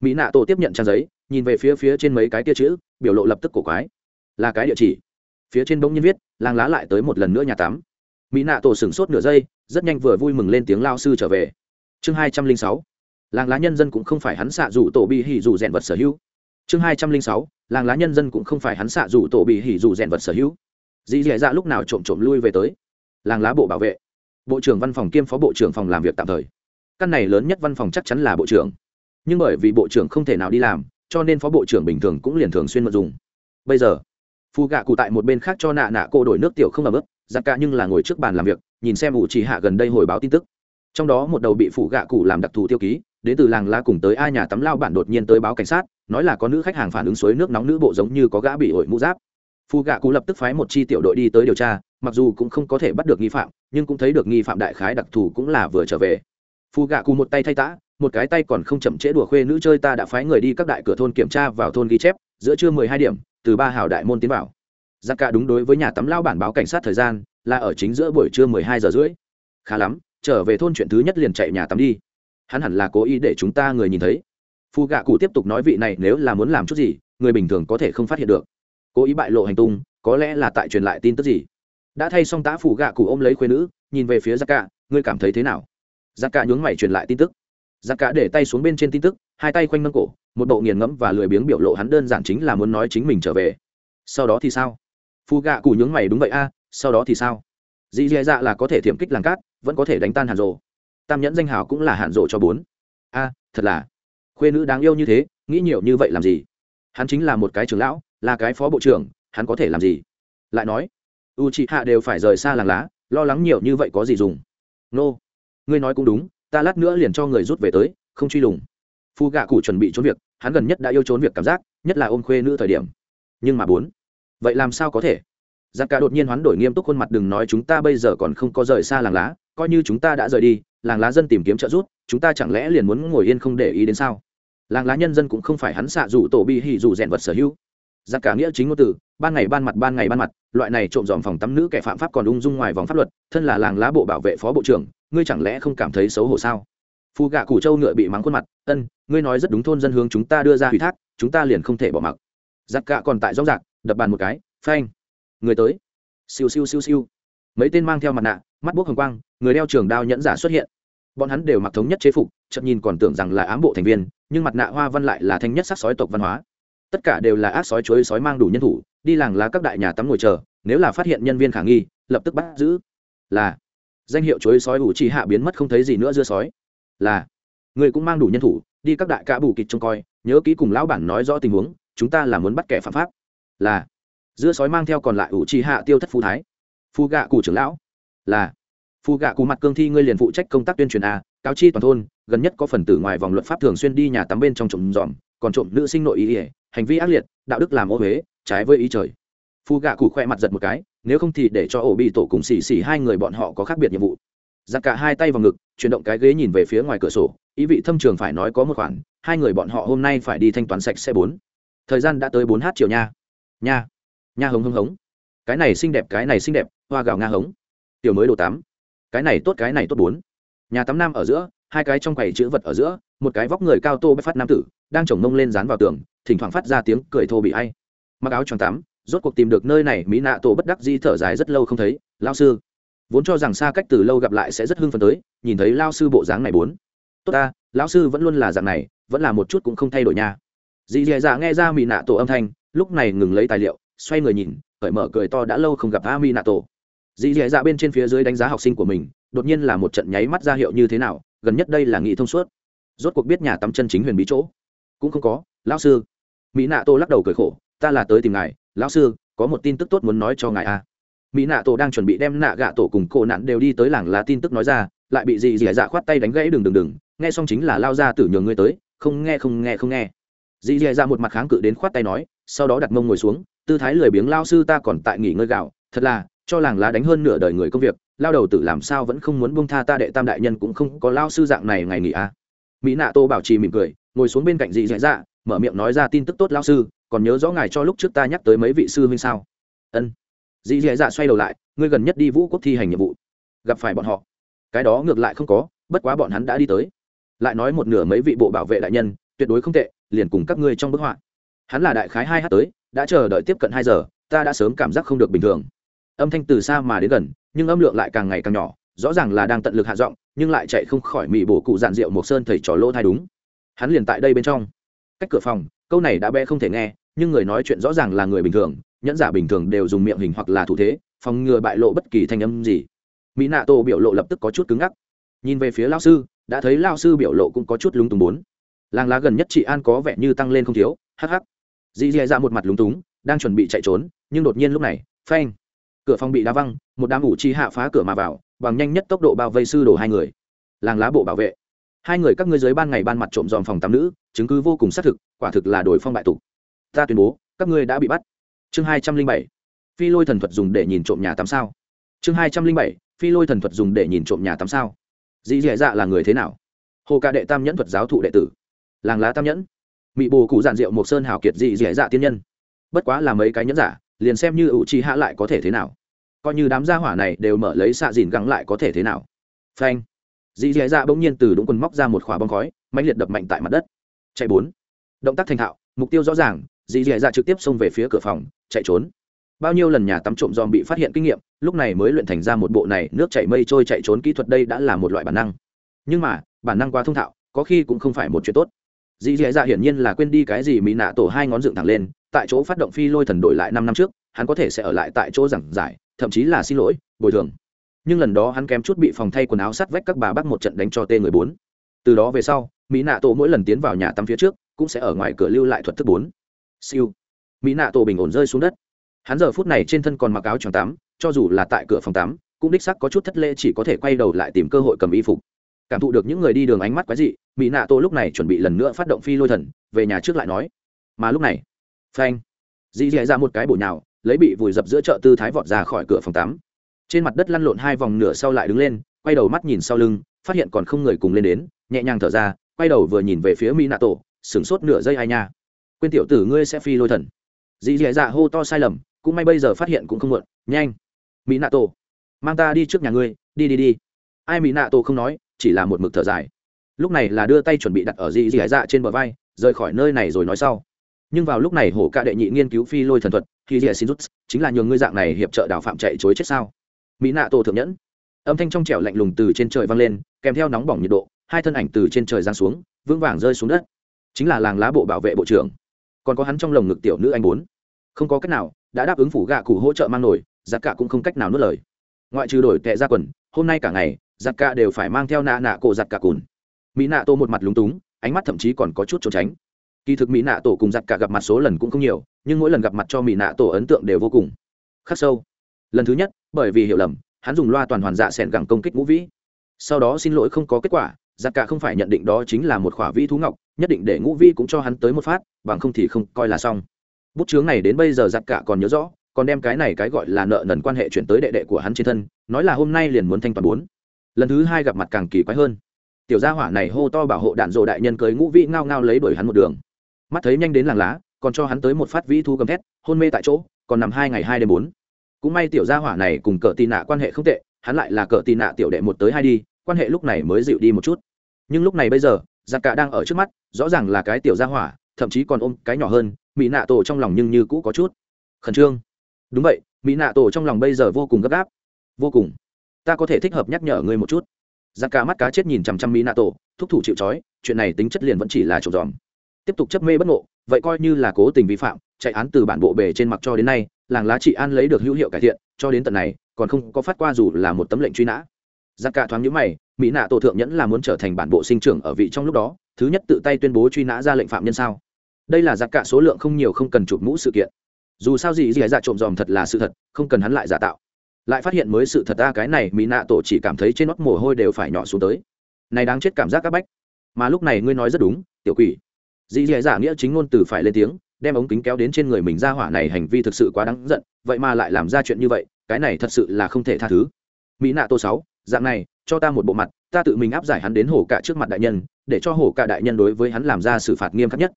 Mỹ nạ tổ tiếp nhận trang giấy, nhìn về phía phía trên mấy cái kia chữ, biểu lộ lập tức cổ quái. Là cái địa chỉ. Phía trên bỗng nhiên viết, làng lá lại tới một lần nữa nhà tắm. Mỹ nạ tổ sửng sốt nửa giây, rất nhanh vừa vui mừng lên tiếng lao sư trở về. Chương hai trăm linh sáu làng lá nhân dân cũng không phải hắn xạ rủ tổ bị hỉ rủ rèn vật sở hữu. Chương hai trăm linh sáu, làng lá nhân dân cũng không phải hắn xạ rủ tổ bị hỉ rủ rèn vật sở hữu. Dì dì dạ lúc nào trộm trộm lui về tới? Làng lá bộ bảo vệ. Bộ trưởng văn phòng kiêm phó bộ trưởng phòng làm việc tạm thời. Căn này lớn nhất văn phòng chắc chắn là bộ trưởng. Nhưng bởi vì bộ trưởng không thể nào đi làm, cho nên phó bộ trưởng bình thường cũng liền thường xuyên mật dùng. Bây giờ phù gạ cụ tại một bên khác cho nạ nạ cô đổi nước tiểu không ấm ức giặc cả nhưng là ngồi trước bàn làm việc, nhìn xem ủ chỉ hạ gần đây hồi báo tin tức. Trong đó một đầu bị phủ gạ cụ làm đặc thù tiêu ký đến từ làng lá cùng tới ai nhà tắm lao bản đột nhiên tới báo cảnh sát, nói là có nữ khách hàng phản ứng suối nước nóng nữ bộ giống như có gã bị ổi mũ giáp. Phù gạ cụ lập tức phái một chi tiểu đội đi tới điều tra, mặc dù cũng không có thể bắt được nghi phạm, nhưng cũng thấy được nghi phạm đại khái đặc thù cũng là vừa trở về. Phù gạ cụ một tay thay tã, một cái tay còn không chậm trễ đùa khuê nữ chơi ta đã phái người đi các đại cửa thôn kiểm tra vào thôn ghi chép, giữa trưa mười hai điểm, từ ba hào đại môn tiến vào. Giặc cả đúng đối với nhà tắm lao bản báo cảnh sát thời gian, là ở chính giữa buổi trưa mười hai giờ rưỡi. Khá lắm, trở về thôn chuyện thứ nhất liền chạy nhà tắm đi hắn hẳn là cố ý để chúng ta người nhìn thấy. Phù gạ cụ tiếp tục nói vị này nếu là muốn làm chút gì, người bình thường có thể không phát hiện được. Cố ý bại lộ hành tung, có lẽ là tại truyền lại tin tức gì. Đã thay xong tá phù gạ cụ ôm lấy khuyên nữ, nhìn về phía giặc cả ngươi cảm thấy thế nào? Giặc cả nhướng mày truyền lại tin tức. Giặc cả để tay xuống bên trên tin tức, hai tay khoanh nâng cổ, một bộ nghiền ngẫm và lười biếng biểu lộ hắn đơn giản chính là muốn nói chính mình trở về. Sau đó thì sao? Phù gạ cụ nhướng mày đúng vậy a, sau đó thì sao? Dì dì dạ là có thể thiểm kích làng cát, vẫn có thể đánh tan hàn rồ tam nhẫn danh hào cũng là hạn rộ cho bốn. A, thật là. Khuê nữ đáng yêu như thế, nghĩ nhiều như vậy làm gì? Hắn chính là một cái trưởng lão, là cái phó bộ trưởng, hắn có thể làm gì? Lại nói u chị hạ đều phải rời xa làng lá, lo lắng nhiều như vậy có gì dùng? Nô、no. ngươi nói cũng đúng, ta lát nữa liền cho người rút về tới, không truy lùng. Phu gạ cụ chuẩn bị trốn việc, hắn gần nhất đã yêu trốn việc cảm giác, nhất là ôm khuê nữ thời điểm. Nhưng mà bốn, vậy làm sao có thể? Giặc cả đột nhiên hoán đổi nghiêm túc khuôn mặt đừng nói chúng ta bây giờ còn không có rời xa làng lá coi như chúng ta đã rời đi, làng lá dân tìm kiếm trợ giúp, chúng ta chẳng lẽ liền muốn ngồi yên không để ý đến sao? Làng lá nhân dân cũng không phải hắn xạ dù tổ bi hỉ dù rèn vật sở hữu. Giặc cả nghĩa chính ngôn từ ban ngày ban mặt ban ngày ban mặt, loại này trộm dòm phòng tắm nữ kẻ phạm pháp còn ung dung ngoài vòng pháp luật, thân là làng lá bộ bảo vệ phó bộ trưởng, ngươi chẳng lẽ không cảm thấy xấu hổ sao? Phù gạ củ châu ngựa bị mắng khuôn mặt, ân, ngươi nói rất đúng thôn dân hướng chúng ta đưa ra ủy thác, chúng ta liền không thể bỏ mặc. Giặc cả còn tại rõ rạc đập bàn một cái, phanh, người tới. Siêu siêu siêu siêu. Mấy tên mang theo mặt nạ mắt bốc hồng quang, người đeo trường đao nhẫn giả xuất hiện. Bọn hắn đều mặc thống nhất chế phục chậm nhìn còn tưởng rằng là ám bộ thành viên, nhưng mặt nạ hoa văn lại là thanh nhất sắc sói tộc văn hóa. Tất cả đều là ác sói chuối sói mang đủ nhân thủ, đi làng lá các đại nhà tắm ngồi chờ, nếu là phát hiện nhân viên khả nghi, lập tức bắt giữ. Là, danh hiệu chuối sói ủ trì hạ biến mất không thấy gì nữa dưa sói. Là, người cũng mang đủ nhân thủ, đi các đại ca bù kịch trông coi, nhớ kỹ cùng lão bản nói rõ tình huống, chúng ta là muốn bắt kẻ phạm pháp. Là, dưa sói mang theo còn lại ủ trì hạ tiêu thất phú thái. Phu gạ cụ trưởng lão là, phu gạ cù mặt cương thi ngươi liền phụ trách công tác tuyên truyền a, cáo chi toàn thôn, gần nhất có phần tử ngoài vòng luật pháp thường xuyên đi nhà tắm bên trong trộm dòm, còn trộm nữ sinh nội ý ỉa hành vi ác liệt, đạo đức làm ô huế trái với ý trời. Phu gạ cụ khoe mặt giật một cái, nếu không thì để cho ổ bị tổ cùng xì xì hai người bọn họ có khác biệt nhiệm vụ. Giặc cả hai tay vào ngực, chuyển động cái ghế nhìn về phía ngoài cửa sổ, ý vị thâm trường phải nói có một khoản, hai người bọn họ hôm nay phải đi thanh toán sạch xe bốn. Thời gian đã tới bốn h chiều nha. Nha. Nha hống hống hống. Cái này xinh đẹp, cái này xinh đẹp, hoa gạo nga hống tiểu mới đồ tắm cái này tốt, cái này tốt bốn. Nhà tắm nam ở giữa, hai cái trong quầy chữ vật ở giữa, một cái vóc người cao tô bách phát nam tử, đang chồng mông lên dán vào tường, thỉnh thoảng phát ra tiếng cười thô bị hay mặc áo choàng tắm, rốt cuộc tìm được nơi này, mỹ nạ tổ bất đắc di thở dài rất lâu không thấy lao sư. Vốn cho rằng xa cách từ lâu gặp lại sẽ rất hưng phấn tới, nhìn thấy lao sư bộ dáng này bốn. Tốt ta, lão sư vẫn luôn là dạng này, vẫn là một chút cũng không thay đổi nha. Dì dè dạ nghe ra mỹ nạ tổ âm thanh, lúc này ngừng lấy tài liệu, xoay người nhìn, cởi mở cười to đã lâu không gặp a mỹ nạ tổ dì dì dạ bên trên phía dưới đánh giá học sinh của mình, đột nhiên là một trận nháy mắt ra hiệu như thế nào, gần nhất đây là nghị thông suốt. Rốt cuộc biết nhà tắm chân chính huyền bí chỗ. Cũng không có, lão sư. Mỹ nạ tô lắc đầu cười khổ, ta là tới tìm ngài, lão sư, có một tin tức tốt muốn nói cho ngài a mỹ nạ tổ đang chuẩn bị đem nạ gạ tổ cùng cổ nạn đều đi tới làng lá tin tức nói ra, lại bị dì dì dạ khoát tay đánh gãy đừng đừng đừng, nghe xong chính là lao ra tử nhường ngươi tới, không nghe không nghe không nghe. Dì dì dạ một mặt kháng cự đến khoát tay nói, sau đó đặt mông ngồi xuống, tư thái lười biếng lao sư ta còn tại nghỉ ngơi gạo, thật là cho làng lá đánh hơn nửa đời người công việc, lao đầu tử làm sao vẫn không muốn buông tha ta đệ tam đại nhân cũng không có lao sư dạng này ngày nghỉ à. Mỹ nạ tô bảo trì mỉm cười, ngồi xuống bên cạnh dị dì dạ mở miệng nói ra tin tức tốt lao sư, còn nhớ rõ ngài cho lúc trước ta nhắc tới mấy vị sư huynh sao? Ân. Dị dì dạ xoay đầu lại, ngươi gần nhất đi vũ quốc thi hành nhiệm vụ. Gặp phải bọn họ. Cái đó ngược lại không có, bất quá bọn hắn đã đi tới. Lại nói một nửa mấy vị bộ bảo vệ đại nhân, tuyệt đối không tệ, liền cùng các ngươi trong bức họa. Hắn là đại khái hai h tới, đã chờ đợi tiếp cận hai giờ, ta đã sớm cảm giác không được bình thường âm thanh từ xa mà đến gần, nhưng âm lượng lại càng ngày càng nhỏ, rõ ràng là đang tận lực hạ giọng, nhưng lại chạy không khỏi mị bổ cụ dạn rượu một sơn thầy trò lỗ thai đúng. Hắn liền tại đây bên trong. Cách cửa phòng, câu này đã bé không thể nghe, nhưng người nói chuyện rõ ràng là người bình thường, nhẫn giả bình thường đều dùng miệng hình hoặc là thủ thế, phòng ngừa bại lộ bất kỳ thanh âm gì. Mỹ nạ tổ biểu lộ lập tức có chút cứng ngắc. Nhìn về phía lao sư, đã thấy lao sư biểu lộ cũng có chút lúng túng bốn. Làng lá gần nhất chị an có vẻ như tăng lên không thiếu, hắc hắc. Dì dì ra một mặt lúng túng, đang chuẩn bị chạy trốn, nhưng đột nhiên lúc này, phanh cửa phòng bị đá văng, một đám ủ chi hạ phá cửa mà vào, bằng nhanh nhất tốc độ bao vây sư đổ hai người. Làng lá bộ bảo vệ. Hai người các ngươi dưới ban ngày ban mặt trộm dòm phòng tắm nữ, chứng cứ vô cùng xác thực, quả thực là đổi phong bại tục. Ta tuyên bố, các ngươi đã bị bắt. Chương hai trăm linh bảy. Phi lôi thần thuật dùng để nhìn trộm nhà tắm sao? Chương hai trăm linh bảy. Phi lôi thần thuật dùng để nhìn trộm nhà tắm sao? Dĩ dẻ dạ là người thế nào? Hồ ca đệ tam nhẫn thuật giáo thụ đệ tử. Làng lá tam nhẫn. Mị bồ cụ giản diệu một sơn hào kiệt dị dẻ dạ, dạ tiên nhân. Bất quá là mấy cái nhẫn giả liền xem như ủ trì hạ lại có thể thế nào. Coi như đám gia hỏa này đều mở lấy xạ dìn gắng lại có thể thế nào. Phanh. Dì dì dạ bỗng nhiên từ đúng quần móc ra một khỏa bong khói mạnh liệt đập mạnh tại mặt đất. Chạy bốn. Động tác thành thạo, mục tiêu rõ ràng, dì dì dạ trực tiếp xông về phía cửa phòng, chạy trốn. Bao nhiêu lần nhà tắm trộm dòm bị phát hiện kinh nghiệm, lúc này mới luyện thành ra một bộ này nước chảy mây trôi chạy trốn kỹ thuật đây đã là một loại bản năng. Nhưng mà, bản năng quá thông thạo, có khi cũng không phải một chuyện tốt. Dì dì dạ hiển nhiên là quên đi cái gì mỹ nạ tổ hai ngón dựng thẳng lên tại chỗ phát động phi lôi thần đổi lại năm năm trước, hắn có thể sẽ ở lại tại chỗ giảng giải, thậm chí là xin lỗi, bồi thường. Nhưng lần đó hắn kém chút bị phòng thay quần áo sắt vách các bà bắt một trận đánh cho t người bốn. Từ đó về sau, mỹ nạ tổ mỗi lần tiến vào nhà tắm phía trước, cũng sẽ ở ngoài cửa lưu lại thuật thức bốn. Siêu. Mỹ nạ tổ bình ổn rơi xuống đất. Hắn giờ phút này trên thân còn mặc áo choàng tắm cho dù là tại cửa phòng tắm cũng đích sắc có chút thất lễ chỉ có thể quay đầu lại tìm cơ hội cầm y phục. Cảm thụ được những người đi đường ánh mắt quái dị, mỹ nạ tổ lúc này chuẩn bị lần nữa phát động phi lôi thần, về nhà trước lại nói. Mà lúc này phanh. Dì dì ra một cái bổ nhào, lấy bị vùi dập giữa chợ tư thái vọt ra khỏi cửa phòng tắm. Trên mặt đất lăn lộn hai vòng nửa sau lại đứng lên, quay đầu mắt nhìn sau lưng, phát hiện còn không người cùng lên đến, nhẹ nhàng thở ra, quay đầu vừa nhìn về phía mỹ nạ tổ sửng sốt nửa giây ai nha. Quên tiểu tử ngươi sẽ phi lôi thần. Dì dì dạ hô to sai lầm, cũng may bây giờ phát hiện cũng không muộn, nhanh. Mỹ nạ tổ mang ta đi trước nhà ngươi, đi đi đi. Ai mỹ nạ tổ không nói, chỉ là một mực thở dài. Lúc này là đưa tay chuẩn bị đặt ở dì dì dạ trên bờ vai, rời khỏi nơi này rồi nói sau nhưng vào lúc này hổ ca đệ nhị nghiên cứu phi lôi thần thuật, khi dì xin rút, chính là nhường ngươi dạng này hiệp trợ đào phạm chạy chối chết sao? Mỹ nạ tổ thượng nhẫn. Âm thanh trong trẻo lạnh lùng từ trên trời vang lên, kèm theo nóng bỏng nhiệt độ, hai thân ảnh từ trên trời giang xuống, vững vàng rơi xuống đất. Chính là làng lá bộ bảo vệ bộ trưởng. Còn có hắn trong lồng ngực tiểu nữ anh bốn. Không có cách nào, đã đáp ứng phủ gạ cụ hỗ trợ mang nổi, giặc cả cũng không cách nào nuốt lời. Ngoại trừ đổi tệ ra quần, hôm nay cả ngày, giặc cả đều phải mang theo nạ nạ cổ giặc cả cùn. Mỹ nạ tô một mặt lúng túng, ánh mắt thậm chí còn có chút trốn tránh kỳ thực mỹ nạ tổ cùng giặc cả gặp mặt số lần cũng không nhiều, nhưng mỗi lần gặp mặt cho mỹ nạ tổ ấn tượng đều vô cùng khắc sâu. Lần thứ nhất, bởi vì hiểu lầm, hắn dùng loa toàn hoàn dạ sẻn gẳng công kích ngũ vĩ. Sau đó xin lỗi không có kết quả, giặc cả không phải nhận định đó chính là một khỏa vĩ thú ngọc, nhất định để ngũ vĩ cũng cho hắn tới một phát, bằng không thì không coi là xong. Bút chướng này đến bây giờ giặc cả còn nhớ rõ, còn đem cái này cái gọi là nợ nần quan hệ chuyển tới đệ đệ của hắn trên thân, nói là hôm nay liền muốn thanh toàn bốn. Lần thứ hai gặp mặt càng kỳ quái hơn. Tiểu gia hỏa này hô to bảo hộ đạn dộ đại nhân cưới ngũ vĩ ngao ngao lấy đuổi hắn một đường mắt thấy nhanh đến làng lá, còn cho hắn tới một phát vĩ thu cầm thét, hôn mê tại chỗ, còn nằm hai ngày hai đêm bốn. Cũng may tiểu gia hỏa này cùng cờ tì nạ quan hệ không tệ, hắn lại là cờ tì nạ tiểu đệ một tới hai đi, quan hệ lúc này mới dịu đi một chút. Nhưng lúc này bây giờ, giặc cả đang ở trước mắt, rõ ràng là cái tiểu gia hỏa, thậm chí còn ôm cái nhỏ hơn, mỹ nạ tổ trong lòng nhưng như cũ có chút khẩn trương. Đúng vậy, mỹ nạ tổ trong lòng bây giờ vô cùng gấp gáp. Vô cùng. Ta có thể thích hợp nhắc nhở ngươi một chút. Giặc cả mắt cá chết nhìn chằm chằm mỹ nạ tổ, thúc thủ chịu trói, chuyện này tính chất liền vẫn chỉ là trộm dòm tiếp tục chấp mê bất ngộ, vậy coi như là cố tình vi phạm, chạy án từ bản bộ bề trên mặt cho đến nay, làng lá trị an lấy được hữu hiệu cải thiện, cho đến tận này, còn không có phát qua dù là một tấm lệnh truy nã. Giặc cả thoáng nhữ mày, mỹ nạ tổ thượng nhẫn là muốn trở thành bản bộ sinh trưởng ở vị trong lúc đó, thứ nhất tự tay tuyên bố truy nã ra lệnh phạm nhân sao? Đây là giặc cả số lượng không nhiều không cần chụp mũ sự kiện. Dù sao gì gì dạ trộm dòm thật là sự thật, không cần hắn lại giả tạo. Lại phát hiện mới sự thật ta cái này, mỹ nạ tổ chỉ cảm thấy trên nót mồ hôi đều phải nhỏ xuống tới. Này đáng chết cảm giác các bách. Mà lúc này ngươi nói rất đúng, tiểu quỷ dì dì dạ nghĩa chính ngôn từ phải lên tiếng, đem ống kính kéo đến trên người mình ra hỏa này hành vi thực sự quá đáng giận, vậy mà lại làm ra chuyện như vậy, cái này thật sự là không thể tha thứ. Mỹ nạ tô sáu, dạng này, cho ta một bộ mặt, ta tự mình áp giải hắn đến hổ cả trước mặt đại nhân, để cho hổ cả đại nhân đối với hắn làm ra xử phạt nghiêm khắc nhất.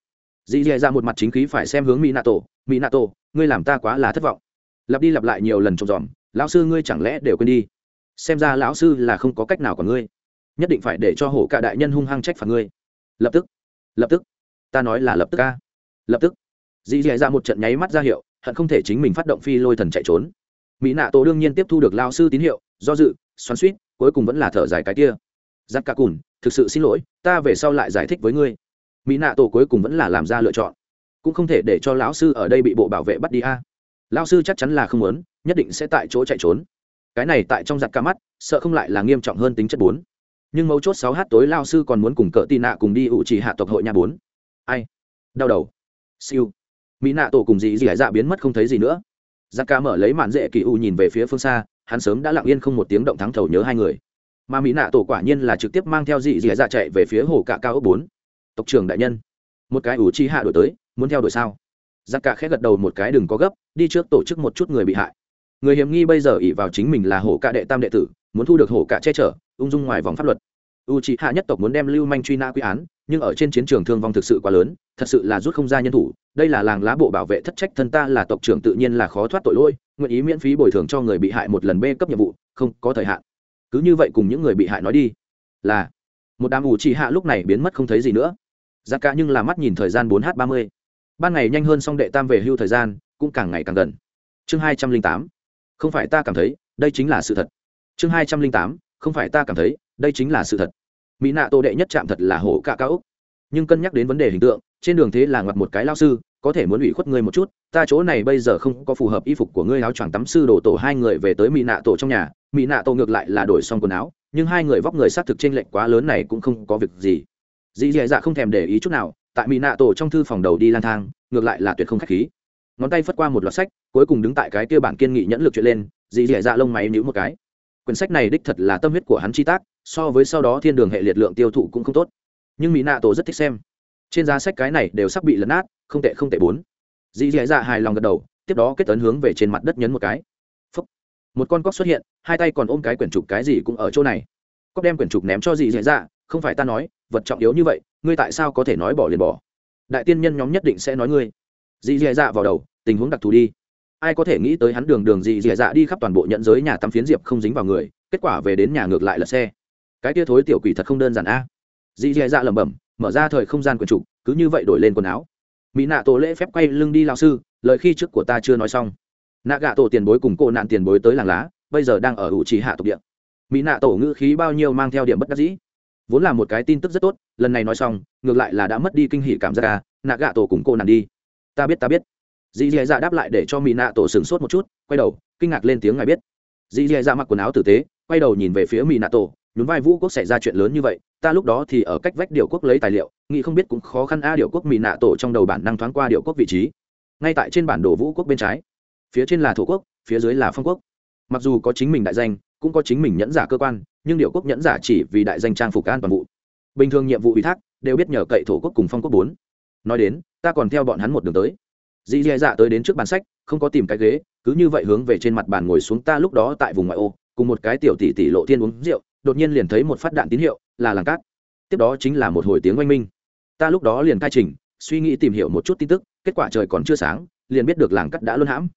Dì dì ra một mặt chính khí phải xem hướng mỹ nạ tổ mỹ nạ tổ ngươi làm ta quá là thất vọng. Lặp đi lặp lại nhiều lần trong dòm, lão sư ngươi chẳng lẽ đều quên đi? Xem ra lão sư là không có cách nào của ngươi, nhất định phải để cho hổ cả đại nhân hung hăng trách phạt ngươi. Lập tức lập tức ta nói là lập tức ca. Lập tức. Dì dì ra một trận nháy mắt ra hiệu, hận không thể chính mình phát động phi lôi thần chạy trốn. Mỹ nạ tổ đương nhiên tiếp thu được lao sư tín hiệu, do dự, xoắn suýt cuối cùng vẫn là thở dài cái kia. Giặc cả cùn, thực sự xin lỗi, ta về sau lại giải thích với ngươi. Mỹ nạ tổ cuối cùng vẫn là làm ra lựa chọn. Cũng không thể để cho lão sư ở đây bị bộ bảo vệ bắt đi a. À. lão sư chắc chắn là không muốn, nhất định sẽ tại chỗ chạy trốn. Cái này tại trong giặc ca mắt, sợ không lại là nghiêm trọng hơn tính chất bốn. Nhưng mấu chốt sáu h tối lao sư còn muốn cùng cỡ tị nạ cùng đi ủ trì hạ tộc hội nhà bốn ai? Đau đầu. Siêu. Mỹ nạ tổ cùng dì dì dạ biến mất không thấy gì nữa. Giặc ca mở lấy màn dễ kỳ u nhìn về phía phương xa, hắn sớm đã lặng yên không một tiếng động thắng thầu nhớ hai người. Mà mỹ nạ tổ quả nhiên là trực tiếp mang theo dì dì dạ chạy về phía hồ cạ cao ốc bốn. Tộc trưởng đại nhân, một cái ủ chi hạ đổi tới, muốn theo đuổi sao? Giặc ca khẽ gật đầu một cái, đừng có gấp, đi trước tổ chức một chút người bị hại. Người hiểm nghi bây giờ ỉ vào chính mình là hổ cạ đệ tam đệ tử, muốn thu được hổ cạ che chở, ung dung ngoài vòng pháp luật. U c hạ nhất tộc muốn đem lưu manh truy nã quy án nhưng ở trên chiến trường thương vong thực sự quá lớn, thật sự là rút không ra nhân thủ. Đây là làng lá bộ bảo vệ thất trách thân ta là tộc trưởng tự nhiên là khó thoát tội lỗi, nguyện ý miễn phí bồi thường cho người bị hại một lần b cấp nhiệm vụ, không có thời hạn. Cứ như vậy cùng những người bị hại nói đi. Là, một đám ủ trì hạ lúc này biến mất không thấy gì nữa. Giá cả nhưng là mắt nhìn thời gian bốn h ba mươi. Ban ngày nhanh hơn xong đệ tam về hưu thời gian, cũng càng ngày càng gần. Chương hai trăm linh tám. Không phải ta cảm thấy, đây chính là sự thật. Chương hai trăm linh tám. Không phải ta cảm thấy, đây chính là sự thật mỹ nạ tô đệ nhất chạm thật là hổ cả cao úc nhưng cân nhắc đến vấn đề hình tượng, trên đường thế là ngoặt một cái lao sư, có thể muốn ủy khuất ngươi một chút, ta chỗ này bây giờ không có phù hợp y phục của ngươi áo choàng tắm sư đổ tổ hai người về tới mỹ nạ tổ trong nhà. Mỹ nạ tổ ngược lại là đổi xong quần áo, nhưng hai người vóc người xác thực t r ê n lệch quá lớn này cũng không có việc gì. Dì dì dạ không thèm để ý chút nào, tại mỹ nạ tổ trong thư phòng đầu đi lang thang, ngược lại là tuyệt không k h á c h khí. Ngón tay phất qua một loạt sách, cuối cùng đứng tại cái kia bản kiên nghị nhẫn lực chuyện lên, dì dì dạ lông máy níu một cái. Quyển sách này đích thật là tâm huyết của hắn chi tác so với sau đó thiên đường hệ liệt lượng tiêu thụ cũng không tốt. Nhưng mỹ nạ tổ rất thích xem. Trên giá sách cái này đều sắp bị lấn át không tệ không tệ bốn. Dì dì dạ hài lòng gật đầu, tiếp đó kết tấn hướng về trên mặt đất nhấn một cái. Phúc. một con cóc xuất hiện, hai tay còn ôm cái quyển trục cái gì cũng ở chỗ này. Cóc đem quyển trục ném cho dì dì dạ không phải ta nói, vật trọng yếu như vậy, ngươi tại sao có thể nói bỏ liền bỏ? Đại tiên nhân nhóm nhất định sẽ nói ngươi. Dì dì dạ vào đầu, tình huống đặc thù đi. Ai có thể nghĩ tới hắn đường đường dì dì dạ đi khắp toàn bộ nhận giới nhà tắm phiến diệp không dính vào người, kết quả về đến nhà ngược lại là xe cái tia thối tiểu quỷ thật không đơn giản a. Dì dì dạ lẩm bẩm, mở ra thời không gian quần trục cứ như vậy đổi lên quần áo. Mỹ nạ tổ lễ phép quay lưng đi lao sư, lời khi trước của ta chưa nói xong. Nạ gạ tổ tiền bối cùng cô nạn tiền bối tới làng lá, bây giờ đang ở hữu trì hạ tộc địa. Mỹ nạ tổ ngữ khí bao nhiêu mang theo điểm bất đắc dĩ. Vốn là một cái tin tức rất tốt, lần này nói xong, ngược lại là đã mất đi kinh hỉ cảm giác ca nạ gạ tổ cùng cô nạn đi. Ta biết ta biết. Dì dì dạ đáp lại để cho mỹ nạ tổ sửng sốt một chút, quay đầu, kinh ngạc lên tiếng ngài biết. Dì dì dạ mặc quần áo tử tế, quay đầu nhìn về phía mỹ nạ tổ nhún vai vũ quốc xảy ra chuyện lớn như vậy, ta lúc đó thì ở cách vách điệu quốc lấy tài liệu, nghĩ không biết cũng khó khăn a điệu quốc mỹ nạ tổ trong đầu bản năng thoáng qua điệu quốc vị trí. Ngay tại trên bản đồ vũ quốc bên trái, phía trên là thổ quốc, phía dưới là phong quốc. Mặc dù có chính mình đại danh, cũng có chính mình nhẫn giả cơ quan, nhưng điệu quốc nhẫn giả chỉ vì đại danh trang phục an toàn vụ. Bình thường nhiệm vụ ủy thác, đều biết nhờ cậy thổ quốc cùng phong quốc bốn. Nói đến, ta còn theo bọn hắn một đường tới. Dì dì dạ tới đến trước bàn sách, không có tìm cái ghế, cứ như vậy hướng về trên mặt bàn ngồi xuống ta lúc đó tại vùng ngoại ô, cùng một cái tiểu tỷ tỷ lộ thiên uống rượu đột nhiên liền thấy một phát đạn tín hiệu, là làng cát. Tiếp đó chính là một hồi tiếng oanh minh. Ta lúc đó liền cai trình, suy nghĩ tìm hiểu một chút tin tức, kết quả trời còn chưa sáng, liền biết được làng cát đã luân hãm.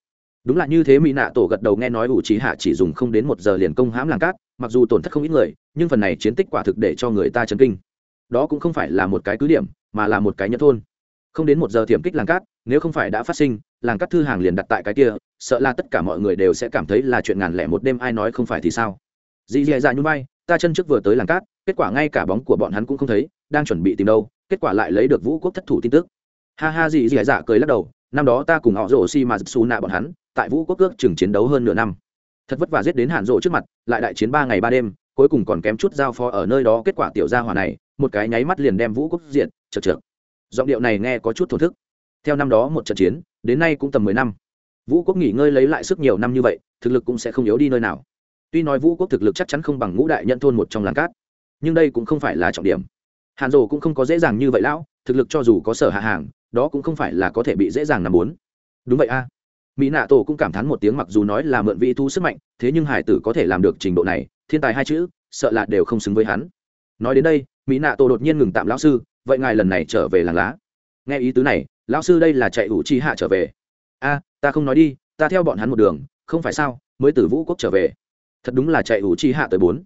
Đúng là như thế, mỹ nạ tổ gật đầu nghe nói ủ trí hạ chỉ dùng không đến một giờ liền công hãm làng cát, mặc dù tổn thất không ít người, nhưng phần này chiến tích quả thực để cho người ta chấn kinh. Đó cũng không phải là một cái cứ điểm, mà là một cái nhất thôn. Không đến một giờ thiểm kích làng cát, nếu không phải đã phát sinh, làng cát thư hàng liền đặt tại cái kia, sợ là tất cả mọi người đều sẽ cảm thấy là chuyện ngàn lẻ một đêm, ai nói không phải thì sao? Dì dì dạ nhún vai, ta chân trước vừa tới làng cát, kết quả ngay cả bóng của bọn hắn cũng không thấy, đang chuẩn bị tìm đâu, kết quả lại lấy được vũ quốc thất thủ tin tức. Ha ha, dì dì dạ cười lắc đầu, năm đó ta cùng họ rổ xi mà xù nạ bọn hắn, tại vũ quốc ước chừng chiến đấu hơn nửa năm. Thật vất vả giết đến hàn rộ trước mặt, lại đại chiến ba ngày ba đêm, cuối cùng còn kém chút giao phó ở nơi đó, kết quả tiểu gia hỏa này, một cái nháy mắt liền đem vũ quốc diện chật trượt giọng điệu này nghe có chút thổn thức. Theo năm đó một trận chiến, đến nay cũng tầm mười năm. Vũ quốc nghỉ ngơi lấy lại sức nhiều năm như vậy, thực lực cũng sẽ không yếu đi nơi nào tuy nói vũ quốc thực lực chắc chắn không bằng ngũ đại nhận thôn một trong làng cát, nhưng đây cũng không phải là trọng điểm. Hàn rồ cũng không có dễ dàng như vậy lão, thực lực cho dù có sở hạ hàng, đó cũng không phải là có thể bị dễ dàng nằm bốn. Đúng vậy a. Mỹ nạ tổ cũng cảm thán một tiếng mặc dù nói là mượn vị thu sức mạnh, thế nhưng hải tử có thể làm được trình độ này, thiên tài hai chữ, sợ là đều không xứng với hắn. Nói đến đây, mỹ nạ tổ đột nhiên ngừng tạm lão sư, vậy ngài lần này trở về làng lá. Nghe ý tứ này, lão sư đây là chạy ủ chi hạ trở về. A, ta không nói đi, ta theo bọn hắn một đường, không phải sao, mới từ vũ quốc trở về thật đúng là chạy ủ chi hạ tới bốn.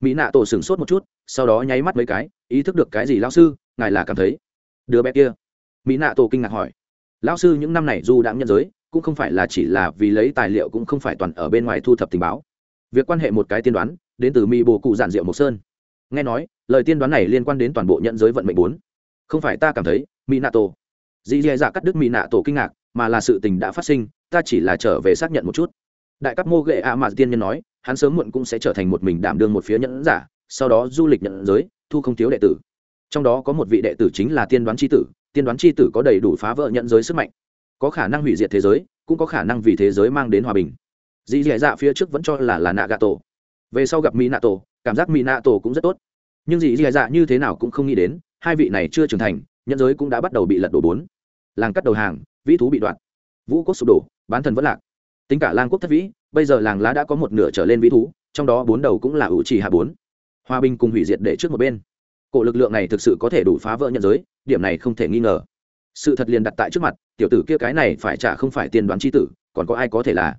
Mỹ nạ tổ sửng sốt một chút, sau đó nháy mắt mấy cái, ý thức được cái gì lão sư, ngài là cảm thấy. Đứa bé kia. Mỹ nạ tổ kinh ngạc hỏi. Lão sư những năm này dù đã nhận giới, cũng không phải là chỉ là vì lấy tài liệu cũng không phải toàn ở bên ngoài thu thập tình báo. Việc quan hệ một cái tiên đoán, đến từ mỹ bồ cụ giản diệu mộc sơn. Nghe nói, lời tiên đoán này liên quan đến toàn bộ nhận giới vận mệnh bốn. Không phải ta cảm thấy, mỹ nạ tổ. Dì dì dạ cắt đứt mỹ nạ tổ kinh ngạc, mà là sự tình đã phát sinh, ta chỉ là trở về xác nhận một chút đại cấp mô ghệ a mà tiên nhân nói, hắn sớm muộn cũng sẽ trở thành một mình đảm đương một phía nhẫn giả, sau đó du lịch nhận giới, thu không thiếu đệ tử. Trong đó có một vị đệ tử chính là tiên đoán c h i tử, tiên đoán c h i tử có đầy đủ phá vỡ nhận giới sức mạnh, có khả năng hủy diệt thế giới, cũng có khả năng vì thế giới mang đến hòa bình. Dì dì dạ phía trước vẫn cho là là nạ gà tổ về sau gặp mỹ nạ tổ cảm giác mỹ nạ tổ cũng rất tốt. Nhưng dì dì dạ như thế nào cũng không nghĩ đến, hai vị này chưa trưởng thành nhân giới cũng đã bắt đầu bị lật đổ bốn. Làng cắt đầu hàng, vĩ thú bị đoạn vũ cốt sụp đổ, bán thần vẫn lạc tính cả lang quốc thất vĩ, bây giờ làng lá đã có một nửa trở lên vĩ thú, trong đó bốn đầu cũng là ủ trì hạ bốn. Hòa bình cùng hủy diệt để trước một bên. Cổ lực lượng này thực sự có thể đủ phá vỡ nhận giới, điểm này không thể nghi ngờ. Sự thật liền đặt tại trước mặt, tiểu tử kia cái này phải trả không phải tiên đoán c h i tử, còn có ai có thể là?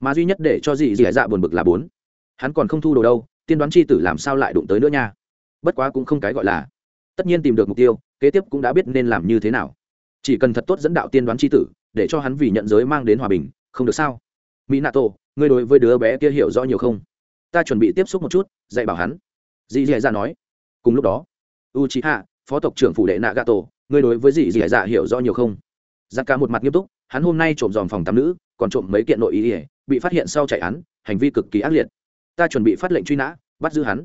Mà duy nhất để cho dì dì dạ buồn bực là bốn. Hắn còn không thu đồ đâu, tiên đoán c h i tử làm sao lại đụng tới nữa nha? Bất quá cũng không cái gọi là. Tất nhiên tìm được mục tiêu, kế tiếp cũng đã biết nên làm như thế nào. Chỉ cần thật tốt dẫn đạo tiên đoán c h i tử, để cho hắn vì nhận giới mang đến hòa bình, không được sao? Mỹ nato ngươi đối với đứa bé kia hiểu rõ nhiều không? Ta chuẩn bị tiếp xúc một chút dạy bảo hắn. Dì dì dạ nói. Cùng lúc đó u c h i hạ phó tộc trưởng phủ đệ nạ tổ, ngươi đối với dì dì dạ hiểu rõ nhiều không? Giặc cả một mặt nghiêm túc hắn hôm nay trộm dòm phòng tắm nữ còn trộm mấy kiện nội ý ỉa bị phát hiện sau chạy án hành vi cực kỳ ác liệt. Ta chuẩn bị phát lệnh truy nã bắt giữ hắn.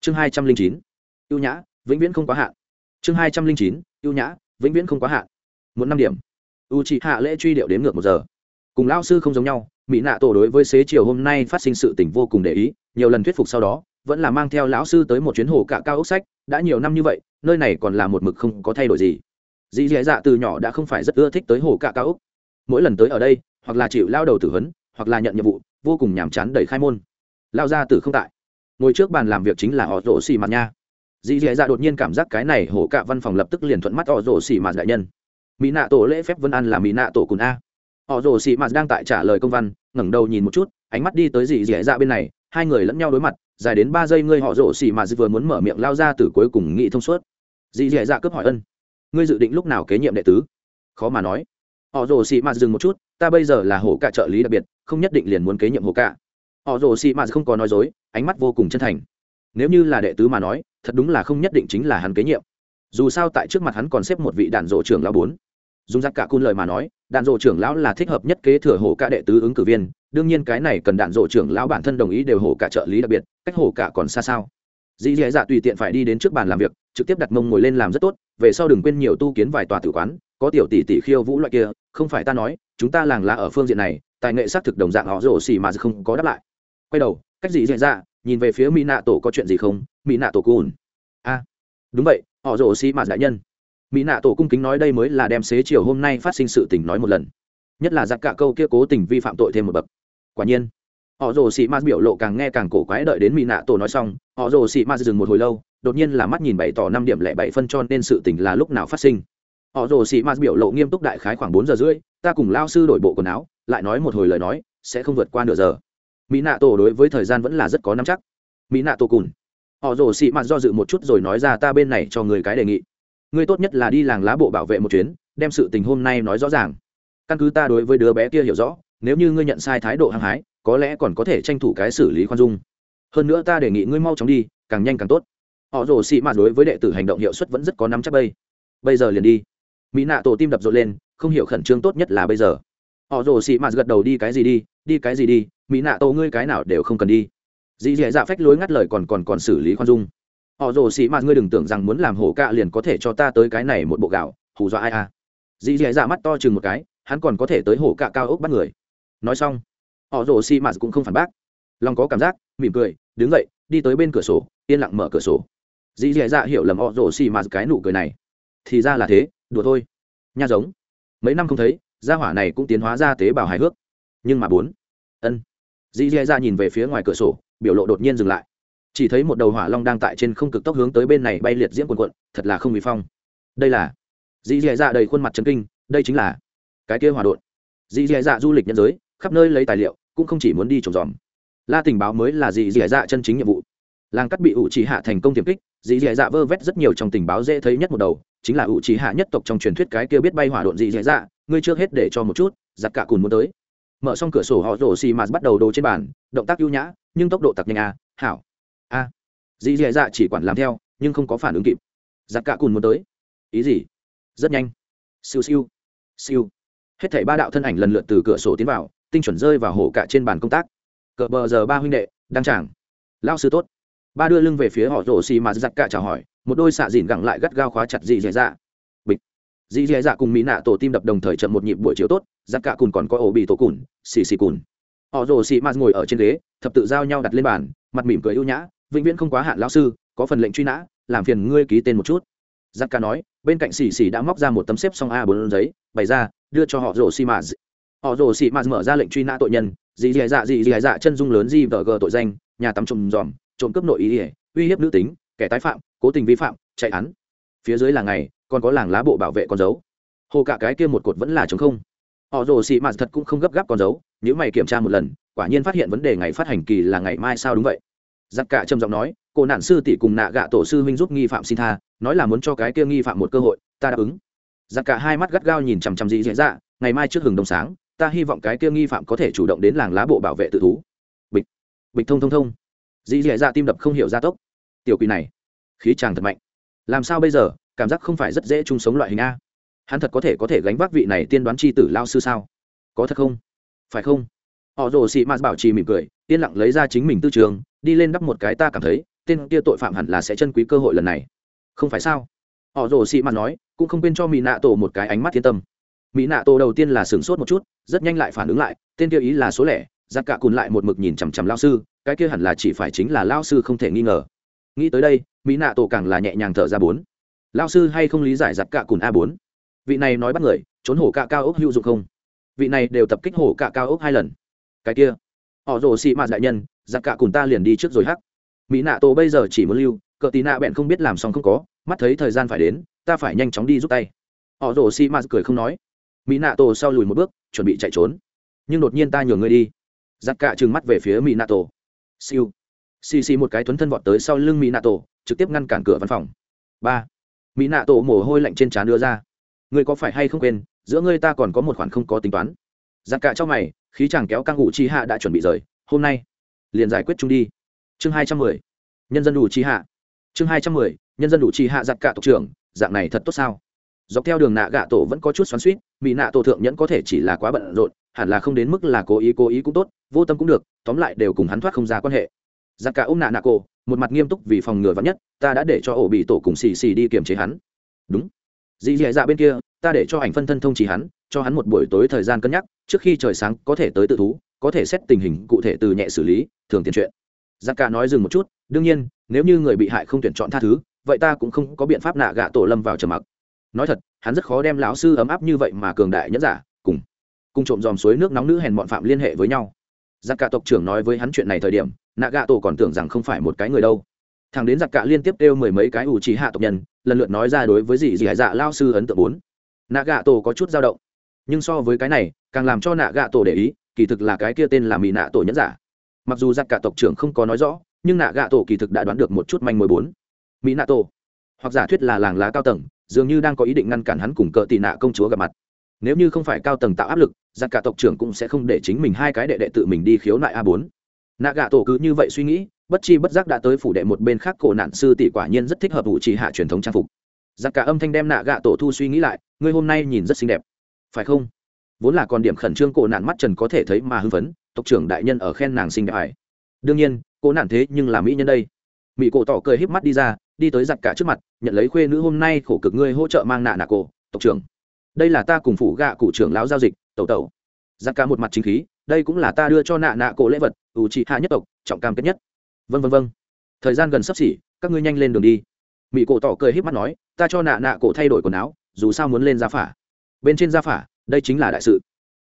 Chương hai trăm linh chín. Ưu nhã vĩnh viễn không quá hạn. Chương hai trăm linh chín ưu nhã vĩnh viễn không quá hạn. Một năm điểm. U chị hạ lễ truy điệu đến ngược một giờ. Cùng lao sư không giống nhau mỹ nạ tổ đối với xế chiều hôm nay phát sinh sự tình vô cùng để ý, nhiều lần thuyết phục sau đó, vẫn là mang theo lão sư tới một chuyến hồ cạ cao ốc sách, đã nhiều năm như vậy, nơi này còn là một mực không có thay đổi gì. Dì dì dạ từ nhỏ đã không phải rất ưa thích tới hồ cạ cao ốc. Mỗi lần tới ở đây, hoặc là chịu lao đầu tử huấn, hoặc là nhận nhiệm vụ, vô cùng nhàm chán đầy khai môn. Lao ra từ không tại. Ngồi trước bàn làm việc chính là họ rổ xì mặt nha. Dì dì dạ đột nhiên cảm giác cái này hổ cạ văn phòng lập tức liền thuận mắt họ rổ xì mặt đại nhân. Mỹ nạ tổ lễ phép vân ăn là mỹ nạ tổ cùn a. Họ rổ xì mặt đang tại trả lời công văn ngẩng đầu nhìn một chút, ánh mắt đi tới dì dì dạ bên này, hai người lẫn nhau đối mặt, dài đến ba giây ngươi họ rổ xì dì vừa muốn mở miệng lao ra từ cuối cùng nghĩ thông suốt. Dì dì dạ cướp hỏi ân. Ngươi dự định lúc nào kế nhiệm đệ tứ? Khó mà nói. Họ rồ xì mà dừng một chút, ta bây giờ là hổ cạ trợ lý đặc biệt, không nhất định liền muốn kế nhiệm hổ cạ. Họ rồ xì mà không có nói dối, ánh mắt vô cùng chân thành. Nếu như là đệ tứ mà nói, thật đúng là không nhất định chính là hắn kế nhiệm. Dù sao tại trước mặt hắn còn xếp một vị đạn rộ trưởng lão bốn dùng giặc cả cun lời mà nói đạn dộ trưởng lão là thích hợp nhất kế thừa hổ cả đệ tứ ứng cử viên đương nhiên cái này cần đạn dộ trưởng lão bản thân đồng ý đều hổ cả trợ lý đặc biệt cách hổ cả còn xa sao. Dĩ dì dạ tùy tiện phải đi đến trước bàn làm việc trực tiếp đặt mông ngồi lên làm rất tốt về sau đừng quên nhiều tu kiến vài tòa tử quán có tiểu tỷ tỷ khiêu vũ loại kia không phải ta nói chúng ta làng lá ở phương diện này tài nghệ xác thực đồng dạng họ rổ xì mà không có đáp lại. Quay đầu cách gì dạy dạ, nhìn về phía mỹ nạ tổ có chuyện gì không? Mỹ nạ tổ cùn. A đúng vậy họ rổ xì mà đại nhân mỹ nạ tổ cung kính nói đây mới là đem xế chiều hôm nay phát sinh sự tình nói một lần. Nhất là giặc cả câu kia cố tình vi phạm tội thêm một bậc. Quả nhiên, họ rồ sĩ ma biểu lộ càng nghe càng cổ quái đợi đến mỹ nạ tổ nói xong, họ rồ sĩ ma dừng một hồi lâu, đột nhiên là mắt nhìn bảy tỏ năm điểm lẻ bảy phân cho nên sự tình là lúc nào phát sinh. Họ rồ sĩ ma biểu lộ nghiêm túc đại khái khoảng bốn giờ rưỡi, ta cùng lao sư đổi bộ quần áo, lại nói một hồi lời nói, sẽ không vượt qua nửa giờ. Mỹ nạ tổ đối với thời gian vẫn là rất có nắm chắc. Mỹ nạ tổ cùn họ rồ sĩ ma do dự một chút rồi nói ra ta bên này cho người cái đề nghị ngươi tốt nhất là đi làng lá bộ bảo vệ một chuyến, đem sự tình hôm nay nói rõ ràng. Căn cứ ta đối với đứa bé kia hiểu rõ, nếu như ngươi nhận sai thái độ hăng hái, có lẽ còn có thể tranh thủ cái xử lý khoan dung. Hơn nữa ta đề nghị ngươi mau chóng đi, càng nhanh càng tốt. Họ rồ xị mạt đối với đệ tử hành động hiệu suất vẫn rất có nắm chắc bây. Bây giờ liền đi. Mỹ nạ tổ tim đập rộn lên, không hiểu khẩn trương tốt nhất là bây giờ. Họ rồ xị mạt gật đầu đi cái gì đi đi cái gì đi, mỹ nạ tổ ngươi cái nào đều không cần đi. Dì dì dạ phách lối ngắt lời còn còn còn xử lý khoan dung họ rồ xì mạt ngươi đừng tưởng rằng muốn làm hổ cạ liền có thể cho ta tới cái này một bộ gạo, hù dọa ai à? Dì dì dạ mắt to chừng một cái, hắn còn có thể tới hổ cạ cao ốc bắt người. Nói xong, họ rồ xì mạt cũng không phản bác. Lòng có cảm giác, mỉm cười, đứng dậy, đi tới bên cửa sổ, yên lặng mở cửa sổ. Dì dì dạ hiểu lầm họ rồ xì mạt cái nụ cười này. Thì ra là thế, đùa thôi. Nha giống. Mấy năm không thấy, gia hỏa này cũng tiến hóa ra tế bào hài hước. Nhưng mà bốn. Ân. Dì dì dạ nhìn về phía ngoài cửa sổ, biểu lộ đột nhiên dừng lại chỉ thấy một đầu hỏa long đang tại trên không cực tốc hướng tới bên này bay liệt diễm quần quận thật là không bị phong. Đây là dì dì dạ đầy khuôn mặt trấn kinh đây chính là cái kia hỏa đột dì dì dạ du lịch nhân giới khắp nơi lấy tài liệu cũng không chỉ muốn đi trồng giòm la tình báo mới là dì dì dạ chân chính nhiệm vụ. Làng cắt bị ủ chỉ hạ thành công tiềm kích dì dì dạ vơ vét rất nhiều trong tình báo dễ thấy nhất một đầu chính là ủ chỉ hạ nhất tộc trong truyền thuyết cái kia biết bay hỏa độn dì dì dạ ngươi trước hết để cho một chút giặt cả cùn muốn tới. Mở xong cửa sổ họ rổ xì mà bắt đầu đồ trên bàn động tác ưu nhã nhưng tốc độ tặc nhanh a à, hảo a à. dì dì dạ chỉ quản làm theo, nhưng không có phản ứng kịp. Giặt cả cùn muốn tới. Ý gì? Rất nhanh. Siêu siêu. Siêu. Hết thảy ba đạo thân ảnh lần lượt từ cửa sổ tiến vào, tinh chuẩn rơi vào hổ cả trên bàn công tác. Cờ bờ giờ ba huynh đệ, đăng tràng. Lao sư tốt. Ba đưa lưng về phía họ rổ xì mà giặt cả chào hỏi, một đôi xạ dìn gẳng lại gắt gao khóa chặt dì dì dạ. Bịch. Dì dì dạ cùng mỹ nạ tổ tim đập đồng thời chậm một nhịp buổi chiều tốt giặt cả cùn còn có ổ bị tổ cùn, xì xì cùn. Họ rổ xì mà ngồi ở trên ghế, thập tự giao nhau đặt lên bàn, mặt mỉm cười ưu nhã vĩnh viễn không quá hạn lão sư, có phần lệnh truy nã, làm phiền ngươi ký tên một chút. Giặc ca nói, bên cạnh xì xì đã móc ra một tấm xếp xong a bốn giấy, bày ra, đưa cho họ rổ xì mà họ rổ xì mà mở ra lệnh truy nã tội nhân, dì dì dạ dì dì dạ chân dung lớn dì vợ gờ tội danh, nhà tắm trộm dòm, trộm cướp nội ý ỉa uy hiếp nữ tính, kẻ tái phạm, cố tình vi phạm, chạy án. Phía dưới là ngày còn có làng lá bộ bảo vệ con dấu. Hồ cả cái kia một cột vẫn là chống không. Họ rồ xì mạt thật cũng không gấp gáp con dấu nếu mày kiểm tra một lần, quả nhiên phát hiện vấn đề ngày phát hành kỳ là ngày mai sao đúng vậy giặc cả trầm giọng nói, cô nạn sư tỷ cùng nạ gạ tổ sư huynh giúp nghi phạm xin tha, nói là muốn cho cái kia nghi phạm một cơ hội, ta đáp ứng. Giặc cả hai mắt gắt gao nhìn chằm chằm dị dễ dạ ngày mai trước hừng đông sáng, ta hy vọng cái kia nghi phạm có thể chủ động đến làng lá bộ bảo vệ tự thú. Bịch bịch thông thông thông. Dị dễ dạ tim đập không hiểu gia tốc. Tiểu quỷ này, khí chàng thật mạnh. Làm sao bây giờ, cảm giác không phải rất dễ chung sống loại hình a. Hắn thật có thể có thể gánh vác vị này tiên đoán c h i tử lao sư sao? Có thật không? Phải không? Họ rồ sĩ m bảo trì mỉm cười, yên lặng lấy ra chính mình tư trường đi lên đắp một cái ta cảm thấy, tên kia tội phạm hẳn là sẽ chân quý cơ hội lần này. Không phải sao? Họ rồ xị mặt nói, cũng không quên cho mỹ nạ tổ một cái ánh mắt thiên tâm. Mỹ nạ tổ đầu tiên là sửng sốt một chút, rất nhanh lại phản ứng lại, tên kia ý là số lẻ, giặc cả cùn lại một mực nhìn chằm chằm lao sư, cái kia hẳn là chỉ phải chính là lao sư không thể nghi ngờ. Nghĩ tới đây, mỹ nạ tổ càng là nhẹ nhàng thở ra bốn. Lao sư hay không lý giải giặc cả cùn a bốn? Vị này nói bắt người, trốn hổ cạ cao ốc hữu dụng không? Vị này đều tập kích hổ cạ cao ốc hai lần. Cái kia, họ rồ xị mạt đại nhân giặc cả cùn ta liền đi trước rồi hắc. Mỹ nạ tổ bây giờ chỉ muốn lưu, cờ tí nạ bẹn không biết làm xong không có, mắt thấy thời gian phải đến, ta phải nhanh chóng đi giúp tay. Họ rồ xi mạt cười không nói. Mỹ nạ tổ sau lùi một bước, chuẩn bị chạy trốn. Nhưng đột nhiên ta nhường ngươi đi. Giặc cạ trừng mắt về phía mỹ nạ tổ. Siêu. Xì xì một cái tuấn thân vọt tới sau lưng mỹ nạ tổ, trực tiếp ngăn cản cửa văn phòng. Ba. Mỹ nạ tổ mồ hôi lạnh trên trán đưa ra. Ngươi có phải hay không quên, giữa ngươi ta còn có một khoản không có tính toán. Giặc cạ cho mày, khí chàng kéo căng ngụ chi hạ đã chuẩn bị rời. Hôm nay liền giải quyết chung đi. Chương hai trăm mười, nhân dân đủ chi hạ. Chương hai trăm mười, nhân dân đủ chi hạ giặc cả tộc trưởng, dạng này thật tốt sao? Dọc theo đường nạ gạ tổ vẫn có chút xoắn suýt mỹ nạ tổ thượng nhẫn có thể chỉ là quá bận rộn, hẳn là không đến mức là cố ý cố ý cũng tốt, vô tâm cũng được, tóm lại đều cùng hắn thoát không ra quan hệ. Giặc cả ôm nạ nạ cổ, một mặt nghiêm túc vì phòng ngừa vắn nhất, ta đã để cho ổ bị tổ cùng xì xì đi kiềm chế hắn. Đúng. Dì dì dạ bên kia, ta để cho ảnh phân thân thông chỉ hắn, cho hắn một buổi tối thời gian cân nhắc, trước khi trời sáng có thể tới tự thú, có thể xét tình hình cụ thể từ nhẹ xử lý thường tiền chuyện. Giặc cả nói dừng một chút, đương nhiên, nếu như người bị hại không tuyển chọn tha thứ, vậy ta cũng không có biện pháp nạ gạ tổ lâm vào trầm mặc. Nói thật, hắn rất khó đem lão sư ấm áp như vậy mà cường đại nhẫn giả, cùng cùng trộm dòm suối nước nóng nữ hèn bọn phạm liên hệ với nhau. Giặc cả tộc trưởng nói với hắn chuyện này thời điểm, nạ gạ tổ còn tưởng rằng không phải một cái người đâu. Thằng đến giặc cả liên tiếp kêu mười mấy cái ủ trí hạ tộc nhân, lần lượt nói ra đối với gì gì hải dạ lao sư ấn tượng bốn. Nạ gạ tổ có chút dao động. Nhưng so với cái này, càng làm cho nạ gạ tổ để ý, kỳ thực là cái kia tên là mỹ nạ tổ nhẫn giả mặc dù giặc cả tộc trưởng không có nói rõ, nhưng nạ gạ tổ kỳ thực đã đoán được một chút manh mối bốn. Mỹ nạ tổ. Hoặc giả thuyết là làng lá cao tầng, dường như đang có ý định ngăn cản hắn cùng cờ tị nạ công chúa gặp mặt. Nếu như không phải cao tầng tạo áp lực, giặc cả tộc trưởng cũng sẽ không để chính mình hai cái đệ đệ tự mình đi khiếu nại a bốn. Nạ gạ tổ cứ như vậy suy nghĩ, bất chi bất giác đã tới phủ đệ một bên khác cổ nạn sư tỷ quả nhiên rất thích hợp vụ chỉ hạ truyền thống trang phục. Giặc cả âm thanh đem nạ gạ tổ thu suy nghĩ lại, ngươi hôm nay nhìn rất xinh đẹp. Phải không? Vốn là còn điểm khẩn trương cổ nạn mắt trần có thể thấy mà hưng phấn tộc trưởng đại nhân ở khen nàng xinh đẹp ải đương nhiên, cô nản thế nhưng là mỹ nhân đây. Mỹ cổ tỏ cười híp mắt đi ra, đi tới giặt cả trước mặt, nhận lấy khuê nữ hôm nay khổ cực ngươi hỗ trợ mang nạ nạ cổ, tộc trưởng. Đây là ta cùng phủ gạ cụ trưởng lão giao dịch, tẩu tẩu. Giặt cả một mặt chính khí, đây cũng là ta đưa cho nạ nạ cổ lễ vật, ủ trị hạ nhất tộc, trọng cam kết nhất. Vân vân vân thời gian gần sắp xỉ, các ngươi nhanh lên đường đi. Mỹ cổ tỏ cười híp mắt nói, ta cho nạ nạ cổ thay đổi quần áo, dù sao muốn lên gia phả. Bên trên gia phả, đây chính là đại sự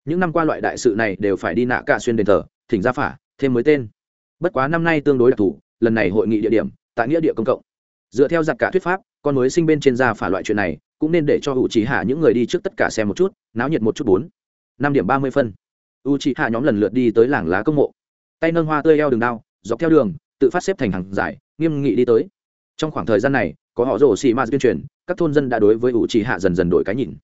những năm qua loại đại sự này đều phải đi nạ cả xuyên đền thờ, thỉnh gia phả, thêm mới tên. Bất quá năm nay tương đối đặc thù, lần này hội nghị địa điểm, tại nghĩa địa công cộng. Dựa theo giặc cả thuyết pháp, con mới sinh bên trên gia phả loại chuyện này, cũng nên để cho u trí hạ những người đi trước tất cả xem một chút, náo nhiệt một chút bốn. Năm điểm ba mươi phân. U trí hạ nhóm lần lượt đi tới làng lá công mộ. Tay nâng hoa tươi eo đường đao, dọc theo đường, tự phát xếp thành hàng giải nghiêm nghị đi tới. Trong khoảng thời gian này, có họ rổ xì ma tuyên truyền, các thôn dân đã đối với u trí hạ dần dần đổi cái nhìn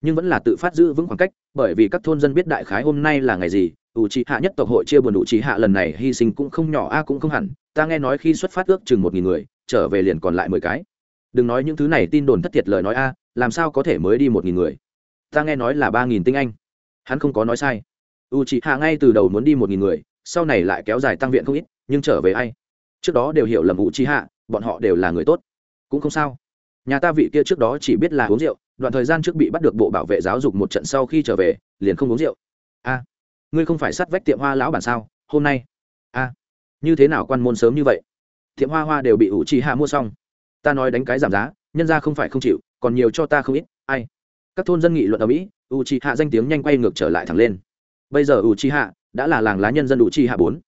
nhưng vẫn là tự phát giữ vững khoảng cách, bởi vì các thôn dân biết đại khái hôm nay là ngày gì u trí hạ nhất tộc hội chia buồn u trí hạ lần này hy sinh cũng không nhỏ, a, cũng không hẳn. Ta nghe nói khi xuất phát ước chừng một nghìn người, trở về liền còn lại mười cái. Đừng nói những thứ này tin đồn thất thiệt lời nói, a, làm sao có thể mới đi một nghìn người? Ta nghe nói là ba nghìn tinh anh. Hắn không có nói sai. U trí hạ ngay từ đầu muốn đi một nghìn người, sau này lại kéo dài tăng viện không ít, nhưng trở về ai? Trước đó đều hiểu lầm u trí hạ, bọn họ đều là người tốt. Cũng không sao. Nhà ta vị kia trước đó chỉ biết là uống rượu đoạn thời gian trước bị bắt được bộ bảo vệ giáo dục một trận sau khi trở về, liền không uống rượu. A, ngươi không phải sát vách tiệm hoa lão bản sao? Hôm nay, a, như thế nào quan môn sớm như vậy? Tiệm hoa hoa đều bị ủ trì hạ mua xong. Ta nói đánh cái giảm giá, nhân ra không phải không chịu, còn nhiều cho ta không ít, ai? Các thôn dân nghị luận ở mỹ u trì hạ danh tiếng nhanh quay ngược trở lại thẳng lên. Bây giờ u trì hạ đã là làng lá nhân dân u trì hạ bốn.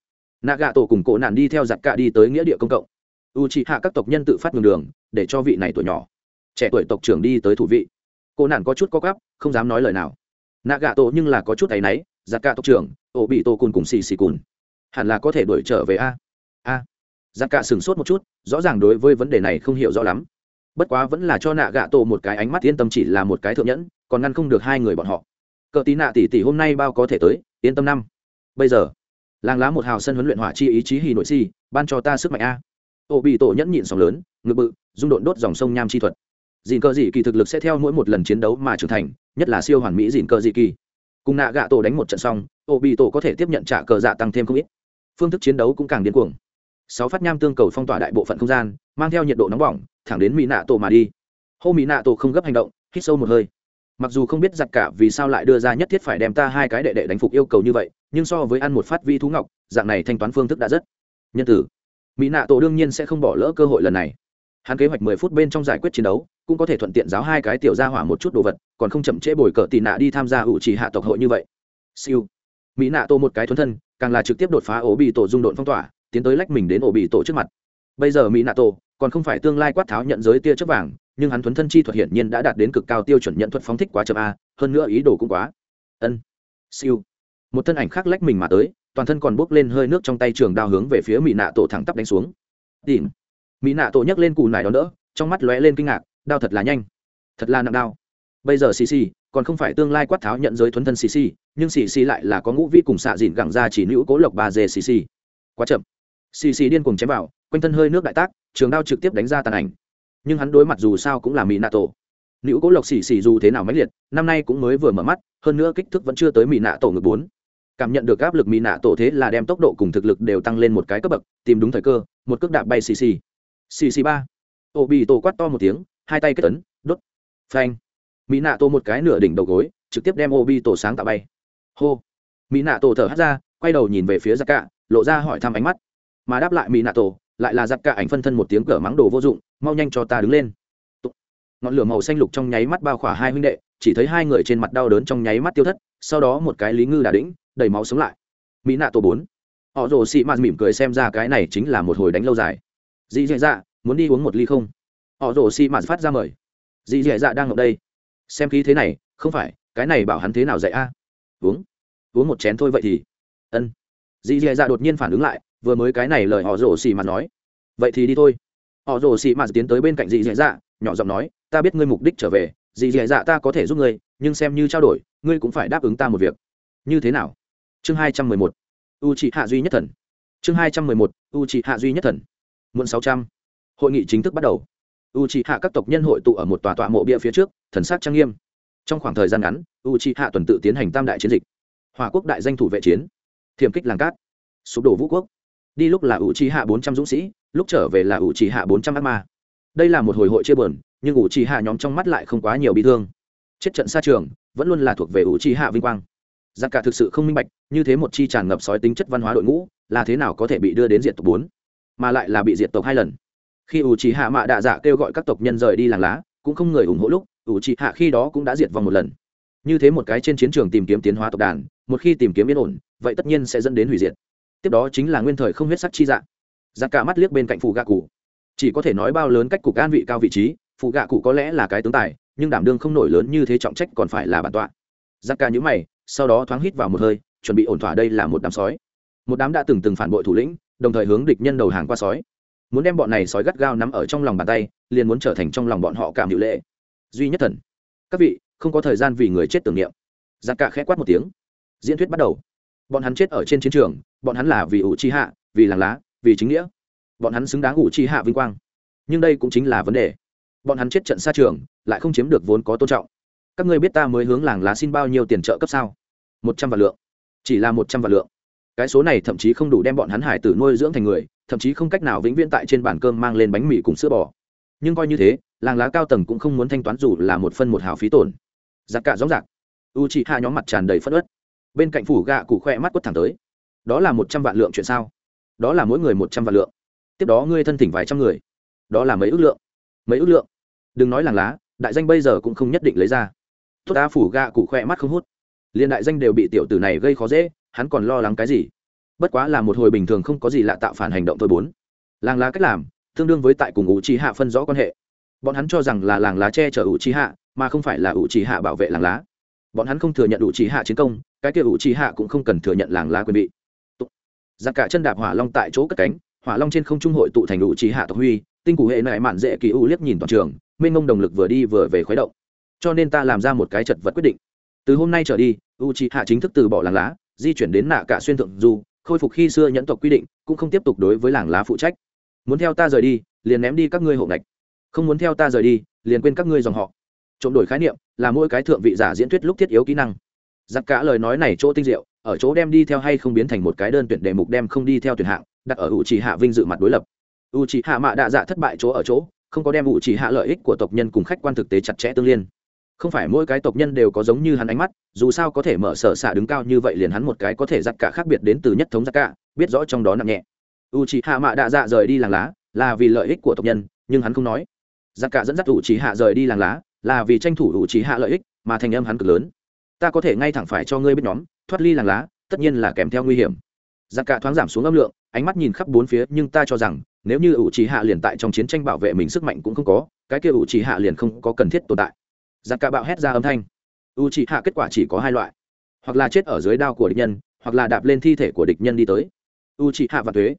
Nạ gạ tổ cùng cổ nạn đi theo giặc cạ đi tới nghĩa địa công cộng. U trì hạ các tộc nhân tự phát ngừng đường, để cho vị này tuổi nhỏ, trẻ tuổi tộc trưởng đi tới thủ vị cô nạn có chút có gắp không dám nói lời nào. Nạ gạ tổ nhưng là có chút tay náy giặc cả tộc trưởng, ổ bị tổ cùn cùng xì xì cùn. Hẳn là có thể đuổi trở về a. A. Giặc cả sửng sốt một chút, rõ ràng đối với vấn đề này không hiểu rõ lắm. Bất quá vẫn là cho nạ gạ tổ một cái ánh mắt yên tâm chỉ là một cái thượng nhẫn, còn ngăn không được hai người bọn họ. Cờ tí nạ tỷ tỷ hôm nay bao có thể tới, yên tâm năm. Bây giờ, làng lá một hào sân huấn luyện hỏa chi ý chí hì nội si, ban cho ta sức mạnh a. Ổ bị tổ nhẫn nhịn sóng lớn, ngực bự dung độn đốt dòng sông nham chi thuật dìn cờ dị kỳ thực lực sẽ theo mỗi một lần chiến đấu mà trưởng thành, nhất là siêu hoàn mỹ dìn cờ dị kỳ. Cùng nạ gạ tổ đánh một trận xong ô bị tổ có thể tiếp nhận trả cờ dạ tăng thêm không ít. Phương thức chiến đấu cũng càng điên cuồng. Sáu phát nham tương cầu phong tỏa đại bộ phận không gian, mang theo nhiệt độ nóng bỏng, thẳng đến mỹ nạ tổ mà đi. Hô mỹ nạ tổ không gấp hành động, hít sâu một hơi. Mặc dù không biết giặc cả vì sao lại đưa ra nhất thiết phải đem ta hai cái đệ đệ đánh phục yêu cầu như vậy, nhưng so với ăn một phát vi thú ngọc, dạng này thanh toán phương thức đã rất nhân tử mỹ nạ tổ đương nhiên sẽ không bỏ lỡ cơ hội lần này hắn kế hoạch mười phút bên trong giải quyết chiến đấu, cũng có thể thuận tiện giáo hai cái tiểu gia hỏa một chút đồ vật, còn không chậm trễ bồi cờ tì nạ đi tham gia ủ trì hạ tộc hội như vậy. Siêu. Mỹ nạ tô một cái thuần thân, càng là trực tiếp đột phá ổ bị tổ dung độn phong tỏa, tiến tới lách mình đến ổ bị tổ trước mặt. Bây giờ mỹ nạ tô còn không phải tương lai quát tháo nhận giới tia chớp vàng, nhưng hắn thuấn thân chi thuật hiển nhiên đã đạt đến cực cao tiêu chuẩn nhận thuật phóng thích quá chậm a, hơn nữa ý đồ cũng quá. Ân. Siêu. Một thân ảnh khác lách mình mà tới, toàn thân còn bốc lên hơi nước trong tay trường đao hướng về phía mỹ nạ tổ thẳng tắp đánh xuống. Tìm mỹ nạ tổ nhấc lên cù nải đón đỡ, trong mắt lóe lên kinh ngạc, đao thật là nhanh. Thật là nặng đao. Bây giờ xì xì còn không phải tương lai quát tháo nhận giới thuấn thân xì xì, nhưng xì xì lại là có ngũ vi cùng xạ dịn gẳng ra chỉ nữ cố lộc bà dê xì xì. Quá chậm. Xì xì điên cùng chém vào, quanh thân hơi nước đại tác, trường đao trực tiếp đánh ra tàn ảnh. Nhưng hắn đối mặt dù sao cũng là mỹ nạ tổ. Nữ cố lộc xì xì dù thế nào mãnh liệt, năm nay cũng mới vừa mở mắt, hơn nữa kích thước vẫn chưa tới mỹ nạ tổ ngực bốn. Cảm nhận được áp lực mỹ nạ tổ thế là đem tốc độ cùng thực lực đều tăng lên một cái cấp bậc, tìm đúng thời cơ, một cước đạp bay xì xì xì xì ba. Ô bị tổ quát to một tiếng, hai tay kết tấn đốt. Phanh. Mỹ nạ tổ một cái nửa đỉnh đầu gối, trực tiếp đem ô tổ sáng tạo bay. Hô. Mỹ nạ tổ thở hắt ra, quay đầu nhìn về phía giặc cạ, lộ ra hỏi thăm ánh mắt. Mà đáp lại mỹ nạ tổ, lại là giặc cạ ảnh phân thân một tiếng cỡ mắng đồ vô dụng, mau nhanh cho ta đứng lên. Ngọn lửa màu xanh lục trong nháy mắt bao khỏa hai huynh đệ, chỉ thấy hai người trên mặt đau đớn trong nháy mắt tiêu thất, sau đó một cái lý ngư đà đĩnh, đầy máu sống lại. Mỹ nạ tổ bốn. Họ rồ xị mạt mỉm cười xem ra cái này chính là một hồi đánh lâu dài dì dì dạ muốn đi uống một ly không? Họ rồ xi mạt phát ra mời. Dì dì dạ đang ngồi đây. Xem khí thế này, không phải, cái này bảo hắn thế nào dạy a? Uống. Uống một chén thôi vậy thì. Ân. Dì dì dạ đột nhiên phản ứng lại, vừa mới cái này lời họ rổ xi mạt nói. Vậy thì đi thôi. Họ rổ xi mạt tiến tới bên cạnh dì dì dạ nhỏ giọng nói, ta biết ngươi mục đích trở về, dì dì dạ ta có thể giúp ngươi, nhưng xem như trao đổi, ngươi cũng phải đáp ứng ta một việc. Như thế nào? Chương hai trăm mười một. U Chị hạ duy nhất thần. Chương hai trăm mười một. U Chị hạ duy nhất thần muộn sáu trăm. Hội nghị chính thức bắt đầu. U trị hạ các tộc nhân hội tụ ở một tòa tọa mộ bia phía trước, thần sát trang nghiêm. Trong khoảng thời gian ngắn u trị hạ tuần tự tiến hành tam đại chiến dịch. Hòa quốc đại danh thủ vệ chiến. Thiểm kích làng cát. Sụp đổ vũ quốc. Đi lúc là u trị hạ bốn trăm dũng sĩ, lúc trở về là u trị hạ bốn trăm ác ma. Đây là một hồi hội chia bờn nhưng u trị hạ nhóm trong mắt lại không quá nhiều bị thương. Chết trận xa trường, vẫn luôn là thuộc về u trị hạ vinh quang. Giặc cả thực sự không minh bạch, như thế một chi tràn ngập sói tính chất văn hóa đội ngũ, là thế nào có thể bị đưa đến diện tộc bốn? Mà lại là bị diệt tộc hai lần. Khi ủ trì hạ mạ đạ dạ kêu gọi các tộc nhân rời đi làng lá, cũng không người ủng hộ lúc ủ trì hạ khi đó cũng đã diệt vong một lần. Như thế một cái trên chiến trường tìm kiếm tiến hóa tộc đàn, một khi tìm kiếm yên ổn, vậy tất nhiên sẽ dẫn đến hủy diệt. Tiếp đó chính là nguyên thời không huyết sắc chi dạ giặc cả mắt liếc bên cạnh phụ gạ cụ. Chỉ có thể nói bao lớn cách cục an vị cao vị trí phụ gạ cụ có lẽ là cái tướng tài, nhưng đảm đương không nổi lớn như thế trọng trách còn phải là bản tọa. Giặc cả nhữ mày, sau đó thoáng hít vào một hơi, chuẩn bị ổn thỏa đây là một đám sói. Một đám đã từng từng phản bội thủ lĩnh đồng thời hướng địch nhân đầu hàng qua sói. Muốn đem bọn này sói gắt gao nắm ở trong lòng bàn tay, liền muốn trở thành trong lòng bọn họ cảm hữu lệ. Duy nhất thần. Các vị, không có thời gian vì người chết tưởng niệm. Giặc cả khẽ quát một tiếng. Diễn thuyết bắt đầu. Bọn hắn chết ở trên chiến trường, bọn hắn là vì ủ chi hạ, vì làng lá, vì chính nghĩa. Bọn hắn xứng đáng ủ chi hạ vinh quang. Nhưng đây cũng chính là vấn đề. Bọn hắn chết trận xa trường, lại không chiếm được vốn có tôn trọng. Các ngươi biết ta mới hướng làng lá xin bao nhiêu tiền trợ cấp sao? Một trăm vạn lượng. Chỉ là một trăm vạn lượng cái số này thậm chí không đủ đem bọn hắn hải tử nuôi dưỡng thành người, thậm chí không cách nào vĩnh viễn tại trên bàn cơm mang lên bánh mì cùng sữa bò. Nhưng coi như thế, làng lá cao tầng cũng không muốn thanh toán dù là một phân một hào phí tổn. Giặc cả rõ giặc. U chị hạ nhóm mặt tràn đầy phất ớt bên cạnh phủ gạ cụ khoe mắt quất thẳng tới. Đó là một trăm vạn lượng chuyện sao? Đó là mỗi người một trăm vạn lượng. Tiếp đó ngươi thân thỉnh vài trăm người. Đó là mấy ước lượng. Mấy ước lượng. Đừng nói làng lá, đại danh bây giờ cũng không nhất định lấy ra. Tốt ta phủ gạ cụ khoe mắt không hút. Liền đại danh đều bị tiểu tử này gây khó dễ hắn còn lo lắng cái gì? Bất quá là một hồi bình thường không có gì lạ tạo phản hành động thôi bốn. Làng lá cách làm, tương đương với tại cùng ủ trí hạ phân rõ quan hệ. Bọn hắn cho rằng là làng lá che chở ủ trí hạ mà không phải là ủ trí hạ bảo vệ làng lá. Bọn hắn không thừa nhận ủ trí hạ chiến công, cái kia ủ trí hạ cũng không cần thừa nhận làng lá quyền bị giặc cả chân đạp hỏa long tại chỗ cất cánh, hỏa long trên không trung hội tụ thành ủ trí hạ tộc huy, tinh cụ hệ nại mạn dễ kỳ u liếc nhìn toàn trường, mênh mông đồng lực vừa đi vừa về khuấy động. Cho nên ta làm ra một cái chật vật quyết định. Từ hôm nay trở đi u trí hạ chính thức từ bỏ làng lá di chuyển đến nạ cả xuyên thượng du, khôi phục khi xưa nhẫn tộc quy định, cũng không tiếp tục đối với làng lá phụ trách. Muốn theo ta rời đi, liền ném đi các ngươi hộ ngạch không muốn theo ta rời đi, liền quên các ngươi dòng họ. Trộm đổi khái niệm, là mỗi cái thượng vị giả diễn thuyết lúc thiết yếu kỹ năng. Giặc cả lời nói này chỗ tinh diệu, ở chỗ đem đi theo hay không biến thành một cái đơn tuyển đề mục đem không đi theo tuyển hạng, đặt ở ủ trì hạ vinh dự mặt đối lập. Ủ trì hạ mạ đạ dạ thất bại chỗ ở chỗ, không có đem ủ trì hạ lợi ích của tộc nhân cùng khách quan thực tế chặt chẽ tương liên không phải mỗi cái tộc nhân đều có giống như hắn ánh mắt, dù sao có thể mở sở xạ đứng cao như vậy liền hắn một cái có thể giặt cả khác biệt đến từ nhất thống giặt cả, biết rõ trong đó nặng nhẹ. U c h ị hạ mạ đạ dạ rời đi làng lá, là vì lợi ích của tộc nhân, nhưng hắn không nói. Giặt cả dẫn dắt u c h ị hạ rời đi làng lá, là vì tranh thủ u c h ị hạ lợi ích, mà thành âm hắn cực lớn. Ta có thể ngay thẳng phải cho ngươi biết nhóm, thoát ly làng lá, tất nhiên là kèm theo nguy hiểm. Giặt cả thoáng giảm xuống âm lượng, ánh mắt nhìn khắp bốn phía, nhưng ta cho rằng, nếu như u c hạ liền tại trong chiến tranh bảo vệ mình sức mạnh cũng không có, cái kia u c hạ liền không có cần thiết tồn tại giặc cả bạo hét ra âm thanh. U chỉ hạ kết quả chỉ có hai loại. Hoặc là chết ở dưới đao của địch nhân, hoặc là đạp lên thi thể của địch nhân đi tới. U chỉ hạ và thuế.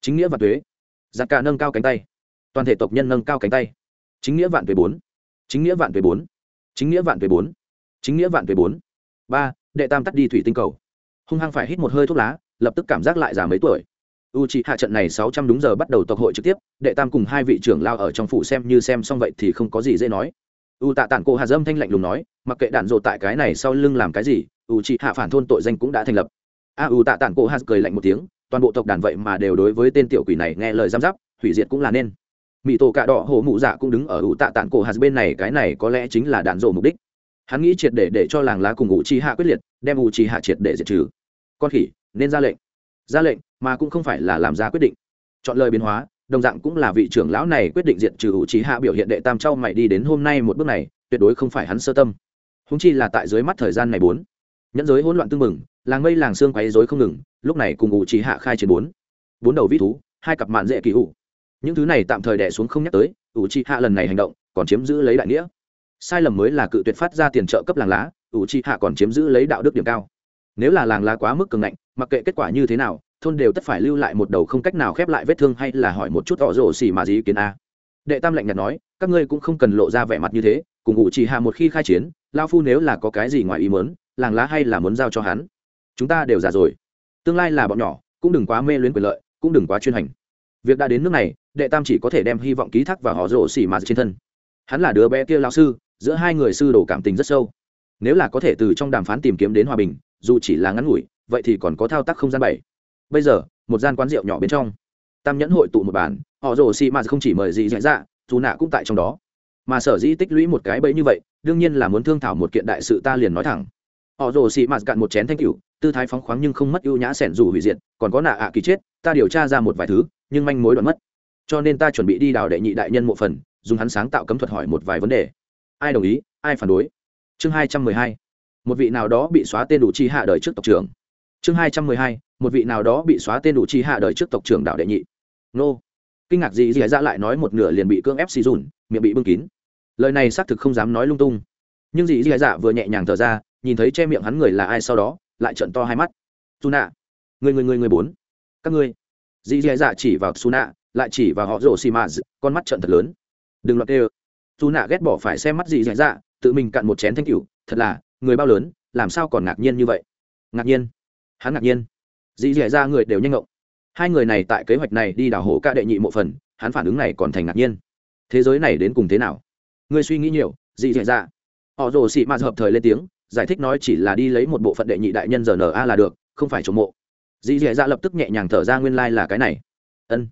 Chính nghĩa và thuế. Giặc cả nâng cao cánh tay. Toàn thể tộc nhân nâng cao cánh tay. Chính nghĩa vạn thuế bốn. Chính nghĩa vạn thuế bốn. Chính nghĩa vạn thuế bốn. Chính nghĩa vạn thuế bốn. Ba, đệ tam tắt đi thủy tinh cầu. Hung hăng phải hít một hơi thuốc lá, lập tức cảm giác lại già mấy tuổi. U c hạ trận này sáu trăm đúng giờ bắt đầu tộc hội trực tiếp, đệ tam cùng hai vị trưởng lao ở trong phủ xem như xem xong vậy thì không có gì dễ nói u tạ tản cổ hà dâm thanh lạnh lùng nói, mặc kệ đạn dộ tại cái này sau lưng làm cái gì, u chị hạ phản thôn tội danh cũng đã thành lập. A u tạ tản cổ hà cười lạnh một tiếng, toàn bộ tộc đàn vậy mà đều đối với tên tiểu quỷ này nghe lời giam giáp, hủy diệt cũng là nên. Mỹ tổ cạ đỏ hổ mụ dạ cũng đứng ở u tạ tản cổ hà bên này, cái này có lẽ chính là đạn dộ mục đích. Hắn nghĩ triệt để để cho làng lá cùng u chi hạ quyết liệt, đem u chi hạ triệt để diệt trừ. Con khỉ, nên ra lệnh. Ra lệnh, mà cũng không phải là làm ra quyết định. Chọn lời biến hóa đồng dạng cũng là vị trưởng lão này quyết định diện trừ hữu trí hạ biểu hiện đệ tam trao mày đi đến hôm nay một bước này, tuyệt đối không phải hắn sơ tâm. Húng chi là tại dưới mắt thời gian này bốn, nhẫn giới hỗn loạn tương mừng làng mây làng xương quấy rối không ngừng, lúc này cùng ủ trí hạ khai chiến bốn. Bốn đầu vĩ thú, hai cặp mạn dễ kỳ ủ. Những thứ này tạm thời đẻ xuống không nhắc tới, ủ trí hạ lần này hành động, còn chiếm giữ lấy đại nghĩa. Sai lầm mới là cự tuyệt phát ra tiền trợ cấp làng lá, ủ trí hạ còn chiếm giữ lấy đạo đức điểm cao. Nếu là làng lá quá mức cường ngạnh, mặc kệ kết quả như thế nào thôn đều tất phải lưu lại một đầu không cách nào khép lại vết thương hay là hỏi một chút họ rổ xỉ mà gì ý kiến a. Đệ tam lạnh nhạt nói, các ngươi cũng không cần lộ ra vẻ mặt như thế, cùng ủ chỉ hạ một khi khai chiến lao phu nếu là có cái gì ngoài ý mớn làng lá hay là muốn giao cho hắn. Chúng ta đều già rồi. Tương lai là bọn nhỏ, cũng đừng quá mê luyến quyền lợi, cũng đừng quá chuyên hành. Việc đã đến nước này, đệ tam chỉ có thể đem hy vọng ký thác vào họ rổ xỉ mà trên thân. Hắn là đứa bé kia lao sư, giữa hai người sư đồ cảm tình rất sâu. Nếu là có thể từ trong đàm phán tìm kiếm đến hòa bình, dù chỉ là ngắn ngủi, vậy thì còn có thao tác không gian bảy bây giờ, một gian quán rượu nhỏ bên trong. Tam nhẫn hội tụ một bàn, họ rồ xì mà không chỉ mời gì dạy dạ dù nạ cũng tại trong đó. Mà sở dĩ tích lũy một cái bẫy như vậy, đương nhiên là muốn thương thảo một kiện đại sự ta liền nói thẳng. Họ rồ xì mà cạn một chén thanh cửu tư thái phóng khoáng nhưng không mất ưu nhã sẻn dù hủy diệt, còn có nạ ạ kỳ chết, ta điều tra ra một vài thứ, nhưng manh mối đoạn mất. Cho nên ta chuẩn bị đi đào đệ nhị đại nhân mộ phần, dùng hắn sáng tạo cấm thuật hỏi một vài vấn đề. Ai đồng ý, ai phản đối? Chương hai trăm mười hai. Một vị nào đó bị xóa tên đủ chi hạ đời trước tộc trưởng. Chương hai trăm mười hai một vị nào đó bị xóa tên đủ chi hạ đời trước tộc trưởng đạo đệ nhị. Nô. Kinh ngạc gì gì ra lại nói một nửa liền bị cưỡng ép xì dùn, miệng bị bưng kín. Lời này xác thực không dám nói lung tung. Nhưng dì dì dạ vừa nhẹ nhàng thở ra, nhìn thấy che miệng hắn người là ai sau đó, lại trận to hai mắt. Su nạ người người người người bốn. Các ngươi. Dì dì dạ chỉ vào su nạ lại chỉ vào họ rổ xì mà con mắt trận thật lớn. Đừng loạt đê su nạ ghét bỏ phải xem mắt dì dì dạ tự mình cạn một chén thanh cửu, thật là, người bao lớn, làm sao còn ngạc nhiên như vậy? Ngạc nhiên. Hắn ngạc nhiên dì dẻ ra người đều nhanh ngộng. Hai người này tại kế hoạch này đi đào hổ ca đệ nhị mộ phần, hắn phản ứng này còn thành ngạc nhiên. Thế giới này đến cùng thế nào? Ngươi suy nghĩ nhiều dì dẻ ra. Họ rồ xị mạt hợp thời lên tiếng, giải thích nói chỉ là đi lấy một bộ phận đệ nhị đại nhân giờ rna là được, không phải chống mộ. Dì dẻ ra lập tức nhẹ nhàng thở ra nguyên lai、like、là cái này. Ân,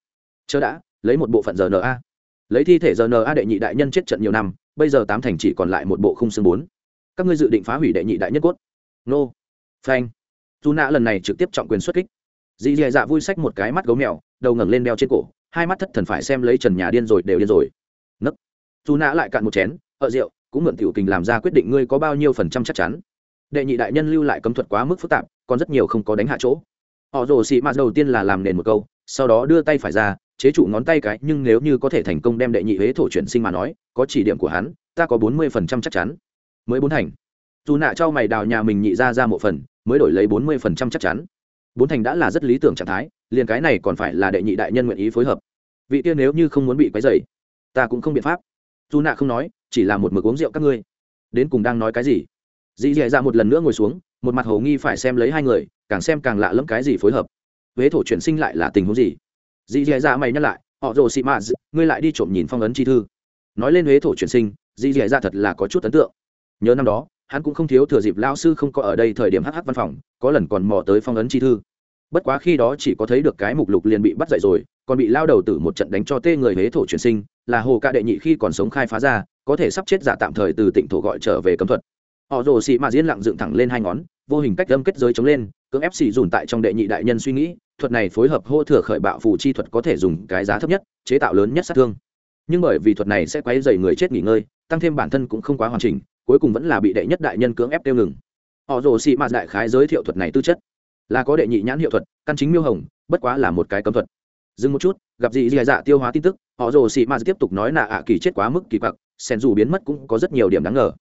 chớ đã, lấy một bộ phận giờ rna lấy thi thể giờ rna đệ nhị đại nhân chết trận nhiều năm, bây giờ tám thành chỉ còn lại một bộ khung xương bốn. Các ngươi dự định phá hủy đệ nhị đại nhất cốt? Nô. Phanh dù nạ lần này trực tiếp trọng quyền xuất kích. Dì dì dạ vui sách một cái mắt gấu mèo, đầu ngẩng lên đeo trên cổ, hai mắt thất thần phải xem lấy trần nhà điên rồi đều điên rồi. Nấc. Dù nạ lại cạn một chén ở rượu, cũng mượn tiểu kình làm ra quyết định ngươi có bao nhiêu phần trăm chắc chắn. Đệ nhị đại nhân lưu lại cấm thuật quá mức phức tạp, còn rất nhiều không có đánh hạ chỗ. Họ rồ xị mạt đầu tiên là làm nền một câu, sau đó đưa tay phải ra, chế trụ ngón tay cái, nhưng nếu như có thể thành công đem đệ nhị huế thổ chuyển sinh mà nói, có chỉ điểm của hắn, ta có bốn mươi phần trăm chắc chắn. Mới bốn thành. Dù nạ cho mày đào nhà mình nhị ra ra một phần mới đổi lấy bốn mươi phần trăm chắc chắn. Bốn thành đã là rất lý tưởng trạng thái, liền cái này còn phải là đệ nhị đại nhân nguyện ý phối hợp. Vị tiên nếu như không muốn bị quấy dày ta cũng không biện pháp. Dù nạ không nói, chỉ là một mực uống rượu các ngươi. Đến cùng đang nói cái gì? Dì dì ra một lần nữa ngồi xuống, một mặt hầu nghi phải xem lấy hai người, càng xem càng lạ lẫm cái gì phối hợp. Huế thổ chuyển sinh lại là tình huống gì? Dì dì ra mày nhắc lại, họ rồ xị mạ, ngươi lại đi trộm nhìn phong ấn chi thư. Nói lên huế thổ chuyển sinh, dì dì ra thật là có chút ấn tượng. Nhớ năm đó hắn cũng không thiếu thừa dịp lao sư không có ở đây thời điểm hh văn phòng, có lần còn mò tới phong ấn chi thư. Bất quá khi đó chỉ có thấy được cái mục lục liền bị bắt dậy rồi, còn bị lao đầu tử một trận đánh cho tê người huế thổ chuyển sinh, là hồ ca đệ nhị khi còn sống khai phá ra, có thể sắp chết giả tạm thời từ tỉnh thổ gọi trở về cấm thuật. Họ rồ xị mà diễn lặng dựng thẳng lên hai ngón, vô hình cách âm kết giới chống lên, cưỡng ép xị dùn tại trong đệ nhị đại nhân suy nghĩ, thuật này phối hợp hô thừa khởi bạo phù chi thuật có thể dùng cái giá thấp nhất, chế tạo lớn nhất sát thương. Nhưng bởi vì thuật này sẽ quấy dày người chết nghỉ ngơi, tăng thêm bản thân cũng không quá hoàn chỉnh cuối cùng vẫn là bị đệ nhất đại nhân cưỡng ép tiêu ngừng. Họ rồ xị mạt đại khái giới thiệu thuật này tư chất. Là có đệ nhị nhãn hiệu thuật, căn chính miêu hồng, bất quá là một cái cấm thuật. Dừng một chút, gặp gì dì dạ tiêu hóa tin tức, họ rồ xị mạt tiếp tục nói là ạ kỳ chết quá mức kỳ quặc sen dù biến mất cũng có rất nhiều điểm đáng ngờ.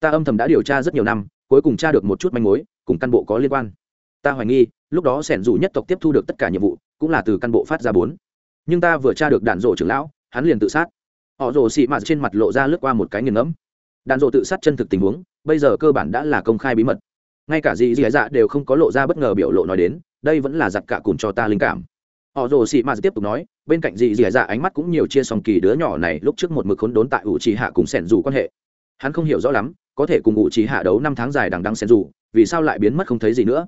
Ta âm thầm đã điều tra rất nhiều năm, cuối cùng tra được một chút manh mối, cùng căn bộ có liên quan. Ta hoài nghi, lúc đó sẻn dù nhất tộc tiếp thu được tất cả nhiệm vụ, cũng là từ căn bộ phát ra bốn. Nhưng ta vừa tra được đạn rộ trưởng lão, hắn liền tự sát. Họ rồ xị mạt trên mặt lộ ra lướt qua một cái nghiền ngẫm đàn rộ tự sát chân thực tình huống, bây giờ cơ bản đã là công khai bí mật. Ngay cả dì dì dạ đều không có lộ ra bất ngờ biểu lộ nói đến, đây vẫn là giặt cả cùn cho ta linh cảm. Họ rồ xị mạt tiếp tục nói, bên cạnh dì dì dạ ánh mắt cũng nhiều chia sòng kỳ đứa nhỏ này lúc trước một mực khốn đốn tại ủ trì hạ cùng sẻn dù quan hệ. Hắn không hiểu rõ lắm, có thể cùng ủ trì hạ đấu năm tháng dài đằng đăng sẻn dù, vì sao lại biến mất không thấy gì nữa?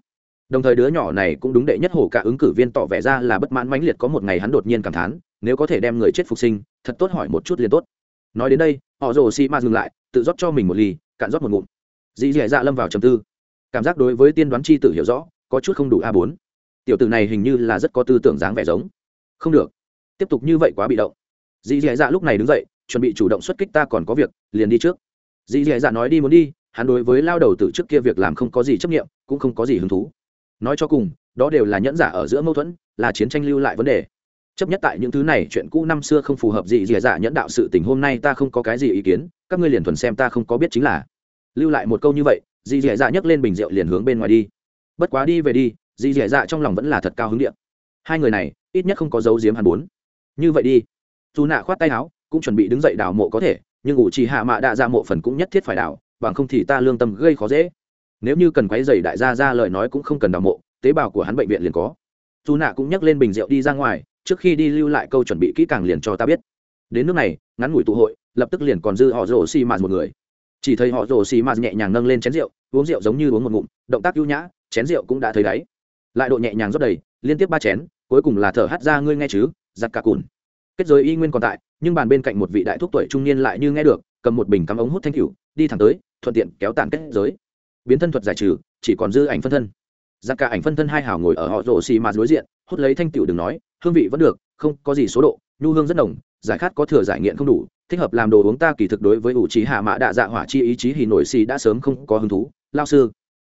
Đồng thời đứa nhỏ này cũng đúng đệ nhất hổ cả ứng cử viên tỏ vẻ ra là bất mãn mãnh liệt có một ngày hắn đột nhiên cảm thán, nếu có thể đem người chết phục sinh, thật tốt hỏi một chút liền tốt. Nói đến đây, họ rồ xị mạt dừng lại tự rót cho mình một ly, cạn rót một ngụm. Dì dì dạ lâm vào trầm tư. Cảm giác đối với tiên đoán chi tử hiểu rõ, có chút không đủ a bốn. Tiểu tử này hình như là rất có tư tưởng dáng vẻ giống. Không được. Tiếp tục như vậy quá bị động. Dì dì dạ lúc này đứng dậy, chuẩn bị chủ động xuất kích ta còn có việc, liền đi trước. Dì dì dạ nói đi muốn đi, hắn đối với lao đầu từ trước kia việc làm không có gì chấp nghiệm cũng không có gì hứng thú. Nói cho cùng, đó đều là nhẫn giả ở giữa mâu thuẫn, là chiến tranh lưu lại vấn đề chấp nhất tại những thứ này chuyện cũ năm xưa không phù hợp gì dì dạ nhẫn đạo sự tình hôm nay ta không có cái gì ý kiến, các ngươi liền thuần xem ta không có biết chính là. Lưu lại một câu như vậy, dì dì dạ nhấc lên bình rượu liền hướng bên ngoài đi. Bất quá đi về đi, dì dì dạ trong lòng vẫn là thật cao hứng điện. Hai người này, ít nhất không có dấu diếm hàn bốn. Như vậy đi. Dù nạ khoát tay áo, cũng chuẩn bị đứng dậy đào mộ có thể, nhưng ủ trì hạ mạ đạ ra mộ phần cũng nhất thiết phải đào, bằng không thì ta lương tâm gây khó dễ. Nếu như cần quấy dày đại gia ra lời nói cũng không cần đào mộ, tế bào của hắn bệnh viện liền có. Dù nạ cũng nhấc lên bình rượu đi ra ngoài trước khi đi lưu lại câu chuẩn bị kỹ càng liền cho ta biết. Đến nước này, ngắn ngủi tụ hội, lập tức liền còn dư họ rổ xì mạt một người. Chỉ thấy họ rổ xì mạt nhẹ nhàng nâng lên chén rượu, uống rượu giống như uống một ngụm, động tác ưu nhã, chén rượu cũng đã thấy đáy. Lại độ nhẹ nhàng rót đầy, liên tiếp ba chén, cuối cùng là thở hắt ra, ngươi nghe chứ, giặt cả cùn. Kết giới y nguyên còn tại, nhưng bàn bên cạnh một vị đại thúc tuổi trung niên lại như nghe được, cầm một bình cắm ống hút thanh cửu đi thẳng tới, thuận tiện kéo tàn kết giới. Biến thân thuật giải trừ, chỉ còn dư ảnh phân thân. Giặc cả ảnh phân thân hai hào ngồi ở họ rổ xì mạt đối diện, hút lấy thanh tiểu đừng nói hương vị vẫn được, không có gì số độ, nhu hương rất nồng, giải khát có thừa giải nghiện không đủ, thích hợp làm đồ uống ta kỳ thực đối với ủ trí hạ mã đạ dạ hỏa chi ý chí hì nổi xì đã sớm không có hứng thú. Lao sư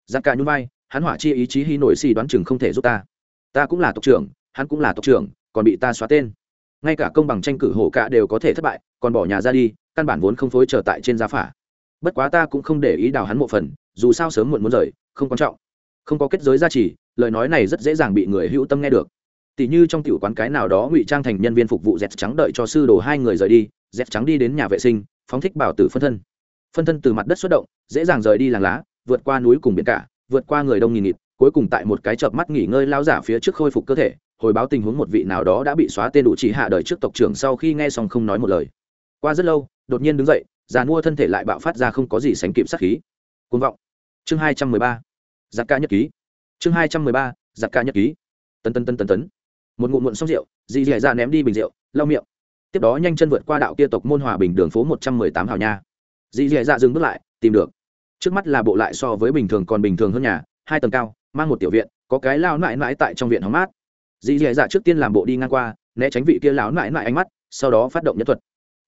giặc cả nhún vai, hắn hỏa chi ý chí hì nổi xì đoán chừng không thể giúp ta. Ta cũng là tộc trưởng, hắn cũng là tộc trưởng, còn bị ta xóa tên. Ngay cả công bằng tranh cử hổ cả đều có thể thất bại, còn bỏ nhà ra đi, căn bản vốn không phối trở tại trên gia phả. Bất quá ta cũng không để ý đào hắn một phần, dù sao sớm muộn muốn rời, không quan trọng. Không có kết giới gia trì, lời nói này rất dễ dàng bị người hữu tâm nghe được tỷ như trong tiểu quán cái nào đó ngụy trang thành nhân viên phục vụ dẹt trắng đợi cho sư đồ hai người rời đi, dẹt trắng đi đến nhà vệ sinh, phóng thích bảo tử phân thân. Phân thân từ mặt đất xuất động, dễ dàng rời đi làng lá, vượt qua núi cùng biển cả, vượt qua người đông nghìn nghịt, cuối cùng tại một cái chợp mắt nghỉ ngơi lao giả phía trước khôi phục cơ thể, hồi báo tình huống một vị nào đó đã bị xóa tên đủ chỉ hạ đời trước tộc trưởng sau khi nghe xong không nói một lời. Qua rất lâu, đột nhiên đứng dậy, già mua thân thể lại bạo phát ra không có gì sánh kịp sát khí. Côn vọng. Chương hai trăm mười ba. Giặc ca nhật ký. Chương hai trăm mười ba. Giặc ca nhật ký. Tân tân tân tân tấn một ngụm muộn xong rượu, dì dì dạ ném đi bình rượu, lau miệng. Tiếp đó nhanh chân vượt qua đạo kia tộc môn hòa bình đường phố một trăm mười tám hào nha. Dì dì dạ dừng bước lại, tìm được. Trước mắt là bộ lại so với bình thường còn bình thường hơn nhà, hai tầng cao, mang một tiểu viện, có cái lao nại nại tại trong viện hóng mát. Dì dì dạ trước tiên làm bộ đi ngang qua, né tránh vị kia lão nại nại ánh mắt, sau đó phát động nhân thuật.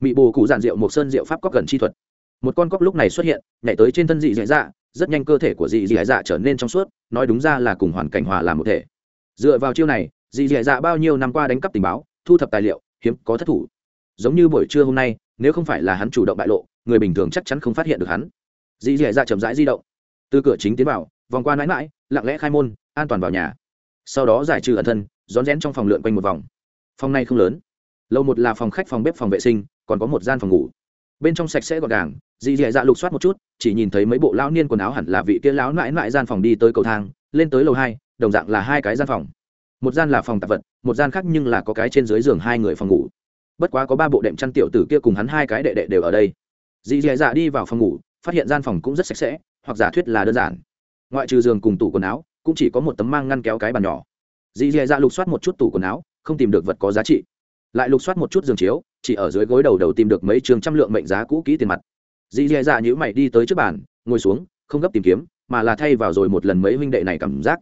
Mị bù cụ giản rượu một sơn rượu pháp cóc gần chi thuật. Một con cóc lúc này xuất hiện, nhảy tới trên thân dị dị dạ rất nhanh cơ thể của dị dị dạ trở nên trong suốt, nói đúng ra là cùng hoàn cảnh hòa làm một thể. Dựa vào chiêu này dị dì dạ bao nhiêu năm qua đánh cắp tình báo, thu thập tài liệu, hiếm có thất thủ. Giống như buổi trưa hôm nay, nếu không phải là hắn chủ động bại lộ, người bình thường chắc chắn không phát hiện được hắn. Dị dì dạ chậm rãi di động. Từ cửa chính tiến vào, vòng qua mãi mãi lặng lẽ khai môn, an toàn vào nhà. Sau đó giải trừ ẩn thân, rón rén trong phòng lượn quanh một vòng. Phòng này không lớn. Lầu một là phòng khách phòng bếp phòng vệ sinh, còn có một gian phòng ngủ. Bên trong sạch sẽ gọn gàng, dì dì dạ lục soát một chút, chỉ nhìn thấy mấy bộ lão niên quần áo hẳn là vị kia lão mãi mãi gian phòng đi tới cầu thang, lên tới lầu hai, đồng dạng là hai cái gian phòng một gian là phòng tạp vật, một gian khác nhưng là có cái trên dưới giường hai người phòng ngủ. Bất quá có ba bộ đệm chăn tiểu tử kia cùng hắn hai cái đệ đệ đều ở đây. Dì dì dạ đi vào phòng ngủ, phát hiện gian phòng cũng rất sạch sẽ, hoặc giả thuyết là đơn giản. Ngoại trừ giường cùng tủ quần áo, cũng chỉ có một tấm mang ngăn kéo cái bàn nhỏ. Dì dì dạ lục soát một chút tủ quần áo, không tìm được vật có giá trị. Lại lục soát một chút giường chiếu, chỉ ở dưới gối đầu đầu tìm được mấy trường trăm lượng mệnh giá cũ kỹ tiền mặt. Dì dì dạ nhữ mày đi tới trước bàn, ngồi xuống, không gấp tìm kiếm, mà là thay vào rồi một lần mấy huynh đệ này cảm giác.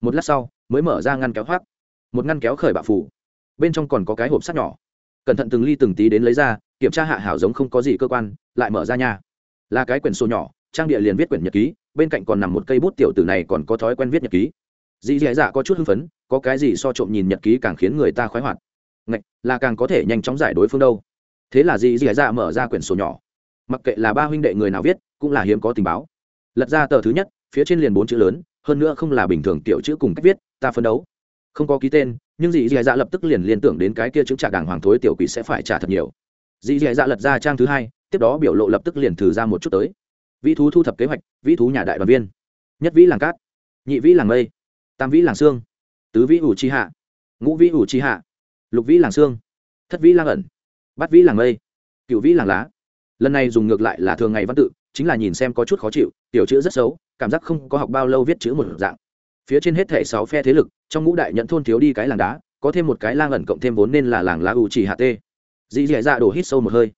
Một lát sau mới mở ra ngăn kéo hoác. Một ngăn kéo khởi bạo phủ. Bên trong còn có cái hộp sắt nhỏ. Cẩn thận từng ly từng tí đến lấy ra, kiểm tra hạ hảo giống không có gì cơ quan, lại mở ra nha. Là cái quyển sổ nhỏ, trang địa liền viết quyển nhật ký, bên cạnh còn nằm một cây bút tiểu tử này còn có thói quen viết nhật ký. Dì dì dạ có chút hưng phấn, có cái gì so trộm nhìn nhật ký càng khiến người ta khoái hoạt. Ngạch, là càng có thể nhanh chóng giải đối phương đâu. Thế là dì dì dạ mở ra quyển sổ nhỏ. Mặc kệ là ba huynh đệ người nào viết, cũng là hiếm có tình báo. Lật ra tờ thứ nhất, phía trên liền bốn chữ lớn, hơn nữa không là bình thường tiểu chữ cùng cách viết ta phấn đấu. Không có ký tên, nhưng dì dì dạ lập tức liền liên tưởng đến cái kia chứng trả đảng hoàng thối tiểu quỷ sẽ phải trả thật nhiều. Dì dì dạ lật ra trang thứ hai, tiếp đó biểu lộ lập tức liền thử ra một chút tới. Vĩ thú thu thập kế hoạch, vĩ thú nhà đại đoàn viên. Nhất vĩ làng cát, nhị vĩ làng mây, tam vĩ làng xương, tứ vĩ ủ chi hạ, ngũ vĩ ủ chi hạ, lục vĩ làng xương, thất vĩ làng ẩn, bát vĩ làng mây, cựu vĩ làng lá. Lần này dùng ngược lại là thường ngày văn tự, chính là nhìn xem có chút khó chịu, tiểu chữ rất xấu, cảm giác không có học bao lâu viết chữ một dạng phía trên hết thảy sáu phe thế lực, trong ngũ đại nhận thôn thiếu đi cái làng đá, có thêm một cái lang ẩn cộng thêm vốn nên là làng lá ủ chỉ hạ tê. Dì dì dạ đổ hít sâu một hơi.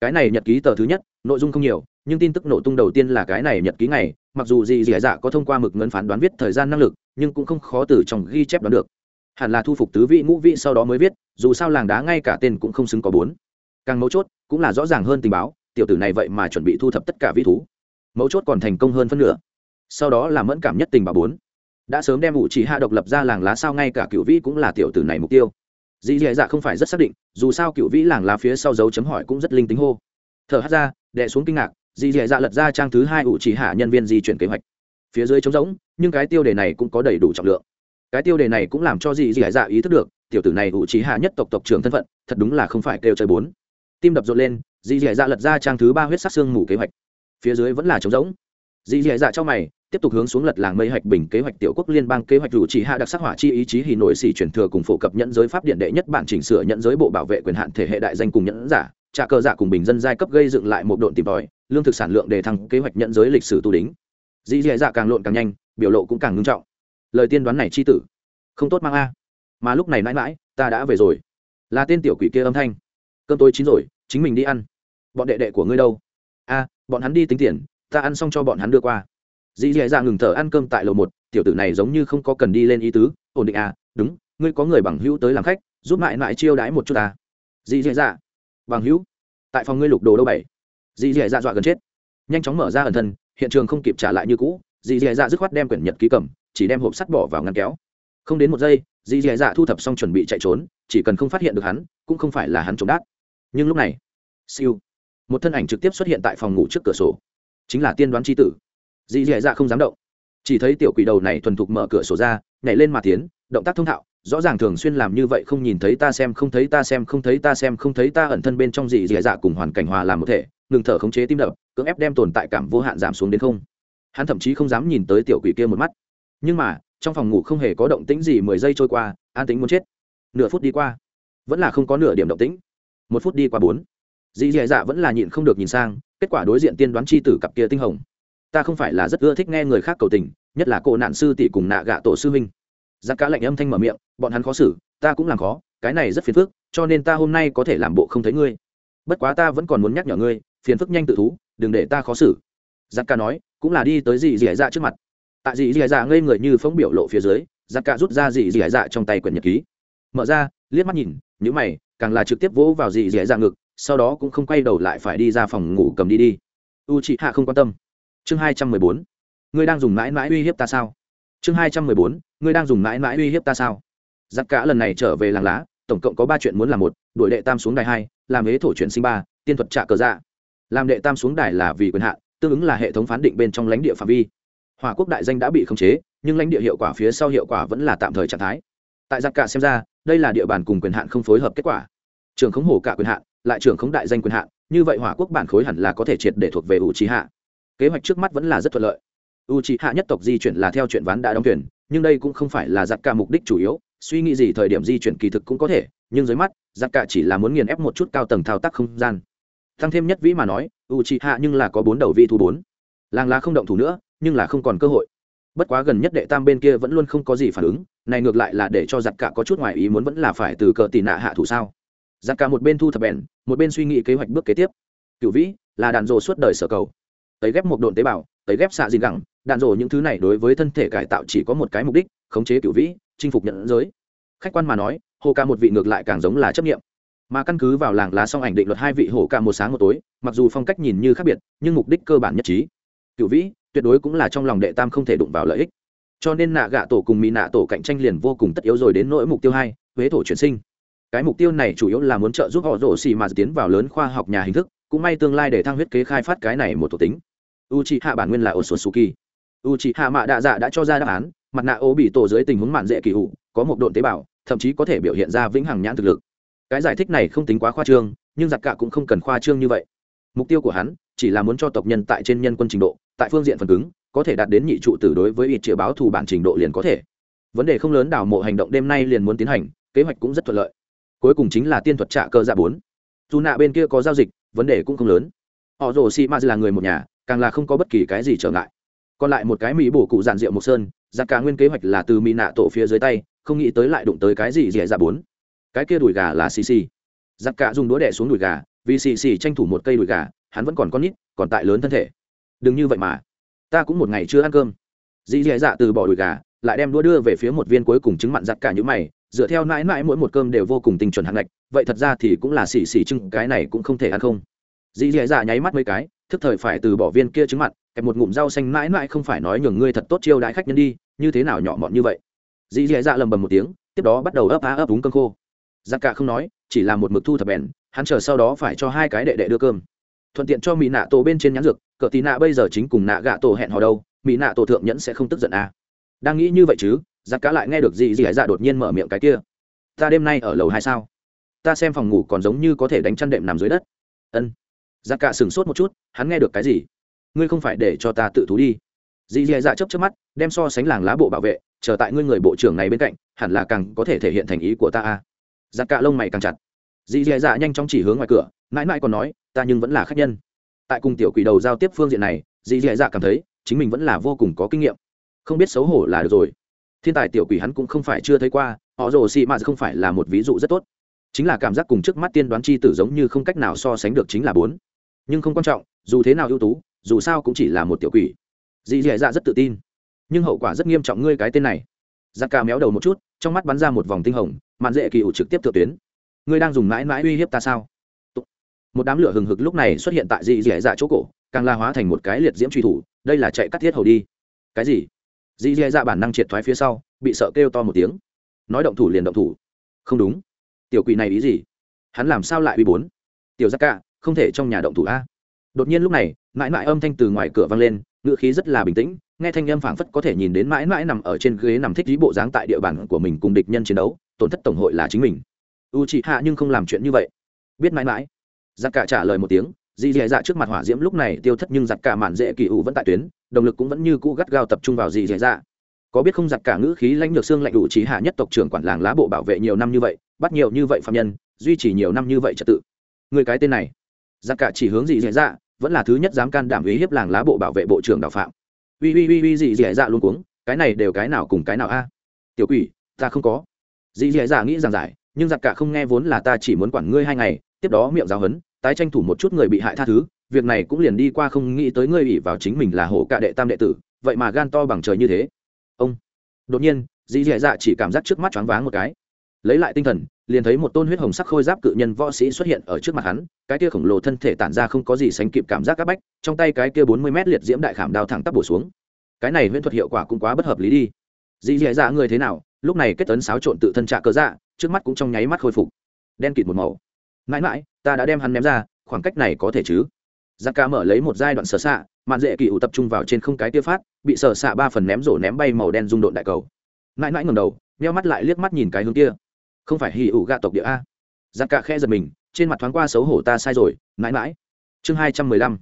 Cái này nhật ký tờ thứ nhất, nội dung không nhiều, nhưng tin tức nổ tung đầu tiên là cái này nhật ký ngày mặc dù dì dì dạ có thông qua mực ngấn phán đoán viết thời gian năng lực, nhưng cũng không khó từ trong ghi chép đoán được. Hẳn là thu phục tứ vị ngũ vị sau đó mới viết, dù sao làng đá ngay cả tên cũng không xứng có bốn. Càng mấu chốt, cũng là rõ ràng hơn tình báo, tiểu tử này vậy mà chuẩn bị thu thập tất cả vi thú. Mấu chốt còn thành công hơn phân nửa. Sau đó là mẫn cảm nhất tình báo bốn đã sớm đem ủ chỉ hạ độc lập ra làng lá sao ngay cả cựu vĩ cũng là tiểu tử này mục tiêu. Dì dì dạ, dạ không phải rất xác định, dù sao cựu vĩ làng lá phía sau dấu chấm hỏi cũng rất linh tính hô. Thở hát ra, đè xuống kinh ngạc dì dì dạ, dạ lật ra trang thứ hai ủ chỉ hạ nhân viên di chuyển kế hoạch. Phía dưới trống rỗng, nhưng cái tiêu đề này cũng có đầy đủ trọng lượng. Cái tiêu đề này cũng làm cho dì dì dạ, dạ ý thức được, tiểu tử này ủ chỉ hạ nhất tộc tộc trưởng thân phận, thật đúng là không phải kêu chơi bốn. Tim đập rộn lên dì dì dạ lật ra trang thứ ba huyết sắc xương mù kế hoạch. Phía dưới vẫn là trống rỗng. Dì dì dạ cho mày tiếp tục hướng xuống lật làng mây hạch bình kế hoạch tiểu quốc liên bang kế hoạch rủ chỉ hạ đặc sắc hỏa chi ý chí hì nội xỉ chuyển thừa cùng phổ cập nhận giới pháp điện đệ nhất bản chỉnh sửa nhận giới bộ bảo vệ quyền hạn thể hệ đại danh cùng nhẫn giả, trả cờ giả cùng bình dân giai cấp gây dựng lại một độn tìm tòi, lương thực sản lượng đề thăng kế hoạch nhận giới lịch sử tu đính dĩ dì dạ càng lộn càng nhanh, biểu lộ cũng càng ngưng trọng. Lời tiên đoán này chi tử, không tốt mang a. Mà lúc này mãi mãi, ta đã về rồi. Là tên tiểu quỷ kia âm thanh. Cơm tôi chín rồi, chính mình đi ăn. Bọn đệ đệ của ngươi đâu? A, bọn hắn đi tính tiền, ta ăn xong cho bọn hắn đưa qua dì dì dạ ngừng thở ăn cơm tại lầu một, tiểu tử này giống như không có cần đi lên ý tứ. Ổn định à? Đúng, ngươi có người bằng hữu tới làm khách, giúp mãi mãi chiêu đãi một chút à dì dì dạ. Bằng hữu? Tại phòng ngươi lục đồ đâu bảy? Dì dì dạ dọa gần chết. Nhanh chóng mở ra ẩn thân, hiện trường không kịp trả lại như cũ. Dì dì dạ dứt khoát đem quyển nhật ký cầm, chỉ đem hộp sắt bỏ vào ngăn kéo. Không đến một giây, dì dì dạ thu thập xong chuẩn bị chạy trốn, chỉ cần không phát hiện được hắn, cũng không phải là hắn trộm đát. Nhưng lúc này, siêu, một thân ảnh trực tiếp xuất hiện tại phòng ngủ trước cửa sổ. Chính là tiên đoán tri tử dì dì dạ không dám động. Chỉ thấy tiểu quỷ đầu này thuần thục mở cửa sổ ra, nhảy lên mà tiến, động tác thông thạo, rõ ràng thường xuyên làm như vậy không nhìn thấy ta xem, không thấy ta xem, không thấy ta xem, không thấy ta ẩn thân bên trong dì dì dạ cùng hoàn cảnh hòa làm một thể, ngừng thở khống chế tim đập, cưỡng ép đem tồn tại cảm vô hạn giảm xuống đến không. Hắn thậm chí không dám nhìn tới tiểu quỷ kia một mắt. Nhưng mà, trong phòng ngủ không hề có động tĩnh gì, mười giây trôi qua, an tính muốn chết. Nửa phút đi qua, vẫn là không có nửa điểm động tĩnh. Một phút đi qua bốn dì dì dạ vẫn là nhịn không được nhìn sang, kết quả đối diện tiên đoán c h i tử cặp kia tinh hồng ta không phải là rất ưa thích nghe người khác cầu tình, nhất là cô nạn sư tỷ cùng nạ gạ tổ sư huynh. Giặc cá lạnh âm thanh mở miệng, bọn hắn khó xử, ta cũng làm khó, cái này rất phiền phức, cho nên ta hôm nay có thể làm bộ không thấy ngươi. Bất quá ta vẫn còn muốn nhắc nhở ngươi, phiền phức nhanh tự thú, đừng để ta khó xử. Giặc cá nói, cũng là đi tới dì dì dạ trước mặt. Tại dì dì dạ ngây người như phóng biểu lộ phía dưới, giặc cá rút ra dì dì dạ trong tay quyển nhật ký. Mở ra, liếc mắt nhìn nhữ mày, càng là trực tiếp vỗ vào dì dì dạ ngực, sau đó cũng không quay đầu lại phải đi ra phòng ngủ cầm đi đi. U chị hạ không quan tâm chương hai trăm mười bốn. Ngươi đang dùng mãi mãi uy hiếp ta sao? Chương hai trăm mười bốn. Ngươi đang dùng mãi mãi uy hiếp ta sao? Giặc cả lần này trở về làng lá, tổng cộng có ba chuyện muốn làm một, đuổi đệ tam xuống đài hai, làm ế thổ chuyển sinh ba, tiên thuật trả cờ dạ. Làm đệ tam xuống đài là vì quyền hạn, tương ứng là hệ thống phán định bên trong lãnh địa phạm vi. Hòa quốc đại danh đã bị khống chế, nhưng lãnh địa hiệu quả phía sau hiệu quả vẫn là tạm thời trạng thái. Tại giặc cả xem ra, đây là địa bàn cùng quyền hạn không phối hợp kết quả. Trường khống hổ cả quyền hạn, lại trường khống đại danh quyền hạn, như vậy hỏa quốc bản khối hẳn là có thể triệt để thuộc về ủ trí hạ kế hoạch trước mắt vẫn là rất thuận lợi. U c hạ nhất tộc di chuyển là theo chuyện ván đã đóng thuyền, nhưng đây cũng không phải là giặc cả mục đích chủ yếu, suy nghĩ gì thời điểm di chuyển kỳ thực cũng có thể, nhưng dưới mắt giặc cả chỉ là muốn nghiền ép một chút cao tầng thao tác không gian. Tăng thêm nhất vĩ mà nói u c hạ nhưng là có bốn đầu vi thu bốn. Làng lá không động thủ nữa, nhưng là không còn cơ hội. Bất quá gần nhất đệ tam bên kia vẫn luôn không có gì phản ứng, này ngược lại là để cho giặc cả có chút ngoài ý muốn vẫn là phải từ cờ tì nạ hạ thủ sao. Giặc cả một bên thu thập bèn, một bên suy nghĩ kế hoạch bước kế tiếp. Cựu vĩ, là đàn rồ suốt đời sở cầu tấy ghép một độn tế bào, tấy ghép xạ dìn gẳng, đạn rổ những thứ này đối với thân thể cải tạo chỉ có một cái mục đích, khống chế cựu vĩ, chinh phục nhận giới. Khách quan mà nói, hồ ca một vị ngược lại càng giống là chấp nghiệm mà căn cứ vào làng lá song ảnh định luật hai vị hồ ca một sáng một tối, mặc dù phong cách nhìn như khác biệt, nhưng mục đích cơ bản nhất trí. Cựu vĩ, tuyệt đối cũng là trong lòng đệ tam không thể đụng vào lợi ích. Cho nên nạ gạ tổ cùng mỹ nạ tổ cạnh tranh liền vô cùng tất yếu rồi đến nỗi mục tiêu hai, huế thổ chuyển sinh. Cái mục tiêu này chủ yếu là muốn trợ giúp họ rổ xì mà tiến vào lớn khoa học nhà hình thức cũng may tương lai để thăng huyết kế khai phát cái này một thuộc tính. U c h i hạ bản nguyên là osusuki u c h i hạ mạ đạ dạ đã cho ra đáp án, mặt nạ ô bị tổ dưới tình huống mạn dễ kỳ hụ có một độn tế bào, thậm chí có thể biểu hiện ra vĩnh hằng nhãn thực lực. Cái giải thích này không tính quá khoa trương, nhưng giặc cả cũng không cần khoa trương như vậy. Mục tiêu của hắn chỉ là muốn cho tộc nhân tại trên nhân quân trình độ, tại phương diện phần cứng, có thể đạt đến nhị trụ tử đối với ít chĩa báo thù bản trình độ liền có thể. Vấn đề không lớn, đảo mộ hành động đêm nay liền muốn tiến hành, kế hoạch cũng rất thuận lợi. Cuối cùng chính là tiên thuật trạ cơ dạ bốn. Dù nạ bên kia có giao dịch vấn đề cũng không lớn. Họ rồ si ma là người một nhà, càng là không có bất kỳ cái gì trở ngại. Còn lại một cái mỹ bổ cụ giản rượu mộc sơn giá cả nguyên kế hoạch là từ mỹ nạ tổ phía dưới tay, không nghĩ tới lại đụng tới cái gì dễ dạ bốn. Cái kia đùi gà là xì xì. Giá cả dùng đũa đẻ xuống đùi gà, vì xì xì tranh thủ một cây đùi gà, hắn vẫn còn con nít, còn tại lớn thân thể. Đừng như vậy mà. Ta cũng một ngày chưa ăn cơm. Dì dì dạ từ bỏ đùi gà lại đem đua đưa về phía một viên cuối cùng trứng mặn giặt cả những mày, dựa theo mãi mãi mỗi một cơm đều vô cùng tinh chuẩn hạng ngạch, vậy thật ra thì cũng là xì xì trưng cái này cũng không thể ăn không. Dì dì dạ nháy mắt mấy cái, thức thời phải từ bỏ viên kia trứng mặn, kẹp một ngụm rau xanh mãi mãi không phải nói nhường ngươi thật tốt chiêu đãi khách nhân đi, như thế nào nhỏ mọn như vậy? Dì dì dạ lầm bầm một tiếng, tiếp đó bắt đầu ấp á ấp úng cơm khô. Giặc cả không nói, chỉ là một mực thu thập bèn, hắn chờ sau đó phải cho hai cái đệ đệ đưa cơm. Thuận tiện cho mỹ nạ tổ bên trên nhãn dược, cỡ tí nạ bây giờ chính cùng nạ gạ tổ hẹn hò đâu mỹ nạ tổ thượng nhẫn sẽ không tức giận à đang nghĩ như vậy chứ giặc cả lại nghe được gì gì hải dạ đột nhiên mở miệng cái kia ta đêm nay ở lầu hai sao ta xem phòng ngủ còn giống như có thể đánh chăn đệm nằm dưới đất ân giặc cả sửng sốt một chút hắn nghe được cái gì ngươi không phải để cho ta tự thú đi dì dì dạ chấp chấp mắt đem so sánh làng lá bộ bảo vệ chờ tại ngươi người bộ trưởng này bên cạnh hẳn là càng có thể thể hiện thành ý của ta a giặc cả lông mày càng chặt dì dì dạ nhanh chóng chỉ hướng ngoài cửa mãi mãi còn nói ta nhưng vẫn là khách nhân tại cùng tiểu quỷ đầu giao tiếp phương diện này dì dì dạ cảm thấy chính mình vẫn là vô cùng có kinh nghiệm không biết xấu hổ là được rồi. Thiên tài tiểu quỷ hắn cũng không phải chưa thấy qua, họ rồ xị mạt không phải là một ví dụ rất tốt. Chính là cảm giác cùng trước mắt tiên đoán chi tử giống như không cách nào so sánh được chính là bốn. Nhưng không quan trọng, dù thế nào ưu tú, dù sao cũng chỉ là một tiểu quỷ. Dì dì dạ rất tự tin. Nhưng hậu quả rất nghiêm trọng ngươi cái tên này. Giặc ca méo đầu một chút, trong mắt bắn ra một vòng tinh hồng, mạn dễ kỳ ủ trực tiếp thượng tuyến. Ngươi đang dùng mãi mãi uy hiếp ta sao? Một đám lửa hừng hực lúc này xuất hiện tại dì dì dạ chỗ cổ, càng la hóa thành một cái liệt diễm truy thủ, đây là chạy cắt thiết hầu đi. Cái gì? Dì dì dạ bản năng triệt thoái phía sau, bị sợ kêu to một tiếng. Nói động thủ liền động thủ. Không đúng. Tiểu quỷ này ý gì? Hắn làm sao lại uy bốn? Tiểu giác cả, không thể trong nhà động thủ a. Đột nhiên lúc này, mãi mãi âm thanh từ ngoài cửa vang lên, ngữ khí rất là bình tĩnh, nghe thanh âm phảng phất có thể nhìn đến mãi mãi nằm ở trên ghế nằm thích dí bộ dáng tại địa bàn của mình cùng địch nhân chiến đấu, tổn thất tổng hội là chính mình. U chị hạ nhưng không làm chuyện như vậy. Biết mãi mãi. Giác cả trả lời một tiếng dì dì dạ trước mặt hỏa diễm lúc này tiêu thất nhưng giặt cả mạn dễ kỳ ủ vẫn tại tuyến, động lực cũng vẫn như cũ gắt gao tập trung vào dì dì dạ. Có biết không giặt cả ngữ khí lãnh lược xương lạnh đủ trí hạ nhất tộc trưởng quản làng lá bộ bảo vệ nhiều năm như vậy, bắt nhiều như vậy phạm nhân, duy trì nhiều năm như vậy trật tự. Người cái tên này, giặt cả chỉ hướng dì dì dạ vẫn là thứ nhất dám can đảm ý hiếp làng lá bộ bảo vệ bộ trưởng đào phạm. Uy uy uy uy, dì dì dạ luôn cuống, cái này đều cái nào cùng cái nào a? Tiểu quỷ, ta không có. Dì dì dạ nghĩ rằng giải, nhưng giặt cả không nghe vốn là ta chỉ muốn quản ngươi hai ngày, tiếp đó miệng giáo hấn tái tranh thủ một chút người bị hại tha thứ, việc này cũng liền đi qua không nghĩ tới ngươi ủy vào chính mình là hổ cạ đệ tam đệ tử, vậy mà gan to bằng trời như thế. Ông, đột nhiên, dì dì dạ chỉ cảm giác trước mắt choáng váng một cái. Lấy lại tinh thần, liền thấy một tôn huyết hồng sắc khôi giáp cự nhân võ sĩ xuất hiện ở trước mặt hắn, cái kia khổng lồ thân thể tản ra không có gì sánh kịp cảm giác áp bách, trong tay cái kia bốn mươi mét liệt diễm đại khảm đao thẳng tắp bổ xuống. Cái này huyễn thuật hiệu quả cũng quá bất hợp lý đi. Dì dì dạ người thế nào? Lúc này kết tấn xáo trộn tự thân trạ cơ dạ trước mắt cũng trong nháy mắt khôi phục. Đen kịt một màu mãi mãi, ta đã đem hắn ném ra, khoảng cách này có thể chứ? Giặc ca mở lấy một giai đoạn sở xạ, mạn dễ kỳ ủ tập trung vào trên không cái tiêu phát, bị sở xạ ba phần ném rổ ném bay màu đen rung độn đại cầu. Mãi mãi ngầm đầu, nheo mắt lại liếc mắt nhìn cái hướng kia. Không phải hì ủ gạ tộc địa a. Giặc ca khẽ giật mình, trên mặt thoáng qua xấu hổ ta sai rồi, mãi mãi. Chương hai trăm mười lăm.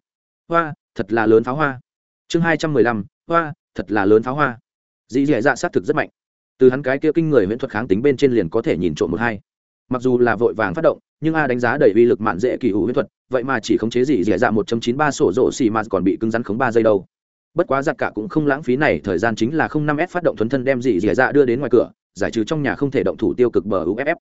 Hoa, thật là lớn pháo hoa. Chương hai trăm mười lăm. Hoa, thật là lớn pháo hoa. Dĩ dì dạ xác thực rất mạnh. Từ hắn cái kia kinh người huyễn thuật kháng tính bên trên liền có thể nhìn trộm một hai mặc dù là vội vàng phát động, nhưng a đánh giá đầy uy lực mạn dễ kỳ hữu huyễn thuật, vậy mà chỉ khống chế gì dẻ dạ một chín ba sổ rộ xì mà còn bị cứng rắn khống ba giây đâu. Bất quá giặc cả cũng không lãng phí này, thời gian chính là không năm s phát động thuấn thân đem dị dẻ dạ đưa đến ngoài cửa, giải trừ trong nhà không thể động thủ tiêu cực bờ uff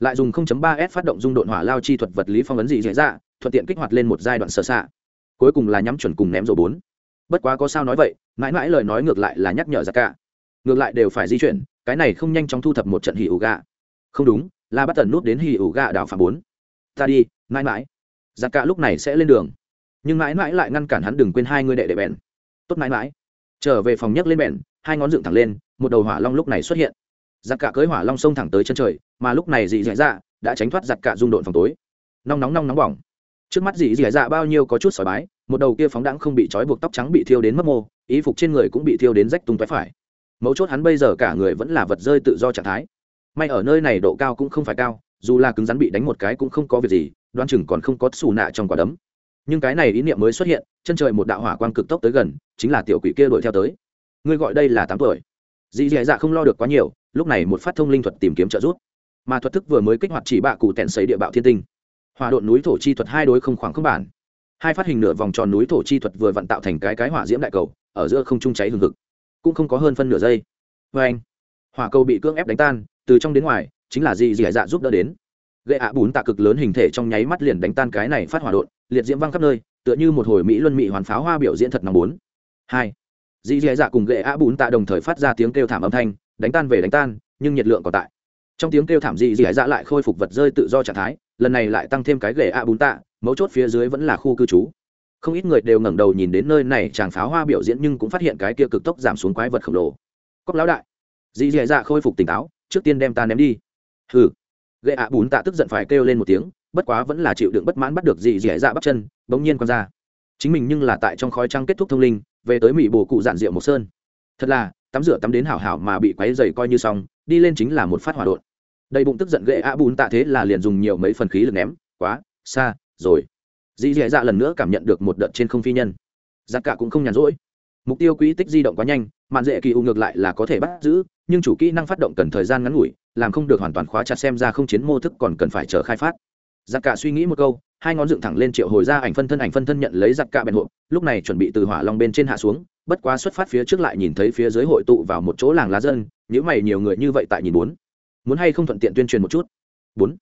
lại dùng 0.3 s phát động dung độn hỏa lao chi thuật vật lý phong ấn dị dẻ dạ thuận tiện kích hoạt lên một giai đoạn sơ xạ. Cuối cùng là nhắm chuẩn cùng ném rổ bốn. Bất quá có sao nói vậy, mãi mãi lời nói ngược lại là nhắc nhở giặc cả. Ngược lại đều phải di chuyển, cái này không nhanh chóng thu thập một trận hỉ ủ gà. Không đúng là bắt tần nút đến hỉ ủ gà đảo phạm bốn. Ta đi, mãi mãi. Giặc cả lúc này sẽ lên đường. Nhưng mãi mãi lại ngăn cản hắn đừng quên hai người đệ đệ bèn. Tốt mãi mãi. Trở về phòng nhấc lên bèn, hai ngón dựng thẳng lên, một đầu hỏa long lúc này xuất hiện. Giặc cả cưới hỏa long sông thẳng tới chân trời, mà lúc này dị dạy dạ đã tránh thoát giặc cả rung độn phòng tối. Nóng nóng nóng nóng bỏng. Trước mắt dị dạy dạ bao nhiêu có chút sỏi bái, một đầu kia phóng đãng không bị trói buộc tóc trắng bị thiêu đến mất mô ý phục trên người cũng bị thiêu đến rách tung tóe phải. Mấu chốt hắn bây giờ cả người vẫn là vật rơi tự do trạng thái may ở nơi này độ cao cũng không phải cao, dù là cứng rắn bị đánh một cái cũng không có việc gì đoan chừng còn không có xù nạ trong quả đấm. Nhưng cái này ý niệm mới xuất hiện, chân trời một đạo hỏa quang cực tốc tới gần, chính là tiểu quỷ kia đuổi theo tới. Ngươi gọi đây là tám tuổi. Dì dì dạ không lo được quá nhiều, lúc này một phát thông linh thuật tìm kiếm trợ giúp. Mà thuật thức vừa mới kích hoạt chỉ bạ cụ tẹn xấy địa bạo thiên tinh. Hòa độn núi thổ chi thuật hai đối không khoảng không bản. Hai phát hình nửa vòng tròn núi thổ chi thuật vừa vặn tạo thành cái cái hỏa diễm đại cầu, ở giữa không trung cháy hừng hực. Cũng không có hơn phân nửa giây. Vê anh hỏa cầu bị cưỡng ép đánh tan từ trong đến ngoài, chính là dì dì dạ giúp đỡ đến. Gậy ạ bún tạ cực lớn hình thể trong nháy mắt liền đánh tan cái này phát hỏa đột liệt diễm văng khắp nơi, tựa như một hồi mỹ luân mỹ hoàn pháo hoa biểu diễn thật nòng bốn. Hai. Dì dì dạ cùng gậy ạ bún tạ đồng thời phát ra tiếng kêu thảm âm thanh, đánh tan về đánh tan, nhưng nhiệt lượng còn tại. Trong tiếng kêu thảm dị hải dạ lại khôi phục vật rơi tự do trạng thái, lần này lại tăng thêm cái gậy ạ bún tạ, mấu chốt phía dưới vẫn là khu cư trú. Không ít người đều ngẩng đầu nhìn đến nơi này, chàng pháo hoa biểu diễn nhưng cũng phát hiện cái kia cực tốc giảm xuống quái vật khổng lồ. Cóc lão đại. Dì dì dạ khôi phục tỉnh táo trước tiên đem ta ném đi. Hừ. Gậy ạ bún tạ tức giận phải kêu lên một tiếng, bất quá vẫn là chịu đựng bất mãn bắt được dị dẻ dạ bắp chân, bỗng nhiên quăng ra. Chính mình nhưng là tại trong khói trăng kết thúc thông linh, về tới mỹ bồ cụ giản rượu một sơn. Thật là, tắm rửa tắm đến hảo hảo mà bị quáy dày coi như xong, đi lên chính là một phát hỏa đột đầy bụng tức giận gậy ạ bún tạ thế là liền dùng nhiều mấy phần khí lực ném, quá, xa, rồi. Dì dì dạ lần nữa cảm nhận được một đợt trên không phi nhân. Giặc cả cũng không nhàn rỗi mục tiêu quỹ tích di động quá nhanh, mạn dễ kỳ u ngược lại là có thể bắt giữ, nhưng chủ kỹ năng phát động cần thời gian ngắn ngủi, làm không được hoàn toàn khóa chặt xem ra không chiến mô thức còn cần phải chờ khai phát. Giặc cả suy nghĩ một câu, hai ngón dựng thẳng lên triệu hồi ra ảnh phân thân, ảnh phân thân nhận lấy giặc cả bèn hộp, lúc này chuẩn bị từ hỏa long bên trên hạ xuống, bất quá xuất phát phía trước lại nhìn thấy phía dưới hội tụ vào một chỗ làng lá dân nếu mày nhiều người như vậy tại nhìn bốn. Muốn hay không thuận tiện tuyên truyền một chút? Bốn.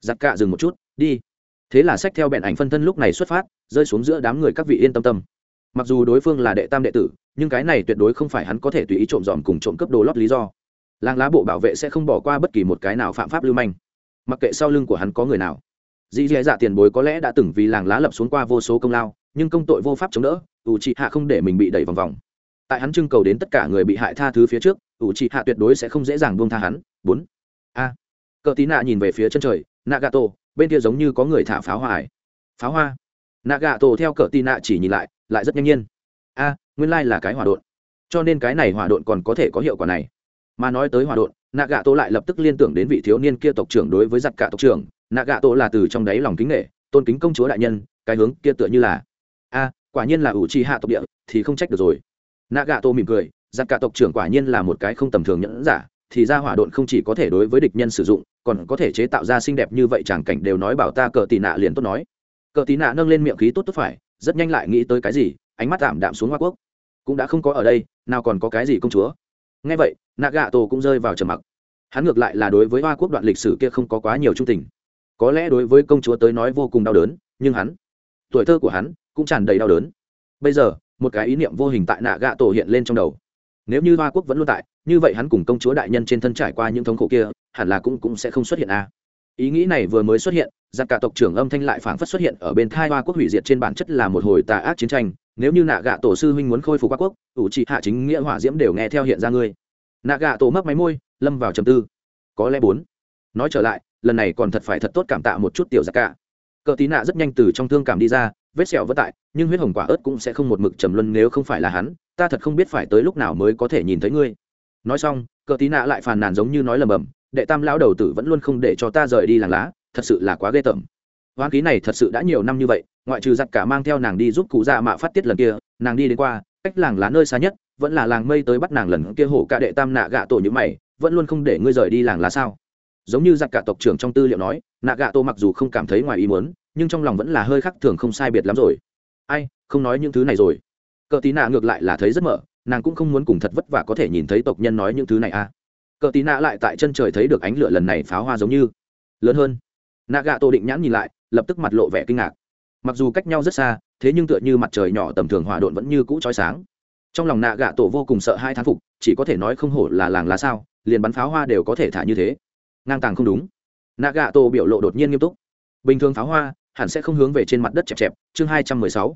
Giặc cả dừng một chút, đi. Thế là sách theo bèn ảnh phân thân lúc này xuất phát, rơi xuống giữa đám người các vị yên tâm tâm mặc dù đối phương là đệ tam đệ tử, nhưng cái này tuyệt đối không phải hắn có thể tùy ý trộm dòm cùng trộm cướp đồ lót lý do. Làng lá bộ bảo vệ sẽ không bỏ qua bất kỳ một cái nào phạm pháp lưu manh. Mặc kệ sau lưng của hắn có người nào. Dì dì dạ tiền bối có lẽ đã từng vì làng lá lập xuống qua vô số công lao, nhưng công tội vô pháp chống đỡ, ủ trị hạ không để mình bị đẩy vòng vòng. Tại hắn trưng cầu đến tất cả người bị hại tha thứ phía trước, ủ trị hạ tuyệt đối sẽ không dễ dàng buông tha hắn. Bốn. A. Cờ tí nạ nhìn về phía chân trời, nagato, bên kia giống như có người thả pháo hoa pháo hoa. Nagato theo cờ tí nạ chỉ nhìn lại lại rất nhanh nhiên. A, nguyên lai là cái hỏa độn. Cho nên cái này hỏa độn còn có thể có hiệu quả này. Mà nói tới hỏa độn tổ lại lập tức liên tưởng đến vị thiếu niên kia tộc trưởng đối với giặc cả tộc trưởng. Nạ gạ tổ là từ trong đáy lòng kính nghệ tôn kính công chúa đại nhân, cái hướng kia tựa như là, a, quả nhiên là ủ trì hạ tộc địa, thì không trách được rồi. Nạ gạ tổ mỉm cười, giặc cả tộc trưởng quả nhiên là một cái không tầm thường nhẫn giả, thì ra hỏa độn không chỉ có thể đối với địch nhân sử dụng, còn có thể chế tạo ra xinh đẹp như vậy, chẳng cảnh đều nói bảo ta cờ tì nạ liền tốt nói. Cờ tì nạ nâng lên miệng khí tốt tốt phải rất nhanh lại nghĩ tới cái gì, ánh mắt tạm đạm xuống hoa quốc. Cũng đã không có ở đây, nào còn có cái gì công chúa. Ngay vậy nạ gạ tổ cũng rơi vào trầm mặc. Hắn ngược lại là đối với hoa quốc đoạn lịch sử kia không có quá nhiều trung tình. Có lẽ đối với công chúa tới nói vô cùng đau đớn, nhưng hắn, tuổi thơ của hắn cũng tràn đầy đau đớn. Bây giờ, một cái ý niệm vô hình tại nạ gạ tổ hiện lên trong đầu. Nếu như hoa quốc vẫn luôn tại, như vậy hắn cùng công chúa đại nhân trên thân trải qua những thống khổ kia, hẳn là cũng cũng sẽ không xuất hiện a ý nghĩ này vừa mới xuất hiện, giặc cả tộc trưởng âm thanh lại phảng phất xuất hiện ở bên thai hoa quốc hủy diệt trên bản chất là một hồi tà ác chiến tranh. Nếu như nạ gạ tổ sư huynh muốn khôi phục hoa quốc, ủ trị hạ chính nghĩa hỏa diễm đều nghe theo hiện ra ngươi. Nạ gạ tổ mấp máy môi, lâm vào trầm tư. Có lẽ bốn. Nói trở lại, lần này còn thật phải thật tốt cảm tạ một chút tiểu giặc cả. Cờ tí nạ rất nhanh từ trong thương cảm đi ra, vết sẹo vất tại, nhưng huyết hồng quả ớt cũng sẽ không một mực trầm luân nếu không phải là hắn, ta thật không biết phải tới lúc nào mới có thể nhìn thấy ngươi. Nói xong, cờ tí nạ lại phàn nàn giống như nói lầm bầm đệ tam lão đầu tử vẫn luôn không để cho ta rời đi làng lá, thật sự là quá ghê tởm. Hoán ký này thật sự đã nhiều năm như vậy, ngoại trừ giặt cả mang theo nàng đi giúp cụ già mạ phát tiết lần kia, nàng đi đến qua, cách làng lá nơi xa nhất, vẫn là làng mây tới bắt nàng lần kia hổ cả đệ tam nạ gạ tổ như mày, vẫn luôn không để ngươi rời đi làng lá sao? Giống như giặc cả tộc trưởng trong tư liệu nói, nạ gạ tổ mặc dù không cảm thấy ngoài ý muốn, nhưng trong lòng vẫn là hơi khắc thường không sai biệt lắm rồi. Ai, không nói những thứ này rồi. Cờ tí nạ ngược lại là thấy rất mở, nàng cũng không muốn cùng thật vất vả có thể nhìn thấy tộc nhân nói những thứ này à cờ tí nạ lại tại chân trời thấy được ánh lửa lần này pháo hoa giống như. Lớn hơn. Nạ gạ tô định nhãn nhìn lại, lập tức mặt lộ vẻ kinh ngạc. Mặc dù cách nhau rất xa, thế nhưng tựa như mặt trời nhỏ tầm thường hòa độn vẫn như cũ trói sáng. Trong lòng nạ gạ tổ vô cùng sợ hai thán phục, chỉ có thể nói không hổ là làng lá sao, liền bắn pháo hoa đều có thể thả như thế. Ngang tàng không đúng. Nạ gạ tổ biểu lộ đột nhiên nghiêm túc. Bình thường pháo hoa, hẳn sẽ không hướng về trên mặt đất chẹp chẹp, chương hai trăm mười sáu.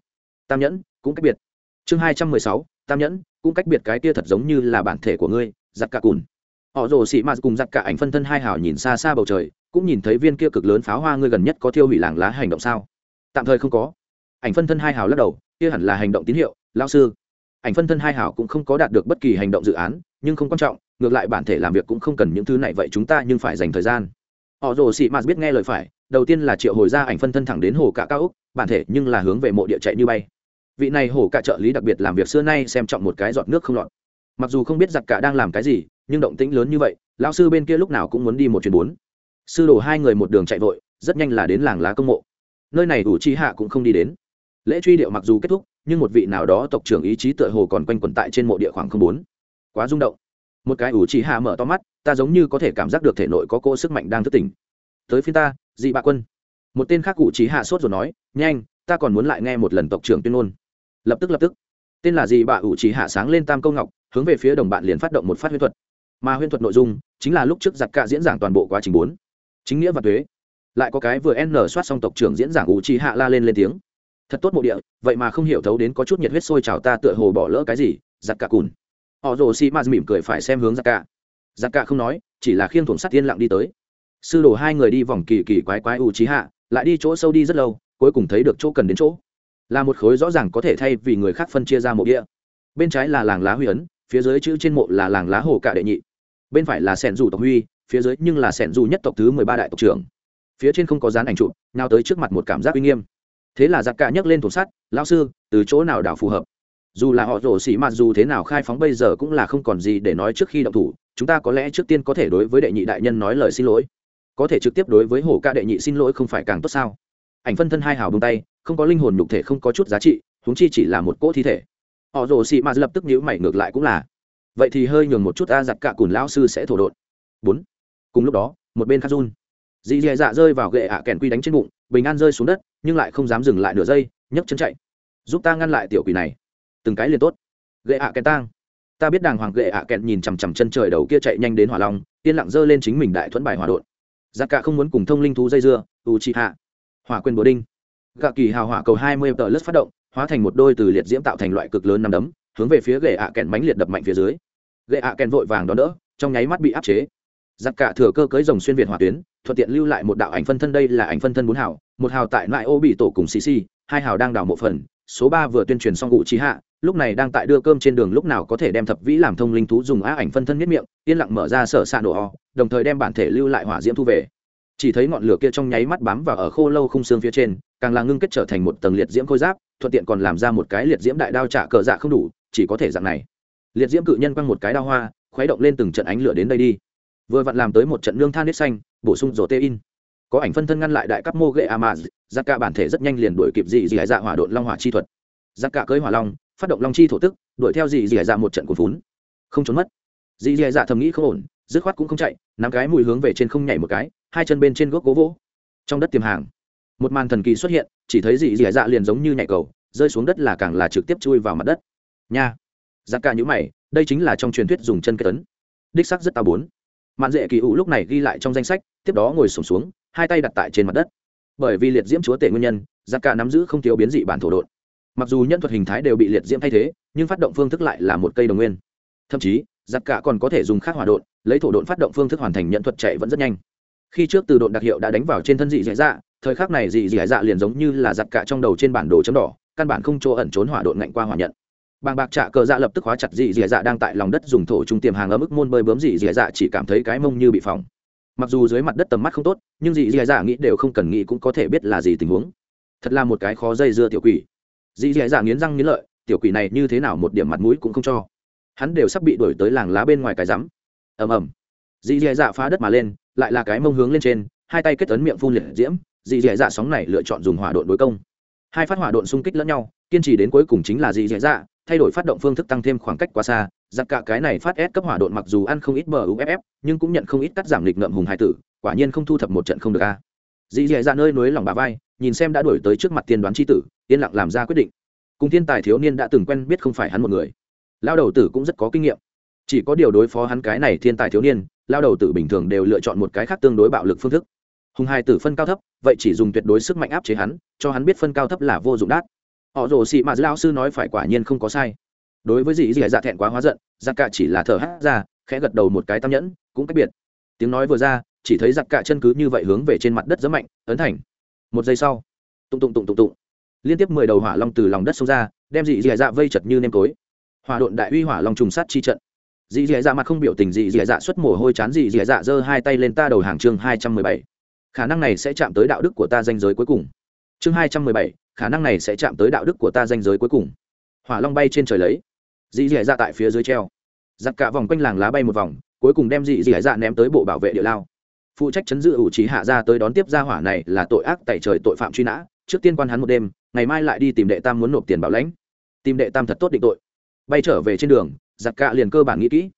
Tam nhẫn, cũng cách biệt. Chương hai trăm mười sáu, tam nhẫn, cũng cách biệt cái kia thật giống như là bản thể của ngươi giặc cả cùn họ rồ xị mạt cùng giặc cả ảnh phân thân hai hào nhìn xa xa bầu trời, cũng nhìn thấy viên kia cực lớn pháo hoa ngươi gần nhất có thiêu hủy làng lá hành động sao? Tạm thời không có. Ảnh phân thân hai hào lắc đầu, kia hẳn là hành động tín hiệu lao sư. Ảnh phân thân hai hào cũng không có đạt được bất kỳ hành động dự án, nhưng không quan trọng, ngược lại bản thể làm việc cũng không cần những thứ này vậy chúng ta nhưng phải dành thời gian. Họ rồ xị mạt biết nghe lời phải, đầu tiên là triệu hồi ra ảnh phân thân thẳng đến hồ cả cao úc, bản thể nhưng là hướng về mộ địa chạy như bay. Vị này hồ cả trợ lý đặc biệt làm việc xưa nay xem trọng một cái giọt nước không lọt. Mặc dù không biết giặc cả đang làm cái gì nhưng động tĩnh lớn như vậy, lão sư bên kia lúc nào cũng muốn đi một chuyến bốn. Sư đồ hai người một đường chạy vội, rất nhanh là đến làng lá công mộ. Nơi này ủ chi hạ cũng không đi đến. Lễ truy điệu mặc dù kết thúc, nhưng một vị nào đó tộc trưởng ý chí tựa hồ còn quanh quẩn tại trên mộ địa khoảng không bốn. Quá rung động. Một cái ủ chi hạ mở to mắt, ta giống như có thể cảm giác được thể nội có cô sức mạnh đang thức tỉnh. Tới phía ta, dị bạ quân. Một tên khác ủ chi hạ sốt rồi nói, nhanh, ta còn muốn lại nghe một lần tộc trưởng tuyên ngôn. Lập tức lập tức. Tên là dị bạ ủ chi hạ sáng lên tam câu ngọc, hướng về phía đồng bạn liền phát động một phát huyết thuật mà huyễn thuật nội dung chính là lúc trước giặc cả diễn giảng toàn bộ quá trình bốn. Chính nghĩa và thuế. Lại có cái vừa n soát xong tộc trưởng diễn giảng u chi hạ la lên lên tiếng. Thật tốt mộ địa, vậy mà không hiểu thấu đến có chút nhiệt huyết sôi trào ta tựa hồ bỏ lỡ cái gì, giặc cả cùn. Họ rồ si ma mỉm cười phải xem hướng giặc cả giặc cả không nói, chỉ là khiêng thủng sắt tiên lặng đi tới. Sư đồ hai người đi vòng kỳ kỳ quái quái u chi hạ lại đi chỗ sâu đi rất lâu, cuối cùng thấy được chỗ cần đến chỗ. Là một khối rõ ràng có thể thay vì người khác phân chia ra mộ địa. Bên trái là làng lá huy ấn phía dưới chữ trên mộ là làng lá hồ cả đệ nhị. Bên phải là sẻn dù tộc huy, phía dưới nhưng là sẻn dù nhất tộc thứ mười ba đại tộc trưởng. Phía trên không có dán ảnh trụ nào tới trước mặt một cảm giác uy nghiêm. Thế là giặc cả nhấc lên thùng sắt, lão sư, từ chỗ nào đảo phù hợp? Dù là họ rổ xỉ mà dù thế nào khai phóng bây giờ cũng là không còn gì để nói trước khi động thủ, chúng ta có lẽ trước tiên có thể đối với đệ nhị đại nhân nói lời xin lỗi. Có thể trực tiếp đối với hổ ca đệ nhị xin lỗi không phải càng tốt sao? Ảnh phân thân hai hào bông tay, không có linh hồn nhục thể không có chút giá trị, huống chi chỉ là một cỗ thi thể họ rồ xị mà lập tức nhíu mày ngược lại cũng là. Vậy thì hơi nhường một chút a giặt cả cùn lão sư sẽ thổ đột bốn. Cùng lúc đó, một bên khát run dì dì dạ rơi vào gậy ạ kèn quy đánh trên bụng, bình an rơi xuống đất, nhưng lại không dám dừng lại nửa giây, nhấc chân chạy. Giúp ta ngăn lại tiểu quỷ này. Từng cái liền tốt. Gậy ạ kèn tang. Ta biết đàng hoàng gậy ạ kèn nhìn chằm chằm chân trời đầu kia chạy nhanh đến hỏa long, yên lặng giơ lên chính mình đại thuẫn bài hỏa đột giặc cả không muốn cùng thông linh thú dây dưa u chi hạ hỏa quyền bồ đinh. Gạ kỳ hào hỏa cầu hai mươi tờ lướt phát động hóa thành một đôi từ liệt diễm tạo thành loại cực lớn nằm đấm, hướng về phía gậy ạ kèn mánh liệt đập mạnh phía dưới. Gậy ạ kèn vội vàng đón đỡ, trong nháy mắt bị áp chế. Giặc cả thừa cơ cưới rồng xuyên việt hỏa tuyến, thuận tiện lưu lại một đạo ảnh phân thân đây là ảnh phân thân bốn hào, một hào tại lại ô bị tổ cùng xì xì, hai hào đang đảo một phần, số ba vừa tuyên truyền xong ngụ trí hạ, lúc này đang tại đưa cơm trên đường lúc nào có thể đem thập vĩ làm thông linh thú dùng á ảnh phân thân miết miệng, yên lặng mở ra sở xạ nổ ho đồng thời đem bản thể lưu lại hỏa diễm thu về. Chỉ thấy ngọn lửa kia trong nháy mắt bám vào ở khô lâu khung xương phía trên càng là ngưng kết trở thành một tầng liệt diễm khôi giáp, thuận tiện còn làm ra một cái liệt diễm đại đao trả cờ dạ không đủ, chỉ có thể dạng này. Liệt diễm cự nhân quăng một cái đao hoa, khuấy động lên từng trận ánh lửa đến đây đi. Vừa vặn làm tới một trận nương than nết xanh, bổ sung rổ tê in có ảnh phân thân ngăn lại đại cấp mô ghệ amaz giá cả bản thể rất nhanh liền đuổi kịp dị dị dạ hỏa đột long hỏa chi thuật. Giá cả cưới hỏa long, phát động long chi thổ tức, đuổi theo dị dị dạ một trận cuốn phún. Không trốn mất. Dị dị dạ thầm nghĩ không ổn, dứt khoát cũng không chạy, nắm cái mùi hướng về trên không nhảy một cái, hai chân bên trên gốc gỗ vỗ. Trong đất tiềm hàng một màn thần kỳ xuất hiện chỉ thấy dị dị dạ liền giống như nhảy cầu rơi xuống đất là càng là trực tiếp chui vào mặt đất. Nha! Giá cả nhữ mày đây chính là trong truyền thuyết dùng chân kết tấn đích sắc rất tao bốn. Mạn dễ kỳ ủ lúc này ghi lại trong danh sách tiếp đó ngồi sùng xuống, xuống hai tay đặt tại trên mặt đất. Bởi vì liệt diễm chúa tể nguyên nhân giặc cả nắm giữ không thiếu biến dị bản thổ đột mặc dù nhân thuật hình thái đều bị liệt diễm thay thế nhưng phát động phương thức lại là một cây đồng nguyên. Thậm chí giặc cả còn có thể dùng khác hỏa đột lấy thổ đột phát động phương thức hoàn thành nhận thuật chạy vẫn rất nhanh. Khi trước từ đột đặc hiệu đã đánh vào trên thân dị dạy dạ thời khắc này dị dạy dạ liền giống như là giặt cả trong đầu trên bản đồ chấm đỏ, căn bản không chỗ ẩn trốn hỏa đột ngạnh qua hỏa nhận. Bàng bạc trạ cờ dạ lập tức hóa chặt dị dị dạ đang tại lòng đất dùng thổ trung tiềm hàng ở mức môn bơi bướm dị dị dạ chỉ cảm thấy cái mông như bị phòng mặc dù dưới mặt đất tầm mắt không tốt, nhưng dị dị dạ nghĩ đều không cần nghĩ cũng có thể biết là gì tình huống. Thật là một cái khó dây dưa tiểu quỷ. Dị dị dạ nghiến răng nghiến lợi, tiểu quỷ này như thế nào một điểm mặt mũi cũng không cho. Hắn đều sắp bị đuổi tới làng lá bên ngoài cái rắm. Ầm ầm. Dị dị dạ phá đất mà lên, lại là cái mông hướng lên trên hai tay kết ấn miệng phun liệt diễm, dị dì dạ sóng này lựa chọn dùng hỏa độn đối công. Hai phát hỏa độn xung kích lẫn nhau, kiên trì đến cuối cùng chính là dị dì dạ thay đổi phát động phương thức tăng thêm khoảng cách quá xa. Giặc cả cái này phát ép cấp hỏa độn mặc dù ăn không ít bờ uff nhưng cũng nhận không ít cắt giảm lịch ngậm hùng hai tử, quả nhiên không thu thập một trận không được a. Dị dì dạ nơi núi lòng bà vai, nhìn xem đã đổi tới trước mặt tiên đoán tri tử, yên lặng làm ra quyết định. Cùng thiên tài thiếu niên đã từng quen biết không phải hắn một người. Lao đầu tử cũng rất có kinh nghiệm. Chỉ có điều đối phó hắn cái này thiên tài thiếu niên, lao đầu tử bình thường đều lựa chọn một cái khác tương đối bạo lực phương thức hùng hai tử phân cao thấp, vậy chỉ dùng tuyệt đối sức mạnh áp chế hắn, cho hắn biết phân cao thấp là vô dụng đát. Họ rồ xị mà lao sư nói phải quả nhiên không có sai. Đối với dì dì dạ thẹn quá hóa giận dạ giặc cạ chỉ là thở hát ra, khẽ gật đầu một cái tam nhẫn, cũng cách biệt. Tiếng nói vừa ra, chỉ thấy dạ giặc cạ chân cứ như vậy hướng về trên mặt đất rất mạnh, ấn thành. Một giây sau, tụng tụng tụng tụng tụng. Liên tiếp mười đầu hỏa long từ lòng đất xông ra, đem dị dị dạ vây chật như nêm tối. Hỏa độn đại uy hỏa long trùng sát chi trận. Dị dị dạ mặt không biểu tình dị dị dạ xuất mồ hôi chán dị dị dạ giơ hai tay lên ta đầu hàng chương hai trăm mười bảy khả năng này sẽ chạm tới đạo đức của ta danh giới cuối cùng. Chương hai trăm mười bảy, khả năng này sẽ chạm tới đạo đức của ta danh giới cuối cùng. Hỏa long bay trên trời lấy. Dị dị dạ tại phía dưới treo. Giặc cả vòng quanh làng lá bay một vòng, cuối cùng đem dị dị dạ ném tới bộ bảo vệ địa lao. Phụ trách chấn giữ ủ trí hạ ra tới đón tiếp gia hỏa này là tội ác tại trời tội phạm truy nã. Trước tiên quan hắn một đêm, ngày mai lại đi tìm đệ tam muốn nộp tiền bảo lãnh. Tìm đệ tam thật tốt định tội. Bay trở về trên đường giặc cả liền cơ bản nghĩ kỹ.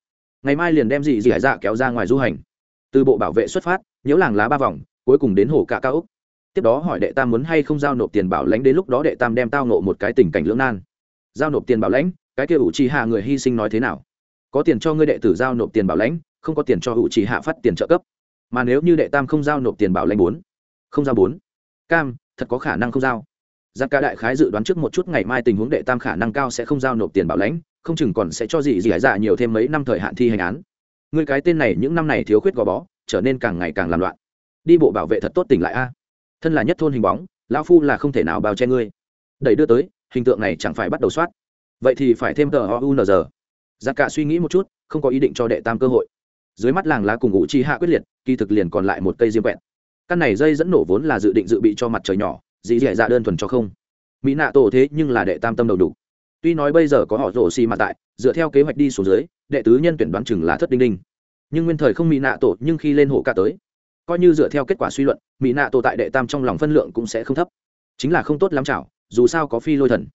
Ngày mai liền đem dị dị dạ kéo ra ngoài du hành. Từ bộ bảo vệ xuất phát nhiễu làng lá ba vòng cuối cùng đến hồ cạ cao úc. Tiếp đó hỏi đệ tam muốn hay không giao nộp tiền bảo lãnh đến lúc đó đệ tam đem tao nộ một cái tình cảnh lưỡng nan. Giao nộp tiền bảo lãnh, cái kia ủ trì hạ người hy sinh nói thế nào? Có tiền cho ngươi đệ tử giao nộp tiền bảo lãnh, không có tiền cho ủ trì hạ phát tiền trợ cấp. Mà nếu như đệ tam không giao nộp tiền bảo lãnh bốn, không giao bốn, cam, thật có khả năng không giao. Giang ca đại khái dự đoán trước một chút ngày mai tình huống đệ tam khả năng cao sẽ không giao nộp tiền bảo lãnh, không chừng còn sẽ cho gì gì hải dạ nhiều thêm mấy năm thời hạn thi hành án. Người cái tên này những năm này thiếu khuyết gò bó, trở nên càng ngày càng làm loạn đi bộ bảo vệ thật tốt tỉnh lại a. Thân là nhất thôn hình bóng, lão phu là không thể nào bao che ngươi. Đẩy đưa tới, hình tượng này chẳng phải bắt đầu soát. Vậy thì phải thêm tờ giờ giặc cả suy nghĩ một chút, không có ý định cho đệ tam cơ hội. Dưới mắt làng lá cùng ngụ chi hạ quyết liệt, kỳ thực liền còn lại một cây diêm quẹt. Căn này dây dẫn nổ vốn là dự định dự bị cho mặt trời nhỏ dĩ dẻ dạ đơn thuần cho không. Mỹ nạ tổ thế nhưng là đệ tam tâm đầu đủ. Tuy nói bây giờ có họ rổ xì mà tại, dựa theo kế hoạch đi xuống dưới, đệ tứ nhân tuyển đoán chừng là thất đinh đinh. Nhưng nguyên thời không mỹ nạ tổ, nhưng khi lên hộ ca tới coi như dựa theo kết quả suy luận, mỹ nạ tổ tại đệ tam trong lòng phân lượng cũng sẽ không thấp. Chính là không tốt lắm chảo, dù sao có phi lôi thần.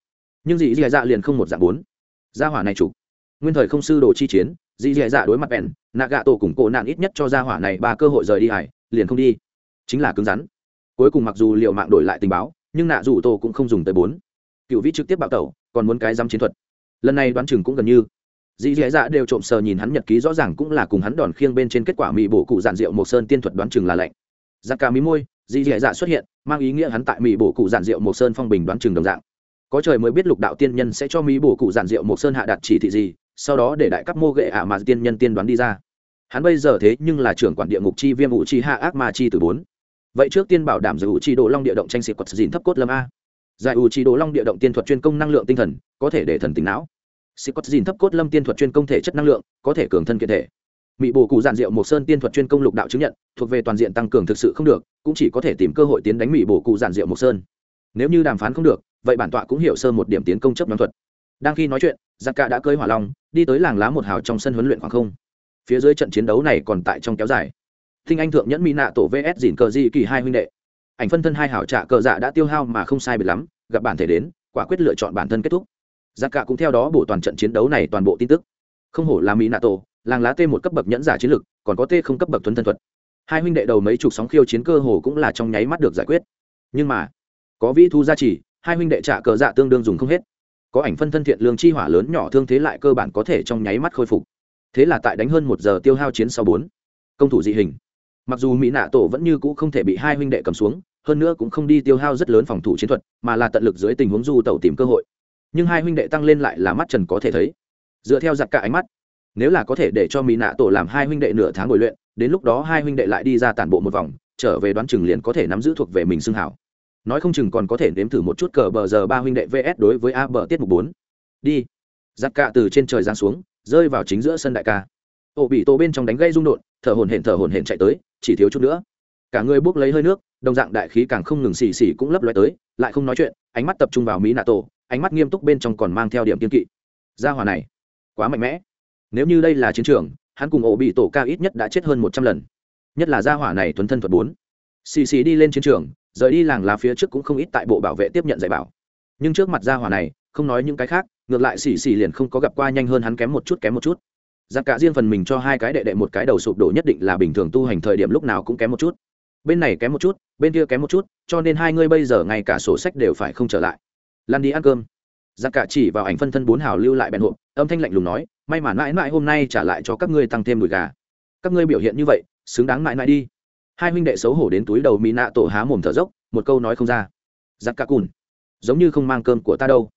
Nhưng dì dì dạ liền không một dạng bốn. Gia hỏa này chủ. Nguyên thời không sư đồ chi chiến dì dì dạ đối mặt bèn, nạ gạ tổ cùng cổ nạn ít nhất cho gia hỏa này ba cơ hội rời đi hải liền không đi. Chính là cứng rắn. Cuối cùng mặc dù liệu mạng đổi lại tình báo, nhưng nạ dù tổ cũng không dùng tới bốn. Cựu vĩ trực tiếp bạo tẩu, còn muốn cái dám chiến thuật. Lần này đoán chừng cũng gần như dì dì dạ đều trộm sờ nhìn hắn nhật ký rõ ràng cũng là cùng hắn đòn khiêng bên trên kết quả mỹ bổ cụ giản rượu một sơn tiên thuật đoán chừng là lạnh. Giặc cả mí môi dì dì dạ xuất hiện, mang ý nghĩa hắn tại mỹ bổ cụ giản rượu một sơn phong bình đoán chừng đồng dạng. Có trời mới biết lục đạo tiên nhân sẽ cho mỹ bổ cụ giản rượu một sơn hạ đặt chỉ thị gì, sau đó để đại cấp mô gệ ả mà tiên nhân tiên đoán đi ra. Hắn bây giờ thế nhưng là trưởng quản địa ngục chi viêm ủ chi hạ ác ma chi từ bốn. Vậy trước tiên bảo đảm giải ủ chi đồ long địa động tranh xịt quật dìn thấp cốt lâm a. Giải ủ chi đồ long địa động tiên thuật chuyên công năng lượng tinh thần, có thể để thần tính não xịt quật dìn thấp cốt lâm tiên thuật chuyên công thể chất năng lượng, có thể cường thân kiện thể. Mỹ bổ cụ giản diệu một sơn tiên thuật chuyên công lục đạo chứng nhận, thuộc về toàn diện tăng cường thực sự không được, cũng chỉ có thể tìm cơ hội tiến đánh mỹ bổ cụ giản diệu một sơn. Nếu như đàm phán không được, vậy bản tọa cũng hiểu sơ một điểm tiến công chấp nhóm thuật. Đang khi nói chuyện, giặc cả đã cơi hỏa long, đi tới làng lá một hào trong sân huấn luyện khoảng không. Phía dưới trận chiến đấu này còn tại trong kéo dài. Thinh anh thượng nhẫn mỹ nạ tổ vs dìn cờ di kỳ hai huynh đệ. Ảnh phân thân hai hảo trạ cờ dạ đã tiêu hao mà không sai biệt lắm, gặp bản thể đến, quả quyết lựa chọn bản thân kết thúc giặc cả cũng theo đó bổ toàn trận chiến đấu này toàn bộ tin tức. Không hổ là mỹ nạ tổ làng lá t một cấp bậc nhẫn giả chiến lực, còn có t không cấp bậc thuấn thân thuật. Hai huynh đệ đầu mấy chục sóng khiêu chiến cơ hồ cũng là trong nháy mắt được giải quyết. Nhưng mà, có vĩ thu gia trì, hai huynh đệ trả cờ dạ tương đương dùng không hết. Có ảnh phân thân thiện lương chi hỏa lớn nhỏ thương thế lại cơ bản có thể trong nháy mắt khôi phục. Thế là tại đánh hơn một giờ tiêu hao chiến sau bốn, công thủ dị hình. Mặc dù mỹ nạ tổ vẫn như cũ không thể bị hai huynh đệ cầm xuống, hơn nữa cũng không đi tiêu hao rất lớn phòng thủ chiến thuật, mà là tận lực dưới tình huống du tẩu tìm cơ hội nhưng hai huynh đệ tăng lên lại là mắt trần có thể thấy. Dựa theo giặc cả ánh mắt, nếu là có thể để cho mỹ nạ tổ làm hai huynh đệ nửa tháng ngồi luyện, đến lúc đó hai huynh đệ lại đi ra tản bộ một vòng, trở về đoán chừng liền có thể nắm giữ thuộc về mình xưng hảo. Nói không chừng còn có thể nếm thử một chút cờ bờ giờ ba huynh đệ vs đối với a bờ tiết mục bốn. Đi. Giặc cạ từ trên trời giáng xuống, rơi vào chính giữa sân đại ca. Ổ bị tổ bên trong đánh gây rung đột thở hồn hển thở hồn hển chạy tới, chỉ thiếu chút nữa. Cả người buốc lấy hơi nước, đồng dạng đại khí càng không ngừng xì xì cũng lấp loe tới, lại không nói chuyện, ánh mắt tập trung vào mỹ nạ tổ ánh mắt nghiêm túc bên trong còn mang theo điểm kiên kỵ. Gia hòa này, quá mạnh mẽ. Nếu như đây là chiến trường, hắn cùng ổ bị tổ ca ít nhất đã chết hơn một trăm lần. Nhất là gia hỏa này tuấn thân thuật bốn. Xì xì đi lên chiến trường, rời đi làng lá phía trước cũng không ít tại bộ bảo vệ tiếp nhận dạy bảo. Nhưng trước mặt gia hỏa này, không nói những cái khác, ngược lại xì xì liền không có gặp qua nhanh hơn hắn kém một chút, kém một chút. Giặc cả riêng phần mình cho hai cái đệ đệ một cái đầu sụp đổ nhất định là bình thường tu hành thời điểm lúc nào cũng kém một chút. Bên này kém một chút, bên kia kém một chút, cho nên hai ngươi bây giờ ngay cả sổ sách đều phải không trở lại lan đi ăn cơm. Giặc cả chỉ vào ảnh phân thân bốn hào lưu lại bèn hộp, âm thanh lạnh lùng nói, may mà mãi mãi hôm nay trả lại cho các ngươi tăng thêm đùi gà. Các ngươi biểu hiện như vậy, xứng đáng mãi mãi đi. Hai huynh đệ xấu hổ đến túi đầu mỹ nạ tổ há mồm thở dốc, một câu nói không ra. Giặc cả cùn, giống như không mang cơm của ta đâu.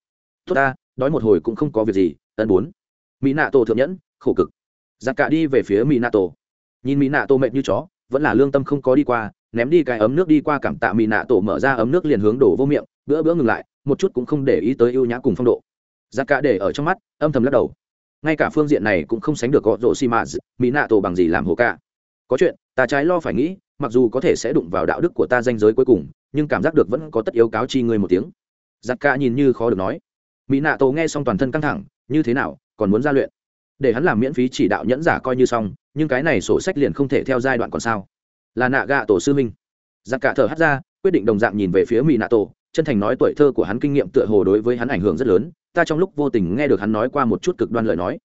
Tốt ta, đói một hồi cũng không có việc gì, ân bốn. Mỹ nạ tổ thượng nhẫn khổ cực. Giặc cả đi về phía mỹ nạ tổ. Nhìn mỹ nạ tổ mệt như chó, vẫn là lương tâm không có đi qua, ném đi cái ấm nước đi qua cảm tạ mỹ nạ tổ mở ra ấm nước liền hướng đổ vô miệng, bữa bữa ngừng lại một chút cũng không để ý tới ưu nhã cùng phong độ. Giá cả để ở trong mắt, âm thầm lắc đầu. Ngay cả phương diện này cũng không sánh được gọn rộ xi mã mỹ nạ tổ bằng gì làm hồ ca. Có chuyện, ta trái lo phải nghĩ, mặc dù có thể sẽ đụng vào đạo đức của ta danh giới cuối cùng, nhưng cảm giác được vẫn có tất yếu cáo chi người một tiếng. Giặc ca nhìn như khó được nói. Mỹ nạ tổ nghe xong toàn thân căng thẳng, như thế nào, còn muốn ra luyện? Để hắn làm miễn phí chỉ đạo nhẫn giả coi như xong, nhưng cái này sổ sách liền không thể theo giai đoạn còn sao? Là nạ gạ tổ sư minh giặc cả thở hắt ra, quyết định đồng dạng nhìn về phía mỹ nạ tổ chân thành nói tuổi thơ của hắn kinh nghiệm tựa hồ đối với hắn ảnh hưởng rất lớn, ta trong lúc vô tình nghe được hắn nói qua một chút cực đoan lời nói.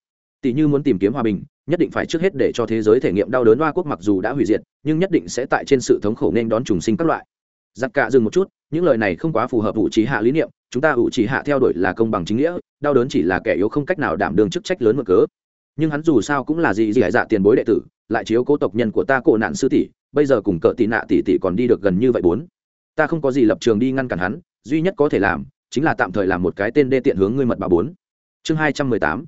Tỷ như muốn tìm kiếm hòa bình, nhất định phải trước hết để cho thế giới thể nghiệm đau đớn hoa quốc mặc dù đã hủy diệt, nhưng nhất định sẽ tại trên sự thống khổ nên đón trùng sinh các loại. Giặc cả dừng một chút, những lời này không quá phù hợp vụ trí hạ lý niệm, chúng ta vụ trí hạ theo đuổi là công bằng chính nghĩa, đau đớn chỉ là kẻ yếu không cách nào đảm đương chức trách lớn mở cớ. Nhưng hắn dù sao cũng là gì gì hải dạ tiền bối đệ tử, lại chiếu cố tộc nhân của ta cổ nạn sư tỷ, bây giờ cùng cỡ tỷ nạ tỷ tỷ còn đi được gần như vậy bốn ta không có gì lập trường đi ngăn cản hắn, duy nhất có thể làm chính là tạm thời làm một cái tên đê tiện hướng ngươi mật bà bốn. Chương hai trăm mười tám.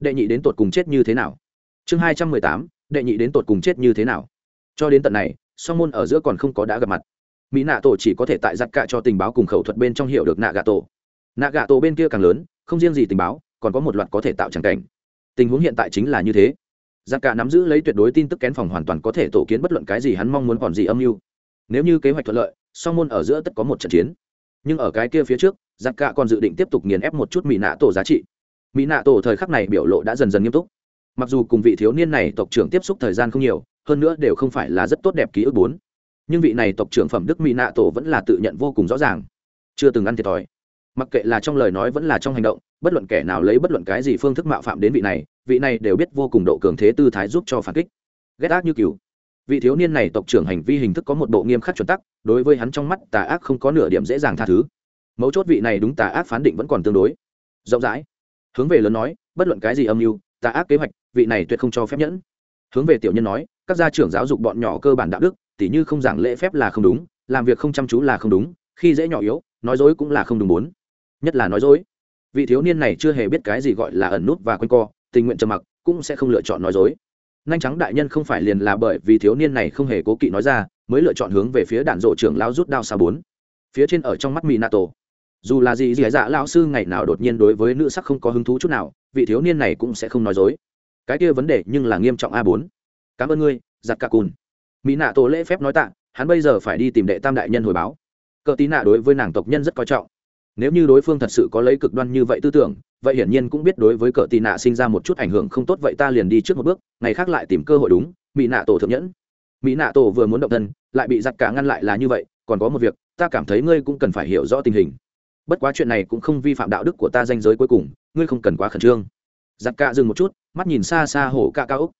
Đệ nhị đến tột cùng chết như thế nào? Chương hai trăm mười tám. Đệ nhị đến tột cùng chết như thế nào? Cho đến tận này, song môn ở giữa còn không có đã gặp mặt. Mỹ nạ tổ chỉ có thể tại giặc cạ cho tình báo cùng khẩu thuật bên trong hiểu được nạ gà tổ. Nạ gà tổ bên kia càng lớn, không riêng gì tình báo, còn có một loạt có thể tạo tràng cảnh. Tình huống hiện tại chính là như thế. Giặc cạ nắm giữ lấy tuyệt đối tin tức kén phòng hoàn toàn có thể tổ kiến bất luận cái gì hắn mong muốn còn gì âm mưu. Nếu như kế hoạch thuận lợi song môn ở giữa tất có một trận chiến. Nhưng ở cái kia phía trước, giặc cạ còn dự định tiếp tục nghiền ép một chút mỹ nạ tổ giá trị. Mỹ nạ tổ thời khắc này biểu lộ đã dần dần nghiêm túc. Mặc dù cùng vị thiếu niên này tộc trưởng tiếp xúc thời gian không nhiều, hơn nữa đều không phải là rất tốt đẹp ký ức bốn. Nhưng vị này tộc trưởng phẩm đức mỹ nạ tổ vẫn là tự nhận vô cùng rõ ràng. Chưa từng ăn thiệt thòi. Mặc kệ là trong lời nói vẫn là trong hành động, bất luận kẻ nào lấy bất luận cái gì phương thức mạo phạm đến vị này vị này đều biết vô cùng độ cường thế tư thái giúp cho phản kích. Ghét ác như cừu vị thiếu niên này tộc trưởng hành vi hình thức có một bộ nghiêm khắc chuẩn tắc, đối với hắn trong mắt tà ác không có nửa điểm dễ dàng tha thứ. Mấu chốt vị này đúng tà ác phán định vẫn còn tương đối. Rộng rãi. Hướng về lớn nói, bất luận cái gì âm mưu, tà ác kế hoạch, vị này tuyệt không cho phép nhẫn. Hướng về tiểu nhân nói, các gia trưởng giáo dục bọn nhỏ cơ bản đạo đức, tỉ như không giảng lễ phép là không đúng, làm việc không chăm chú là không đúng, khi dễ nhỏ yếu, nói dối cũng là không đúng bốn. Nhất là nói dối. Vị thiếu niên này chưa hề biết cái gì gọi là ẩn nút và quanh co, tình nguyện trầm mặc, cũng sẽ không lựa chọn nói dối nhanh trắng đại nhân không phải liền là bởi vì thiếu niên này không hề cố kỵ nói ra, mới lựa chọn hướng về phía đạn rộ trưởng lao rút đao xa bốn. Phía trên ở trong mắt mỹ nato dù là gì dì dạ lao sư ngày nào đột nhiên đối với nữ sắc không có hứng thú chút nào, vị thiếu niên này cũng sẽ không nói dối. Cái kia vấn đề nhưng là nghiêm trọng a bốn. Cảm ơn ngươi giặt cả cùn. Mỹ nạ tổ lễ phép nói tạ, hắn bây giờ phải đi tìm đệ tam đại nhân hồi báo. Cờ tí nạ đối với nàng tộc nhân rất coi trọng nếu như đối phương thật sự có lấy cực đoan như vậy tư tưởng, vậy hiển nhiên cũng biết đối với cờ tì nạ sinh ra một chút ảnh hưởng không tốt, vậy ta liền đi trước một bước, ngày khác lại tìm cơ hội đúng mỹ nạ tổ thượng nhẫn. Mỹ nạ tổ vừa muốn động thân, lại bị giặc cả ngăn lại là như vậy, còn có một việc, ta cảm thấy ngươi cũng cần phải hiểu rõ tình hình. Bất quá chuyện này cũng không vi phạm đạo đức của ta danh giới cuối cùng, ngươi không cần quá khẩn trương. Giặc cả dừng một chút, mắt nhìn xa xa hổ ca cao úc.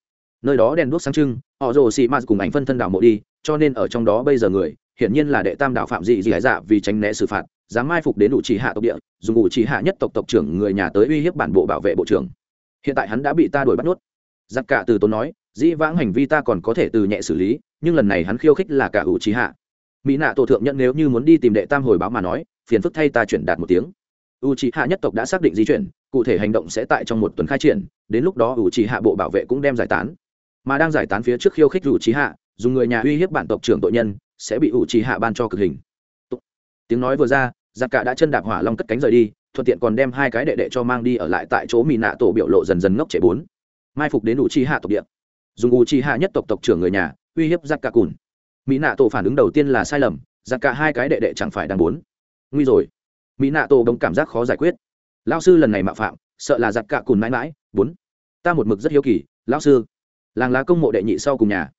Nơi đó đèn đuốc sáng trưng, họ rồ xì ma cùng ảnh phân thân đảo mộ đi, cho nên ở trong đó bây giờ người, hiển nhiên là đệ tam đạo phạm dị dị dạ vì tránh né xử phạt dám mai phục đến đủ trì hạ tộc địa, dùng ủ trì hạ nhất tộc tộc trưởng người nhà tới uy hiếp bản bộ bảo vệ bộ trưởng. Hiện tại hắn đã bị ta đuổi bắt nuốt giặc cả từ tốn nói, dĩ vãng hành vi ta còn có thể từ nhẹ xử lý, nhưng lần này hắn khiêu khích là cả ủ trì hạ. Mỹ nạ tổ thượng nhận nếu như muốn đi tìm đệ tam hồi báo mà nói, phiền phức thay ta chuyển đạt một tiếng. U trì hạ nhất tộc đã xác định di chuyển, cụ thể hành động sẽ tại trong một tuần khai triển, đến lúc đó u trì hạ bộ bảo vệ cũng đem giải tán. Mà đang giải tán phía trước khiêu khích u trì hạ, dùng người nhà uy hiếp bản tộc trưởng tội nhân, sẽ bị u trì hạ ban cho cực hình tiếng nói vừa ra, giặc cả đã chân đạp hỏa long cất cánh rời đi, thuận tiện còn đem hai cái đệ đệ cho mang đi ở lại tại chỗ mỹ nạ tổ biểu lộ dần dần ngốc trẻ bốn. Mai phục đến u chi hạ tộc địa. Dùng u chi hạ nhất tộc tộc trưởng người nhà, uy hiếp giặc cả cùn. Mỹ nạ tổ phản ứng đầu tiên là sai lầm, giặc cả hai cái đệ đệ chẳng phải đang bốn. Nguy rồi. Mỹ nạ tổ đông cảm giác khó giải quyết. Lao sư lần này mạo phạm, sợ là giặc cả cùn mãi mãi, bốn. Ta một mực rất hiếu kỳ lao sư. Làng lá công mộ đệ nhị sau cùng nhà.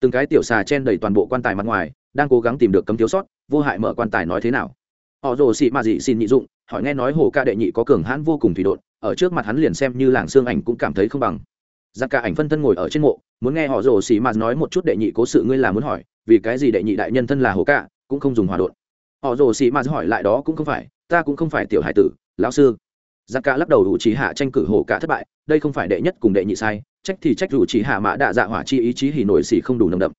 Từng cái tiểu xà chen đầy toàn bộ quan tài mặt ngoài đang cố gắng tìm được cấm thiếu sót, vô hại mở quan tài nói thế nào. Họ rồ xị mà dị xin nhị dụng, hỏi nghe nói hồ ca đệ nhị có cường hãn vô cùng thủy đột ở trước mặt hắn liền xem như làng xương ảnh cũng cảm thấy không bằng. Giặc cả ảnh phân thân ngồi ở trên mộ, muốn nghe họ rồ xị mà nói một chút đệ nhị cố sự ngươi là muốn hỏi, vì cái gì đệ nhị đại nhân thân là hồ ca, cũng không dùng hòa đột họ rồ xị mà hỏi lại đó cũng không phải, ta cũng không phải tiểu hải tử, lão sư. Giặc cả lắc đầu đủ trí hạ tranh cử hồ cả thất bại, đây không phải đệ nhất cùng đệ nhị sai, trách thì trách đủ trí hạ mã đạ dạ hỏa chi ý chí hỉ nổi xỉ không đủ nồng đậm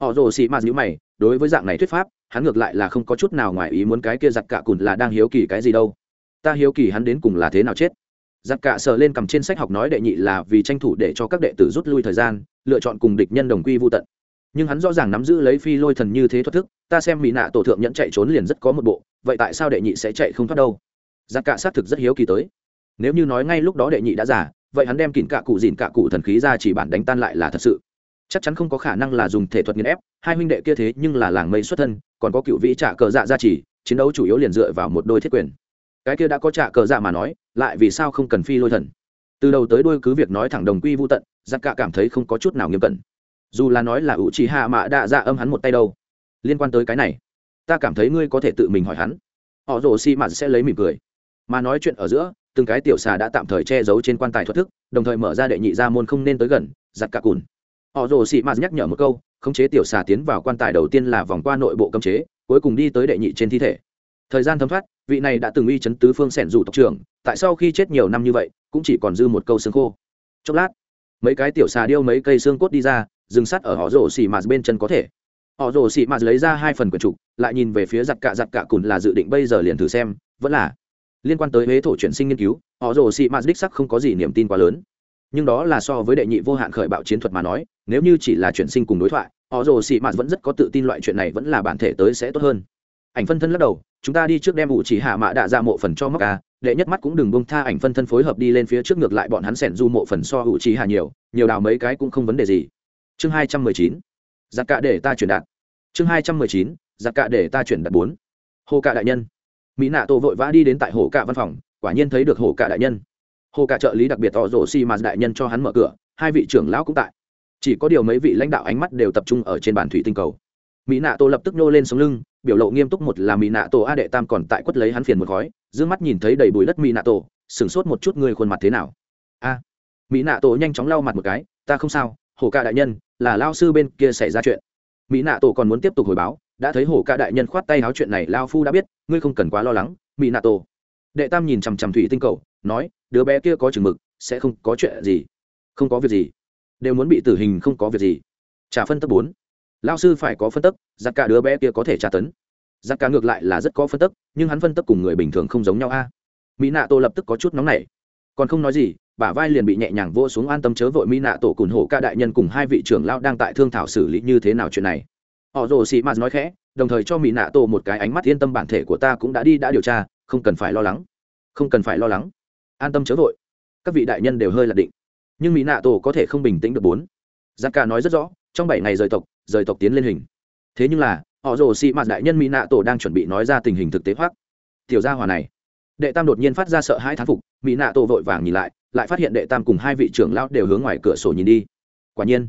họ rồ xị mà nhữ mày, đối với dạng này thuyết pháp, hắn ngược lại là không có chút nào ngoài ý muốn cái kia giặc cả cùn là đang hiếu kỳ cái gì đâu. Ta hiếu kỳ hắn đến cùng là thế nào chết. Giặc cả sờ lên cầm trên sách học nói đệ nhị là vì tranh thủ để cho các đệ tử rút lui thời gian, lựa chọn cùng địch nhân đồng quy vô tận. Nhưng hắn rõ ràng nắm giữ lấy phi lôi thần như thế thoát thức, ta xem mỹ nạ tổ thượng nhẫn chạy trốn liền rất có một bộ, vậy tại sao đệ nhị sẽ chạy không thoát đâu? Giặc cả xác thực rất hiếu kỳ tới. Nếu như nói ngay lúc đó đệ nhị đã giả vậy hắn đem kỉn cạ cụ dìn cạ cụ thần khí ra chỉ bản đánh tan lại là thật sự chắc chắn không có khả năng là dùng thể thuật nghiền ép, hai huynh đệ kia thế nhưng là làng mây xuất thân, còn có cựu vĩ trả cờ dạ gia trì, chiến đấu chủ yếu liền dựa vào một đôi thiết quyền. Cái kia đã có trả cờ dạ mà nói, lại vì sao không cần phi lôi thần? Từ đầu tới đôi cứ việc nói thẳng đồng quy vô tận, giặc cả cảm thấy không có chút nào nghiêm cẩn. Dù là nói là ủ trì hạ mạ đạ dạ âm hắn một tay đâu. Liên quan tới cái này, ta cảm thấy ngươi có thể tự mình hỏi hắn. Họ rồ xi mạt sẽ lấy mỉm cười. Mà nói chuyện ở giữa, từng cái tiểu xà đã tạm thời che giấu trên quan tài thoát thức, đồng thời mở ra đệ nhị ra môn không nên tới gần giặt cả cùn họ rồ xị mạt nhắc nhở một câu, khống chế tiểu xà tiến vào quan tài đầu tiên là vòng qua nội bộ cấm chế, cuối cùng đi tới đệ nhị trên thi thể. Thời gian thấm thoát, vị này đã từng uy chấn tứ phương sẻn rủ tộc trưởng, tại sau khi chết nhiều năm như vậy, cũng chỉ còn dư một câu xương khô. Chốc lát, mấy cái tiểu xà điêu mấy cây xương cốt đi ra, dừng sắt ở họ rồ xì mạt bên chân có thể. Họ rồ xì mạt lấy ra hai phần quyển trục, lại nhìn về phía giặc cạ giặc cạ cùn là dự định bây giờ liền thử xem, vẫn là liên quan tới huế thổ chuyển sinh nghiên cứu, họ rồ xì mạt đích sắc không có gì niềm tin quá lớn nhưng đó là so với đệ nhị vô hạn khởi bạo chiến thuật mà nói, nếu như chỉ là chuyển sinh cùng đối thoại, họ rồ xị mạt vẫn rất có tự tin loại chuyện này vẫn là bản thể tới sẽ tốt hơn. Ảnh phân thân lắc đầu, chúng ta đi trước đem ủ chỉ hạ mạ đạ ra mộ phần cho móc ca đệ nhất mắt cũng đừng bông tha ảnh phân thân phối hợp đi lên phía trước ngược lại bọn hắn sẻn du mộ phần so ủ chỉ hạ nhiều nhiều đào mấy cái cũng không vấn đề gì. Chương hai trăm mười chín, giặc cạ để ta chuyển đạt. Chương hai trăm mười chín, giặc cạ để ta chuyển đạt bốn. Hồ cạ đại nhân. Mỹ nạ tô vội vã đi đến tại hồ cạ văn phòng, quả nhiên thấy được hồ cạ đại nhân hồ Cả trợ lý đặc biệt tỏ rổ xi mà đại nhân cho hắn mở cửa, hai vị trưởng lão cũng tại. Chỉ có điều mấy vị lãnh đạo ánh mắt đều tập trung ở trên bàn thủy tinh cầu. Mỹ nạ tổ lập tức nô lên sống lưng, biểu lộ nghiêm túc một là mỹ nạ tổ a đệ tam còn tại quất lấy hắn phiền một khói d ư ơ n g mắt nhìn thấy đầy bụi đất mỹ nạ tổ sửng sốt một chút người khuôn mặt thế nào. A, mỹ nạ tổ nhanh chóng lau mặt một cái, ta không sao, hồ ca đại nhân, là lao sư bên kia xảy ra chuyện. Mỹ nạ tổ còn muốn tiếp tục hồi báo, đã thấy hồ ca đại nhân khoát tay áo chuyện này, lao phu đã biết, ngươi không cần quá lo lắng, mỹ nạ tổ đệ tam nhìn chằm chằm thủy tinh cầu nói đứa bé kia có chừng mực sẽ không có chuyện gì. Không có việc gì. Đều muốn bị tử hình không có việc gì. Trả phân tấp bốn. Lao sư phải có phân tấp, giặc cả đứa bé kia có thể tra tấn. Giặc cả ngược lại là rất có phân tấp, nhưng hắn phân tấp cùng người bình thường không giống nhau a. Mỹ nạ tổ lập tức có chút nóng nảy. Còn không nói gì bả vai liền bị nhẹ nhàng vô xuống an tâm chớ vội mỹ nạ tổ cùn hổ ca đại nhân cùng hai vị trưởng lao đang tại thương thảo xử lý như thế nào chuyện này. Họ rồ xị mạt nói khẽ đồng thời cho mỹ nạ tổ một cái ánh mắt yên tâm bản thể của ta cũng đã đi đã điều tra không cần phải lo lắng. Không cần phải lo lắng. An tâm chớ vội. Các vị đại nhân đều hơi là định. Nhưng mỹ nạ tổ có thể không bình tĩnh được bốn. Giặc ca nói rất rõ, trong bảy ngày rời tộc rời tộc tiến lên hình. Thế nhưng là, họ rồ xị mạt đại nhân mỹ nạ tổ đang chuẩn bị nói ra tình hình thực tế hoác tiểu gia hòa này. Đệ tam đột nhiên phát ra sợ hai thán phục, mỹ nạ tổ vội vàng nhìn lại lại phát hiện đệ tam cùng hai vị trưởng lão đều hướng ngoài cửa sổ nhìn đi. Quả nhiên,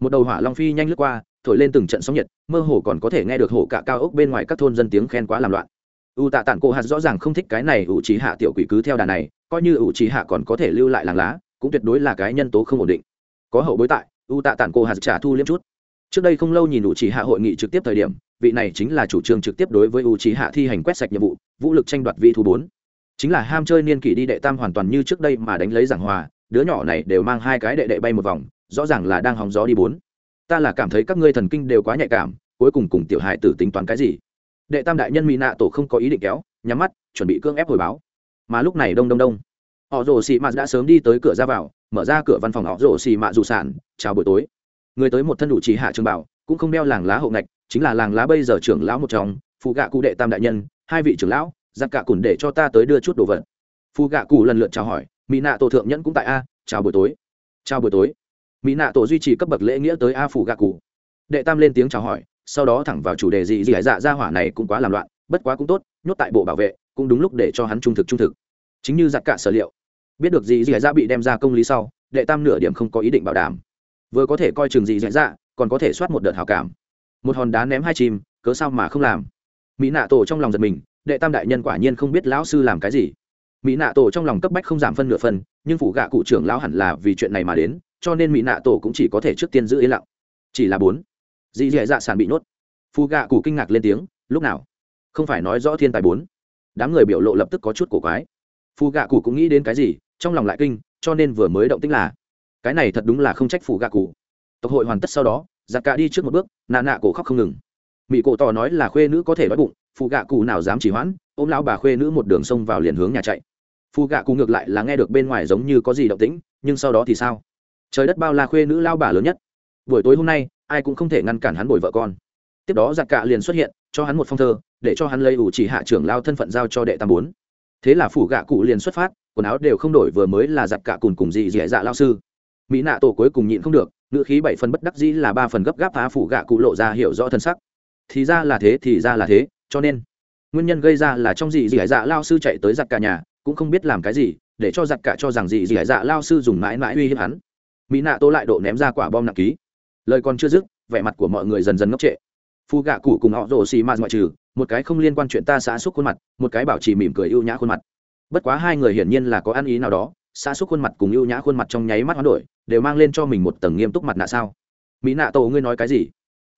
một đầu hỏa long phi nhanh lướt qua, thổi lên từng trận sóng nhiệt, mơ hồ còn có thể nghe được hổ cả cao ốc bên ngoài các thôn dân tiếng khen quá làm loạn u tạ tản cô hạt rõ ràng không thích cái này U trí hạ tiểu quỷ cứ theo đà này, coi như U trí hạ còn có thể lưu lại làng lá, cũng tuyệt đối là cái nhân tố không ổn định. Có hậu bối tại, u tạ tản cô hạt trả thu liếm chút. Trước đây không lâu nhìn u trí hạ hội nghị trực tiếp thời điểm, vị này chính là chủ trương trực tiếp đối với u trí hạ thi hành quét sạch nhiệm vụ, vũ lực tranh đoạt vị thu bốn. Chính là ham chơi niên kỷ đi đệ tam hoàn toàn như trước đây mà đánh lấy giảng hòa, đứa nhỏ này đều mang hai cái đệ đệ bay một vòng, rõ ràng là đang hóng gió đi bốn. Ta là cảm thấy các ngươi thần kinh đều quá nhạy cảm, cuối cùng cùng tiểu hại tử tính toán cái gì? Đệ tam đại nhân mỹ nạ tổ không có ý định kéo, nhắm mắt, chuẩn bị cưỡng ép hồi báo. Mà lúc này đông đông đông, họ rồ xì mạ đã sớm đi tới cửa ra vào, mở ra cửa văn phòng họ rồ xì mạ dù sản chào buổi tối. Người tới một thân đủ chỉ hạ trường bảo, cũng không đeo làng lá hậu ngạch, chính là làng lá bây giờ trưởng lão một trong phụ gạ cụ đệ tam đại nhân, hai vị trưởng lão, giặc cả cùn để cho ta tới đưa chút đồ vật. Phụ gạ cụ lần lượt chào hỏi mỹ nạ tổ thượng nhẫn cũng tại a, chào buổi tối. Chào buổi tối. Mỹ nạ tổ duy trì cấp bậc lễ nghĩa tới a phụ gạ cụ. Đệ tam lên tiếng chào hỏi sau đó thẳng vào chủ đề gì gì hải dạ ra hỏa này cũng quá làm loạn, bất quá cũng tốt, nhốt tại bộ bảo vệ, cũng đúng lúc để cho hắn trung thực trung thực. Chính như giặc cả sở liệu, biết được gì gì hải dạ bị đem ra công lý sau, đệ tam nửa điểm không có ý định bảo đảm. Vừa có thể coi chừng gì dạy dạ còn có thể soát một đợt hào cảm. Một hòn đá ném hai chim, cớ sao mà không làm? Mỹ nạ tổ trong lòng giật mình, đệ tam đại nhân quả nhiên không biết lão sư làm cái gì. Mỹ nạ tổ trong lòng cấp bách không giảm phân nửa phân nhưng phủ gạ cụ trưởng lão hẳn là vì chuyện này mà đến, cho nên mỹ nạ tổ cũng chỉ có thể trước tiên giữ yên lặng. Chỉ là bốn dì dì dạ sản bị nhốt. Phù gạ cụ kinh ngạc lên tiếng, lúc nào? Không phải nói rõ thiên tài bốn. Đám người biểu lộ lập tức có chút cổ quái. Phù gạ cụ cũng nghĩ đến cái gì, trong lòng lại kinh, cho nên vừa mới động tích là, cái này thật đúng là không trách phủ gạ cụ tộc hội hoàn tất sau đó, giặc cả đi trước một bước, nà nạ cổ khóc không ngừng. Mỹ cổ tỏ nói là khuê nữ có thể đói bụng phụ gạ cụ nào dám chỉ hoãn, ôm lão bà khuê nữ một đường sông vào liền hướng nhà chạy. Phụ gạ cụ ngược lại là nghe được bên ngoài giống như có gì động tĩnh, nhưng sau đó thì sao? Trời đất bao la khuê nữ lao bà lớn nhất. Buổi tối hôm nay ai cũng không thể ngăn cản hắn bồi vợ con. Tiếp đó giặc cạ liền xuất hiện, cho hắn một phong thơ, để cho hắn lấy ủ chỉ hạ trưởng lao thân phận giao cho đệ tam bốn. Thế là phủ gạ cụ liền xuất phát, quần áo đều không đổi vừa mới là giặc cạ cùn cùng dị dẻ dạ lao sư. Mỹ nạ tổ cuối cùng nhịn không được, ngữ khí bảy phần bất đắc dĩ là ba phần gấp gáp phá phủ gạ cụ lộ ra hiểu rõ thân sắc. Thì ra là thế, thì ra là thế, cho nên, nguyên nhân gây ra là trong dị dị dạ lao sư chạy tới giặc cả nhà, cũng không biết làm cái gì, để cho giặc cả cho rằng dị dị dạ lao sư dùng mãi mãi uy hiếp hắn. Mỹ nạ tổ lại độ ném ra quả bom nặng ký lời còn chưa dứt, vẻ mặt của mọi người dần dần ngốc trệ. Phu gạ cụ cùng họ rồ xì mạt ngoại trừ, một cái không liên quan chuyện ta xã xúc khuôn mặt, một cái bảo trì mỉm cười ưu nhã khuôn mặt. Bất quá hai người hiển nhiên là có ăn ý nào đó, xã xúc khuôn mặt cùng ưu nhã khuôn mặt trong nháy mắt hoán đổi, đều mang lên cho mình một tầng nghiêm túc mặt nạ sao. Mỹ nạ tổ, ngươi nói cái gì?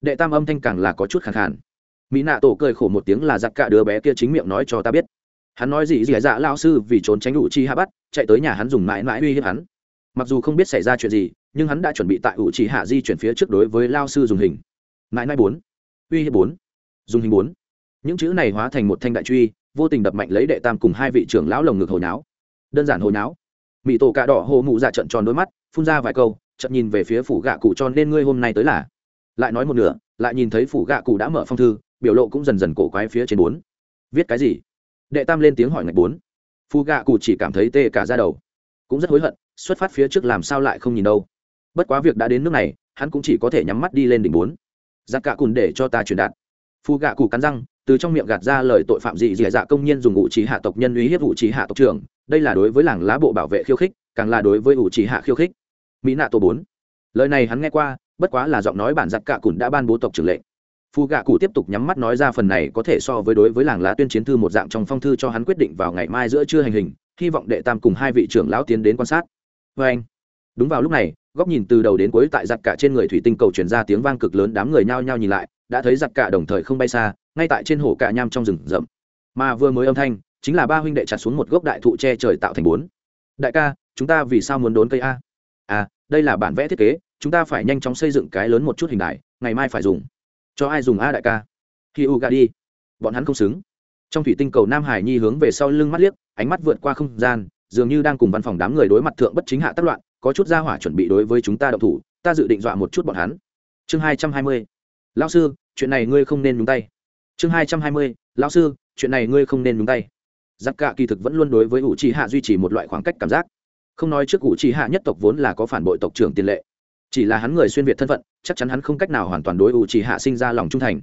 Đệ tam âm thanh càng là có chút khẳng khàn. Mỹ nạ tổ cười khổ một tiếng là giặc cả đứa bé kia chính miệng nói cho ta biết. Hắn nói gì gì dạ lao sư vì trốn tránh ủ chi hạ bắt, chạy tới nhà hắn dùng mãi mãi uy hiếp hắn. Mặc dù không biết xảy ra chuyện gì nhưng hắn đã chuẩn bị tại ủ chỉ hạ di chuyển phía trước đối với lao sư dùng hình. Mãi mãi bốn. Uy hiếp bốn. Dùng hình bốn. Những chữ này hóa thành một thanh đại truy, vô tình đập mạnh lấy đệ tam cùng hai vị trưởng lão lồng ngực hồi náo. Đơn giản hồi náo. Mỹ tổ cà đỏ hồ mụ dạ trận tròn đôi mắt, phun ra vài câu chậm nhìn về phía phủ gạ cụ cho nên ngươi hôm nay tới là. Lại nói một nửa, lại nhìn thấy phủ gạ cụ đã mở phong thư, biểu lộ cũng dần dần cổ quái phía trên bốn. Viết cái gì? Đệ tam lên tiếng hỏi ngạch bốn. Phù gạ cụ chỉ cảm thấy tê cả ra đầu. Cũng rất hối hận, xuất phát phía trước làm sao lại không nhìn đâu bất quá việc đã đến nước này, hắn cũng chỉ có thể nhắm mắt đi lên đỉnh bốn. Giặc cả cùn để cho ta truyền đạt. Phu gạ cụ cắn răng, từ trong miệng gạt ra lời tội phạm dị dị dạ công nhân dùng ủ trí hạ tộc nhân uy hiếp ủ trí hạ tộc trưởng. Đây là đối với làng lá bộ bảo vệ khiêu khích, càng là đối với ủ trí hạ khiêu khích. Mỹ nạ tổ bốn. Lời này hắn nghe qua, bất quá là giọng nói bản giặc cả cùn đã ban bố tộc trưởng lệnh. Phu gạ cụ tiếp tục nhắm mắt nói ra phần này có thể so với đối với làng lá tuyên chiến thư một dạng trong phong thư cho hắn quyết định vào ngày mai giữa trưa hành hình, hy vọng đệ tam cùng hai vị trưởng lão tiến đến quan sát. Vê anh. Đúng vào lúc này góc nhìn từ đầu đến cuối tại giặt cả trên người thủy tinh cầu chuyển ra tiếng vang cực lớn, đám người nhao nhao nhìn lại, đã thấy giặt cả đồng thời không bay xa, ngay tại trên hồ cả nham trong rừng rậm. Mà vừa mới âm thanh, chính là ba huynh đệ chặt xuống một gốc đại thụ che trời tạo thành bốn. Đại ca, chúng ta vì sao muốn đốn cây a? À đây là bản vẽ thiết kế, chúng ta phải nhanh chóng xây dựng cái lớn một chút hình đại ngày mai phải dùng. Cho ai dùng a đại ca? Khi u gà đi. Bọn hắn không xứng. Trong thủy tinh cầu nam hải nhi hướng về sau lưng mắt liếc, ánh mắt vượt qua không gian, dường như đang cùng văn phòng đám người đối mặt thượng bất chính hạ tác loạn có chút gia hỏa chuẩn bị đối với chúng ta động thủ, ta dự định dọa một chút bọn hắn. Chương hai trăm hai mươi. Sư, chuyện này ngươi không nên nhúng tay. Chương hai trăm hai mươi. Sư, chuyện này ngươi không nên nhúng tay. Giặc cạ kỳ thực vẫn luôn đối với ủ trì hạ duy trì một loại khoảng cách cảm giác. Không nói trước ủ trì hạ nhất tộc vốn là có phản bội tộc trưởng tiền lệ. Chỉ là hắn người xuyên việt thân phận, chắc chắn hắn không cách nào hoàn toàn đối ủ trì hạ sinh ra lòng trung thành.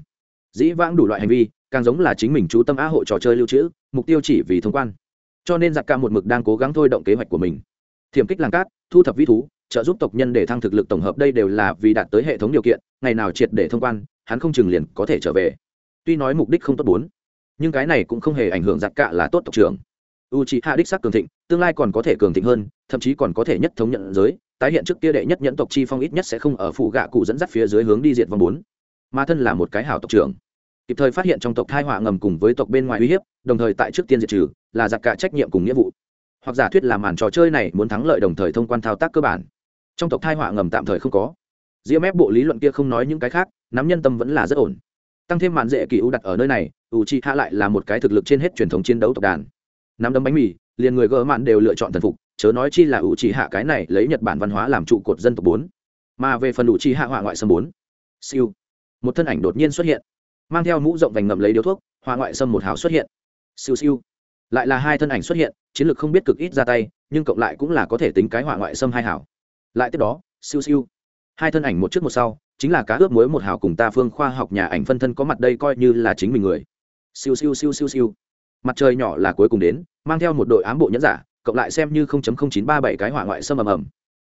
Dĩ vãng đủ loại hành vi, càng giống là chính mình chú tâm á hội trò chơi lưu trữ, mục tiêu chỉ vì thông quan. Cho nên giặc ca một mực đang cố gắng thôi động kế hoạch của mình thiểm kích làng cát, thu thập vi thú, trợ giúp tộc nhân để thăng thực lực tổng hợp đây đều là vì đạt tới hệ thống điều kiện, ngày nào triệt để thông quan, hắn không chừng liền có thể trở về. Tuy nói mục đích không tốt bốn, nhưng cái này cũng không hề ảnh hưởng giặc cạ là tốt tộc trưởng. U c h i hạ đích sắc cường thịnh, tương lai còn có thể cường thịnh hơn, thậm chí còn có thể nhất thống nhận giới, tái hiện trước kia đệ nhất nhẫn tộc chi phong ít nhất sẽ không ở phụ gạ cụ dẫn dắt phía dưới hướng đi diệt vòng bốn. Mà thân là một cái hảo tộc trưởng, kịp thời phát hiện trong tộc thai họa ngầm cùng với tộc bên ngoài uy hiếp, đồng thời tại trước tiên diệt trừ, là giặc cả trách nhiệm cùng nghĩa vụ hoặc giả thuyết là màn trò chơi này muốn thắng lợi đồng thời thông quan thao tác cơ bản. Trong tộc thai họa ngầm tạm thời không có. Diễm ép bộ lý luận kia không nói những cái khác, nắm nhân tâm vẫn là rất ổn. Tăng thêm màn dễ kỳ ưu đặt ở nơi này u chi hạ lại là một cái thực lực trên hết truyền thống chiến đấu tộc đàn. Nắm đấm bánh mì, liền người gỡ mạn đều lựa chọn thần phục, chớ nói chi là u chi hạ cái này lấy nhật bản văn hóa làm trụ cột dân tộc bốn. Mà về phần u chi hạ họa ngoại sâm bốn. Siêu. Một thân ảnh đột nhiên xuất hiện. Mang theo mũ rộng vành ngậm lấy điếu thuốc, họa ngoại sâm một hào xuất hiện. Siêu siêu. Lại là hai thân ảnh xuất hiện chiến lược không biết cực ít ra tay, nhưng cộng lại cũng là có thể tính cái họa ngoại xâm hai hảo. Lại tiếp đó, siêu siêu. Hai thân ảnh một trước một sau, chính là cá ướp muối một hào cùng ta phương khoa học nhà ảnh phân thân có mặt đây coi như là chính mình người. Siêu siêu siêu siêu siêu. Mặt trời nhỏ là cuối cùng đến, mang theo một đội ám bộ nhẫn giả, cộng lại xem như chín ba bảy cái hỏa ngoại xâm ầm ầm.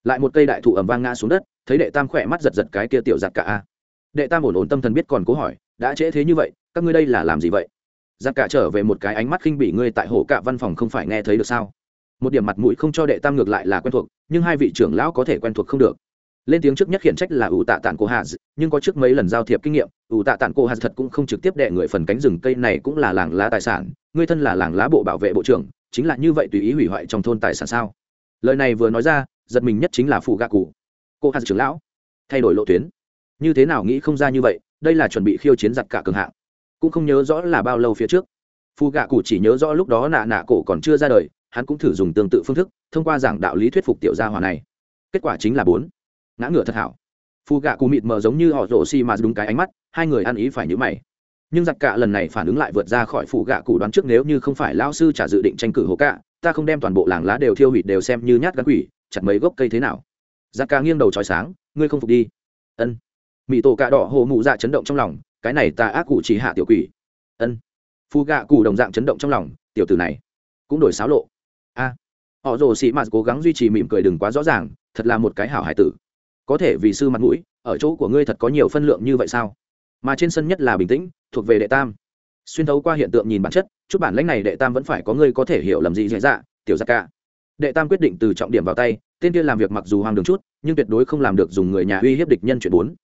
Lại một cây đại thụ ầm vang ngã xuống đất, thấy đệ tam khỏe mắt giật giật cái kia tiểu giặt cả a. Đệ tam ổn ổn tâm thần biết còn cố hỏi, đã trễ thế như vậy, các ngươi đây là làm gì vậy? Giặc cả trở về một cái ánh mắt khinh bỉ, ngươi tại hồ cả văn phòng không phải nghe thấy được sao? Một điểm mặt mũi không cho đệ tam ngược lại là quen thuộc, nhưng hai vị trưởng lão có thể quen thuộc không được. Lên tiếng trước nhất khiển trách là ủ tạ tản cô hà nhưng có trước mấy lần giao thiệp kinh nghiệm, ủ tạ tản cô hà thật cũng không trực tiếp đệ người phần cánh rừng cây này cũng là làng lá tài sản, ngươi thân là làng lá bộ bảo vệ bộ trưởng, chính là như vậy tùy ý hủy hoại trong thôn tài sản sao? Lời này vừa nói ra, giật mình nhất chính là phụ gạ cụ. Cô hà trưởng lão, thay đổi lộ tuyến. Như thế nào nghĩ không ra như vậy, đây là chuẩn bị khiêu chiến giặc cả cường hạng cũng không nhớ rõ là bao lâu phía trước. Phù gạ cụ chỉ nhớ rõ lúc đó nạ nạ cổ còn chưa ra đời, hắn cũng thử dùng tương tự phương thức, thông qua giảng đạo lý thuyết phục tiểu gia hòa này. Kết quả chính là bốn. Ngã ngựa thật hảo. Phù gạ cụ mịt mờ giống như họ rổ xi mà đúng cái ánh mắt, hai người ăn ý phải nhữ mày. Nhưng giặc cạ lần này phản ứng lại vượt ra khỏi phù gạ cụ đoán trước nếu như không phải lao sư trả dự định tranh cử hồ cạ, ta không đem toàn bộ làng lá đều thiêu hủy đều xem như nhát gắn quỷ, chặt mấy gốc cây thế nào. Giặc cạ nghiêng đầu trói sáng, ngươi không phục đi. Ân. Mỹ tổ cạ đỏ hồ mụ dạ chấn động trong lòng cái này ta ác cụ chỉ hạ tiểu quỷ. Ân. Phu gạ cụ đồng dạng chấn động trong lòng, tiểu tử này cũng đổi xáo lộ. A. Họ rồ sĩ mạt cố gắng duy trì mỉm cười đừng quá rõ ràng, thật là một cái hảo hải tử. Có thể vì sư mặt mũi, ở chỗ của ngươi thật có nhiều phân lượng như vậy sao? Mà trên sân nhất là bình tĩnh, thuộc về đệ tam. Xuyên thấu qua hiện tượng nhìn bản chất, chút bản lãnh này đệ tam vẫn phải có ngươi có thể hiểu lầm gì dễ dạ tiểu gia cả. Đệ tam quyết định từ trọng điểm vào tay, tên kia làm việc mặc dù hoang đường chút, nhưng tuyệt đối không làm được dùng người nhà uy hiếp địch nhân chuyện bốn.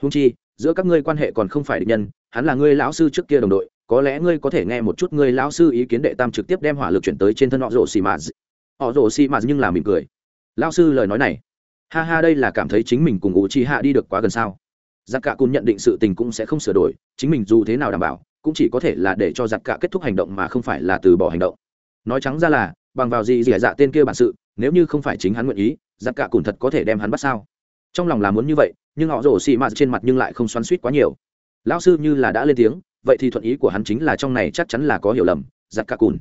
Húng chi giữa các ngươi quan hệ còn không phải địch nhân, hắn là ngươi lão sư trước kia đồng đội, có lẽ ngươi có thể nghe một chút ngươi lão sư ý kiến đệ tam trực tiếp đem hỏa lực chuyển tới trên thân họ rổ xì mà họ rổ xì mà nhưng là mỉm cười. Lão sư lời nói này. Ha ha, đây là cảm thấy chính mình cùng u chi hạ đi được quá gần sao. Giặc cả cun nhận định sự tình cũng sẽ không sửa đổi, chính mình dù thế nào đảm bảo, cũng chỉ có thể là để cho giặc cả kết thúc hành động mà không phải là từ bỏ hành động. Nói trắng ra là, bằng vào gì dì dạ tên kia bản sự, nếu như không phải chính hắn nguyện ý giặc cả cùn thật có thể đem hắn bắt sao? Trong lòng là muốn như vậy, nhưng họ rổ xì mạt trên mặt nhưng lại không xoắn suýt quá nhiều. Lão sư như là đã lên tiếng, vậy thì thuận ý của hắn chính là trong này chắc chắn là có hiểu lầm giặt cả cùn.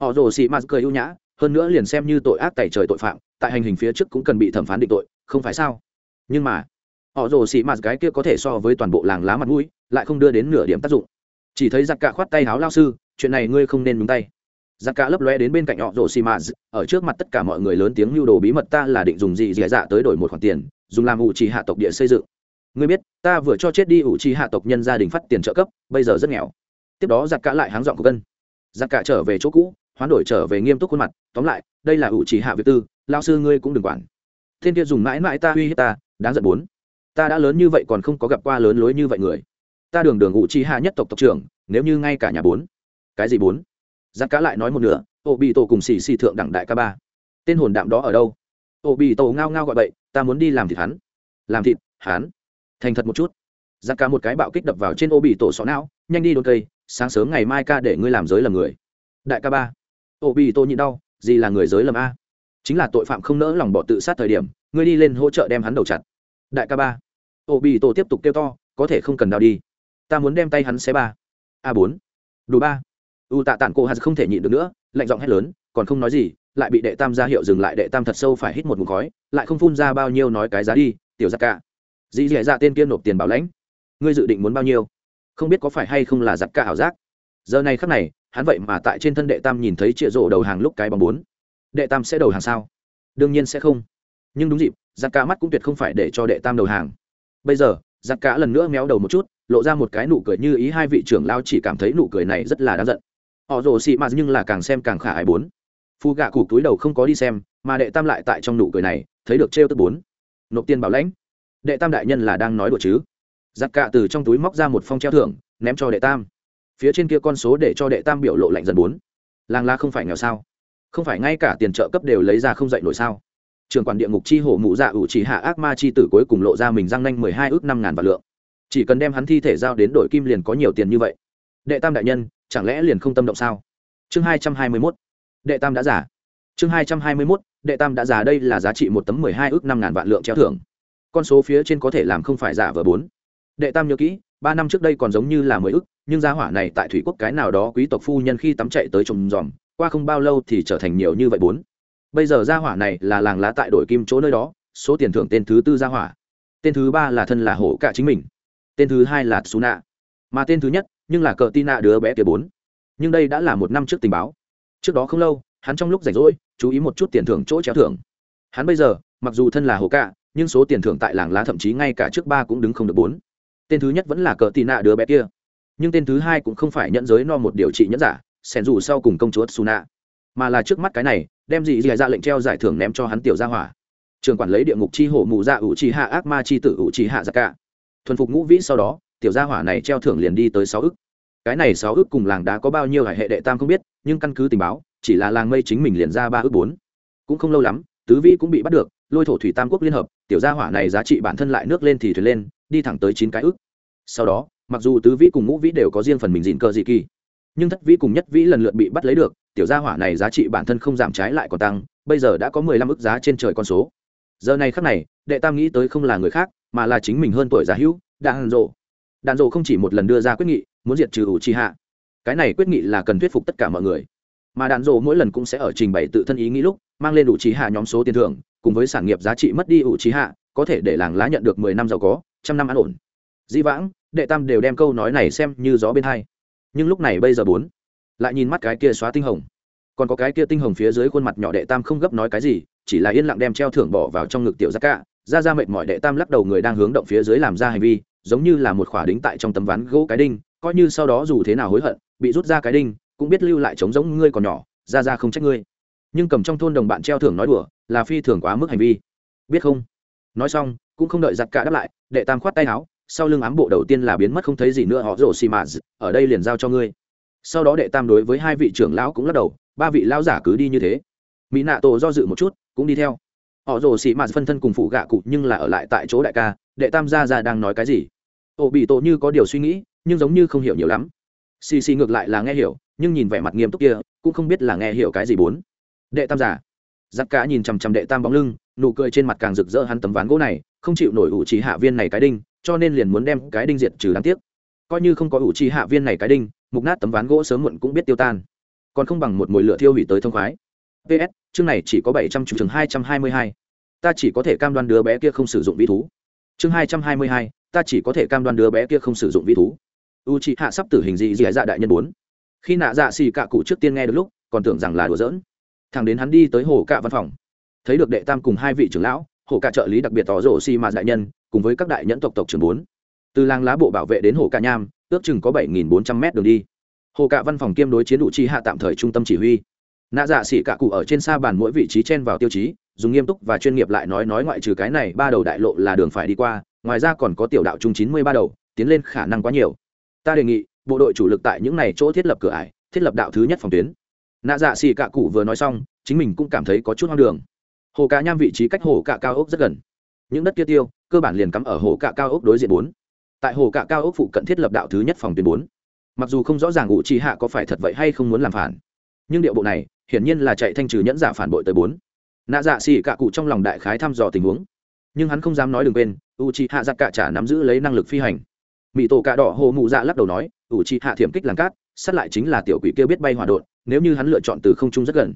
Họ rồ xì mạt cười ưu nhã, hơn nữa liền xem như tội ác tẩy trời tội phạm, tại hành hình phía trước cũng cần bị thẩm phán định tội, không phải sao? Nhưng mà, họ rồ xì mạt cái kia có thể so với toàn bộ làng lá mặt mũi, lại không đưa đến nửa điểm tác dụng. Chỉ thấy giặc cả khoát tay háo lao sư, chuyện này ngươi không nên nhúng tay. Giặc cả lấp lóe đến bên cạnh họ rồ xì mạt, ở trước mặt tất cả mọi người lớn tiếng lưu đồ bí mật ta là định dùng gì dì dạ tới đổi một khoản tiền dùng làm ủ trì hạ tộc địa xây dựng. Ngươi biết, ta vừa cho chết đi ủ trì hạ tộc nhân gia đình phát tiền trợ cấp, bây giờ rất nghèo. Tiếp đó giặc cả lại háng dọn của cân giặc cả trở về chỗ cũ, hoán đổi trở về nghiêm túc khuôn mặt, tóm lại, đây là ủ trì hạ việc tư lao sư ngươi cũng đừng quản. Thiên kia dùng mãi mãi ta uy hiếp ta, đáng giận bốn. Ta đã lớn như vậy còn không có gặp qua lớn lối như vậy người. Ta đường đường ủ trì hạ nhất tộc tộc trưởng, nếu như ngay cả nhà bốn. Cái gì bốn? Giặc cả lại nói một nửa ô bị tổ cùng xì xì thượng đẳng đại ca ba. Tên hồn đạm đó ở đâu? Ô bị tổ ngao ngao gọi bậy ta muốn đi làm thịt hắn. Làm thịt, hắn. Thành thật một chút. Giặc cả một cái bạo kích đập vào trên ô bị tổ xó não, nhanh đi đôn cây, sáng sớm ngày mai ca để ngươi làm giới lầm người. Đại ca ba. Ô bị Tô nhịn đau, gì là người giới lầm a? Chính là tội phạm không nỡ lòng bỏ tự sát thời điểm, ngươi đi lên hỗ trợ đem hắn đầu chặt. Đại ca ba. Ô bị tổ tiếp tục kêu to, có thể không cần đào đi. Ta muốn đem tay hắn xé ba. A bốn. Đủ ba. U tạ tản cô hà không thể nhịn được nữa, lạnh giọng hét lớn, còn không nói gì lại bị đệ tam ra hiệu dừng lại, đệ tam thật sâu phải hít một mục khói, lại không phun ra bao nhiêu nói cái giá đi, tiểu giặc cả. Dì dẻ dạ tên kia nộp tiền bảo lãnh. Ngươi dự định muốn bao nhiêu? Không biết có phải hay không là giặc cả ảo giác. Giờ này khắc này, hắn vậy mà tại trên thân đệ tam nhìn thấy chĩa rổ đầu hàng lúc cái bằng bốn. Đệ tam sẽ đầu hàng sao? Đương nhiên sẽ không. Nhưng đúng dịp, giặc cả mắt cũng tuyệt không phải để cho đệ tam đầu hàng. Bây giờ, giặc cả lần nữa méo đầu một chút, lộ ra một cái nụ cười như ý hai vị trưởng lao chỉ cảm thấy nụ cười này rất là đáng giận. Họ rồ xị mạt nhưng là càng xem càng khả ái bốn phu gạ cụ túi đầu không có đi xem, mà đệ tam lại tại trong nụ cười này, thấy được trêu tức bốn. Nộp tiền bảo lãnh. Đệ tam đại nhân là đang nói đùa chứ? Giặc cạ từ trong túi móc ra một phong treo thưởng, ném cho đệ tam. Phía trên kia con số để cho đệ tam biểu lộ lạnh dần bốn. Làng la không phải nghèo sao? Không phải ngay cả tiền trợ cấp đều lấy ra không dạy nổi sao? Trường quản địa ngục chi hổ mụ dạ ủ chỉ hạ ác ma chi tử cuối cùng lộ ra mình răng nanh mười hai ước năm ngàn vạn lượng. Chỉ cần đem hắn thi thể giao đến đội kim liền có nhiều tiền như vậy. Đệ tam đại nhân, chẳng lẽ liền không tâm động sao? Chương hai trăm hai mươi mốt đệ tam đã giả chương hai trăm hai mươi mốt, đệ tam đã giả đây là giá trị một tấm mười hai ước năm ngàn vạn lượng treo thưởng. Con số phía trên có thể làm không phải giả vờ bốn. Đệ tam nhớ kỹ, ba năm trước đây còn giống như là mười ước, nhưng giá hỏa này tại thủy quốc cái nào đó quý tộc phu nhân khi tắm chạy tới trồng dòm, qua không bao lâu thì trở thành nhiều như vậy bốn. Bây giờ gia hỏa này là làng lá tại đội kim chỗ nơi đó, số tiền thưởng tên thứ tư gia hỏa. Tên thứ ba là thân là hổ cả chính mình. Tên thứ hai là su nạ mà tên thứ nhất, nhưng là cờ tin nạ đứa bé kia bốn. Nhưng đây đã là một năm trước tình báo trước đó không lâu, hắn trong lúc rảnh rỗi, chú ý một chút tiền thưởng chỗ treo thưởng. Hắn bây giờ, mặc dù thân là hồ cạ, nhưng số tiền thưởng tại làng lá thậm chí ngay cả trước ba cũng đứng không được bốn. Tên thứ nhất vẫn là cờ tì nạ đứa bé kia. Nhưng tên thứ hai cũng không phải nhận giới no một điều trị nhẫn giả xẻn dù sau cùng công chúa suna mà là trước mắt cái này, đem gì dì ra lệnh treo giải thưởng ném cho hắn tiểu gia hỏa. Trường quản lấy địa ngục chi hổ mù dạ ủ trì hạ ác ma chi tử ủ trì hạ giặc cả. Thuần phục ngũ vĩ sau đó, tiểu gia hỏa này treo thưởng liền đi tới sáu ức cái này sáu ước cùng làng đá có bao nhiêu hải hệ đệ tam không biết, nhưng căn cứ tình báo, chỉ là làng mây chính mình liền ra ba ước bốn. Cũng không lâu lắm, tứ vĩ cũng bị bắt được, lôi thổ thủy tam quốc liên hợp, tiểu gia hỏa này giá trị bản thân lại nước lên thì thuyền lên, đi thẳng tới chín cái ước. Sau đó, mặc dù tứ vĩ cùng ngũ vĩ đều có riêng phần mình dịn cơ dị kỳ, nhưng thất vĩ cùng nhất vĩ lần lượt bị bắt lấy được, tiểu gia hỏa này giá trị bản thân không giảm trái lại còn tăng, bây giờ đã có mười lăm ước giá trên trời con số. Giờ này khắc này, đệ tam nghĩ tới không là người khác, mà là chính mình hơn tuổi giá hữu đang rộ đạn rộ không chỉ một lần đưa ra quyết nghị, muốn diệt trừ ủ trì hạ cái này quyết nghị là cần thuyết phục tất cả mọi người. Mà đạn rộ mỗi lần cũng sẽ ở trình bày tự thân ý nghĩ lúc, mang lên ủ trì hạ nhóm số tiền thưởng, cùng với sản nghiệp giá trị mất đi ủ trì hạ có thể để làng lá nhận được mười năm giàu có, trăm năm an ổn. Di vãng, đệ tam đều đem câu nói này xem như gió bên hai. Nhưng lúc này bây giờ bốn, lại nhìn mắt cái kia xóa tinh hồng. Còn có cái kia tinh hồng phía dưới khuôn mặt nhỏ đệ tam không gấp nói cái gì, chỉ là yên lặng đem treo thưởng bỏ vào trong ngực tiểu giác cả ra ra mệt mỏi đệ tam lắc đầu người đang hướng động phía dưới làm ra hành vi giống như là một khỏa đính tại trong tấm ván gỗ cái đinh, coi như sau đó dù thế nào hối hận, bị rút ra cái đinh, cũng biết lưu lại trống giống ngươi còn nhỏ, ra ra không trách ngươi. Nhưng cầm trong thôn đồng bạn treo thưởng nói đùa, là phi thường quá mức hành vi. Biết không? Nói xong, cũng không đợi giặt cả đáp lại, đệ tam khoát tay áo, sau lưng ám bộ đầu tiên là biến mất không thấy gì nữa, họ rổ xì mà ở đây liền giao cho ngươi. Sau đó đệ tam đối với hai vị trưởng lão cũng lắc đầu, ba vị lão giả cứ đi như thế. Mỹ nạ tổ do dự một chút, cũng đi theo. Họ rồ xì mạt phân thân cùng phụ gạ cụ nhưng là ở lại tại chỗ đại ca, đệ tam gia ra đang nói cái gì? Ổ bị tổ như có điều suy nghĩ, nhưng giống như không hiểu nhiều lắm. Xì xì ngược lại là nghe hiểu, nhưng nhìn vẻ mặt nghiêm túc kia, cũng không biết là nghe hiểu cái gì bốn. Đệ tam giả giặc cả nhìn chằm chằm đệ tam bóng lưng, nụ cười trên mặt càng rực rỡ hắn tấm ván gỗ này, không chịu nổi ủ trì hạ viên này cái đinh, cho nên liền muốn đem cái đinh diệt trừ đáng tiếc. Coi như không có ủ trì hạ viên này cái đinh, mục nát tấm ván gỗ sớm muộn cũng biết tiêu tan. Còn không bằng một mồi lửa thiêu hủy tới thông khoái. Ps chương này chỉ có bảy trăm chừng hai trăm hai mươi hai. Ta chỉ có thể cam đoan đứa bé kia không sử dụng vĩ thú. Chương hai trăm hai mươi hai ta chỉ có thể cam đoan đứa bé kia không sử dụng vi thú. U chị hạ sắp tử hình gì gì dạ đại nhân bốn. Khi nạ dạ xì cạ cụ trước tiên nghe được lúc, còn tưởng rằng là đùa giỡn. Thằng đến hắn đi tới hồ cạ văn phòng. Thấy được đệ tam cùng hai vị trưởng lão, hồ cạ trợ lý đặc biệt tỏ rổ xì mà đại nhân, cùng với các đại nhẫn tộc tộc trưởng bốn. Từ làng lá bộ bảo vệ đến hồ cạ nham, ước chừng có bảy nghìn bốn trăm mét đường đi. Hồ cạ văn phòng kiêm đối chiến đủ chi hạ tạm thời trung tâm chỉ huy. Nạ dạ xỉ cạ cụ ở trên xa bàn mỗi vị trí chen vào tiêu chí, dùng nghiêm túc và chuyên nghiệp lại nói nói ngoại trừ cái này, ba đầu đại lộ là đường phải đi qua ngoài ra còn có tiểu đạo chung chín mươi ba đầu, tiến lên khả năng quá nhiều. Ta đề nghị, bộ đội chủ lực tại những này chỗ thiết lập cửa ải, thiết lập đạo thứ nhất phòng tuyến. Nạ dạ xì cạ cụ vừa nói xong, chính mình cũng cảm thấy có chút hoang đường. Hồ cạ nham vị trí cách hồ cạ cao ốc rất gần. Những đất kia tiêu, cơ bản liền cắm ở hồ cạ cao ốc đối diện bốn. Tại hồ cạ cao ốc phụ cận thiết lập đạo thứ nhất phòng tuyến bốn. Mặc dù không rõ ràng ủ trì hạ có phải thật vậy hay không muốn làm phản, nhưng điệu bộ này hiển nhiên là chạy thanh trừ nhẫn giả phản bội tới bốn. Nạ dạ xì cạ cụ trong lòng đại khái thăm dò tình huống nhưng hắn không dám nói đừng quên u c h i hạ giặc cạ trả nắm giữ lấy năng lực phi hành. Mỹ tổ cạ đỏ hồ mụ dạ lắc đầu nói u c h i hạ thiểm kích làng cát, sát lại chính là tiểu quỷ kia biết bay hòa đột nếu như hắn lựa chọn từ không trung rất gần.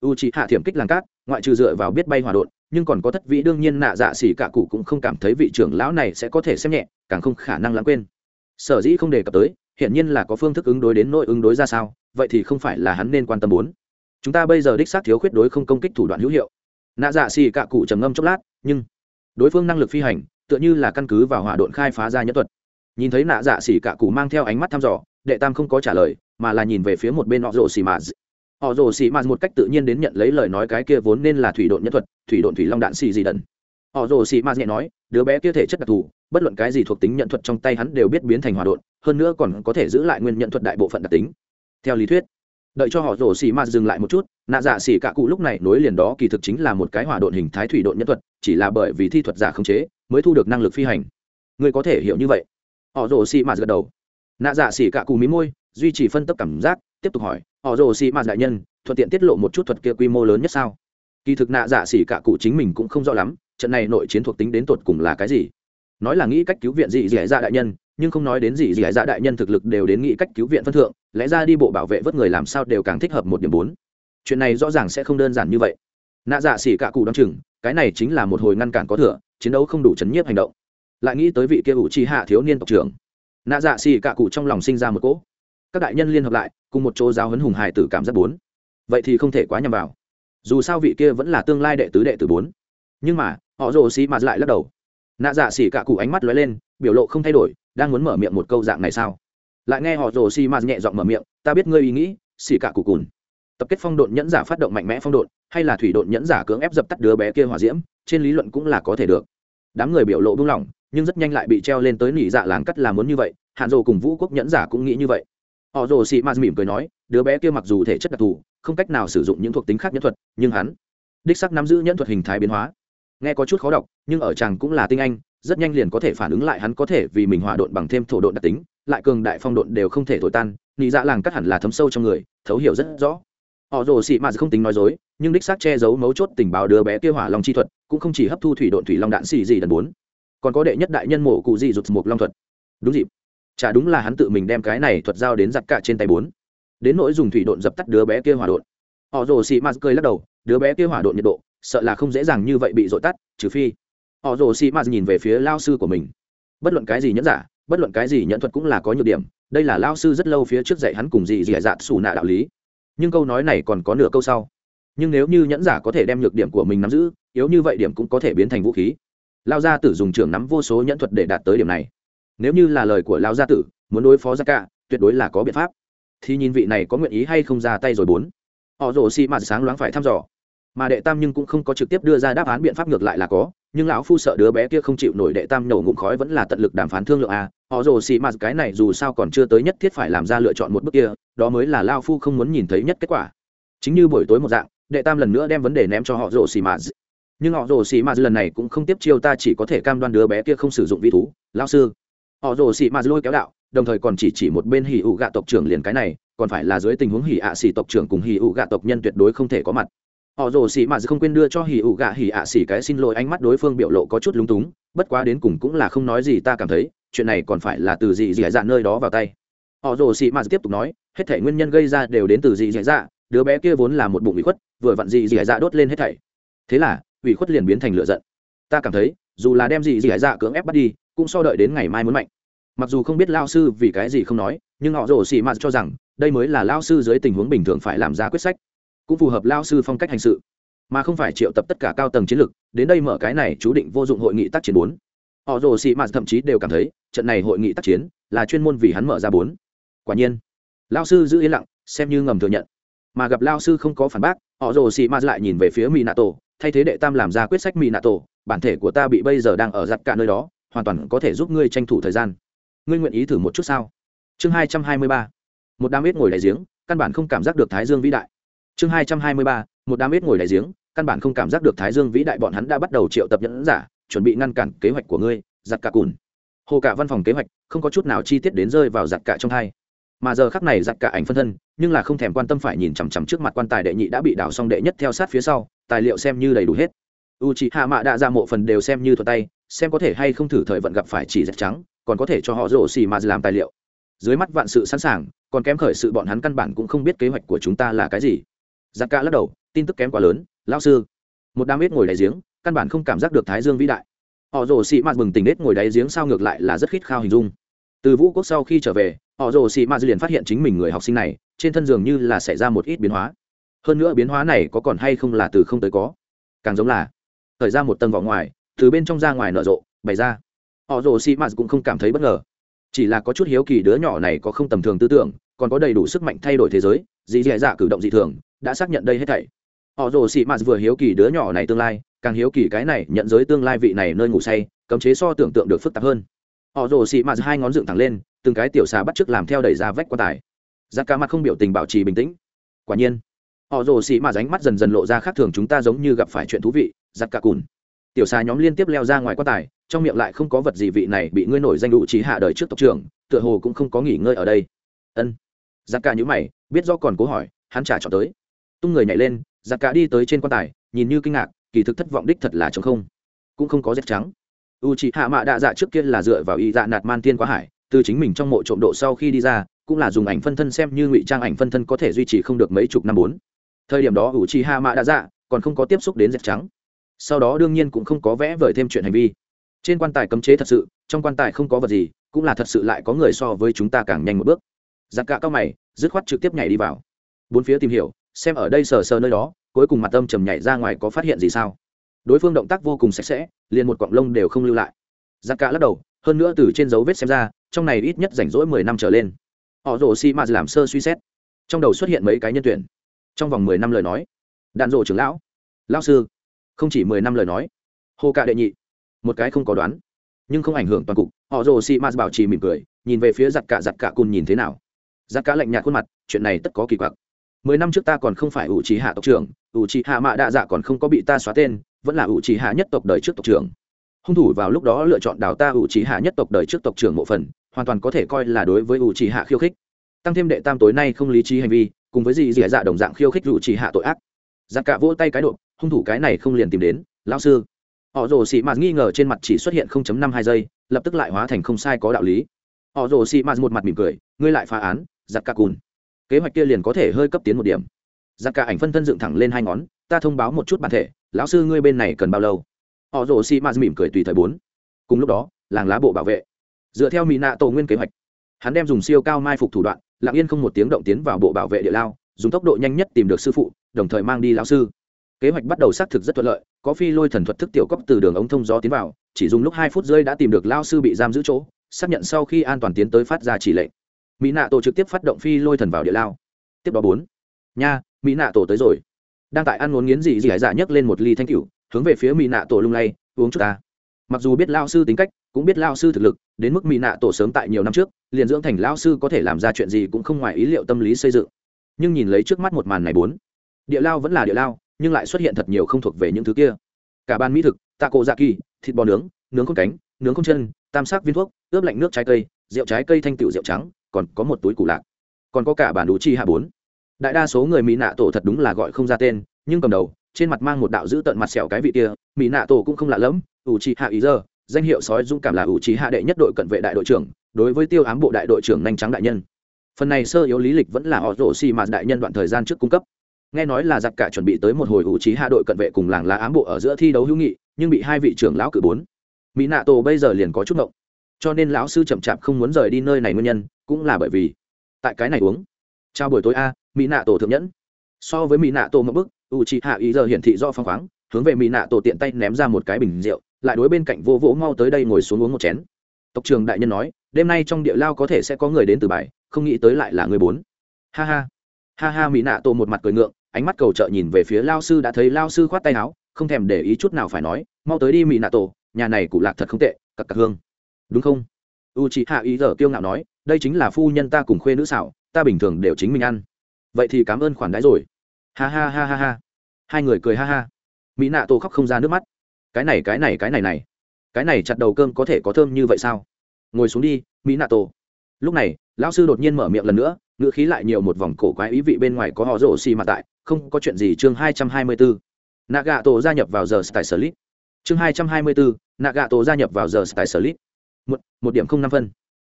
U c h i hạ thiểm kích làng cát, ngoại trừ dựa vào biết bay hòa đột nhưng còn có thất vị đương nhiên nạ dạ xỉ cạ cụ cũng không cảm thấy vị trưởng lão này sẽ có thể xem nhẹ, càng không khả năng lãng quên. Sở dĩ không đề cập tới hiện nhiên là có phương thức ứng đối đến nội ứng đối ra sao, vậy thì không phải là hắn nên quan tâm bốn. Chúng ta bây giờ đích xác thiếu khuyết đối không công kích thủ đoạn hữu hiệu. Nạ dạ xì cạ cụ trầm ngâm chốc lát, nhưng đối phương năng lực phi hành, tựa như là căn cứ vào hỏa độn khai phá ra nhẫn thuật. Nhìn thấy nạ dạ xỉ cạ cụ mang theo ánh mắt thăm dò, đệ tam không có trả lời, mà là nhìn về phía một bên họ rồ xì mà họ rồ xì mà một cách tự nhiên đến nhận lấy lời nói cái kia vốn nên là thủy độn nhẫn thuật, thủy độn thủy long đạn xì gì đần. Họ rồ xì mà nhẹ nói, đứa bé kia thể chất đặc thù, bất luận cái gì thuộc tính nhận thuật trong tay hắn đều biết biến thành hỏa độn, hơn nữa còn có thể giữ lại nguyên nhận thuật đại bộ phận đặc tính. Theo lý thuyết đợi cho họ rổ xì mạt dừng lại một chút, nạ dạ xỉ cạ cụ lúc này nối liền đó kỳ thực chính là một cái hỏa độn hình thái thủy độn nhân thuật, chỉ là bởi vì thi thuật giả khống chế, mới thu được năng lực phi hành. Người có thể hiểu như vậy. Họ rổ xì mạt gật đầu. Nạ dạ xỉ cạ cụ mí môi, duy trì phân tấp cảm giác, tiếp tục hỏi, họ rổ xì mạt đại nhân, thuận tiện tiết lộ một chút thuật kia quy mô lớn nhất sao? Kỳ thực nạ dạ xỉ cạ cụ chính mình cũng không rõ lắm, trận này nội chiến thuộc tính đến tột cùng là cái gì. Nói là nghĩ cách cứu viện dị dẻ dạ đại nhân nhưng không nói đến gì gì dạ đại nhân thực lực đều đến nghĩ cách cứu viện phân thượng, lẽ ra đi bộ bảo vệ vớt người làm sao đều càng thích hợp một điểm bốn. Chuyện này rõ ràng sẽ không đơn giản như vậy. Nạ dạ xỉ cả cụ đ o chừng, cái này chính là một hồi ngăn cản có thừa, chiến đấu không đủ chấn nhiếp hành động. Lại nghĩ tới vị kia ủ tri hạ thiếu niên tộc trưởng. Nạ dạ xỉ cả cụ trong lòng sinh ra một cỗ. Các đại nhân liên hợp lại, cùng một chỗ giáo hấn hùng hải tử cảm giác bốn. Vậy thì không thể quá nhầm vào. Dù sao vị kia vẫn là tương lai đệ tứ đệ tử bốn. Nhưng mà, họ rồ xì mà lại lắc đầu nạ dạ xỉ cả cụ ánh mắt lóe lên, biểu lộ không thay đổi, đang muốn mở miệng một câu dạng này sao? Lại nghe họ rồ xi mạt nhẹ giọng mở miệng, ta biết ngươi ý nghĩ, xỉ cả cụ cùn. Tập kết phong độn nhẫn giả phát động mạnh mẽ phong độn, hay là thủy độn nhẫn giả cưỡng ép dập tắt đứa bé kia hỏa diễm, trên lý luận cũng là có thể được. Đám người biểu lộ buông lỏng, nhưng rất nhanh lại bị treo lên tới nỉ dạ làng cắt là muốn như vậy hạn rồ cùng vũ quốc nhẫn giả cũng nghĩ như vậy. Họ rồ xị mạt mỉm cười nói, đứa bé kia mặc dù thể chất đặc thù, không cách nào sử dụng những thuộc tính khác nhẫn thuật, nhưng hắn đích sắc nắm giữ nhẫn thuật hình thái biến hóa nghe có chút khó đọc, nhưng ở chàng cũng là tinh anh, rất nhanh liền có thể phản ứng lại hắn có thể vì mình hòa độn bằng thêm thổ độn đặc tính, lại cường đại phong độn đều không thể thổi tan nghĩ dạ làng cắt hẳn là thấm sâu trong người, thấu hiểu rất rõ. Họ rồ xị mạt không tính nói dối, nhưng đích xác che giấu mấu chốt tình báo đứa bé kia hỏa long chi thuật, cũng không chỉ hấp thu thủy độn thủy long đạn xì gì đần bốn. Còn có đệ nhất đại nhân mổ cụ gì rụt một long thuật. Đúng dịp. Chả đúng là hắn tự mình đem cái này thuật giao đến giặc cả trên tay bốn. Đến nỗi dùng thủy độn dập tắt đứa bé kia hỏa độn. Họ rồ xị mạt cười lắc đầu, đứa bé kia hỏa độn nhiệt độ sợ là không dễ dàng như vậy bị dội tắt, trừ phi. Họ rồ xì mạt nhìn về phía lao sư của mình. Bất luận cái gì nhẫn giả, bất luận cái gì nhẫn thuật cũng là có nhược điểm, đây là lao sư rất lâu phía trước dạy hắn cùng gì dì dạt xù nạ đạo lý. Nhưng câu nói này còn có nửa câu sau. Nhưng nếu như nhẫn giả có thể đem nhược điểm của mình nắm giữ, yếu như vậy điểm cũng có thể biến thành vũ khí. Lao gia tử dùng trưởng nắm vô số nhẫn thuật để đạt tới điểm này. Nếu như là lời của lao gia tử, muốn đối phó ra cả, tuyệt đối là có biện pháp. Thì nhìn vị này có nguyện ý hay không ra tay rồi bốn. Họ rồ xì mạt sáng loáng phải thăm dò mà đệ tam nhưng cũng không có trực tiếp đưa ra đáp án biện pháp ngược lại là có, nhưng lão phu sợ đứa bé kia không chịu nổi đệ tam nổ ngụm khói vẫn là tận lực đàm phán thương lượng a họ rồ xì mạt cái này dù sao còn chưa tới nhất thiết phải làm ra lựa chọn một bước kia, đó mới là lao phu không muốn nhìn thấy nhất kết quả. Chính như buổi tối một dạng, đệ tam lần nữa đem vấn đề ném cho họ rồ xì mạt nhưng họ rồ xì mạt lần này cũng không tiếp chiêu ta chỉ có thể cam đoan đứa bé kia không sử dụng vi thú lao sư. Họ rồ xì mạt lôi kéo đạo, đồng thời còn chỉ chỉ một bên hỉ ụ gạ tộc trưởng liền cái này, còn phải là dưới tình huống hỉ ạ xì tộc trưởng cùng hỉ ụ gạ tộc nhân tuyệt đối không thể có mặt họ rồ xì mà không quên đưa cho hỉ ủ gạ hỉ ạ xỉ cái xin lỗi ánh mắt đối phương biểu lộ có chút lúng túng, bất quá đến cùng cũng là không nói gì ta cảm thấy, chuyện này còn phải là từ gì dì dạ nơi đó vào tay. Họ rồ xì mà tiếp tục nói, hết thể nguyên nhân gây ra đều đến từ gì dì dạ đứa bé kia vốn là một bụng ủy khuất, vừa vặn gì dì dạ đốt lên hết thảy. Thế là, ủy khuất liền biến thành lựa giận. Ta cảm thấy, dù là đem gì dì dạ cưỡng ép bắt đi, cũng so đợi đến ngày mai muốn mạnh. Mặc dù không biết lao sư vì cái gì không nói, nhưng họ rồ xì mà cho rằng, đây mới là lao sư dưới tình huống bình thường phải làm ra quyết sách cũng phù hợp lao sư phong cách hành sự, mà không phải triệu tập tất cả cao tầng chiến lược, đến đây mở cái này chú định vô dụng hội nghị tác chiến bốn. Họ rồ xì mà thậm chí đều cảm thấy, trận này hội nghị tác chiến là chuyên môn vì hắn mở ra bốn. Quả nhiên, lao sư giữ yên lặng, xem như ngầm thừa nhận. Mà gặp lao sư không có phản bác, họ rồ xì mà lại nhìn về phía mỹ nạ tổ thay thế đệ tam làm ra quyết sách mỹ nạ tổ bản thể của ta bị bây giờ đang ở giặt cả nơi đó, hoàn toàn có thể giúp ngươi tranh thủ thời gian. Ngươi nguyện ý thử một chút sao? Chương hai trăm hai mươi ba. Một đám ít ngồi đại giếng, căn bản không cảm giác được thái dương vĩ đại chương hai trăm hai mươi ba, một đám ít ngồi đại giếng, căn bản không cảm giác được thái dương vĩ đại bọn hắn đã bắt đầu triệu tập nhẫn giả, chuẩn bị ngăn cản kế hoạch của ngươi, giặt cả cùn. Hồ cả văn phòng kế hoạch, không có chút nào chi tiết đến rơi vào giặt cả trong hai. Mà giờ khắc này giặt cả ảnh phân thân, nhưng là không thèm quan tâm phải nhìn chằm chằm trước mặt quan tài đệ nhị đã bị đảo xong đệ nhất theo sát phía sau, tài liệu xem như đầy đủ hết. U chị hạ mạ đã ra mộ phần đều xem như thuật tay, xem có thể hay không thử thời vận gặp phải chỉ giặt trắng, còn có thể cho họ rổ xì mà làm tài liệu. Dưới mắt vạn sự sẵn sàng, còn kém khởi sự bọn hắn căn bản cũng không biết kế hoạch của chúng ta là cái gì giặc cả lắc đầu, tin tức kém quá lớn lao sư. Một đám ít ngồi đáy giếng, căn bản không cảm giác được thái dương vĩ đại. Họ rồ xị mạt mừng tình nết ngồi đáy giếng sao ngược lại là rất khít khao hình dung. Từ vũ quốc sau khi trở về, họ rồ xị mạt liền phát hiện chính mình người học sinh này, trên thân giường như là xảy ra một ít biến hóa. Hơn nữa biến hóa này có còn hay không là từ không tới có. Càng giống là, thời ra một tầng vỏ ngoài, từ bên trong ra ngoài nở rộ, bày ra. Họ rồ xị mạt cũng không cảm thấy bất ngờ. Chỉ là có chút hiếu kỳ đứa nhỏ này có không tầm thường tư tưởng, còn có đầy đủ sức mạnh thay đổi thế giới, dì dì dạ cử động dị thường đã xác nhận đây hết thảy. Họ rồ xị mạt vừa hiếu kỳ đứa nhỏ này tương lai, càng hiếu kỳ cái này nhận giới tương lai vị này nơi ngủ say, cấm chế so tưởng tượng được phức tạp hơn. Họ rồ xị mạt hai ngón dựng thẳng lên, từng cái tiểu xà bắt chước làm theo đẩy ra vách quan tài. Giặc cả mặt không biểu tình bảo trì bình tĩnh. Quả nhiên, họ rồ xị mạt ánh mắt dần dần lộ ra khác thường chúng ta giống như gặp phải chuyện thú vị, giặc cả cùn. Tiểu xà nhóm liên tiếp leo ra ngoài quan tài, trong miệng lại không có vật gì vị này bị ngươi nổi danh đủ trí hạ đời trước tộc trưởng, tựa hồ cũng không có nghỉ ngơi ở đây. Ân. Giặc cả nhữ mày, biết do còn cố hỏi, hắn trả cho tới tung người nhảy lên, giặc cả đi tới trên quan tài, nhìn như kinh ngạc, kỳ thực thất vọng đích thật là chống không. Cũng không có dép trắng. U c hạ mạ đạ dạ trước kia là dựa vào y dạ nạt man tiên quá hải, từ chính mình trong mộ trộm độ sau khi đi ra, cũng là dùng ảnh phân thân xem như ngụy trang ảnh phân thân có thể duy trì không được mấy chục năm bốn. Thời điểm đó u c hạ mạ đạ dạ còn không có tiếp xúc đến dép trắng. Sau đó đương nhiên cũng không có vẽ vời thêm chuyện hành vi. Trên quan tài cấm chế thật sự, trong quan tài không có vật gì, cũng là thật sự lại có người so với chúng ta càng nhanh một bước. Giặc cả cao mày, dứt khoát trực tiếp nhảy đi vào. Bốn phía tìm hiểu xem ở đây sờ sờ nơi đó, cuối cùng mặt âm trầm nhảy ra ngoài có phát hiện gì sao? Đối phương động tác vô cùng sạch sẽ, liền một cọng lông đều không lưu lại. Giặc cả lắc đầu, hơn nữa từ trên dấu vết xem ra, trong này ít nhất rảnh rỗi mười năm trở lên. Họ rồ xi mạt làm sơ suy xét. Trong đầu xuất hiện mấy cái nhân tuyển. Trong vòng mười năm lời nói. Đạn rộ trưởng lão. Lão sư. Không chỉ mười năm lời nói. Hồ cạ đệ nhị. Một cái không có đoán. Nhưng không ảnh hưởng toàn cục, họ rồ xi mạt bảo trì mỉm cười, nhìn về phía giặc cả giặc cả cùn nhìn thế nào. Giặc cả lạnh nhạt khuôn mặt, chuyện này tất có kỳ quặc mười năm trước ta còn không phải ủ trí hạ tộc trưởng ủ trí hạ mạ đạ dạ còn không có bị ta xóa tên, vẫn là ủ trí hạ nhất tộc đời trước tộc trưởng. Hung thủ vào lúc đó lựa chọn đào ta ủ trí hạ nhất tộc đời trước tộc trưởng mộ phần, hoàn toàn có thể coi là đối với ủ trí hạ khiêu khích. Tăng thêm đệ tam tối nay không lý trí hành vi, cùng với gì dì dạ đồng dạng khiêu khích ủ trí hạ tội ác. Giặc cả vỗ tay cái độ hung thủ cái này không liền tìm đến, lão sư. Họ rồ xị mạt nghi ngờ trên mặt chỉ xuất hiện 0.52 giây, lập tức lại hóa thành không sai có đạo lý. Họ rồ xị mạt một mặt mỉm cười, ngươi lại phá án, giặc cả cùn kế hoạch kia liền có thể hơi cấp tiến một điểm. Giặc cả ảnh phân thân dựng thẳng lên hai ngón, ta thông báo một chút bản thể, lão sư ngươi bên này cần bao lâu? Họ rồ xi mạt mỉm cười tùy thời bốn. Cùng lúc đó, làng lá bộ bảo vệ. Dựa theo mỹ nạ tổ nguyên kế hoạch, hắn đem dùng siêu cao mai phục thủ đoạn, lặng yên không một tiếng động tiến vào bộ bảo vệ địa lao, dùng tốc độ nhanh nhất tìm được sư phụ, đồng thời mang đi lão sư. Kế hoạch bắt đầu xác thực rất thuận lợi, có phi lôi thần thuật thức tiểu cốc từ đường ống thông gió tiến vào, chỉ dùng lúc hai phút rơi đã tìm được lao sư bị giam giữ chỗ, xác nhận sau khi an toàn tiến tới phát ra chỉ lệnh mỹ nạ tổ trực tiếp phát động phi lôi thần vào địa lao. Tiếp đó bốn. Nha, mỹ nạ tổ tới rồi. Đang tại ăn ngốn nghiến gì gì hải dạ nhấc lên một ly thanh cửu, hướng về phía mỹ nạ tổ lung lay, uống chút ta. Mặc dù biết lao sư tính cách, cũng biết lao sư thực lực, đến mức mỹ nạ tổ sớm tại nhiều năm trước, liền dưỡng thành lao sư có thể làm ra chuyện gì cũng không ngoài ý liệu tâm lý xây dựng. Nhưng nhìn lấy trước mắt một màn này bốn. Địa lao vẫn là địa lao, nhưng lại xuất hiện thật nhiều không thuộc về những thứ kia. Cả ban mỹ thực tạ cổ dạ kỳ thịt bò nướng nướng con cánh, nướng con chân, tam sắc viên thuốc, ướp lạnh nước trái cây, rượu trái cây thanh tựu rượu trắng còn có một túi củ lạc. Còn có cả bản đủ chi hạ bốn. Đại đa số người mỹ nạ tổ thật đúng là gọi không ra tên, nhưng cầm đầu, trên mặt mang một đạo dữ tận mặt sẹo cái vị kia, mỹ nạ tổ cũng không lạ lẫm, ủ trì hạ ý giờ danh hiệu sói dũng cảm là ủ trì hạ đệ nhất đội cận vệ đại đội trưởng, đối với tiêu ám bộ đại đội trưởng nhanh trắng đại nhân. Phần này sơ yếu lý lịch vẫn là họ rổ xì mạt đại nhân đoạn thời gian trước cung cấp. Nghe nói là giặc cả chuẩn bị tới một hồi ủ trí hạ đội cận vệ cùng làng lá ám bộ ở giữa thi đấu hữu nghị, nhưng bị hai vị trưởng lão cử bốn. Mỹ nạ tổ bây giờ liền có chút ngộng cho nên lão sư chậm chạp không muốn rời đi nơi này nguyên nhân, cũng là bởi vì, tại cái này uống. Chào buổi tối a mỹ nạ tổ thượng nhẫn. So với mỹ nạ tổ một bức u chị hạ ý giờ hiển thị do phong khoáng, hướng về mỹ nạ tổ tiện tay ném ra một cái bình rượu, lại đối bên cạnh vô vỗ mau tới đây ngồi xuống uống một chén. Tộc trường đại nhân nói, đêm nay trong địa lao có thể sẽ có người đến từ bài, không nghĩ tới lại là người bốn. Ha ha. Ha ha mỹ nạ tổ một mặt cười ngượng, ánh mắt cầu trợ nhìn về phía lao sư đã thấy lao sư khoát tay áo, không thèm để ý chút nào phải nói, mau tới đi mỹ nạ tổ nhà này cụ lạc thật không tệ cặp cặp hương đúng không? U chị hạ ý giờ kiêu ngạo nói, đây chính là phu nhân ta cùng khuê nữ xảo, ta bình thường đều chính mình ăn. Vậy thì cảm ơn khoản đãi rồi. Ha ha ha ha ha. Hai người cười ha ha. Mỹ nạ tổ khóc không ra nước mắt. Cái này cái này cái này này. Cái này chặt đầu cơm có thể có thơm như vậy sao? Ngồi xuống đi, mỹ nạ tổ. Lúc này, lão sư đột nhiên mở miệng lần nữa, ngữ khí lại nhiều một vòng cổ quái ý vị bên ngoài có họ rổ xì mà tại, không có chuyện gì chương hai trăm hai mươi bốn nạ gạ tổ gia nhập vào giờ tại sở lít chương hai trăm hai mươi bốn nạ gạ tổ gia nhập vào giờ tại sở lít một, một điểm không năm phân.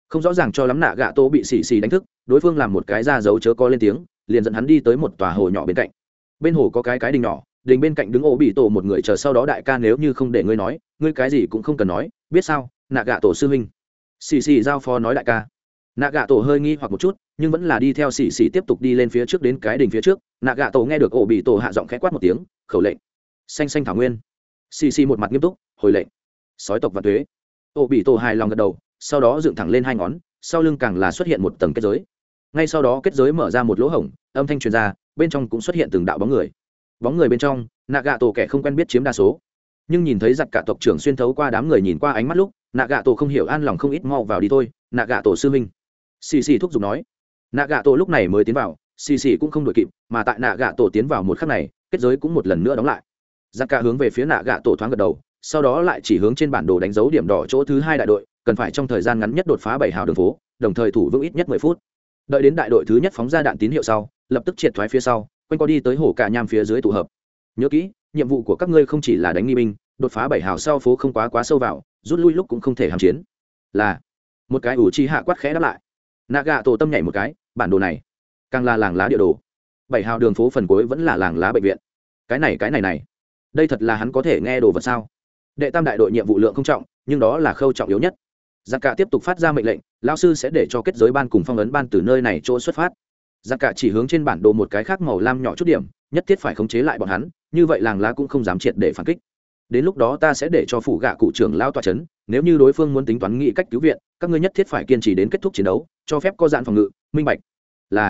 Không rõ ràng cho lắm nạ gạ tô bị xì xì đánh thức đối phương làm một cái ra dấu chớ có lên tiếng liền dẫn hắn đi tới một tòa hồ nhỏ bên cạnh. Bên hồ có cái cái đình nhỏ đình bên cạnh đứng ổ bị tổ một người chờ sau đó đại ca nếu như không để ngươi nói ngươi cái gì cũng không cần nói biết sao nạ gạ tổ sư huynh. Xì xì giao phó nói đại ca. Nạ gạ tổ hơi nghi hoặc một chút nhưng vẫn là đi theo xì xì tiếp tục đi lên phía trước đến cái đình phía trước nạ gạ tổ nghe được ổ bị tổ hạ giọng khẽ quát một tiếng khẩu lệnh. Xanh xanh thảo nguyên. Xì xì một mặt nghiêm túc hồi lệnh. Sói tộc và thuế ổ bị tổ hài lòng gật đầu, sau đó dựng thẳng lên hai ngón, sau lưng càng là xuất hiện một tầng kết giới. Ngay sau đó kết giới mở ra một lỗ hổng, âm thanh truyền ra, bên trong cũng xuất hiện từng đạo bóng người. Bóng người bên trong nạ gạ tổ kẻ không quen biết chiếm đa số. Nhưng nhìn thấy giặc cả tộc trưởng xuyên thấu qua đám người nhìn qua ánh mắt lúc nạ gạ tổ không hiểu an lòng không ít mau vào đi thôi nạ gạ tổ sư minh xì xì thúc giục nói. Nạ gạ tổ lúc này mới tiến vào, xì xì cũng không đội kịp, mà tại nạ gạ tổ tiến vào một khắc này, kết giới cũng một lần nữa đóng lại. Giặc cả hướng về phía nạ gạ tổ thoáng gật đầu sau đó lại chỉ hướng trên bản đồ đánh dấu điểm đỏ chỗ thứ hai đại đội, cần phải trong thời gian ngắn nhất đột phá bảy hào đường phố, đồng thời thủ vững ít nhất mười phút. Đợi đến đại đội thứ nhất phóng ra đạn tín hiệu sau, lập tức triệt thoái phía sau, quanh co đi tới hồ cả nham phía dưới tụ hợp. Nhớ kỹ, nhiệm vụ của các ngươi không chỉ là đánh nghi binh, đột phá bảy hào sau phố không quá quá sâu vào, rút lui lúc cũng không thể hàm chiến. Là, một cái ủ chi hạ quát khẽ đáp lại. Nạ gạ tổ tâm nhảy một cái, bản đồ này càng là làng lá địa đồ. Bảy hào đường phố phần cuối vẫn là làng lá bệnh viện. Cái này cái này này, đây thật là hắn có thể nghe đồ vật sao? Đệ tam đại đội nhiệm vụ lượng không trọng, nhưng đó là khâu trọng yếu nhất. Giặc cả tiếp tục phát ra mệnh lệnh lao sư sẽ để cho kết giới ban cùng phong ấn ban từ nơi này chỗ xuất phát. Giặc cả chỉ hướng trên bản đồ một cái khác màu lam nhỏ chút điểm, nhất thiết phải khống chế lại bọn hắn, như vậy làng lá cũng không dám triệt để phản kích. Đến lúc đó ta sẽ để cho phủ gạ cụ trưởng lao tòa c h ấ n nếu như đối phương muốn tính toán nghĩ cách cứu viện, các ngươi nhất thiết phải kiên trì đến kết thúc chiến đấu, cho phép có dạn phòng ngự, minh bạch. Là.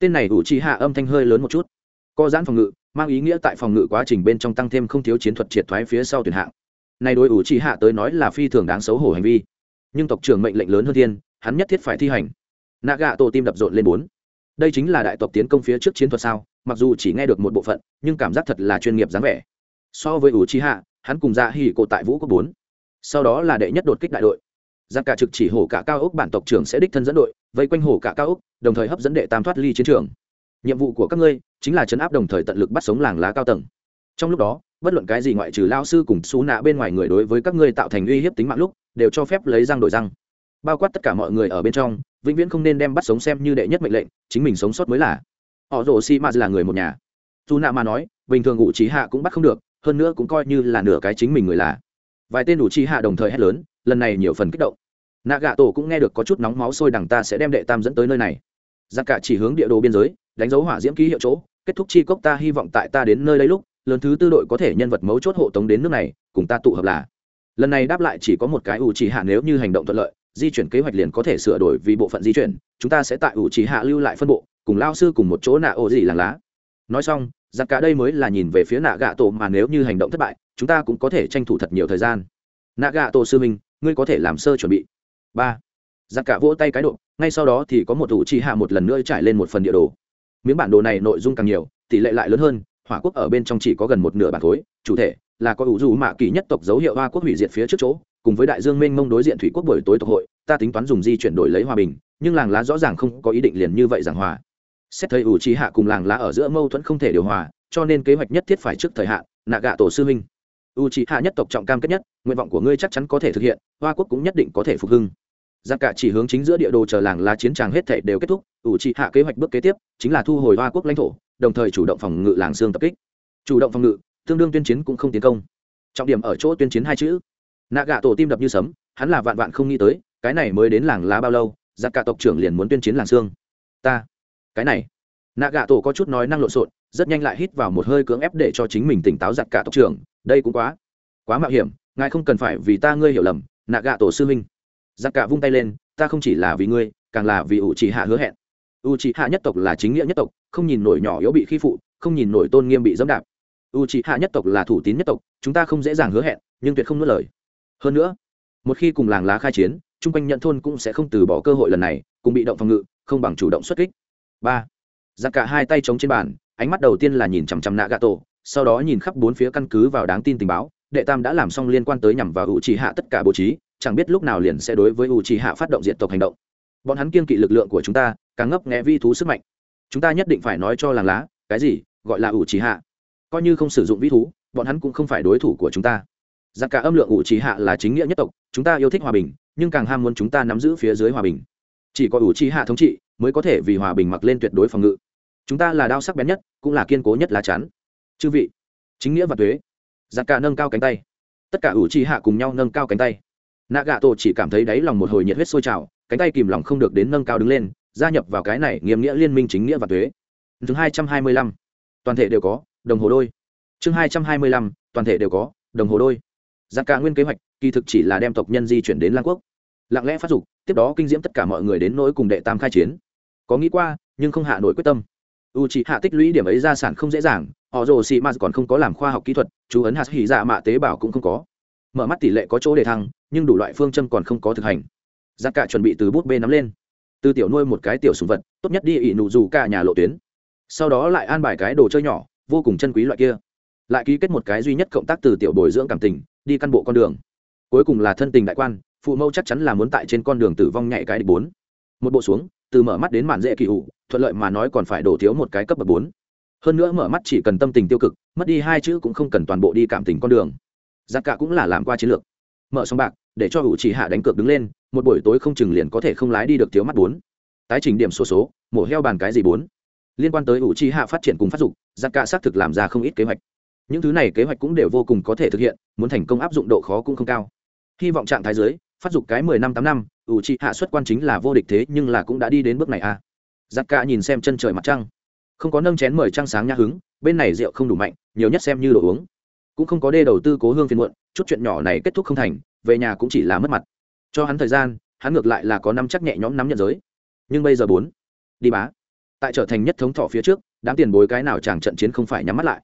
Tên này ủ trì hạ âm thanh hơi lớn một chút. Có giãn phòng ngự, mang ý nghĩa tại phòng ngự quá trình bên trong tăng thêm không thiếu chiến thuật triệt thoái phía sau tuyển hạng này đối ủ trì hạ tới nói là phi thường đáng xấu hổ hành vi. Nhưng tộc trưởng mệnh lệnh lớn hơn thiên, hắn nhất thiết phải thi hành. Nạ gạ tổ tim đập rộn lên bốn. Đây chính là đại tộc tiến công phía trước chiến thuật sao, mặc dù chỉ nghe được một bộ phận, nhưng cảm giác thật là chuyên nghiệp dáng vẻ. So với ủ trì hạ, hắn cùng ra dạ hỉ cổ tại vũ quốc bốn. Sau đó là đệ nhất đột kích đại đội. Giặc cả trực chỉ hổ cả cao ốc bản tộc trưởng sẽ đích thân dẫn đội, vây quanh hổ cả cao ốc, đồng thời hấp dẫn đệ tam thoát ly chiến trường. Nhiệm vụ của các ngươi chính là chấn áp đồng thời tận lực bắt sống làng lá cao tầng. Trong lúc đó bất luận cái gì ngoại trừ lao sư cùng xú nạ bên ngoài người đối với các ngươi tạo thành uy hiếp tính mạng lúc, đều cho phép lấy răng đổi răng. Bao quát tất cả mọi người ở bên trong, vĩnh viễn không nên đem bắt sống xem như đệ nhất mệnh lệnh, chính mình sống sót mới là. Họ rồ si m là người một nhà. Dù nạ mà nói, bình thường ngụ trí hạ cũng bắt không được, hơn nữa cũng coi như là nửa cái chính mình người là. Vài tên đủ trí hạ đồng thời hét lớn, lần này nhiều phần kích động. Nạ gạ tổ cũng nghe được có chút nóng máu sôi đằng ta sẽ đem đệ tam dẫn tới nơi này. Giặc cả chỉ hướng địa đồ biên giới, đánh dấu hỏa diễm ký hiệu chỗ, kết thúc chi cốc ta hy vọng tại ta đến nơi đây lúc lớn thứ tư đội có thể nhân vật mấu chốt hộ tống đến nước này, cùng ta tụ hợp là. Lần này đáp lại chỉ có một cái ủ chỉ hạ nếu như hành động thuận lợi, di chuyển kế hoạch liền có thể sửa đổi vì bộ phận di chuyển, chúng ta sẽ tại ủ chỉ hạ lưu lại phân bộ, cùng lao sư cùng một chỗ nạ ô gì làng lá. Nói xong, giặc cả đây mới là nhìn về phía nạ gạ tổ mà nếu như hành động thất bại, chúng ta cũng có thể tranh thủ thật nhiều thời gian. Nạ gạ tổ sư minh, ngươi có thể làm sơ chuẩn bị. Ba. Giặc cả vỗ tay cái độ, ngay sau đó thì có một ủ chỉ hạ một lần nữa trải lên một phần địa đồ. Miếng bản đồ này nội dung càng nhiều, tỷ lệ lại lớn hơn hỏa quốc ở bên trong chỉ có gần một nửa bản khối, chủ thể là có ủ dù mạ kỳ nhất tộc dấu hiệu hoa quốc hủy diệt phía trước chỗ, cùng với đại dương mênh mông đối diện thủy quốc buổi tối tộc hội, ta tính toán dùng di chuyển đổi lấy hòa bình, nhưng làng lá rõ ràng không có ý định liền như vậy giảng hòa. Xét thấy ủ trí hạ cùng làng lá ở giữa mâu thuẫn không thể điều hòa, cho nên kế hoạch nhất thiết phải trước thời hạn, nạ gạ tổ sư minh u trí hạ nhất tộc trọng cam kết nhất, nguyện vọng của ngươi chắc chắn có thể thực hiện, hoa quốc cũng nhất định có thể phục hưng. Giặc cả chỉ hướng chính giữa địa đồ chờ làng lá chiến tràng hết thể đều kết thúc, ủ trí hạ kế hoạch bước kế tiếp, chính là thu hồi hoa quốc lãnh thổ đồng thời chủ động phòng ngự làng xương tập kích. Chủ động phòng ngự, tương đương tuyên chiến cũng không tiến công. Trọng điểm ở chỗ tuyên chiến hai chữ. Nạ gạ tổ tim đập như sấm, hắn là vạn vạn không nghĩ tới, cái này mới đến làng lá bao lâu, giặc cả tộc trưởng liền muốn tuyên chiến làng xương. Ta, cái này. Nạ gạ tổ có chút nói năng lộn xộn, rất nhanh lại hít vào một hơi cưỡng ép để cho chính mình tỉnh táo giặc cả tộc trưởng, đây cũng quá quá mạo hiểm, ngài không cần phải vì ta ngươi hiểu lầm, nạ gạ tổ sư minh giặc cả vung tay lên, ta không chỉ là vì ngươi, càng là vì ủ chỉ hạ hứa hẹn u chỉ hạ nhất tộc là chính nghĩa nhất tộc, không nhìn nổi nhỏ yếu bị khi phụ, không nhìn nổi tôn nghiêm bị dẫm đạp. U chỉ hạ nhất tộc là thủ tín nhất tộc, chúng ta không dễ dàng hứa hẹn, nhưng tuyệt không nuốt lời. Hơn nữa, một khi cùng làng lá khai chiến, chung quanh nhận thôn cũng sẽ không từ bỏ cơ hội lần này, cùng bị động phòng ngự, không bằng chủ động xuất kích. Ba. Giặc cả hai tay chống trên bàn, ánh mắt đầu tiên là nhìn chằm chằm nạ gà tổ sau đó nhìn khắp bốn phía căn cứ vào đáng tin tình báo, đệ tam đã làm xong liên quan tới nhằm vào u trì hạ tất cả bố trí, chẳng biết lúc nào liền sẽ đối với u trì hạ phát động diện tộc hành động bọn hắn kiên kỵ lực lượng của chúng ta, càng ngấp nghẽ vi thú sức mạnh. Chúng ta nhất định phải nói cho làng lá, cái gì, gọi là ủ trí hạ. Coi như không sử dụng vi thú, bọn hắn cũng không phải đối thủ của chúng ta. Giặc cả âm lượng ủ trí hạ là chính nghĩa nhất tộc, chúng ta yêu thích hòa bình, nhưng càng ham muốn chúng ta nắm giữ phía dưới hòa bình. Chỉ có ủ trí hạ thống trị, mới có thể vì hòa bình mặc lên tuyệt đối phòng ngự. Chúng ta là đao sắc bén nhất, cũng là kiên cố nhất lá chắn. Chư vị, chính nghĩa và thuế giặc cả nâng cao cánh tay. Tất cả ủ trí hạ cùng nhau nâng cao cánh tay. Nạ gạ tổ chỉ cảm thấy đáy lòng một hồi nhiệt huyết sôi trào cánh tay kìm lòng không được đến nâng cao đứng lên, gia nhập vào cái này nghiêm nghĩa liên minh chính nghĩa và thuế. Chương hai trăm hai mươi lăm, toàn thể đều có, đồng hồ đôi. Chương hai trăm hai mươi lăm, toàn thể đều có, đồng hồ đôi. Giặc cả nguyên kế hoạch, kỳ thực chỉ là đem tộc nhân di chuyển đến lang quốc. Lặng lẽ phát dục, tiếp đó kinh diễm tất cả mọi người đến nỗi cùng đệ tam khai chiến. Có nghĩ qua, nhưng không hạ nổi quyết tâm. U c h ị hạ tích lũy điểm ấy gia sản không dễ dàng họ rồ xị m còn không có làm khoa học kỹ thuật, chú ấn hạt hỉ dạ mạ tế bào cũng không có. Mở mắt tỷ lệ có chỗ để thăng, nhưng đủ loại phương châm còn không có thực hành giặc cả chuẩn bị từ bút bê nắm lên. Từ tiểu nuôi một cái tiểu sùng vật, tốt nhất đi ỉ nụ dù cả nhà lộ tuyến. Sau đó lại an bài cái đồ chơi nhỏ, vô cùng chân quý loại kia. Lại ký kết một cái duy nhất cộng tác từ tiểu bồi dưỡng cảm tình, đi căn bộ con đường. Cuối cùng là thân tình đại quan, phụ mẫu chắc chắn là muốn tại trên con đường tử vong nhạy cái địch bốn. Một bộ xuống, từ mở mắt đến màn dễ kỳ ủ thuận lợi mà nói còn phải đổ thiếu một cái cấp bậc bốn. Hơn nữa mở mắt chỉ cần tâm tình tiêu cực, mất đi hai chữ cũng không cần toàn bộ đi cảm tình con đường. Giặc cả cũng là làm qua chiến lược. Mở xong bạc để cho hữu chỉ hạ đánh cược đứng lên, một buổi tối không chừng liền có thể không lái đi được thiếu mắt bốn. Tái trình điểm số số, mổ heo bàn cái gì bốn? Liên quan tới hữu chi hạ phát triển cùng phát dục, giặc cả xác thực làm ra không ít kế hoạch. Những thứ này kế hoạch cũng đều vô cùng có thể thực hiện, muốn thành công áp dụng độ khó cũng không cao. Hy vọng trạng thái dưới, phát dục cái mười năm tám năm, ủ trị hạ xuất quan chính là vô địch thế, nhưng là cũng đã đi đến bước này à. Giặc cả nhìn xem chân trời mặt trăng. Không có nâng chén mời trăng sáng nhã hứng, bên này rượu không đủ mạnh, nhiều nhất xem như đồ uống. Cũng không có đê đầu tư cố hương phiền muộn chút chuyện nhỏ này kết thúc không thành, về nhà cũng chỉ là mất mặt. Cho hắn thời gian, hắn ngược lại là có năm chắc nhẹ nhõm nắm nhận giới. Nhưng bây giờ bốn, đi bá. Tại trở thành nhất thống thọ phía trước, đám tiền bối cái nào chàng trận chiến không phải nhắm mắt lại.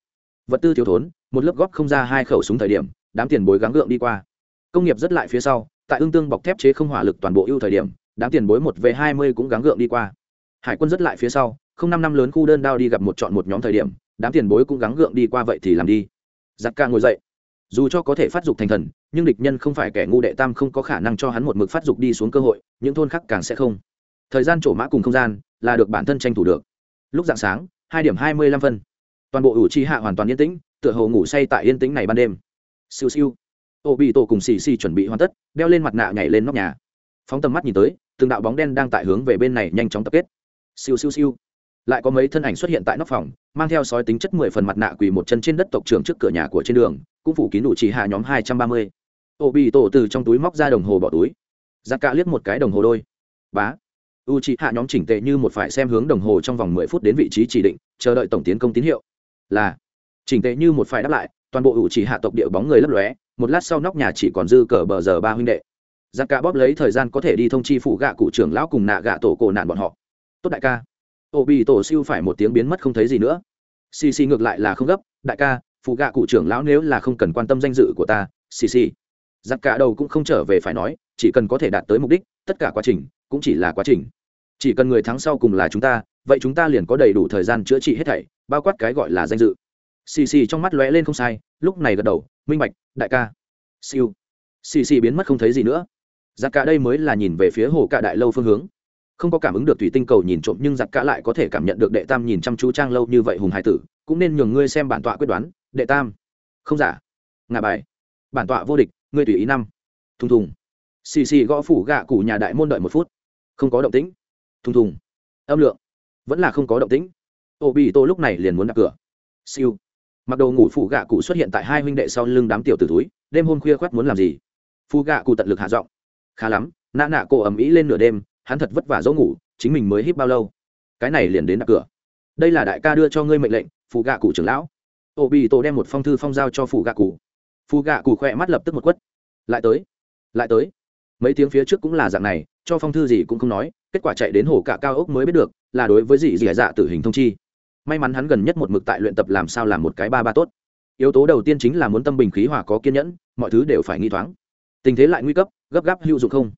Vật tư thiếu thốn, một lớp góp không ra hai khẩu súng thời điểm, đám tiền bối gắng gượng đi qua. Công nghiệp rất lại phía sau, tại ương tương bọc thép chế không hỏa lực toàn bộ ưu thời điểm, đám tiền bối một v hai mươi cũng gắng gượng đi qua. Hải quân rất lại phía sau, không năm năm lớn khu đơn đao đi gặp một chọn một nhóm thời điểm, đám tiền bối cũng gắng gượng đi qua vậy thì làm đi. Giặc ca ngồi dậy dù cho có thể phát dục thành thần, nhưng địch nhân không phải kẻ ngu đệ tam không có khả năng cho hắn một mực phát dục đi xuống cơ hội, những thôn khác càng sẽ không. Thời gian trổ mã cùng không gian là được bản thân tranh thủ được. Lúc dạng sáng, hai điểm hai mươi lăm phân. Toàn bộ ủ chi hạ hoàn toàn yên tĩnh, tựa hồ ngủ say tại yên tĩnh này ban đêm. Siêu siêu. Ô bị tổ cùng xì xì chuẩn bị hoàn tất, đeo lên mặt nạ nhảy lên nóc nhà. Phóng tầm mắt nhìn tới, từng đạo bóng đen đang tại hướng về bên này nhanh chóng tập kết. Siêu siêu siêu. Lại có mấy thân ảnh xuất hiện tại nóc phòng, mang theo sói tính chất mười phần mặt nạ quỳ một chân trên đất tộc trưởng trước cửa nhà của trên đường cũng phủ kín đủ chỉ hạ nhóm hai trăm ba mươi. Ô bị tổ từ trong túi móc ra đồng hồ bỏ túi. Ra cả liếc một cái đồng hồ đôi. Bá. U chỉ hạ nhóm chỉnh tệ như một phải xem hướng đồng hồ trong vòng mười phút đến vị trí chỉ định, chờ đợi tổng tiến công tín hiệu. Là. Chỉnh tệ như một phải đáp lại, toàn bộ u chỉ hạ tộc địa bóng người lấp lóe, một lát sau nóc nhà chỉ còn dư cờ bờ giờ ba huynh đệ. Giặc cả bóp lấy thời gian có thể đi thông chi phụ gạ cụ trưởng lão cùng nạ gạ tổ cổ nạn bọn họ. Tốt đại ca. Ô bị tổ siêu phải một tiếng biến mất không thấy gì nữa. Xì xì ngược lại là không gấp, đại ca phụ gạ cụ trưởng lão nếu là không cần quan tâm danh dự của ta, xì xì. Giặc cả đầu cũng không trở về phải nói, chỉ cần có thể đạt tới mục đích, tất cả quá trình cũng chỉ là quá trình. Chỉ cần người thắng sau cùng là chúng ta, vậy chúng ta liền có đầy đủ thời gian chữa trị hết thảy, bao quát cái gọi là danh dự. Xì xì trong mắt lóe lên không sai, lúc này gật đầu, minh bạch, đại ca. Siêu. Xì xì biến mất không thấy gì nữa. Giặc cả đây mới là nhìn về phía hồ cạ đại lâu phương hướng. Không có cảm ứng được thủy tinh cầu nhìn trộm, nhưng giặc cả lại có thể cảm nhận được đệ tam nhìn chăm chú trang lâu như vậy hùng hải tử, cũng nên nhường ngươi xem bản tọa quyết đoán đệ tam. Không giả. Ngà bài. Bản tọa vô địch, ngươi tùy ý năm. Thùng thùng. Xì xì gõ phủ gạ cụ nhà đại môn đợi một phút. Không có động tĩnh. Thùng thùng. Âm lượng. Vẫn là không có động tĩnh. Ô bị tô lúc này liền muốn đập cửa. Siêu. Mặc đồ ngủ phủ gạ cụ xuất hiện tại hai huynh đệ sau lưng đám tiểu tử túi, đêm hôm khuya khoác muốn làm gì? Phu gạ cụ tận lực hạ giọng. Khá lắm, nã nạ cổ ầm ĩ lên nửa đêm, hắn thật vất vả dỗ ngủ, chính mình mới hít bao lâu. Cái này liền đến đặt cửa. Đây là đại ca đưa cho ngươi mệnh lệnh phụ gạ cụ trưởng lão ô bị tổ đem một phong thư phong giao cho phủ gạ cụ phù gạ cụ khỏe mắt lập tức một quất. Lại tới lại tới. Mấy tiếng phía trước cũng là dạng này, cho phong thư gì cũng không nói, kết quả chạy đến hồ cạ cao ốc mới biết được, là đối với dị dị dạ tử hình thông chi. May mắn hắn gần nhất một mực tại luyện tập làm sao làm một cái ba ba tốt. Yếu tố đầu tiên chính là muốn tâm bình khí hòa có kiên nhẫn, mọi thứ đều phải nghi thoáng. Tình thế lại nguy cấp, gấp gáp hữu dụng không?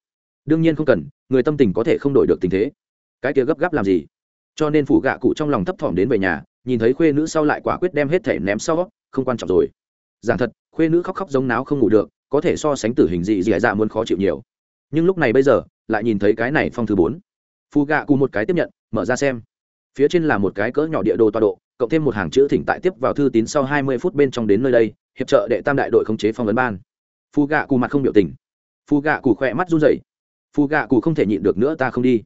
Đương nhiên không cần, người tâm tình có thể không đổi được tình thế. Cái kia gấp gáp làm gì? Cho nên phủ gạ cụ trong lòng thấp thỏm đến về nhà nhìn thấy khuê nữ sau lại quả quyết đem hết thể ném sau, không quan trọng rồi. Giảng thật, khuê nữ khóc khóc giống náo không ngủ được, có thể so sánh tử hình dị dị dạ muốn khó chịu nhiều. Nhưng lúc này bây giờ, lại nhìn thấy cái này phong thứ bốn. Phù gạ cụ một cái tiếp nhận, mở ra xem. Phía trên là một cái cỡ nhỏ địa đồ tọa độ, cộng thêm một hàng chữ thỉnh tại tiếp vào thư tín sau hai mươi phút bên trong đến nơi đây, hiệp trợ đệ tam đại đội khống chế phong vấn ban. Phù gạ cụ mặt không biểu tình. Phù gạ cụ khỏe mắt run rẩy. Phù gạ cụ không thể nhịn được nữa, ta không đi.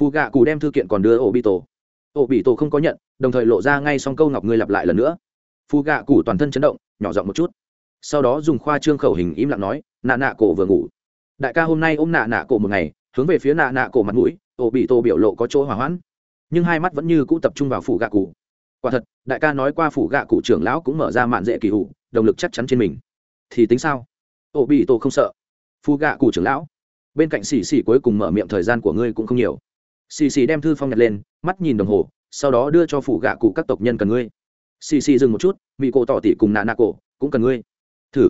Phù gạ cụ đem thư kiện còn đưa ổ bị tổ ổ bị tổ không có nhận, đồng thời lộ ra ngay xong câu ngọc ngươi lặp lại lần nữa. Phù gạ cụ toàn thân chấn động, nhỏ giọng một chút. Sau đó dùng khoa trương khẩu hình im lặng nói, nạ nạ cổ vừa ngủ. Đại ca hôm nay ôm nạ nạ cổ một ngày, hướng về phía nạ nạ cổ mặt mũi, ổ bị tổ biểu lộ có chỗ hỏa hoãn, nhưng hai mắt vẫn như cũ tập trung vào phủ gạ cụ quả thật, đại ca nói qua phủ gạ cụ trưởng lão cũng mở ra mạn dễ kỳ hụ động lực chắc chắn trên mình. Thì tính sao? Ổ bị tổ không sợ. Phù gạ cụ trưởng lão, bên cạnh xì xì cuối cùng mở miệng thời gian của ngươi cũng không nhiều xì xì đem thư phong nhặt lên, mắt nhìn đồng hồ, sau đó đưa cho phủ gạ cụ các tộc nhân cần ngươi. Xì xì dừng một chút mỹ cổ tỏ tỉ cùng nạ nạ cổ, cũng cần ngươi. Thử.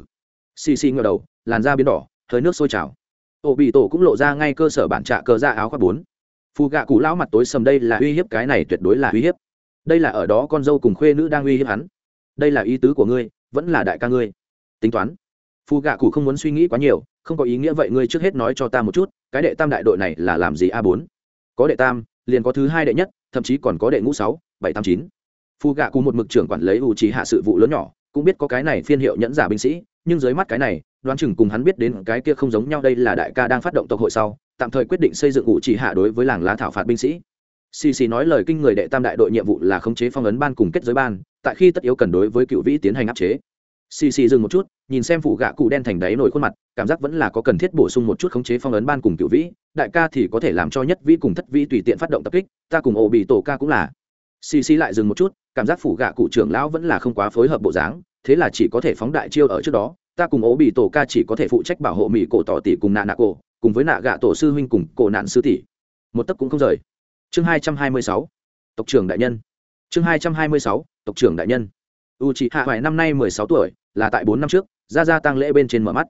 Xì xì ngờ đầu, làn da biến đỏ, hơi nước sôi trào. Ổ bị tổ cũng lộ ra ngay cơ sở bản trạ cờ ra áo khoác bốn. Phù gạ cụ lão mặt tối sầm đây là uy hiếp, cái này tuyệt đối là uy hiếp. Đây là ở đó con dâu cùng khuê nữ đang uy hiếp hắn. Đây là ý tứ của ngươi, vẫn là đại ca ngươi. Tính toán. Phù gạ cụ không muốn suy nghĩ quá nhiều, không có ý nghĩa vậy ngươi trước hết nói cho ta một chút, cái đệ tam đại đội này là làm gì a bốn? Có đệ tam, liền có thứ hai đệ nhất, thậm chí còn có đệ ngũ sáu, bảy, tám, chín. Phù gạ cùng một mực trưởng quản lấy ủ trí hạ sự vụ lớn nhỏ, cũng biết có cái này phiên hiệu nhẫn giả binh sĩ, nhưng dưới mắt cái này, đoán chừng cùng hắn biết đến cái kia không giống nhau đây là đại ca đang phát động tộc hội sau, tạm thời quyết định xây dựng ủ chỉ hạ đối với làng lá thảo phạt binh sĩ. Xì xì nói lời kinh người đệ tam đại đội nhiệm vụ là khống chế phong ấn ban cùng kết giới ban, tại khi tất yếu cần đối với cựu vĩ tiến hành áp chế xì xì dừng một chút, nhìn xem phụ gạ cụ đen thành đáy nổi khuôn mặt, cảm giác vẫn là có cần thiết bổ sung một chút khống chế phong ấn ban cùng cựu vĩ. Đại ca thì có thể làm cho nhất vĩ cùng thất vĩ tùy tiện phát động tập kích, ta cùng ổ bị tổ ca cũng là. Xì xì lại dừng một chút, cảm giác phụ gạ cụ trưởng lão vẫn là không quá phối hợp bộ dáng, thế là chỉ có thể phóng đại chiêu ở trước đó. Ta cùng ổ bị tổ ca chỉ có thể phụ trách bảo hộ mỹ cổ tỏ tỷ cùng nạ nạ cổ, cùng với nạ gạ tổ sư huynh cùng cổ nạn sư tỷ. Một tấc cũng không rời. Chương hai trăm hai mươi sáu, tộc trưởng đại nhân. Chương hai trăm hai mươi sáu, tộc trưởng đại nhân u chị hạ hoài năm nay mười sáu tuổi, là tại bốn năm trước, gia gia tăng lễ bên trên mở mắt.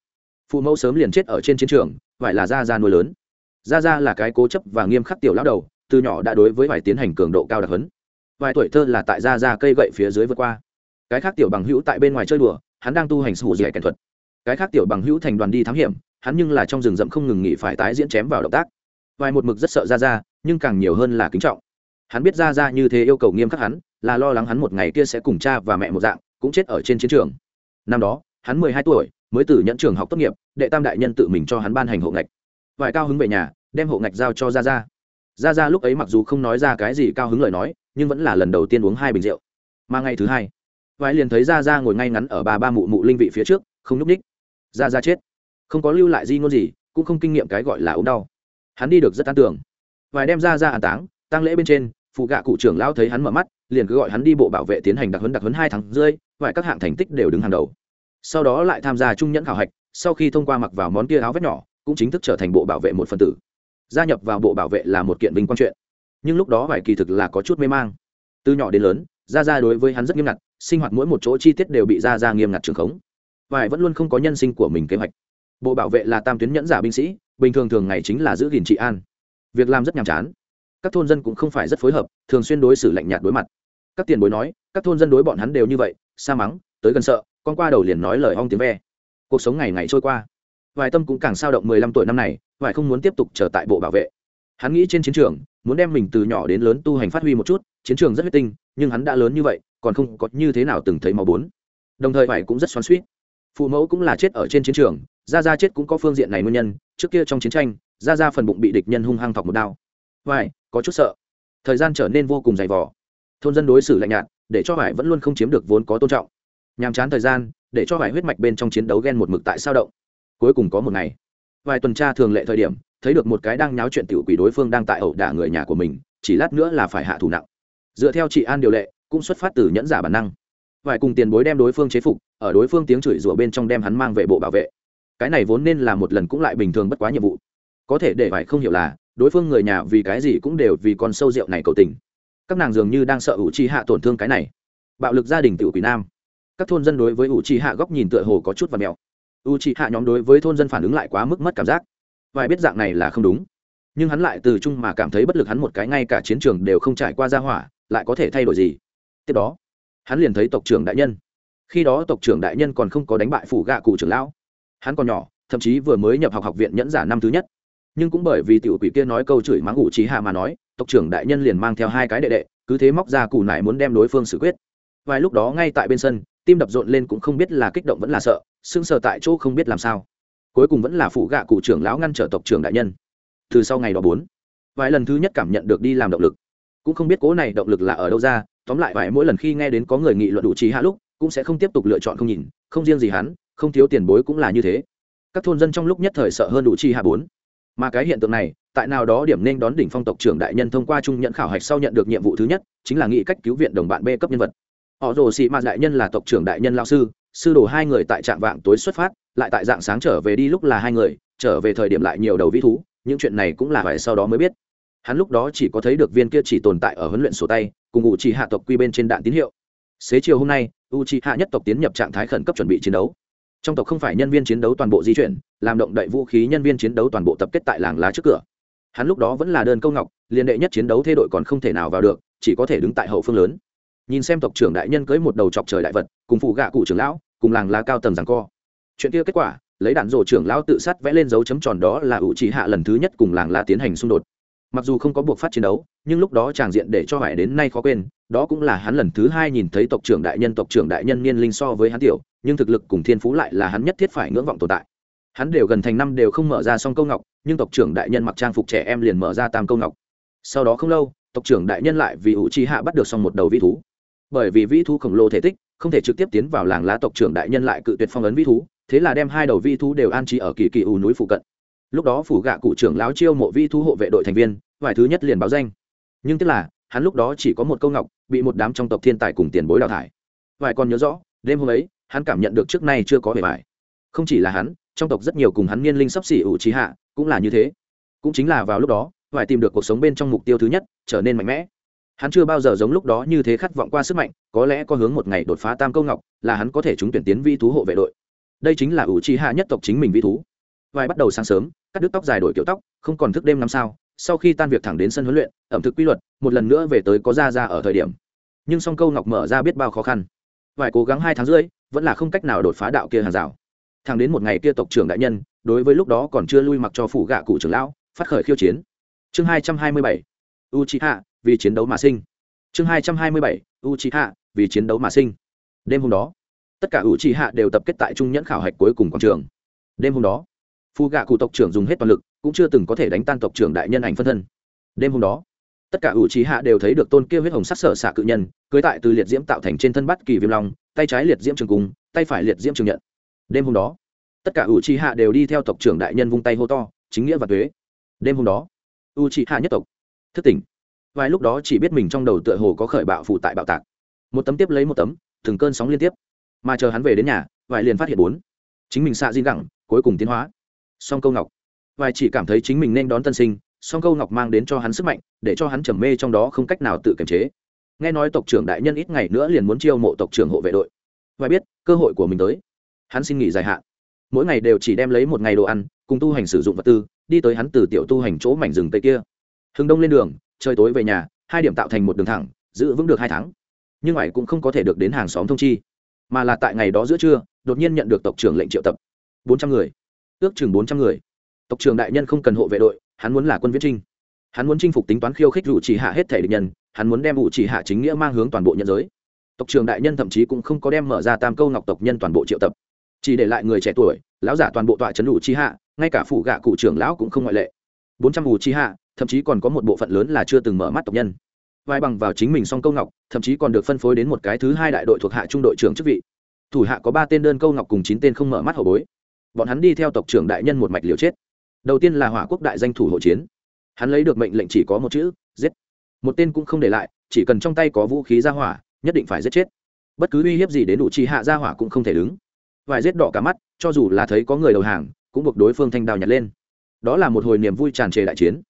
Phụ mẫu sớm liền chết ở trên chiến trường, phải là gia gia nuôi lớn. Gia gia là cái cố chấp và nghiêm khắc tiểu lão đầu, từ nhỏ đã đối với phải tiến hành cường độ cao đặc hấn vài tuổi thơ là tại gia gia cây gậy phía dưới vượt qua. Cái khác tiểu bằng hữu tại bên ngoài chơi đùa, hắn đang tu hành sủ dẻ kèn thuật. Cái khác tiểu bằng hữu thành đoàn đi thám hiểm, hắn nhưng là trong rừng rậm không ngừng nghỉ phải tái diễn chém vào động tác. Vài một mực rất sợ ra ra nhưng càng nhiều hơn là kính trọng hắn biết ra ra như thế yêu cầu nghiêm khắc hắn, là lo lắng hắn một ngày kia sẽ cùng cha và mẹ một dạng, cũng chết ở trên chiến trường. Năm đó, hắn mười hai tuổi, mới từ nhận trường học tốt nghiệp, đệ tam đại nhân tự mình cho hắn ban hành hộ ngạch vài cao hứng về nhà, đem hộ ngạch giao cho ra ra ra ra lúc ấy mặc dù không nói ra cái gì cao hứng lời nói, nhưng vẫn là lần đầu tiên uống hai bình rượu. Mà ngày thứ hai, vài liền thấy ra ra ngồi ngay ngắn ở bà ba mụ mụ linh vị phía trước, không nhúc ních ra ra chết. Không có lưu lại di ngôn gì, cũng không kinh nghiệm cái gọi là ốm đau. Hắn đi được rất an tưởng vài đem ra ra an táng tăng lễ bên trên, phụ gạ cụ trưởng lao thấy hắn mở mắt, liền cứ gọi hắn đi bộ bảo vệ tiến hành đặc huấn đặc huấn hai tháng rơi vài các hạng thành tích đều đứng hàng đầu. Sau đó lại tham gia trung nhẫn khảo hạch, sau khi thông qua mặc vào món kia áo vét nhỏ, cũng chính thức trở thành bộ bảo vệ một phần tử. Gia nhập vào bộ bảo vệ là một kiện vinh quang chuyện. Nhưng lúc đó vài kỳ thực là có chút mê mang. Từ nhỏ đến lớn, gia gia đối với hắn rất nghiêm ngặt, sinh hoạt mỗi một chỗ chi tiết đều bị gia gia nghiêm ngặt trường khống. Vải vẫn luôn không có nhân sinh của mình kế hoạch. Bộ bảo vệ là tam tuyến nhẫn giả binh sĩ, bình thường thường ngày chính là giữ gìn trị an. Việc làm rất nhàm chán các thôn dân cũng không phải rất phối hợp, thường xuyên đối xử lạnh nhạt đối mặt. Các tiền bối nói, các thôn dân đối bọn hắn đều như vậy sa mắng, tới gần sợ, con qua đầu liền nói lời hong tiếng ve. Cuộc sống ngày ngày trôi qua. Vài tâm cũng càng sao động mười lăm tuổi năm này, vài không muốn tiếp tục trở tại bộ bảo vệ. Hắn nghĩ trên chiến trường, muốn đem mình từ nhỏ đến lớn tu hành phát huy một chút, chiến trường rất huyết tinh, nhưng hắn đã lớn như vậy, còn không có như thế nào từng thấy máu bốn. Đồng thời vải cũng rất xoắn suýt phụ mẫu cũng là chết ở trên chiến trường ra ra chết cũng có phương diện này nguyên nhân, trước kia trong chiến tranh ra ra phần bụng bị địch nhân hung hăng thọc một đao. Vải có chút sợ. Thời gian trở nên vô cùng dày vò. Thôn dân đối xử lạnh nhạt, để cho hải vẫn luôn không chiếm được vốn có tôn trọng. Nhàm chán thời gian, để cho hải huyết mạch bên trong chiến đấu ghen một mực tại sao động. Cuối cùng có một ngày, vài tuần tra thường lệ thời điểm, thấy được một cái đang nháo chuyện tiểu quỷ đối phương đang tại ẩu đả người nhà của mình, chỉ lát nữa là phải hạ thủ nặng. Dựa theo chị an điều lệ, cũng xuất phát từ nhẫn giả bản năng. Vài cùng tiền bối đem đối phương chế phục, ở đối phương tiếng chửi rủa bên trong đem hắn mang về bộ bảo vệ. Cái này vốn nên là một lần cũng lại bình thường bất quá nhiệm vụ. Có thể để vải không hiểu là đối phương người nhà vì cái gì cũng đều vì con sâu rượu này cầu tình. Các nàng dường như đang sợ ủ trì hạ tổn thương cái này. Bạo lực gia đình tự quỷ nam. Các thôn dân đối với ủ trì hạ góc nhìn tựa hồ có chút và mèo ủ trì hạ nhóm đối với thôn dân phản ứng lại quá mức mất cảm giác. Vài biết dạng này là không đúng. Nhưng hắn lại từ chung mà cảm thấy bất lực hắn một cái ngay cả chiến trường đều không trải qua ra hỏa, lại có thể thay đổi gì? Tiếp đó, hắn liền thấy tộc trưởng đại nhân. Khi đó tộc trưởng đại nhân còn không có đánh bại phủ gạ cụ trưởng lão. Hắn còn nhỏ, thậm chí vừa mới nhập học học viện nhẫn giả năm thứ nhất nhưng cũng bởi vì tiểu quỷ kia nói câu chửi mắng ngụ trí hạ mà nói, tộc trưởng đại nhân liền mang theo hai cái đệ đệ, cứ thế móc ra cù nải muốn đem đối phương xử quyết. Vài lúc đó ngay tại bên sân, tim đập rộn lên cũng không biết là kích động vẫn là sợ sưng sờ tại chỗ không biết làm sao. Cuối cùng vẫn là phụ gạ cụ trưởng lão ngăn trở tộc trưởng đại nhân. Từ sau ngày đó bốn, vài lần thứ nhất cảm nhận được đi làm động lực. Cũng không biết cố này động lực là ở đâu ra, tóm lại vài mỗi lần khi nghe đến có người nghị luận đủ trí hạ lúc, cũng sẽ không tiếp tục lựa chọn không nhìn, không riêng gì hắn, không thiếu tiền bối cũng là như thế. Các thôn dân trong lúc nhất thời sợ hơn đủ chi hạ bốn mà cái hiện tượng này, tại nào đó điểm nên đón đỉnh phong tộc trưởng đại nhân thông qua trung nhận khảo hạch sau nhận được nhiệm vụ thứ nhất, chính là nghĩ cách cứu viện đồng bạn b cấp nhân vật. Họ rồ sĩ mạt đại nhân là tộc trưởng đại nhân lao sư sư đồ hai người tại trạm vạng tối xuất phát, lại tại dạng sáng trở về đi lúc là hai người, trở về thời điểm lại nhiều đầu vĩ thú, những chuyện này cũng là phải sau đó mới biết. Hắn lúc đó chỉ có thấy được viên kia chỉ tồn tại ở huấn luyện sổ tay, cùng ngụ chỉ hạ tộc quy bên trên đạn tín hiệu. Xế chiều hôm nay u chi hạ nhất tộc tiến nhập trạng thái khẩn cấp chuẩn bị chiến đấu trong tộc không phải nhân viên chiến đấu toàn bộ di chuyển, làm động đậy vũ khí nhân viên chiến đấu toàn bộ tập kết tại làng lá trước cửa. Hắn lúc đó vẫn là đơn câu ngọc, liên đệ nhất chiến đấu thê đội còn không thể nào vào được, chỉ có thể đứng tại hậu phương lớn. Nhìn xem tộc trưởng đại nhân cưới một đầu chọc trời đại vật, cùng phụ gạ cụ trưởng lão, cùng làng lá cao tầng rằng co. Chuyện kia kết quả, lấy đạn rổ trưởng lão tự sát vẽ lên dấu chấm tròn đó là ủ chỉ hạ lần thứ nhất cùng làng lá tiến hành xung đột. Mặc dù không có buộc phát chiến đấu nhưng lúc đó tràng diện để cho hải đến nay khó quên, đó cũng là hắn lần thứ hai nhìn thấy tộc trưởng đại nhân, tộc trưởng đại nhân niên linh so với hắn tiểu, nhưng thực lực cùng thiên phú lại là hắn nhất thiết phải ngưỡng vọng tồn tại. Hắn đều gần thành năm đều không mở ra xong câu ngọc, nhưng tộc trưởng đại nhân mặc trang phục trẻ em liền mở ra tam câu ngọc. Sau đó không lâu, tộc trưởng đại nhân lại vì ủ chi hạ bắt được xong một đầu vĩ thú. Bởi vì vĩ thú khổng lồ thể tích, không thể trực tiếp tiến vào làng lá, tộc trưởng đại nhân lại cự tuyệt phong ấn vĩ thú, thế là đem hai đầu vĩ thú đều an trí ở kỳ kỳ ủ núi phụ cận. Lúc đó phủ gạ cụ trưởng láo chiêu mộ vĩ thú hộ vệ đội thành viên, vài thứ nhất liền báo danh nhưng tức là, hắn lúc đó chỉ có một câu ngọc, bị một đám trong tộc thiên tài cùng tiền bối đào thải. Vài còn nhớ rõ, đêm hôm ấy, hắn cảm nhận được trước nay chưa có bề bài không chỉ là hắn, trong tộc rất nhiều cùng hắn niên linh sắp xỉ ủ trí hạ, cũng là như thế. Cũng chính là vào lúc đó, vải tìm được cuộc sống bên trong mục tiêu thứ nhất, trở nên mạnh mẽ. Hắn chưa bao giờ giống lúc đó như thế khát vọng qua sức mạnh, có lẽ có hướng một ngày đột phá tam câu ngọc, là hắn có thể trúng tuyển tiến vi thú hộ vệ đội. Đây chính là ủ trí hạ nhất tộc chính mình vi thú. Vải bắt đầu sáng sớm, cắt đứt tóc dài đổi kiểu tóc, không còn thức đêm năm sao sau khi tan việc thẳng đến sân huấn luyện, ẩm thực quy luật, một lần nữa về tới có ra ra ở thời điểm. Nhưng song câu ngọc mở ra biết bao khó khăn. Vài cố gắng hai tháng rưỡi, vẫn là không cách nào đột phá đạo kia hàng rào. Thẳng đến một ngày kia tộc trưởng đại nhân, đối với lúc đó còn chưa lui mặc cho phủ gạ cụ trưởng lão, phát khởi khiêu chiến. Chương hai trăm hai mươi bảy u chi hạ vì chiến đấu mà sinh. Chương hai trăm hai mươi bảy u chi hạ vì chiến đấu mà sinh. Đêm hôm đó, tất cả u chi hạ đều tập kết tại trung nhẫn khảo hạch cuối cùng quảng trường. Đêm hôm đó phu gạ cụ tộc trưởng dùng hết toàn lực, cũng chưa từng có thể đánh tan tộc trưởng đại nhân ảnh phân thân. Đêm hôm đó, tất cả ủ trí hạ đều thấy được tôn kia huyết hồng sắc sở xạ cự nhân, cưới tại từ liệt diễm tạo thành trên thân bắt kỳ viêm long, tay trái liệt diễm trường cung, tay phải liệt diễm trường nhận. Đêm hôm đó, tất cả ủ trí hạ đều đi theo tộc trưởng đại nhân vung tay hô to, chính nghĩa và thuế đêm hôm đó u trí hạ nhất tộc, thức tỉnh. Vài lúc đó chỉ biết mình trong đầu tựa hồ có khởi bạo phụ tại bạo tạc. Một tấm tiếp lấy một tấm, từng cơn sóng liên tiếp. Mà chờ hắn về đến nhà, vài liền phát hiện bốn. Chính mình xạ di gẳng, cuối cùng tiến hóa song câu ngọc. Vài chỉ cảm thấy chính mình nên đón tân sinh, song câu ngọc mang đến cho hắn sức mạnh, để cho hắn trầm mê trong đó không cách nào tự kiềm chế. Nghe nói tộc trưởng đại nhân ít ngày nữa liền muốn chiêu mộ tộc trưởng hộ vệ đội. Và biết, cơ hội của mình tới. Hắn xin nghỉ dài hạn. Mỗi ngày đều chỉ đem lấy một ngày đồ ăn, cùng tu hành sử dụng vật tư, đi tới hắn từ tiểu tu hành chỗ mảnh rừng tây kia. Hừng đông lên đường, trời tối về nhà, hai điểm tạo thành một đường thẳng, giữ vững được hai tháng. Nhưng ngoài cũng không có thể được đến hàng xóm thông chi. Mà là tại ngày đó giữa trưa, đột nhiên nhận được tộc trưởng lệnh triệu tập. Bốn trăm người ước chừng bốn trăm người. Tộc trưởng đại nhân không cần hộ vệ đội, hắn muốn là quân viễn trinh. Hắn muốn chinh phục tính toán khiêu khích ủ chỉ hạ hết thể địch nhân, hắn muốn đem ủ chỉ hạ chính nghĩa mang hướng toàn bộ nhân giới. Tộc trưởng đại nhân thậm chí cũng không có đem mở ra tam câu ngọc tộc nhân toàn bộ triệu tập. Chỉ để lại người trẻ tuổi, lão giả toàn bộ tọa trấn ủ chi hạ, ngay cả phủ gạ cụ trưởng lão cũng không ngoại lệ. Bốn trăm ủ chi hạ, thậm chí còn có một bộ phận lớn là chưa từng mở mắt tộc nhân. Vai bằng vào chính mình song câu ngọc, thậm chí còn được phân phối đến một cái thứ hai đại đội thuộc hạ trung đội trưởng chức vị. Thủ hạ có ba tên đơn câu ngọc cùng chín tên không mở mắt hậu bối bọn hắn đi theo tộc trưởng đại nhân một mạch liều chết. Đầu tiên là hỏa quốc đại danh thủ hộ chiến. Hắn lấy được mệnh lệnh chỉ có một chữ, giết. Một tên cũng không để lại, chỉ cần trong tay có vũ khí ra hỏa, nhất định phải giết chết. Bất cứ uy hiếp gì đến đủ trì hạ ra hỏa cũng không thể đứng. Vài giết đỏ cả mắt, cho dù là thấy có người đầu hàng, cũng buộc đối phương thanh đào nhặt lên. Đó là một hồi niềm vui tràn trề đại chiến.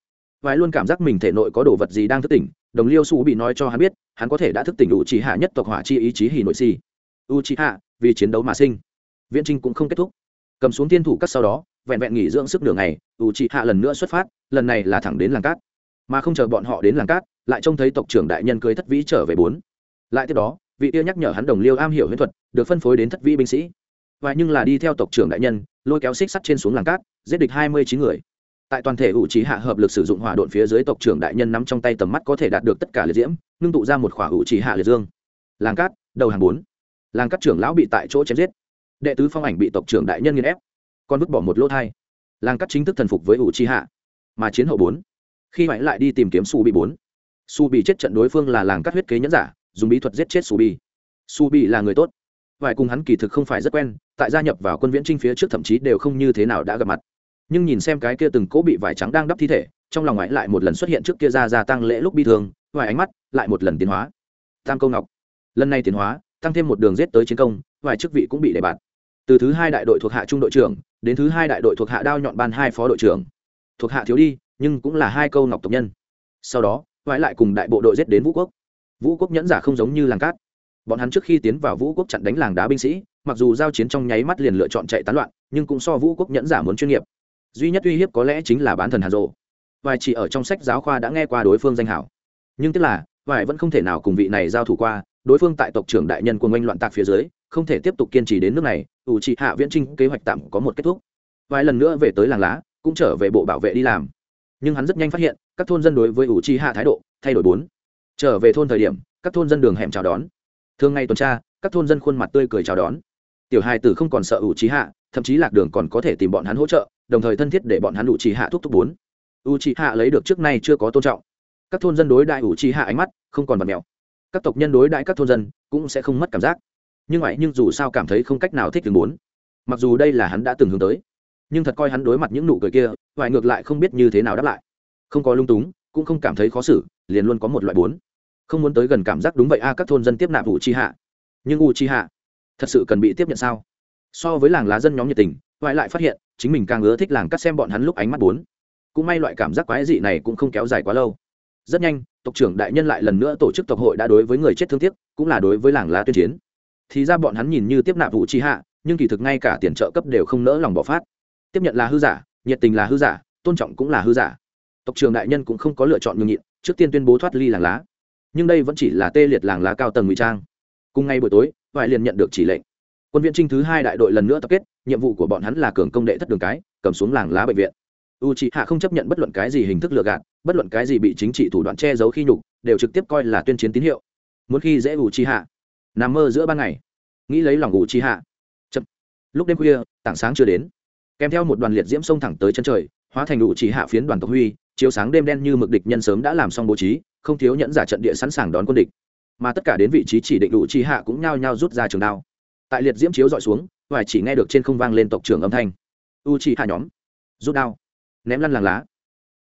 Vài luôn cảm giác mình thể nội có đồ vật gì đang thức tỉnh, đồng liêu su bị nói cho hắn biết, hắn có thể đã thức tỉnh đủ trì hạ nhất tộc hỏa chi ý chí hì nội si. U trì hạ vì chiến đấu mà sinh. Viễn trinh cũng không kết thúc cầm xuống tiên thủ cắt sau đó, vẹn vẹn nghỉ dưỡng sức nửa ngày ủ trì hạ lần nữa xuất phát, lần này là thẳng đến làng cát. Mà không chờ bọn họ đến làng cát, lại trông thấy tộc trưởng đại nhân cưới thất vĩ trở về bốn. Lại tiếp đó, vị tiêu nhắc nhở hắn đồng liêu am hiểu huyễn thuật, được phân phối đến thất vĩ binh sĩ. Và nhưng là đi theo tộc trưởng đại nhân, lôi kéo xích sắt trên xuống làng cát, giết địch hai mươi chín người. Tại toàn thể ủ trí hạ hợp lực sử dụng hỏa độn phía dưới tộc trưởng đại nhân nắm trong tay tầm mắt có thể đạt được tất cả liệt diễm, ngưng tụ ra một khỏa ủ trí hạ liệt dương. Làng cát, đầu hàng bốn. Làng cát trưởng lão bị tại chỗ chém giết đệ tứ phong ảnh bị tộc trưởng đại nhân nghiên ép, còn vứt bỏ một lỗ thai. Làng cắt chính thức thần phục với ủ chi hạ, mà chiến hậu bốn. Khi mãi lại đi tìm kiếm su bị bốn. Su bị chết trận đối phương là làng cắt huyết kế nhẫn giả, dùng bí thuật giết chết su bị su bị là người tốt. Vài cùng hắn kỳ thực không phải rất quen, tại gia nhập vào quân viễn trinh phía trước thậm chí đều không như thế nào đã gặp mặt. Nhưng nhìn xem cái kia từng cố bị vải trắng đang đắp thi thể, trong lòng ngoại lại một lần xuất hiện trước kia ra gia tăng lễ lúc bi thương ngoài ánh mắt lại một lần tiến hóa. Tam câu ngọc. Lần này tiến hóa, tăng thêm một đường rết tới chiến công, vài chức vị cũng bị đề bạt từ thứ hai đại đội thuộc hạ trung đội trưởng, đến thứ hai đại đội thuộc hạ đao nhọn ban hai phó đội trưởng. Thuộc hạ thiếu đi, nhưng cũng là hai câu ngọc tộc nhân. Sau đó, vãi lại cùng đại bộ đội giết đến vũ quốc. Vũ quốc nhẫn giả không giống như làng cát. Bọn hắn trước khi tiến vào vũ quốc chặn đánh làng đá binh sĩ, mặc dù giao chiến trong nháy mắt liền lựa chọn chạy tán loạn, nhưng cũng so vũ quốc nhẫn giả muốn chuyên nghiệp. Duy nhất uy hiếp có lẽ chính là bán thần hà rộ vài chỉ ở trong sách giáo khoa đã nghe qua đối phương danh hảo. Nhưng tức là, vài vẫn không thể nào cùng vị này giao thủ qua, đối phương tại tộc trưởng đại nhân quân oanh loạn tạc phía dưới, không thể tiếp tục kiên trì đến nước này ủ trị hạ viễn trinh kế hoạch tạm có một kết thúc. Vài lần nữa về tới làng lá, cũng trở về bộ bảo vệ đi làm. Nhưng hắn rất nhanh phát hiện, các thôn dân đối với ủ trì hạ thái độ thay đổi bốn. Trở về thôn thời điểm, các thôn dân đường hẻm chào đón. Thường ngày tuần tra, các thôn dân khuôn mặt tươi cười chào đón. Tiểu hài tử không còn sợ ủ trí hạ, thậm chí lạc đường còn có thể tìm bọn hắn hỗ trợ, đồng thời thân thiết để bọn hắn ủ trí hạ thúc thúc bốn. Ủ trí hạ lấy được trước nay chưa có tôn trọng. Các thôn dân đối đại ủ trí hạ ánh mắt không còn bật mèo các tộc nhân đối đại các thôn dân cũng sẽ không mất cảm giác nhưng vậy nhưng dù sao cảm thấy không cách nào thích đường bốn. Mặc dù đây là hắn đã từng hướng tới, nhưng thật coi hắn đối mặt những nụ cười kia, ngoại ngược lại không biết như thế nào đáp lại. Không có lung túng, cũng không cảm thấy khó xử, liền luôn có một loại bốn. Không muốn tới gần cảm giác đúng vậy a, các thôn dân tiếp nạp u chi hạ nhưng u chi hạ thật sự cần bị tiếp nhận sao? So với làng lá dân nhóm nhiệt tình, ngoại lại phát hiện, chính mình càng ưa thích làng cắt xem bọn hắn lúc ánh mắt bốn. Cũng may loại cảm giác quái dị này cũng không kéo dài quá lâu. Rất nhanh, tộc trưởng đại nhân lại lần nữa tổ chức tộc hội đã đối với người chết thương tiếc, cũng là đối với làng lá tuyên chiến thì ra bọn hắn nhìn như tiếp nạp vụ chi hạ, nhưng kỳ thực ngay cả tiền trợ cấp đều không nỡ lòng bỏ phát. Tiếp nhận là hư giả, nhiệt tình là hư giả, tôn trọng cũng là hư giả. Tộc trường đại nhân cũng không có lựa chọn nhường nhịn, trước tiên tuyên bố thoát ly làng lá. Nhưng đây vẫn chỉ là tê liệt làng lá cao tầng ngụy trang. Cùng ngay buổi tối vải liền nhận được chỉ lệnh. Quân viện trinh thứ hai đại đội lần nữa tập kết, nhiệm vụ của bọn hắn là cường công đệ thất đường cái, cầm xuống làng lá bệnh viện. U c hạ không chấp nhận bất luận cái gì hình thức lừa gạt, bất luận cái gì bị chính trị thủ đoạn che giấu khi nhục, đều trực tiếp coi là tuyên chiến tín hiệu. Muốn khi dễ u c hạ nằm mơ giữa ban ngày. Nghĩ lấy lòng ngủ chi hạ. Chậm. lúc đêm khuya, tảng sáng chưa đến. Kèm theo một đoàn liệt diễm sông thẳng tới chân trời, hóa thành u chỉ hạ phiến đoàn tộc huy, chiếu sáng đêm đen như mực địch nhân sớm đã làm xong bố trí, không thiếu nhẫn giả trận địa sẵn sàng đón quân địch. Mà tất cả đến vị trí chỉ định đủ chi hạ cũng nhao nhao rút ra trường đao. Tại liệt diễm chiếu dọi xuống và chỉ nghe được trên không vang lên tộc trưởng âm thanh. U chi hạ nhóm. Rút đao. Ném lăn làng lá.